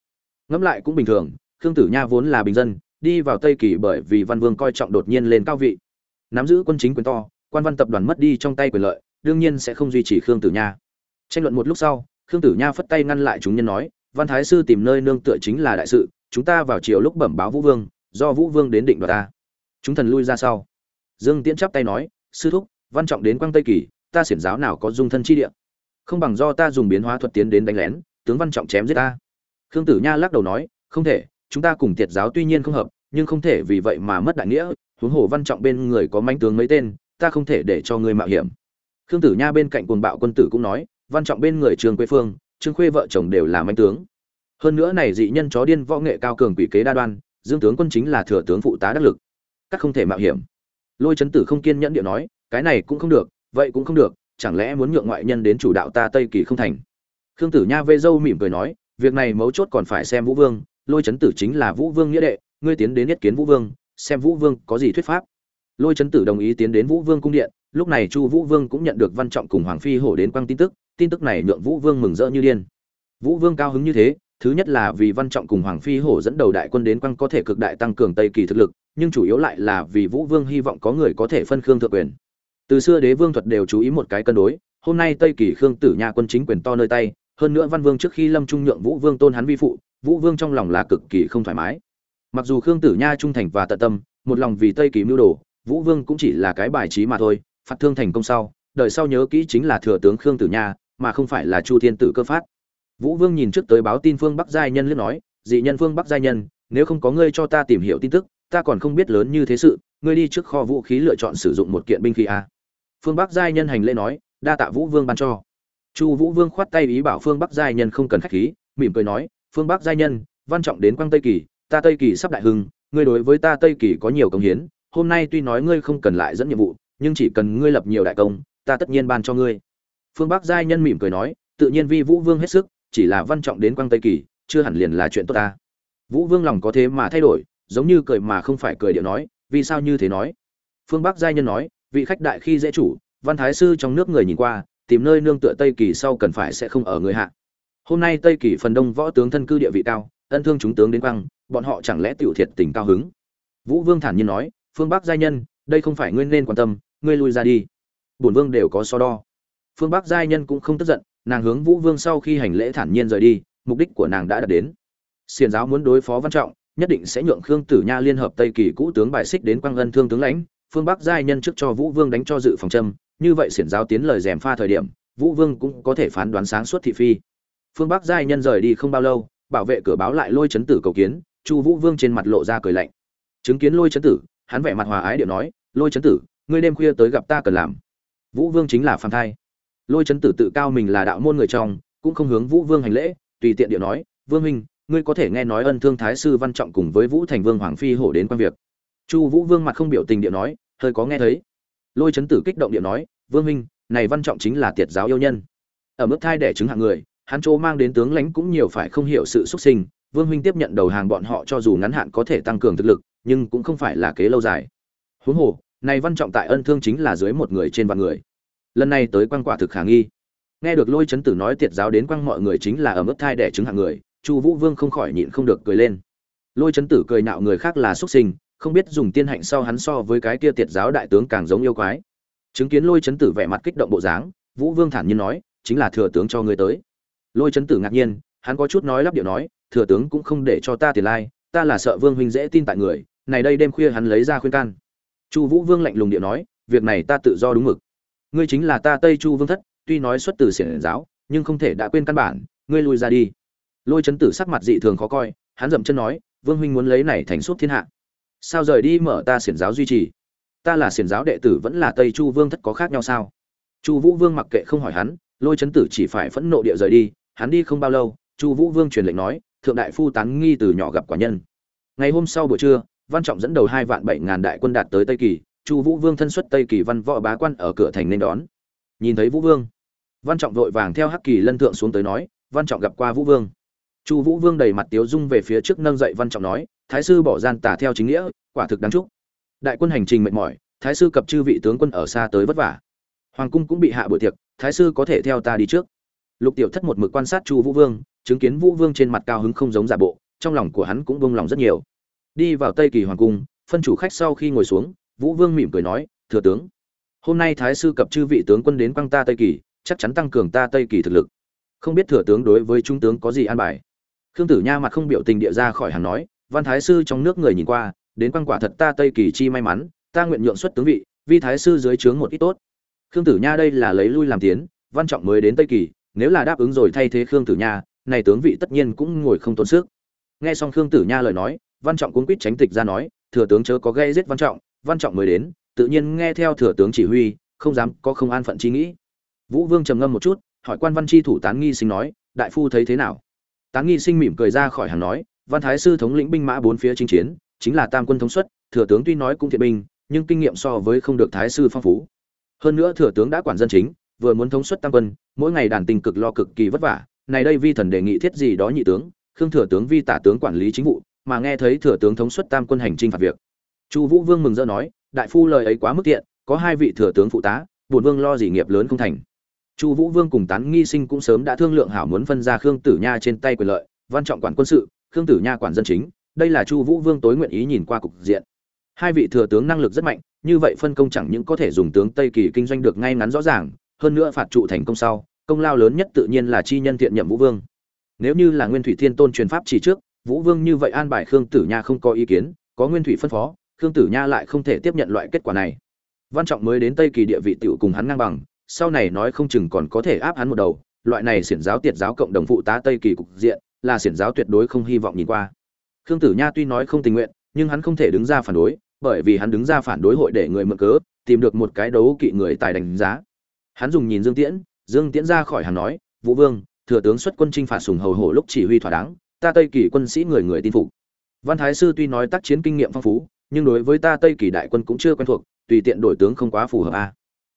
Ngẫm lại cũng bình thường, khương tử nha vốn là bình dân, đi vào tây kỳ bởi vì văn vương coi trọng đột nhiên lên cao vị. Nắm giữ quân chính quyền to, quan văn tập đoàn mất đi trong tay quyền lợi, đương nhiên sẽ không duy trì khương tử nha. Tranh luận một lúc sau, khương tử nha phất tay ngăn lại chúng nhân nói, văn thái sư tìm nơi nương tựa chính là đại sự, chúng ta vào chiều lúc bẩm báo vũ vương, do vũ vương đến định đoạt ta. Chúng thần lui ra sau. Dương tiễn chắp tay nói, sư thúc, văn trọng đến quang tây kỳ, ta xiển giáo nào có dung thân chi địa? Không bằng do ta dùng biến hóa thuật tiến đến đánh lén, tướng văn trọng chém giết ta. Khương tử nha lắc đầu nói, không thể, chúng ta cùng tiệt giáo tuy nhiên không hợp, nhưng không thể vì vậy mà mất đại nghĩa, huống hồ văn trọng bên người có manh tướng mấy tên, ta không thể để cho ngươi mạo hiểm. Khương tử nha bên cạnh cuồng bạo quân tử cũng nói, văn trọng bên người trường quê phương, trương khuê vợ chồng đều là manh tướng. Hơn nữa này dị nhân chó điên võ nghệ cao cường quỷ kế đa đoan, dương tướng quân chính là thừa tướng phụ tá đắc lực. Các không thể mạo hiểm. Lôi chấn tử không kiên nhẫn điệu nói, cái này cũng không được, vậy cũng không được chẳng lẽ muốn nhượng ngoại nhân đến chủ đạo ta tây kỳ không thành? Khương tử nha vê dâu mỉm cười nói, việc này mấu chốt còn phải xem vũ vương, lôi chấn tử chính là vũ vương nghĩa đệ, ngươi tiến đến yết kiến vũ vương, xem vũ vương có gì thuyết pháp. Lôi chấn tử đồng ý tiến đến vũ vương cung điện, lúc này chu vũ vương cũng nhận được văn trọng cùng hoàng phi hổ đến quăng tin tức tin tức này nhượng vũ vương mừng rỡ như điên. Vũ vương cao hứng như thế, thứ nhất là vì văn trọng cùng hoàng phi hổ dẫn đầu đại quân đến quăng có thể cực đại tăng cường tây kỳ thực lực, nhưng chủ yếu lại là vì vũ vương hy vọng có người có thể phân khương thượng quyền từ xưa đế vương thuật đều chú ý một cái cân đối, hôm nay tây kỳ khương tử nha quân chính quyền to nơi tay, hơn nữa văn vương trước khi lâm trung nhượng vũ vương tôn hắn vi phụ, vũ vương trong lòng là cực kỳ không thoải mái. Mặc dù khương tử nha trung thành và tận tâm, một lòng vì tây kỳ mưu đồ, vũ vương cũng chỉ là cái bài trí mà thôi, phạt thương thành công sau, đời sau nhớ kỹ chính là thừa tướng khương tử nha, mà không phải là chu thiên tử cơ phát. Vũ vương nhìn trước tới báo tin phương bắc giai nhân liếc nói, dị nhân phương bắc giai nhân, nếu không có ngươi cho ta tìm hiểu tin tức, ta còn không biết lớn như thế sự, ngươi đi trước kho vũ khí lựa chọn sử dụng một kiện binh khí a phương bắc giai nhân hành lễ nói, đa tạ vũ vương ban cho. Chu vũ vương khoát tay ý bảo phương bắc giai nhân không cần khách khí, mỉm cười nói, phương bắc giai nhân, văn trọng đến quang tây kỳ, ta tây kỳ sắp đại hưng, ngươi đối với ta tây kỳ có nhiều công hiến, hôm nay tuy nói ngươi không cần lại dẫn nhiệm vụ, nhưng chỉ cần ngươi lập nhiều đại công, ta tất nhiên ban cho ngươi. Phương bắc giai nhân mỉm cười nói, tự nhiên vi vũ vương hết sức, chỉ là văn trọng đến quang tây kỳ, chưa hẳn liền là chuyện tốt ta. Vũ vương lòng có thế mà thay đổi, giống như cười mà không phải cười điệu nói, vì sao như thế nói? Phương bắc giai nhân nói vị khách đại khi dễ chủ, văn thái sư trong nước người nhìn qua, tìm nơi nương tựa tây kỳ sau cần phải sẽ không ở người hạ. Hôm nay tây kỳ phần đông võ tướng thân cư địa vị cao, ân thương chúng tướng đến quăng, bọn họ chẳng lẽ tiểu thiệt tình cao hứng? Vũ vương thản nhiên nói, phương bắc giai nhân, đây không phải ngươi nên quan tâm, ngươi lui ra đi. Bổn vương đều có so đo. Phương bắc giai nhân cũng không tức giận, nàng hướng vũ vương sau khi hành lễ thản nhiên rời đi, mục đích của nàng đã đạt đến. Xiền giáo muốn đối phó văn trọng, nhất định sẽ nhượng khương tử nha liên hợp tây kỳ cũ tướng bài xích đến quang ân thương tướng lãnh phương bắc giai nhân trước cho vũ vương đánh cho dự phòng châm, như vậy xiển giáo tiến lời rèm pha thời điểm, vũ vương cũng có thể phán đoán sáng suốt thị phi. Phương bắc giai nhân rời đi không bao lâu, bảo vệ cửa báo lại lôi chấn tử cầu kiến, chu vũ vương trên mặt lộ ra cười lạnh. Chứng kiến lôi chấn tử, hắn vẻ mặt hòa ái điệu nói, lôi chấn tử, ngươi đêm khuya tới gặp ta cần làm. Vũ vương chính là phan thai. Lôi chấn tử tự cao mình là đạo môn người trong, cũng không hướng vũ vương hành lễ, tùy tiện điệu nói, vương minh ngươi có thể nghe nói ân thương thái sư văn trọng cùng với vũ thành vương hoàng phi hổ đến quan việc chu vũ vương mặt không biểu tình điện nói, hơi có nghe thấy. Lôi chấn tử kích động điện nói, vương minh này văn trọng chính là tiệt giáo yêu nhân. Ở mức thai đẻ chứng hạng người, hắn chỗ mang đến tướng lãnh cũng nhiều phải không hiểu sự xuất sinh. Vương huynh tiếp nhận đầu hàng bọn họ cho dù ngắn hạn có thể tăng cường thực lực, nhưng cũng không phải là kế lâu dài. Huống hồ, này văn trọng tại ân thương chính là dưới một người trên vạn người. Lần này tới quan quả thực khả nghi. Nghe được lôi chấn tử nói tiệt giáo đến quăng mọi người chính là ở mức thai đẻ chứng hạng người, chu vũ vương không khỏi nhịn không được cười lên. Lôi chấn tử cười nạo người khác là xuất sinh không biết dùng tiên hạnh sau hắn so với cái kia tiệt giáo đại tướng càng giống yêu quái. Chứng kiến lôi chấn tử vẻ mặt kích động bộ dáng, vũ vương thản nhiên nói, chính là thừa tướng cho ngươi tới. Lôi chấn tử ngạc nhiên, hắn có chút nói lắp điệu nói, thừa tướng cũng không để cho ta tiền lai, ta là sợ vương huynh dễ tin tại người, này đây đêm khuya hắn lấy ra khuyên can. Chu vũ vương lạnh lùng điệu nói, việc này ta tự do đúng mực. Ngươi chính là ta tây chu vương thất, tuy nói xuất từ xiển giáo, nhưng không thể đã quên căn bản, ngươi lui ra đi. Lôi chấn tử sắc mặt dị thường khó coi, hắn dậm chân nói, vương huynh muốn lấy này thành suốt thiên hạ sao rời đi mở ta xiển giáo duy trì? Ta là xiển giáo đệ tử vẫn là tây chu vương thất có khác nhau sao? Chu vũ vương mặc kệ không hỏi hắn, lôi chấn tử chỉ phải phẫn nộ địa rời đi, hắn đi không bao lâu, chu vũ vương truyền lệnh nói, thượng đại phu tán nghi từ nhỏ gặp quả nhân. Ngày hôm sau buổi trưa, văn trọng dẫn đầu hai vạn bảy ngàn đại quân đạt tới tây kỳ, chu vũ vương thân xuất tây kỳ văn võ bá quan ở cửa thành nên đón. Nhìn thấy vũ vương, văn trọng vội vàng theo hắc kỳ lân thượng xuống tới nói, văn trọng gặp qua vũ vương. Chu vũ vương đầy mặt tiếu dung về phía trước nâng dậy văn trọng nói thái sư bỏ gian tả theo chính nghĩa, quả thực đáng chúc. Đại quân hành trình mệt mỏi, thái sư cập chư vị tướng quân ở xa tới vất vả. Hoàng cung cũng bị hạ buổi tiệc, thái sư có thể theo ta đi trước. Lục tiểu thất một mực quan sát chu vũ vương, chứng kiến vũ vương trên mặt cao hứng không giống giả bộ, trong lòng của hắn cũng bông lòng rất nhiều. Đi vào tây kỳ hoàng cung, phân chủ khách sau khi ngồi xuống, vũ vương mỉm cười nói, thừa tướng, hôm nay thái sư cập chư vị tướng quân đến quăng ta tây kỳ, chắc chắn tăng cường ta tây kỳ thực lực. Không biết thừa tướng đối với trung tướng có gì an bài. Khương tử nha mặt không biểu tình địa ra khỏi hàng nói văn thái sư trong nước người nhìn qua, đến quan quả thật ta tây kỳ chi may mắn, ta nguyện nhượng xuất tướng vị, vi thái sư dưới trướng một ít tốt. Khương tử nha đây là lấy lui làm tiến, văn trọng mới đến tây kỳ, nếu là đáp ứng rồi thay thế khương tử nha, này tướng vị tất nhiên cũng ngồi không tốn sức. Nghe xong khương tử nha lời nói, văn trọng cũng quýt tránh tịch ra nói, thừa tướng chớ có gây giết văn trọng văn trọng mới đến, tự nhiên nghe theo thừa tướng chỉ huy, không dám có không an phận chi nghĩ. Vũ vương trầm ngâm một chút, hỏi quan văn chi thủ tán nghi sinh nói, đại phu thấy thế nào? Tán nghi sinh mỉm cười ra khỏi hàng nói văn thái sư thống lĩnh binh mã bốn phía chinh chiến, chính là tam quân thống suất, thừa tướng tuy nói cũng thiện binh, nhưng kinh nghiệm so với không được thái sư phong phú. Hơn nữa thừa tướng đã quản dân chính, vừa muốn thống suất tam quân, mỗi ngày đàn tình cực lo cực kỳ vất vả, này đây vi thần đề nghị thiết gì đó nhị tướng, khương thừa tướng vi tả tướng quản lý chính vụ, mà nghe thấy thừa tướng thống suất tam quân hành trinh phạt việc. Chu vũ vương mừng rỡ nói, đại phu lời ấy quá mức tiện có hai vị thừa tướng phụ tá, bổn vương lo gì nghiệp lớn không thành. Chu vũ vương cùng tán nghi sinh cũng sớm đã thương lượng hảo muốn phân ra khương tử nha trên tay quyền lợi, văn trọng quản quân sự khương tử nha quản dân chính, đây là chu vũ vương tối nguyện ý nhìn qua cục diện. Hai vị thừa tướng năng lực rất mạnh, như vậy phân công chẳng những có thể dùng tướng tây kỳ kinh doanh được ngay ngắn rõ ràng, hơn nữa phạt trụ thành công sau, công lao lớn nhất tự nhiên là chi nhân thiện nhậm vũ vương. Nếu như là nguyên thủy thiên tôn truyền pháp chỉ trước, vũ vương như vậy an bài khương tử nha không có ý kiến, có nguyên thủy phân phó, khương tử nha lại không thể tiếp nhận loại kết quả này. Văn trọng mới đến tây kỳ địa vị tiểu cùng hắn ngang bằng, sau này nói không chừng còn có thể áp hắn một đầu, loại này xiển giáo tiệt giáo cộng đồng phụ tá tây kỳ cục diện là xiển giáo tuyệt đối không hy vọng nhìn qua. Khương tử nha tuy nói không tình nguyện, nhưng hắn không thể đứng ra phản đối, bởi vì hắn đứng ra phản đối hội để người mượn cớ, tìm được một cái đấu kỵ người tài đánh giá. Hắn dùng nhìn dương tiễn dương tiễn ra khỏi hàng nói, vũ vương, thừa tướng xuất quân chinh phạt sùng hầu hổ lúc chỉ huy thỏa đáng, ta tây kỳ quân sĩ người người tin phục. Văn thái sư tuy nói tác chiến kinh nghiệm phong phú, nhưng đối với ta tây kỳ đại quân cũng chưa quen thuộc, tùy tiện đổi tướng không quá phù hợp a.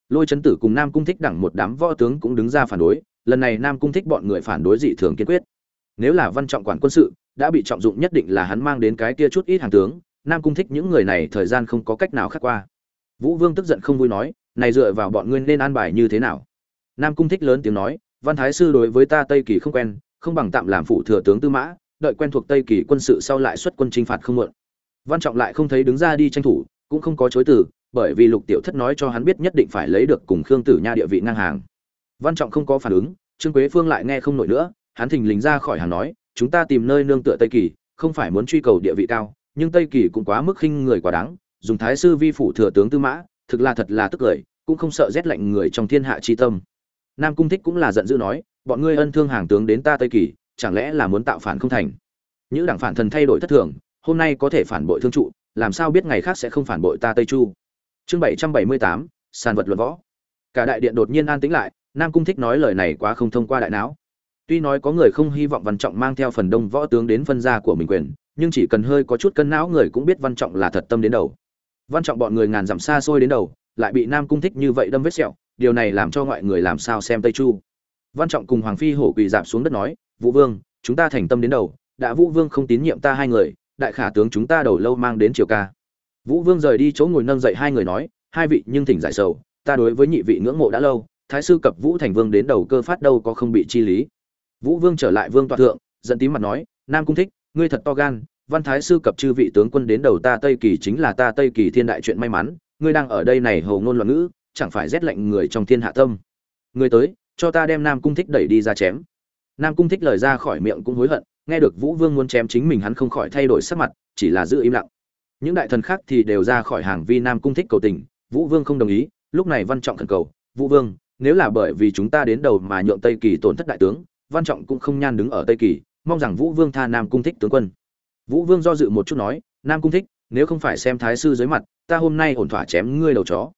Lôi chấn tử cùng nam cung thích đẳng một đám võ tướng cũng đứng ra phản đối, lần này nam cung thích bọn người phản đối dị thường kiên quyết nếu là văn trọng quản quân sự, đã bị trọng dụng nhất định là hắn mang đến cái kia chút ít hàng tướng, nam cung thích những người này thời gian không có cách nào khác qua. Vũ vương tức giận không vui nói, này dựa vào bọn ngươi nên an bài như thế nào? Nam cung thích lớn tiếng nói, văn thái sư đối với ta tây kỳ không quen, không bằng tạm làm phụ thừa tướng tư mã, đợi quen thuộc tây kỳ quân sự sau lại xuất quân chinh phạt không muộn. Văn trọng lại không thấy đứng ra đi tranh thủ, cũng không có chối từ, bởi vì lục tiểu thất nói cho hắn biết nhất định phải lấy được cùng khương tử nha địa vị ngang hàng. Văn trọng không có phản ứng, trương quế phương lại nghe không nổi nữa hắn thình lình ra khỏi hàng nói, chúng ta tìm nơi nương tựa tây kỳ, không phải muốn truy cầu địa vị cao, nhưng tây kỳ cũng quá mức khinh người quá đáng, dùng thái sư vi phủ thừa tướng tư mã, thực là thật là tức cười, cũng không sợ rét lạnh người trong thiên hạ chi tâm. Nam cung thích cũng là giận dữ nói, bọn ngươi ân thương hàng tướng đến ta tây kỳ, chẳng lẽ là muốn tạo phản không thành? Những đảng phản thần thay đổi thất thường, hôm nay có thể phản bội thương trụ, làm sao biết ngày khác sẽ không phản bội ta tây chu? Chương bảy trăm bảy mươi tám, sàn vật luận võ. Cả đại điện đột nhiên an tĩnh lại, nam cung thích nói lời này quá không thông qua đại não tuy nói có người không hy vọng văn trọng mang theo phần đông võ tướng đến phân gia của mình quyền, nhưng chỉ cần hơi có chút cân não người cũng biết văn trọng là thật tâm đến đầu. Văn trọng bọn người ngàn dặm xa xôi đến đầu, lại bị nam cung thích như vậy đâm vết sẹo, điều này làm cho ngoại người làm sao xem tây chu. Văn trọng cùng hoàng phi hổ quỳ dạp xuống đất nói, vũ vương, chúng ta thành tâm đến đầu, đã vũ vương không tín nhiệm ta hai người, đại khả tướng chúng ta đầu lâu mang đến triều ca. Vũ vương rời đi chỗ ngồi nâng dậy hai người nói, hai vị nhưng thỉnh giải sầu, ta đối với nhị vị ngưỡng mộ đã lâu, thái sư cập vũ thành vương đến đầu cơ phát đâu có không bị chi lý vũ vương trở lại vương tọa thượng, giận tím mặt nói, nam cung thích, ngươi thật to gan, văn thái sư cập chư vị tướng quân đến đầu ta tây kỳ chính là ta tây kỳ thiên đại chuyện may mắn, ngươi đang ở đây này hầu ngôn loạn ngữ, chẳng phải rét lạnh người trong thiên hạ tâm. Ngươi tới, cho ta đem nam cung thích đẩy đi ra chém. Nam cung thích lời ra khỏi miệng cũng hối hận, nghe được vũ vương muốn chém chính mình hắn không khỏi thay đổi sắc mặt, chỉ là giữ im lặng. Những đại thần khác thì đều ra khỏi hàng vi nam cung thích cầu tình, vũ vương không đồng ý, lúc này văn trọng Thần cầu, vũ vương, nếu là bởi vì chúng ta đến đầu mà nhượng tây kỳ tổn thất đại tướng văn trọng cũng không nhan đứng ở tây kỳ, mong rằng vũ vương tha nam cung thích tướng quân. Vũ vương do dự một chút nói, nam cung thích, nếu không phải xem thái sư dưới mặt, ta hôm nay ổn thỏa chém ngươi đầu chó.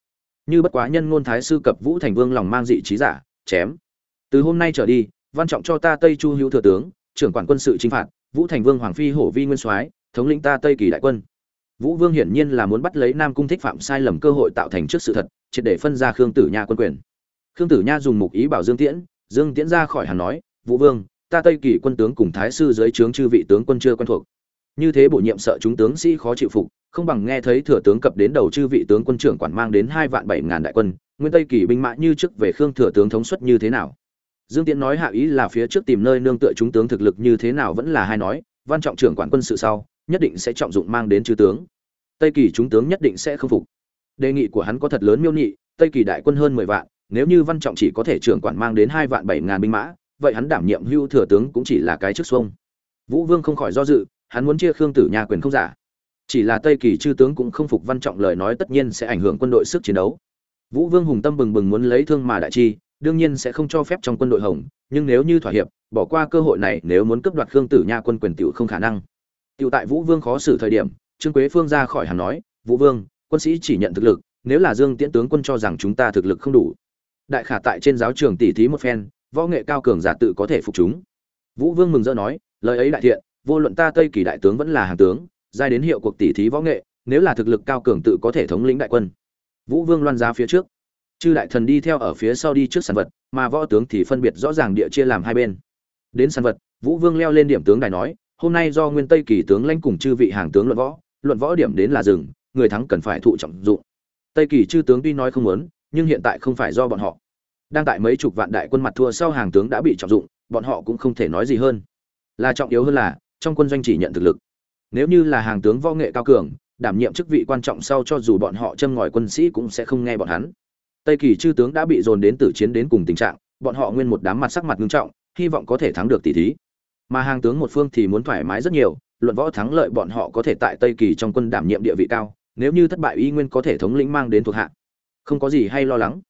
Như bất quá nhân ngôn thái sư cập vũ thành vương lòng mang dị trí giả, chém. Từ hôm nay trở đi, văn trọng cho ta tây chu hữu thừa tướng, trưởng quản quân sự chinh phạt, vũ thành vương hoàng phi hổ vi nguyên soái, thống lĩnh ta tây kỳ đại quân. Vũ vương hiển nhiên là muốn bắt lấy nam cung thích phạm sai lầm cơ hội tạo thành trước sự thật, triệt để phân ra khương tử nha quân quyền. Khương tử nha dùng mục ý bảo dương tiễn dương tiễn ra khỏi hàn nói vũ vương, ta tây kỳ quân tướng cùng thái sư dưới trướng chư vị tướng quân chưa quen thuộc. Như thế bổ nhiệm sợ chúng tướng sĩ khó chịu phục, không bằng nghe thấy thừa tướng cập đến đầu chư vị tướng quân trưởng quản mang đến hai vạn bảy ngàn đại quân, nguyên tây kỳ binh mã như trước về khương thừa tướng thống suất như thế nào? Dương tiễn nói hạ ý là phía trước tìm nơi nương tựa chúng tướng thực lực như thế nào vẫn là hai nói, văn trọng trưởng quản quân sự sau, nhất định sẽ trọng dụng mang đến chư tướng. Tây kỳ chúng tướng nhất định sẽ không phục. Đề nghị của hắn có thật lớn miêu nhị, tây kỳ đại quân hơn mười vạn, nếu như văn trọng chỉ có thể trưởng quản mang đến hai vạn bảy ngàn binh mã vậy hắn đảm nhiệm hưu thừa tướng cũng chỉ là cái chức xuông. Vũ vương không khỏi do dự, hắn muốn chia khương tử nhà quyền không giả. Chỉ là tây kỳ chư tướng cũng không phục văn trọng lời nói tất nhiên sẽ ảnh hưởng quân đội sức chiến đấu. Vũ vương hùng tâm bừng bừng muốn lấy thương mà đại chi, đương nhiên sẽ không cho phép trong quân đội hồng, nhưng nếu như thỏa hiệp, bỏ qua cơ hội này, nếu muốn cướp đoạt khương tử nha quân quyền tiểu không khả năng. Tiểu tại vũ vương khó xử thời điểm, trương quế phương ra khỏi hàng nói, vũ vương, quân sĩ chỉ nhận thực lực, nếu là dương tiễn tướng quân cho rằng chúng ta thực lực không đủ. Đại khả tại trên giáo trường tỉ thí một phen võ nghệ cao cường giả tự có thể phục chúng. Vũ vương mừng rỡ nói, lời ấy đại thiện, vô luận ta tây kỳ đại tướng vẫn là hàng tướng, giai đến hiệu cuộc tỉ thí võ nghệ, nếu là thực lực cao cường tự có thể thống lĩnh đại quân. Vũ vương loan ra phía trước. Chư đại thần đi theo ở phía sau đi trước sản vật, mà võ tướng thì phân biệt rõ ràng địa chia làm hai bên. Đến sản vật, vũ vương leo lên điểm tướng đài nói, hôm nay do nguyên tây kỳ tướng lãnh cùng chư vị hàng tướng luận võ luận võ điểm đến là rừng người thắng cần phải thụ trọng dụng. Tây kỳ chư tướng tuy nói không muốn, nhưng hiện tại không phải do bọn họ đang tại mấy chục vạn đại quân mặt thua sau hàng tướng đã bị trọng dụng, bọn họ cũng không thể nói gì hơn. Là trọng yếu hơn là, trong quân doanh chỉ nhận thực lực. Nếu như là hàng tướng võ nghệ cao cường, đảm nhiệm chức vị quan trọng sau cho dù bọn họ châm ngòi quân sĩ cũng sẽ không nghe bọn hắn. Tây kỳ chư tướng đã bị dồn đến tử chiến đến cùng tình trạng, bọn họ nguyên một đám mặt sắc mặt nghiêm trọng, hy vọng có thể thắng được tỷ thí. Mà hàng tướng một phương thì muốn thoải mái rất nhiều, luận võ thắng lợi bọn họ có thể tại tây kỳ trong quân đảm nhiệm địa vị cao, nếu như thất bại y nguyên có thể thống lĩnh mang đến thuộc hạ. Không có gì hay lo lắng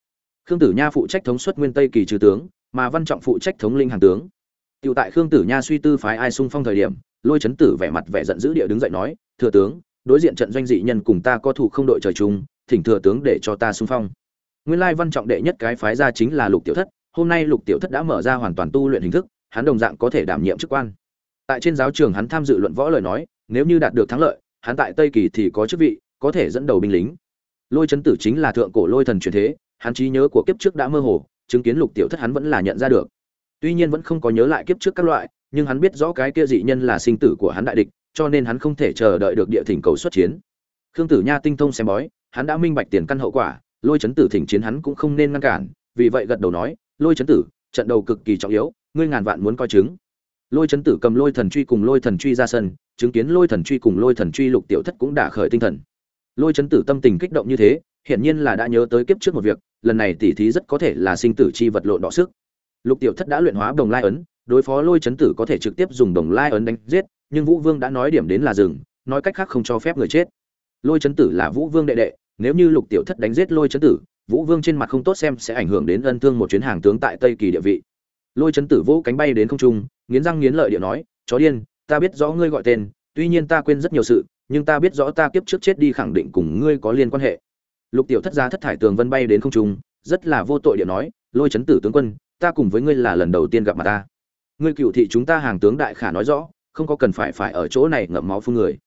khương tử nha phụ trách thống suất nguyên tây kỳ trừ tướng mà văn trọng phụ trách thống linh hàng tướng. Tiểu tại Khương Tử Nha suy tư phái ai xung phong thời điểm, Lôi Chấn Tử vẻ mặt vẻ giận dữ địa đứng dậy nói, "Thừa tướng, đối diện trận doanh dị nhân cùng ta có thủ không đội trời chung thỉnh thừa tướng để cho ta xung phong. Nguyên lai văn trọng đệ nhất cái phái ra chính là lục tiểu thất hôm nay lục tiểu thất đã mở ra hoàn toàn tu luyện hình thức hắn đồng dạng có thể đảm nhiệm chức quan. Tại trên giáo trường hắn tham dự luận võ lời nói nếu như đạt được thắng lợi hắn tại tây kỳ thì có chức vị có thể dẫn đầu binh lính. Lôi chấn tử chính là thượng cổ lôi thần truyền thế hắn trí nhớ của kiếp trước đã mơ hồ, chứng kiến lục tiểu thất hắn vẫn là nhận ra được. Tuy nhiên vẫn không có nhớ lại kiếp trước các loại, nhưng hắn biết rõ cái kia dị nhân là sinh tử của hắn đại địch, cho nên hắn không thể chờ đợi được địa thỉnh cầu xuất chiến. Khương tử nha tinh thông xem bói, hắn đã minh bạch tiền căn hậu quả, lôi chấn tử thỉnh chiến hắn cũng không nên ngăn cản, vì vậy gật đầu nói, lôi chấn tử, trận đầu cực kỳ trọng yếu, ngươi ngàn vạn muốn coi chứng lôi chấn tử cầm lôi thần truy cùng lôi thần truy ra sân, chứng kiến lôi thần truy cùng lôi thần truy lục tiểu thất cũng đã khởi tinh thần. Lôi chấn tử tâm tình kích động như thế hiển nhiên là đã nhớ tới kiếp trước một việc lần này tỉ thí rất có thể là sinh tử chi vật lộn đọ sức. Lục tiểu thất đã luyện hóa đồng lai ấn đối phó lôi chấn tử có thể trực tiếp dùng đồng lai ấn đánh giết nhưng vũ vương đã nói điểm đến là dừng, nói cách khác không cho phép người chết. Lôi chấn tử là vũ vương đệ đệ nếu như lục tiểu thất đánh giết lôi chấn tử vũ vương trên mặt không tốt xem sẽ ảnh hưởng đến ân thương một chuyến hàng tướng tại tây kỳ địa vị. Lôi chấn tử vỗ cánh bay đến không trung nghiến răng nghiến lợi địa nói chó điên ta biết rõ ngươi gọi tên tuy nhiên ta quên rất nhiều sự nhưng ta biết rõ ta kiếp trước chết đi khẳng định cùng ngươi có liên quan hệ lục tiểu thất gia thất thải tường vân bay đến không trung, rất là vô tội địa nói, lôi chấn tử tướng quân, ta cùng với ngươi là lần đầu tiên gặp mặt ta. Ngươi cựu thị chúng ta hàng tướng đại khả nói rõ, không có cần phải phải ở chỗ này ngậm máu phun người.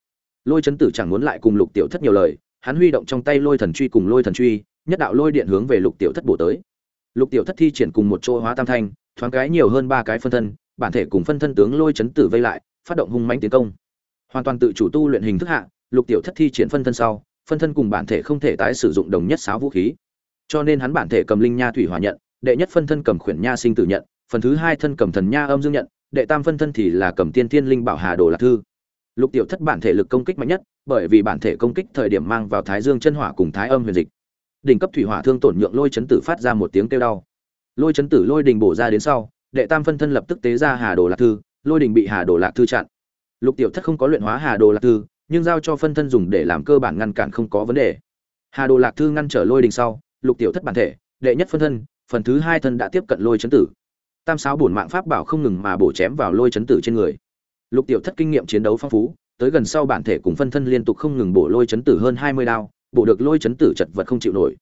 Lôi chấn tử chẳng muốn lại cùng lục tiểu thất nhiều lời, hắn huy động trong tay lôi thần truy cùng lôi thần truy, nhất đạo lôi điện hướng về lục tiểu thất bổ tới. Lục tiểu thất thi triển cùng một chỗ hóa tam thanh, thoáng cái nhiều hơn ba cái phân thân, bản thể cùng phân thân tướng lôi chấn tử vây lại, phát động hung mãnh tiến công. Hoàn toàn tự chủ tu luyện hình thức hạ, lục tiểu thất thi triển phân thân sau phân thân cùng bản thể không thể tái sử dụng đồng nhất sáo vũ khí. Cho nên hắn bản thể cầm linh nha thủy hỏa nhận, đệ nhất phân thân cầm khuyển nha sinh tử nhận, phần thứ hai thân cầm thần nha âm dương nhận, đệ tam phân thân thì là cầm tiên tiên linh bảo hà đồ lạc thư. Lục tiểu thất bản thể lực công kích mạnh nhất, bởi vì bản thể công kích thời điểm mang vào thái dương chân hỏa cùng thái âm huyền dịch. Đỉnh cấp thủy hỏa thương tổn nhượng lôi chấn tử phát ra một tiếng kêu đau. Lôi chấn tử lôi đình bổ ra đến sau, đệ tam phân thân lập tức tế ra hà đồ lạc thư, lôi đình bị hà đồ lạc thư chặn. Lục tiểu thất không có luyện hóa hà đồ lạc thư nhưng giao cho phân thân dùng để làm cơ bản ngăn cản không có vấn đề. Hà đồ lạc thư ngăn trở lôi đình sau, lục tiểu thất bản thể, đệ nhất phân thân, phần thứ hai thân đã tiếp cận lôi chấn tử. Tam sáu bổn mạng pháp bảo không ngừng mà bổ chém vào lôi chấn tử trên người. Lục tiểu thất kinh nghiệm chiến đấu phong phú, tới gần sau bản thể cùng phân thân liên tục không ngừng bổ lôi chấn tử hơn hai mươi đao, bổ được lôi chấn tử chật vật không chịu nổi.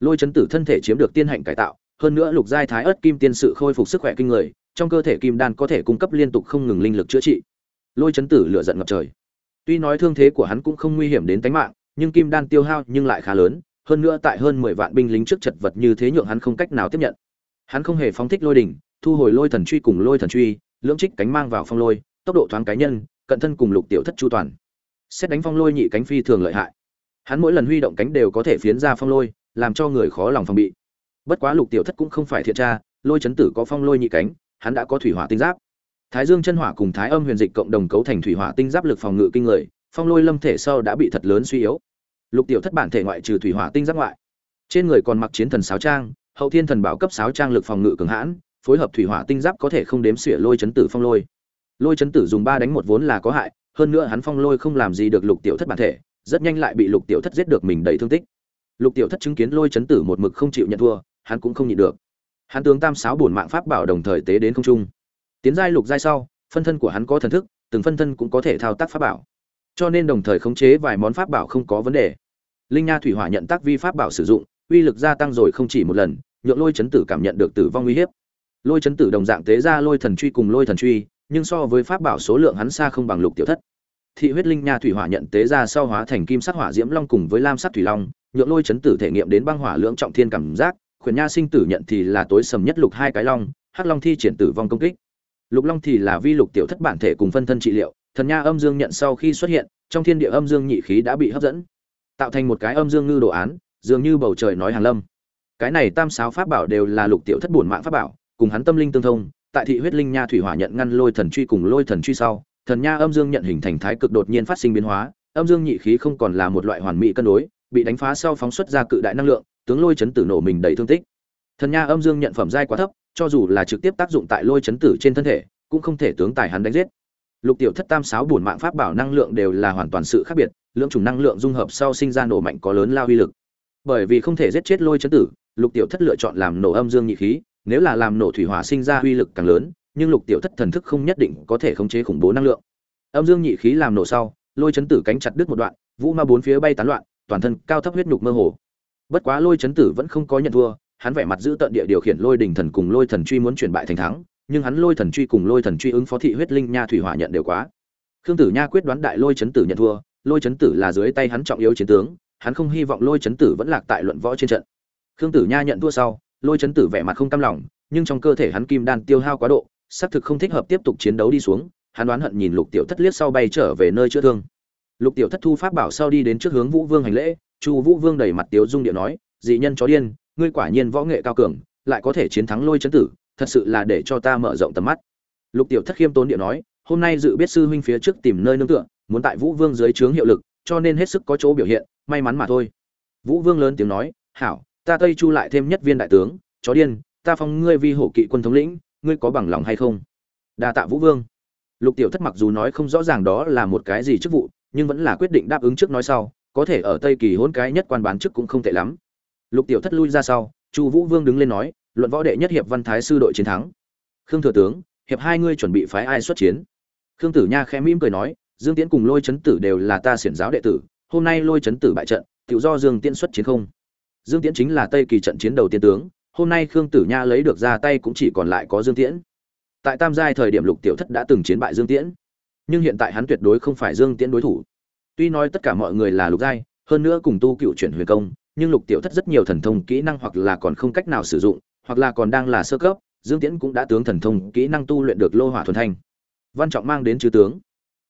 Lôi chấn tử thân thể chiếm được tiên hạnh cải tạo, hơn nữa lục giai thái ớt kim tiên sự khôi phục sức khỏe kinh người, trong cơ thể kim đan có thể cung cấp liên tục không ngừng linh lực chữa trị. Lôi chấn tử lửa giận ngập trời tuy nói thương thế của hắn cũng không nguy hiểm đến tính mạng, nhưng kim đan tiêu hao nhưng lại khá lớn, hơn nữa tại hơn mười vạn binh lính trước chật vật như thế nhượng hắn không cách nào tiếp nhận. Hắn không hề phóng thích lôi đỉnh, thu hồi lôi thần truy cùng lôi thần truy, lưỡng trích cánh mang vào phong lôi, tốc độ thoáng cá nhân, cận thân cùng lục tiểu thất chu toàn. Xét đánh phong lôi nhị cánh phi thường lợi hại. Hắn mỗi lần huy động cánh đều có thể phiến ra phong lôi, làm cho người khó lòng phòng bị. Bất quá lục tiểu thất cũng không phải thiện tra, lôi chấn tử có phong lôi nhị cánh, hắn đã có thủy hỏa tinh giáp thái dương chân hỏa cùng thái âm huyền dịch cộng đồng cấu thành thủy hỏa tinh giáp lực phòng ngự kinh người, phong lôi lâm thể sau đã bị thật lớn suy yếu. Lục tiểu thất bản thể ngoại trừ thủy hỏa tinh giáp ngoại, trên người còn mặc chiến thần sáo trang, hậu thiên thần bảo cấp sáo trang lực phòng ngự cường hãn, phối hợp thủy hỏa tinh giáp có thể không đếm xỉa lôi chấn tử phong lôi. Lôi chấn tử dùng ba đánh một vốn là có hại, hơn nữa hắn phong lôi không làm gì được lục tiểu thất bản thể, rất nhanh lại bị lục tiểu thất giết được mình đầy thương tích. Lục tiểu thất chứng kiến lôi chấn tử một mực không chịu nhận thua, hắn cũng không nhịn được. Hắn tướng tam sáo bổn mạng pháp bảo đồng thời tế đến không trung tiến giai lục giai sau, phân thân của hắn có thần thức, từng phân thân cũng có thể thao tác pháp bảo. Cho nên đồng thời khống chế vài món pháp bảo không có vấn đề. Linh nha thủy hỏa nhận tác vi pháp bảo sử dụng, uy lực gia tăng rồi không chỉ một lần, nhượng lôi chấn tử cảm nhận được tử vong uy hiếp. Lôi chấn tử đồng dạng tế ra lôi thần truy cùng lôi thần truy, nhưng so với pháp bảo số lượng hắn xa không bằng lục tiểu thất. Thị huyết linh nha thủy hỏa nhận tế ra sau hóa thành kim sắc hỏa diễm long cùng với lam sắc thủy long, nhượng lôi chấn tử thể nghiệm đến băng hỏa lưỡng trọng thiên cảm giác, khuyển nha sinh tử nhận thì là tối sầm nhất lục hai cái long, hắc long thi triển tử vong công kích lục long thì là vi lục tiểu thất bản thể cùng phân thân trị liệu, thần nha âm dương nhận sau khi xuất hiện, trong thiên địa âm dương nhị khí đã bị hấp dẫn, tạo thành một cái âm dương ngư đồ án, dường như bầu trời nói hàng lâm. Cái này tam sáu pháp bảo đều là lục tiểu thất bổn mạng pháp bảo, cùng hắn tâm linh tương thông, tại thị huyết linh nha thủy hỏa nhận ngăn lôi thần truy cùng lôi thần truy sau, thần nha âm dương nhận hình thành thái cực đột nhiên phát sinh biến hóa, âm dương nhị khí không còn là một loại hoàn mỹ cân đối, bị đánh phá sau phóng xuất ra cự đại năng lượng, tướng lôi chấn tử nổ mình đầy thương tích. Thần nha âm dương nhận phẩm giai quá thấp cho dù là trực tiếp tác dụng tại lôi chấn tử trên thân thể, cũng không thể tướng tài hắn đánh giết. Lục tiểu thất tam sáu bổn mạng pháp bảo năng lượng đều là hoàn toàn sự khác biệt lượng chủng năng lượng dung hợp sau sinh ra nổ mạnh có lớn lao uy lực. Bởi vì không thể giết chết lôi chấn tử, lục tiểu thất lựa chọn làm nổ âm dương nhị khí, nếu là làm nổ thủy hỏa sinh ra uy lực càng lớn, nhưng lục tiểu thất thần thức không nhất định có thể khống chế khủng bố năng lượng. Âm dương nhị khí làm nổ sau, lôi chấn tử cánh chặt đứt một đoạn, vũ ma bốn phía bay tán loạn, toàn thân cao thấp huyết nhục mơ hồ. Bất quá lôi chấn tử vẫn không có nhận thua hắn vẻ mặt giữ tận địa điều khiển lôi đình thần cùng lôi thần truy muốn chuyển bại thành thắng, nhưng hắn lôi thần truy cùng lôi thần truy ứng phó thị huyết linh nha thủy hỏa nhận đều quá. Khương tử nha quyết đoán đại lôi chấn tử nhận thua, lôi chấn tử là dưới tay hắn trọng yếu chiến tướng, hắn không hy vọng lôi chấn tử vẫn lạc tại luận võ trên trận. Khương tử nha nhận thua sau, lôi chấn tử vẻ mặt không cam lòng, nhưng trong cơ thể hắn kim đan tiêu hao quá độ, xác thực không thích hợp tiếp tục chiến đấu đi xuống, hắn đoán hận nhìn lục tiểu thất liếc sau bay trở về nơi chữa thương. Lục tiểu thất thu pháp bảo sau đi đến trước hướng vũ vương hành lễ, chu vũ vương đầy mặt tiếu dung điệu nói, dị nhân chó điên ngươi quả nhiên võ nghệ cao cường, lại có thể chiến thắng lôi chấn tử, thật sự là để cho ta mở rộng tầm mắt. Lục tiểu thất khiêm tốn điệu nói, hôm nay dự biết sư huynh phía trước tìm nơi nương tựa, muốn tại vũ vương dưới trướng hiệu lực, cho nên hết sức có chỗ biểu hiện, may mắn mà thôi. Vũ vương lớn tiếng nói, hảo, ta tây chu lại thêm nhất viên đại tướng, chó điên, ta phong ngươi vi hổ kỵ quân thống lĩnh, ngươi có bằng lòng hay không? Đa tạ vũ vương. Lục tiểu thất mặc dù nói không rõ ràng đó là một cái gì chức vụ, nhưng vẫn là quyết định đáp ứng trước nói sau, có thể ở tây kỳ hôn cái nhất quan bán chức cũng không tệ lắm lục tiểu thất lui ra sau, chu vũ vương đứng lên nói, luận võ đệ nhất hiệp văn thái sư đội chiến thắng. Khương thừa tướng, hiệp hai ngươi chuẩn bị phái ai xuất chiến? Khương tử nha khẽ mỉm cười nói, dương tiễn cùng lôi chấn tử đều là ta xiển giáo đệ tử, hôm nay lôi chấn tử bại trận tự do dương tiễn xuất chiến không? Dương tiễn chính là tây kỳ trận chiến đầu tiên tướng, hôm nay khương tử nha lấy được ra tay cũng chỉ còn lại có dương tiễn. Tại tam giai thời điểm lục tiểu thất đã từng chiến bại dương tiễn, nhưng hiện tại hắn tuyệt đối không phải dương tiễn đối thủ. Tuy nói tất cả mọi người là lục giai, hơn nữa cùng tu cựu chuyển huyền công nhưng lục tiểu thất rất nhiều thần thông kỹ năng hoặc là còn không cách nào sử dụng, hoặc là còn đang là sơ cấp, dương tiễn cũng đã tướng thần thông kỹ năng tu luyện được lô hỏa thuần thanh. Văn trọng mang đến chư tướng.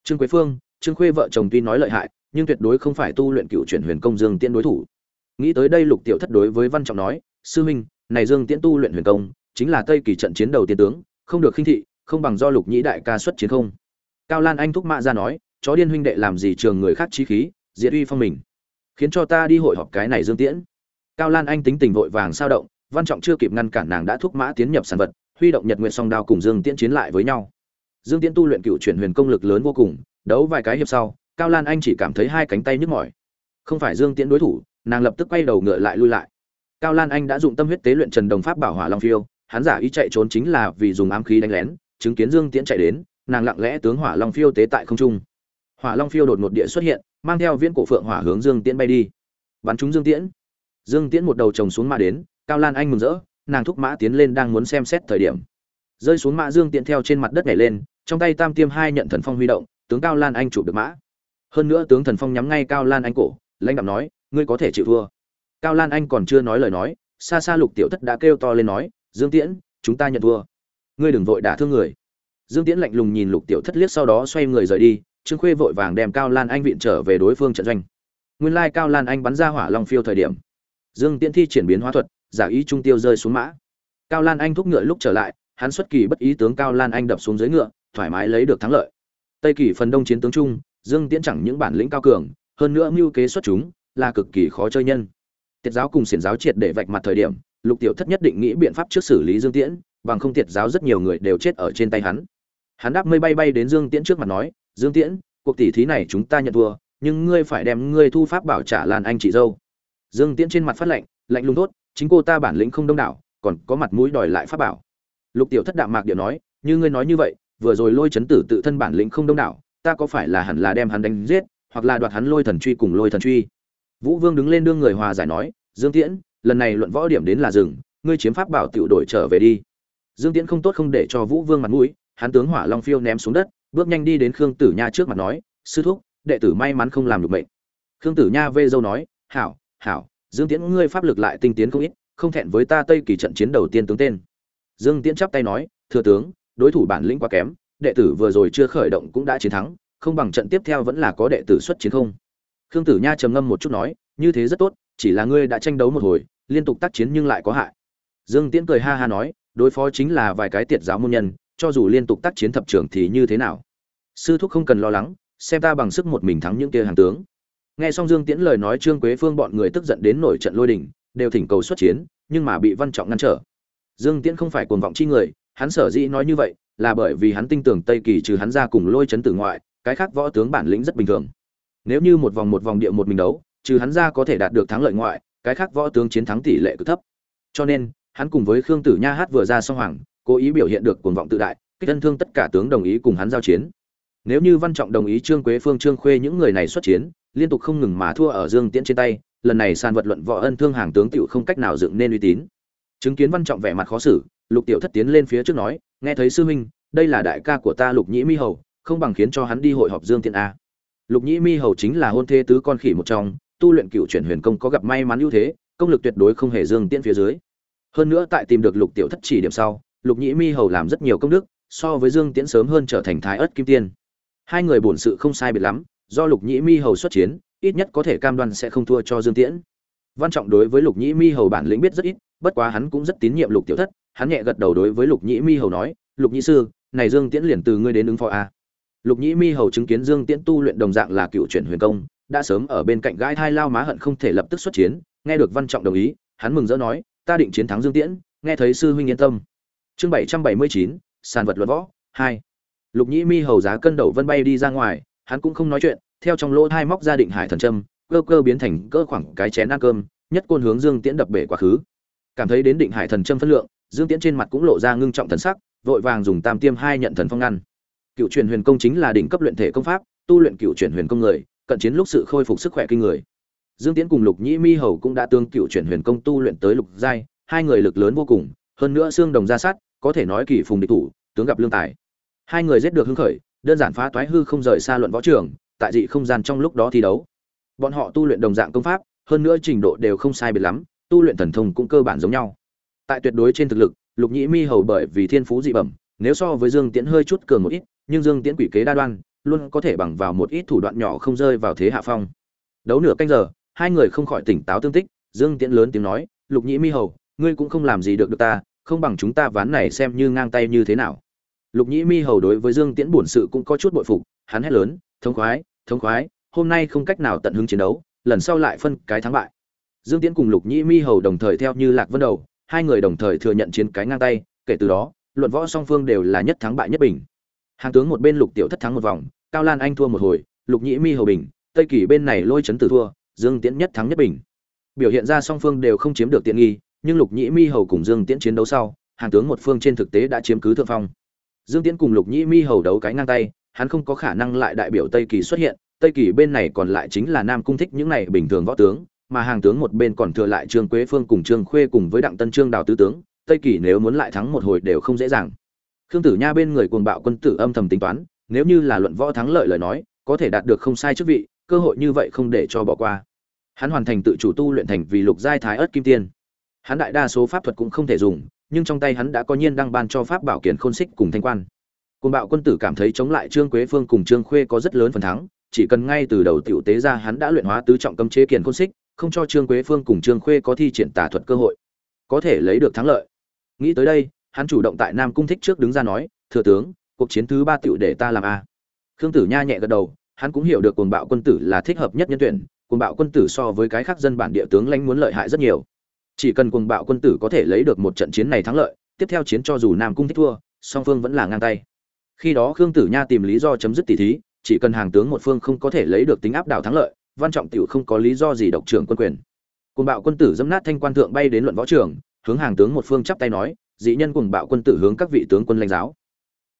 Trương quế phương, trương khuê vợ chồng tuy nói lợi hại, nhưng tuyệt đối không phải tu luyện cựu chuyển huyền công dương tiễn đối thủ. Nghĩ tới đây lục tiểu thất đối với văn trọng nói, sư huynh, này dương tiễn tu luyện huyền công, chính là tây kỳ trận chiến đầu tiên tướng, không được khinh thị, không bằng do lục nhĩ đại ca xuất chiến không. Cao lan anh thúc mạ ra nói, chó điên huynh đệ làm gì trường người khác trí khí, diệt uy phong mình khiến cho ta đi hội họp cái này dương tiễn. Cao lan anh tính tình vội vàng sao động, văn trọng chưa kịp ngăn cản nàng đã thúc mã tiến nhập sản vật, huy động nhật nguyện song đao cùng dương tiễn chiến lại với nhau. Dương tiễn tu luyện cựu chuyển huyền công lực lớn vô cùng, đấu vài cái hiệp sau, cao lan anh chỉ cảm thấy hai cánh tay nhức mỏi. Không phải dương tiễn đối thủ, nàng lập tức quay đầu ngựa lại lui lại. Cao lan anh đã dụng tâm huyết tế luyện trần đồng pháp bảo hỏa long phiêu, hắn giả ý chạy trốn chính là vì dùng ám khí đánh lén, chứng kiến dương tiễn chạy đến, nàng lặng lẽ tướng hỏa long phiêu tế tại không trung. Hỏa long phiêu đột ngột địa xuất hiện mang theo viễn cổ phượng hỏa hướng dương tiễn bay đi. Bắn trúng dương tiễn. Dương tiễn một đầu trồng xuống mã đến, cao lan anh mừng rỡ, nàng thúc mã tiến lên đang muốn xem xét thời điểm. Rơi xuống mã dương tiễn theo trên mặt đất nhảy lên, trong tay tam tiêm hai nhận thần phong huy động, tướng cao lan anh chụp được mã. Hơn nữa tướng thần phong nhắm ngay cao lan anh cổ, lãnh đạo nói, ngươi có thể chịu thua. Cao lan anh còn chưa nói lời nói, xa xa lục tiểu thất đã kêu to lên nói, dương tiễn, chúng ta nhận thua. Ngươi đừng vội đả thương người. Dương tiễn lạnh lùng nhìn lục tiểu thất liếc sau đó xoay người rời đi trương khuê vội vàng đem cao lan anh viện trở về đối phương trận doanh. Nguyên lai cao lan anh bắn ra hỏa long phiêu thời điểm. Dương tiễn thi triển biến hóa thuật, giả ý trung tiêu rơi xuống mã. Cao lan anh thúc ngựa lúc trở lại, hắn xuất kỳ bất ý tướng cao lan anh đập xuống dưới ngựa, thoải mái lấy được thắng lợi. Tây kỳ phần đông chiến tướng trung dương tiễn chẳng những bản lĩnh cao cường, hơn nữa mưu kế xuất chúng, là cực kỳ khó chơi nhân. Tiết giáo cùng xiển giáo triệt để vạch mặt thời điểm, lục tiểu thất nhất định nghĩ biện pháp trước xử lý dương tiễn, bằng không tiệt giáo rất nhiều người đều chết ở trên tay hắn. Hắn đáp mây bay bay đến dương tiễn trước mặt nói dương tiễn, cuộc tỷ thí này chúng ta nhận thua, nhưng ngươi phải đem ngươi thu pháp bảo trả lan anh chị dâu. Dương tiễn trên mặt phát lạnh lạnh lùng tốt chính cô ta bản lĩnh không đông đảo, còn có mặt mũi đòi lại pháp bảo. Lục tiểu thất đạm mạc điệu nói, như ngươi nói như vậy, vừa rồi lôi chấn tử tự thân bản lĩnh không đông đảo, ta có phải là hẳn là đem hắn đánh giết, hoặc là đoạt hắn lôi thần truy cùng lôi thần truy? Vũ vương đứng lên đương người hòa giải nói, dương tiễn, lần này luận võ điểm đến là rừng ngươi chiếm pháp bảo tiểu đổi trở về đi. Dương tiễn không tốt không để cho vũ vương mặt mũi, hắn tướng hỏa long phiêu ném xuống đất bước nhanh đi đến khương tử nha trước mặt nói, sư thúc, đệ tử may mắn không làm được mệnh. Khương tử nha vê dâu nói, hảo hảo, dương tiễn, ngươi pháp lực lại tinh tiến không ít, không thẹn với ta tây kỳ trận chiến đầu tiên tướng tên. Dương tiễn chắp tay nói, thừa tướng, đối thủ bản lĩnh quá kém, đệ tử vừa rồi chưa khởi động cũng đã chiến thắng, không bằng trận tiếp theo vẫn là có đệ tử xuất chiến không? Khương tử nha trầm ngâm một chút nói, như thế rất tốt, chỉ là ngươi đã tranh đấu một hồi, liên tục tác chiến nhưng lại có hại. Dương tiễn cười ha ha nói, đối phó chính là vài cái tiệt giáo môn nhân cho dù liên tục tác chiến thập trưởng thì như thế nào? Sư thúc không cần lo lắng, xem ta bằng sức một mình thắng những kia hàng tướng. Nghe xong dương tiễn lời nói, trương quế phương bọn người tức giận đến nổi trận lôi đình, đều thỉnh cầu xuất chiến, nhưng mà bị văn trọng ngăn trở. Dương tiễn không phải cuồng vọng chi người, hắn sở dĩ nói như vậy là bởi vì hắn tin tưởng tây kỳ trừ hắn ra cùng lôi chấn tử ngoại, cái khác võ tướng bản lĩnh rất bình thường. Nếu như một vòng một vòng địa một mình đấu, trừ hắn ra có thể đạt được thắng lợi ngoại, cái khác võ tướng chiến thắng tỷ lệ cứ thấp. Cho nên, hắn cùng với khương tử nha hát vừa ra song hoàng cố ý biểu hiện được cuồng vọng tự đại kích thân thương tất cả tướng đồng ý cùng hắn giao chiến nếu như văn trọng đồng ý trương quế phương trương khuê những người này xuất chiến liên tục không ngừng mà thua ở Dương Tiễn trên tay, lần này sàn vật luận võ ân thương hàng tướng tiểu không cách nào dựng nên uy tín. Chứng kiến Văn Trọng vẻ mặt khó xử, Lục Tiểu Thất tiến lên phía trước nói, nghe thấy sư huynh, đây là đại ca của ta Lục Nhĩ Mi hầu, không bằng khiến cho hắn đi hội họp Dương Tiễn a. Lục Nhĩ Mi hầu chính là hôn thê tứ con khỉ một trong, tu luyện cựu chuyển huyền công có gặp may mắn ưu thế, công lực tuyệt đối không hề Dương Tiễn phía dưới. Hơn nữa tại tìm được Lục Tiểu Thất chỉ điểm sau, Lục Nhĩ Mi hầu làm rất nhiều công đức, so với Dương Tiễn sớm hơn trở thành thái ớt kim tiên. Hai người bổn sự không sai biệt lắm, do Lục Nhĩ Mi hầu xuất chiến, ít nhất có thể cam đoan sẽ không thua cho Dương Tiễn. Văn Trọng đối với Lục Nhĩ Mi hầu bản lĩnh biết rất ít, bất quá hắn cũng rất tín nhiệm Lục Tiểu Thất, hắn nhẹ gật đầu đối với Lục Nhĩ Mi hầu nói, "Lục nhĩ sư, này Dương Tiễn liền từ ngươi đến ứng phó a." Lục Nhĩ Mi hầu chứng kiến Dương Tiễn tu luyện đồng dạng là cựu chuyển huyền công, đã sớm ở bên cạnh gãi thai lao má hận không thể lập tức xuất chiến, nghe được Văn Trọng đồng ý, hắn mừng rỡ nói, "Ta định chiến thắng Dương Tiễn, nghe thấy sư huynh yên tâm." Chương bảy bảy mươi chín, sàn vật luận võ, hai. Lục Nhĩ Mi hầu giá cân đầu vân bay đi ra ngoài, hắn cũng không nói chuyện, theo trong lỗ hai móc ra định hải thần trâm cơ cơ biến thành cơ khoảng cái chén ăn cơm, nhất côn hướng Dương Tiễn đập bể quá khứ. Cảm thấy đến định hải thần trâm phân lượng, Dương Tiễn trên mặt cũng lộ ra ngưng trọng thần sắc, vội vàng dùng tam tiêm hai nhận thần phong ngăn. Cựu truyền huyền công chính là đỉnh cấp luyện thể công pháp, tu luyện cựu truyền huyền công người, cận chiến lúc sự khôi phục sức khỏe kinh người. Dương Tiễn cùng Lục Nhĩ Mi hầu cũng đã tương cựu truyền huyền công tu luyện tới lục giai, hai người lực lớn vô cùng, hơn nữa xương đồng ra sát, có thể nói kỳ phùng địch thủ, tướng gặp lương tài. Hai người giết được hứng khởi, đơn giản phá toái hư không rời xa luận võ trường, tại dị không gian trong lúc đó thi đấu. Bọn họ tu luyện đồng dạng công pháp, hơn nữa trình độ đều không sai biệt lắm, tu luyện thần thông cũng cơ bản giống nhau. Tại tuyệt đối trên thực lực, Lục Nhĩ Mi hầu bởi vì thiên phú dị bẩm, nếu so với Dương Tiễn hơi chút cường một ít, nhưng Dương Tiễn quỷ kế đa đoan, luôn có thể bằng vào một ít thủ đoạn nhỏ không rơi vào thế hạ phong. Đấu nửa canh giờ, hai người không khỏi tỉnh táo tương tích, Dương Tiễn lớn tiếng nói, "Lục Nhĩ Mi hầu, ngươi cũng không làm gì được được ta, không bằng chúng ta ván này xem như ngang tay như thế nào." Lục Nhĩ Mi hầu đối với Dương Tiễn buồn sự cũng có chút bội phục, hắn hét lớn, "Thống khoái, thống khoái, hôm nay không cách nào tận hứng chiến đấu, lần sau lại phân cái thắng bại." Dương Tiễn cùng Lục Nhĩ Mi hầu đồng thời theo như Lạc Vân Đầu, hai người đồng thời thừa nhận chiến cái ngang tay, kể từ đó, luận võ song phương đều là nhất thắng bại nhất bình. Hàng tướng một bên Lục Tiểu Thất thắng một vòng, Cao Lan Anh thua một hồi, Lục Nhĩ Mi hầu bình, Tây Kỳ bên này lôi chấn tử thua, Dương Tiễn nhất thắng nhất bình. Biểu hiện ra song phương đều không chiếm được tiện nghi, nhưng Lục Nhĩ Mi hầu cùng Dương Tiễn chiến đấu sau, hàng tướng một phương trên thực tế đã chiếm cứ thượng phong. Dương Tiễn cùng Lục Nhĩ Mi hầu đấu cái ngang tay, hắn không có khả năng lại đại biểu Tây Kỳ xuất hiện, Tây Kỳ bên này còn lại chính là Nam cung thích những này bình thường võ tướng, mà hàng tướng một bên còn thừa lại Trương Quế Phương cùng Trương Khuê cùng với Đặng Tân Trương Đào tứ tướng, Tây Kỳ nếu muốn lại thắng một hồi đều không dễ dàng. Khương Tử Nha bên người cuồng bạo quân tử âm thầm tính toán, nếu như là luận võ thắng lợi lời nói, có thể đạt được không sai chức vị, cơ hội như vậy không để cho bỏ qua. Hắn hoàn thành tự chủ tu luyện thành vì lục giai thái ớt kim tiên. Hắn đại đa số pháp thuật cũng không thể dùng, nhưng trong tay hắn đã có nhiên đăng ban cho pháp bảo kiền khôn xích cùng thanh quan. côn bạo quân tử cảm thấy chống lại Trương Quế Phương cùng Trương Khuê có rất lớn phần thắng, chỉ cần ngay từ đầu tiểu tế ra hắn đã luyện hóa tứ trọng cấm chế kiền khôn xích, không cho Trương Quế Phương cùng Trương Khuê có thi triển tà thuật cơ hội, có thể lấy được thắng lợi. Nghĩ tới đây, hắn chủ động tại Nam cung thích trước đứng ra nói, "Thừa tướng, cuộc chiến thứ ba tiểu để ta làm a." Khương Tử Nha nhẹ gật đầu, hắn cũng hiểu được cuồng bạo quân tử là thích hợp nhất nhân tuyển, cuồng bạo quân tử so với cái khác dân bản địa tướng lãnh muốn lợi hại rất nhiều. Chỉ cần cuồng bạo quân tử có thể lấy được một trận chiến này thắng lợi, tiếp theo chiến cho dù Nam cung thích thua, song phương vẫn là ngang tay. Khi đó Khương Tử Nha tìm lý do chấm dứt tỷ thí, chỉ cần hàng tướng một phương không có thể lấy được tính áp đảo thắng lợi, văn trọng tiểu không có lý do gì độc trưởng quân quyền. Cuồng bạo quân tử dẫm nát thanh quan thượng bay đến luận võ trường, hướng hàng tướng một phương chắp tay nói, dị nhân cuồng bạo quân tử hướng các vị tướng quân lãnh giáo.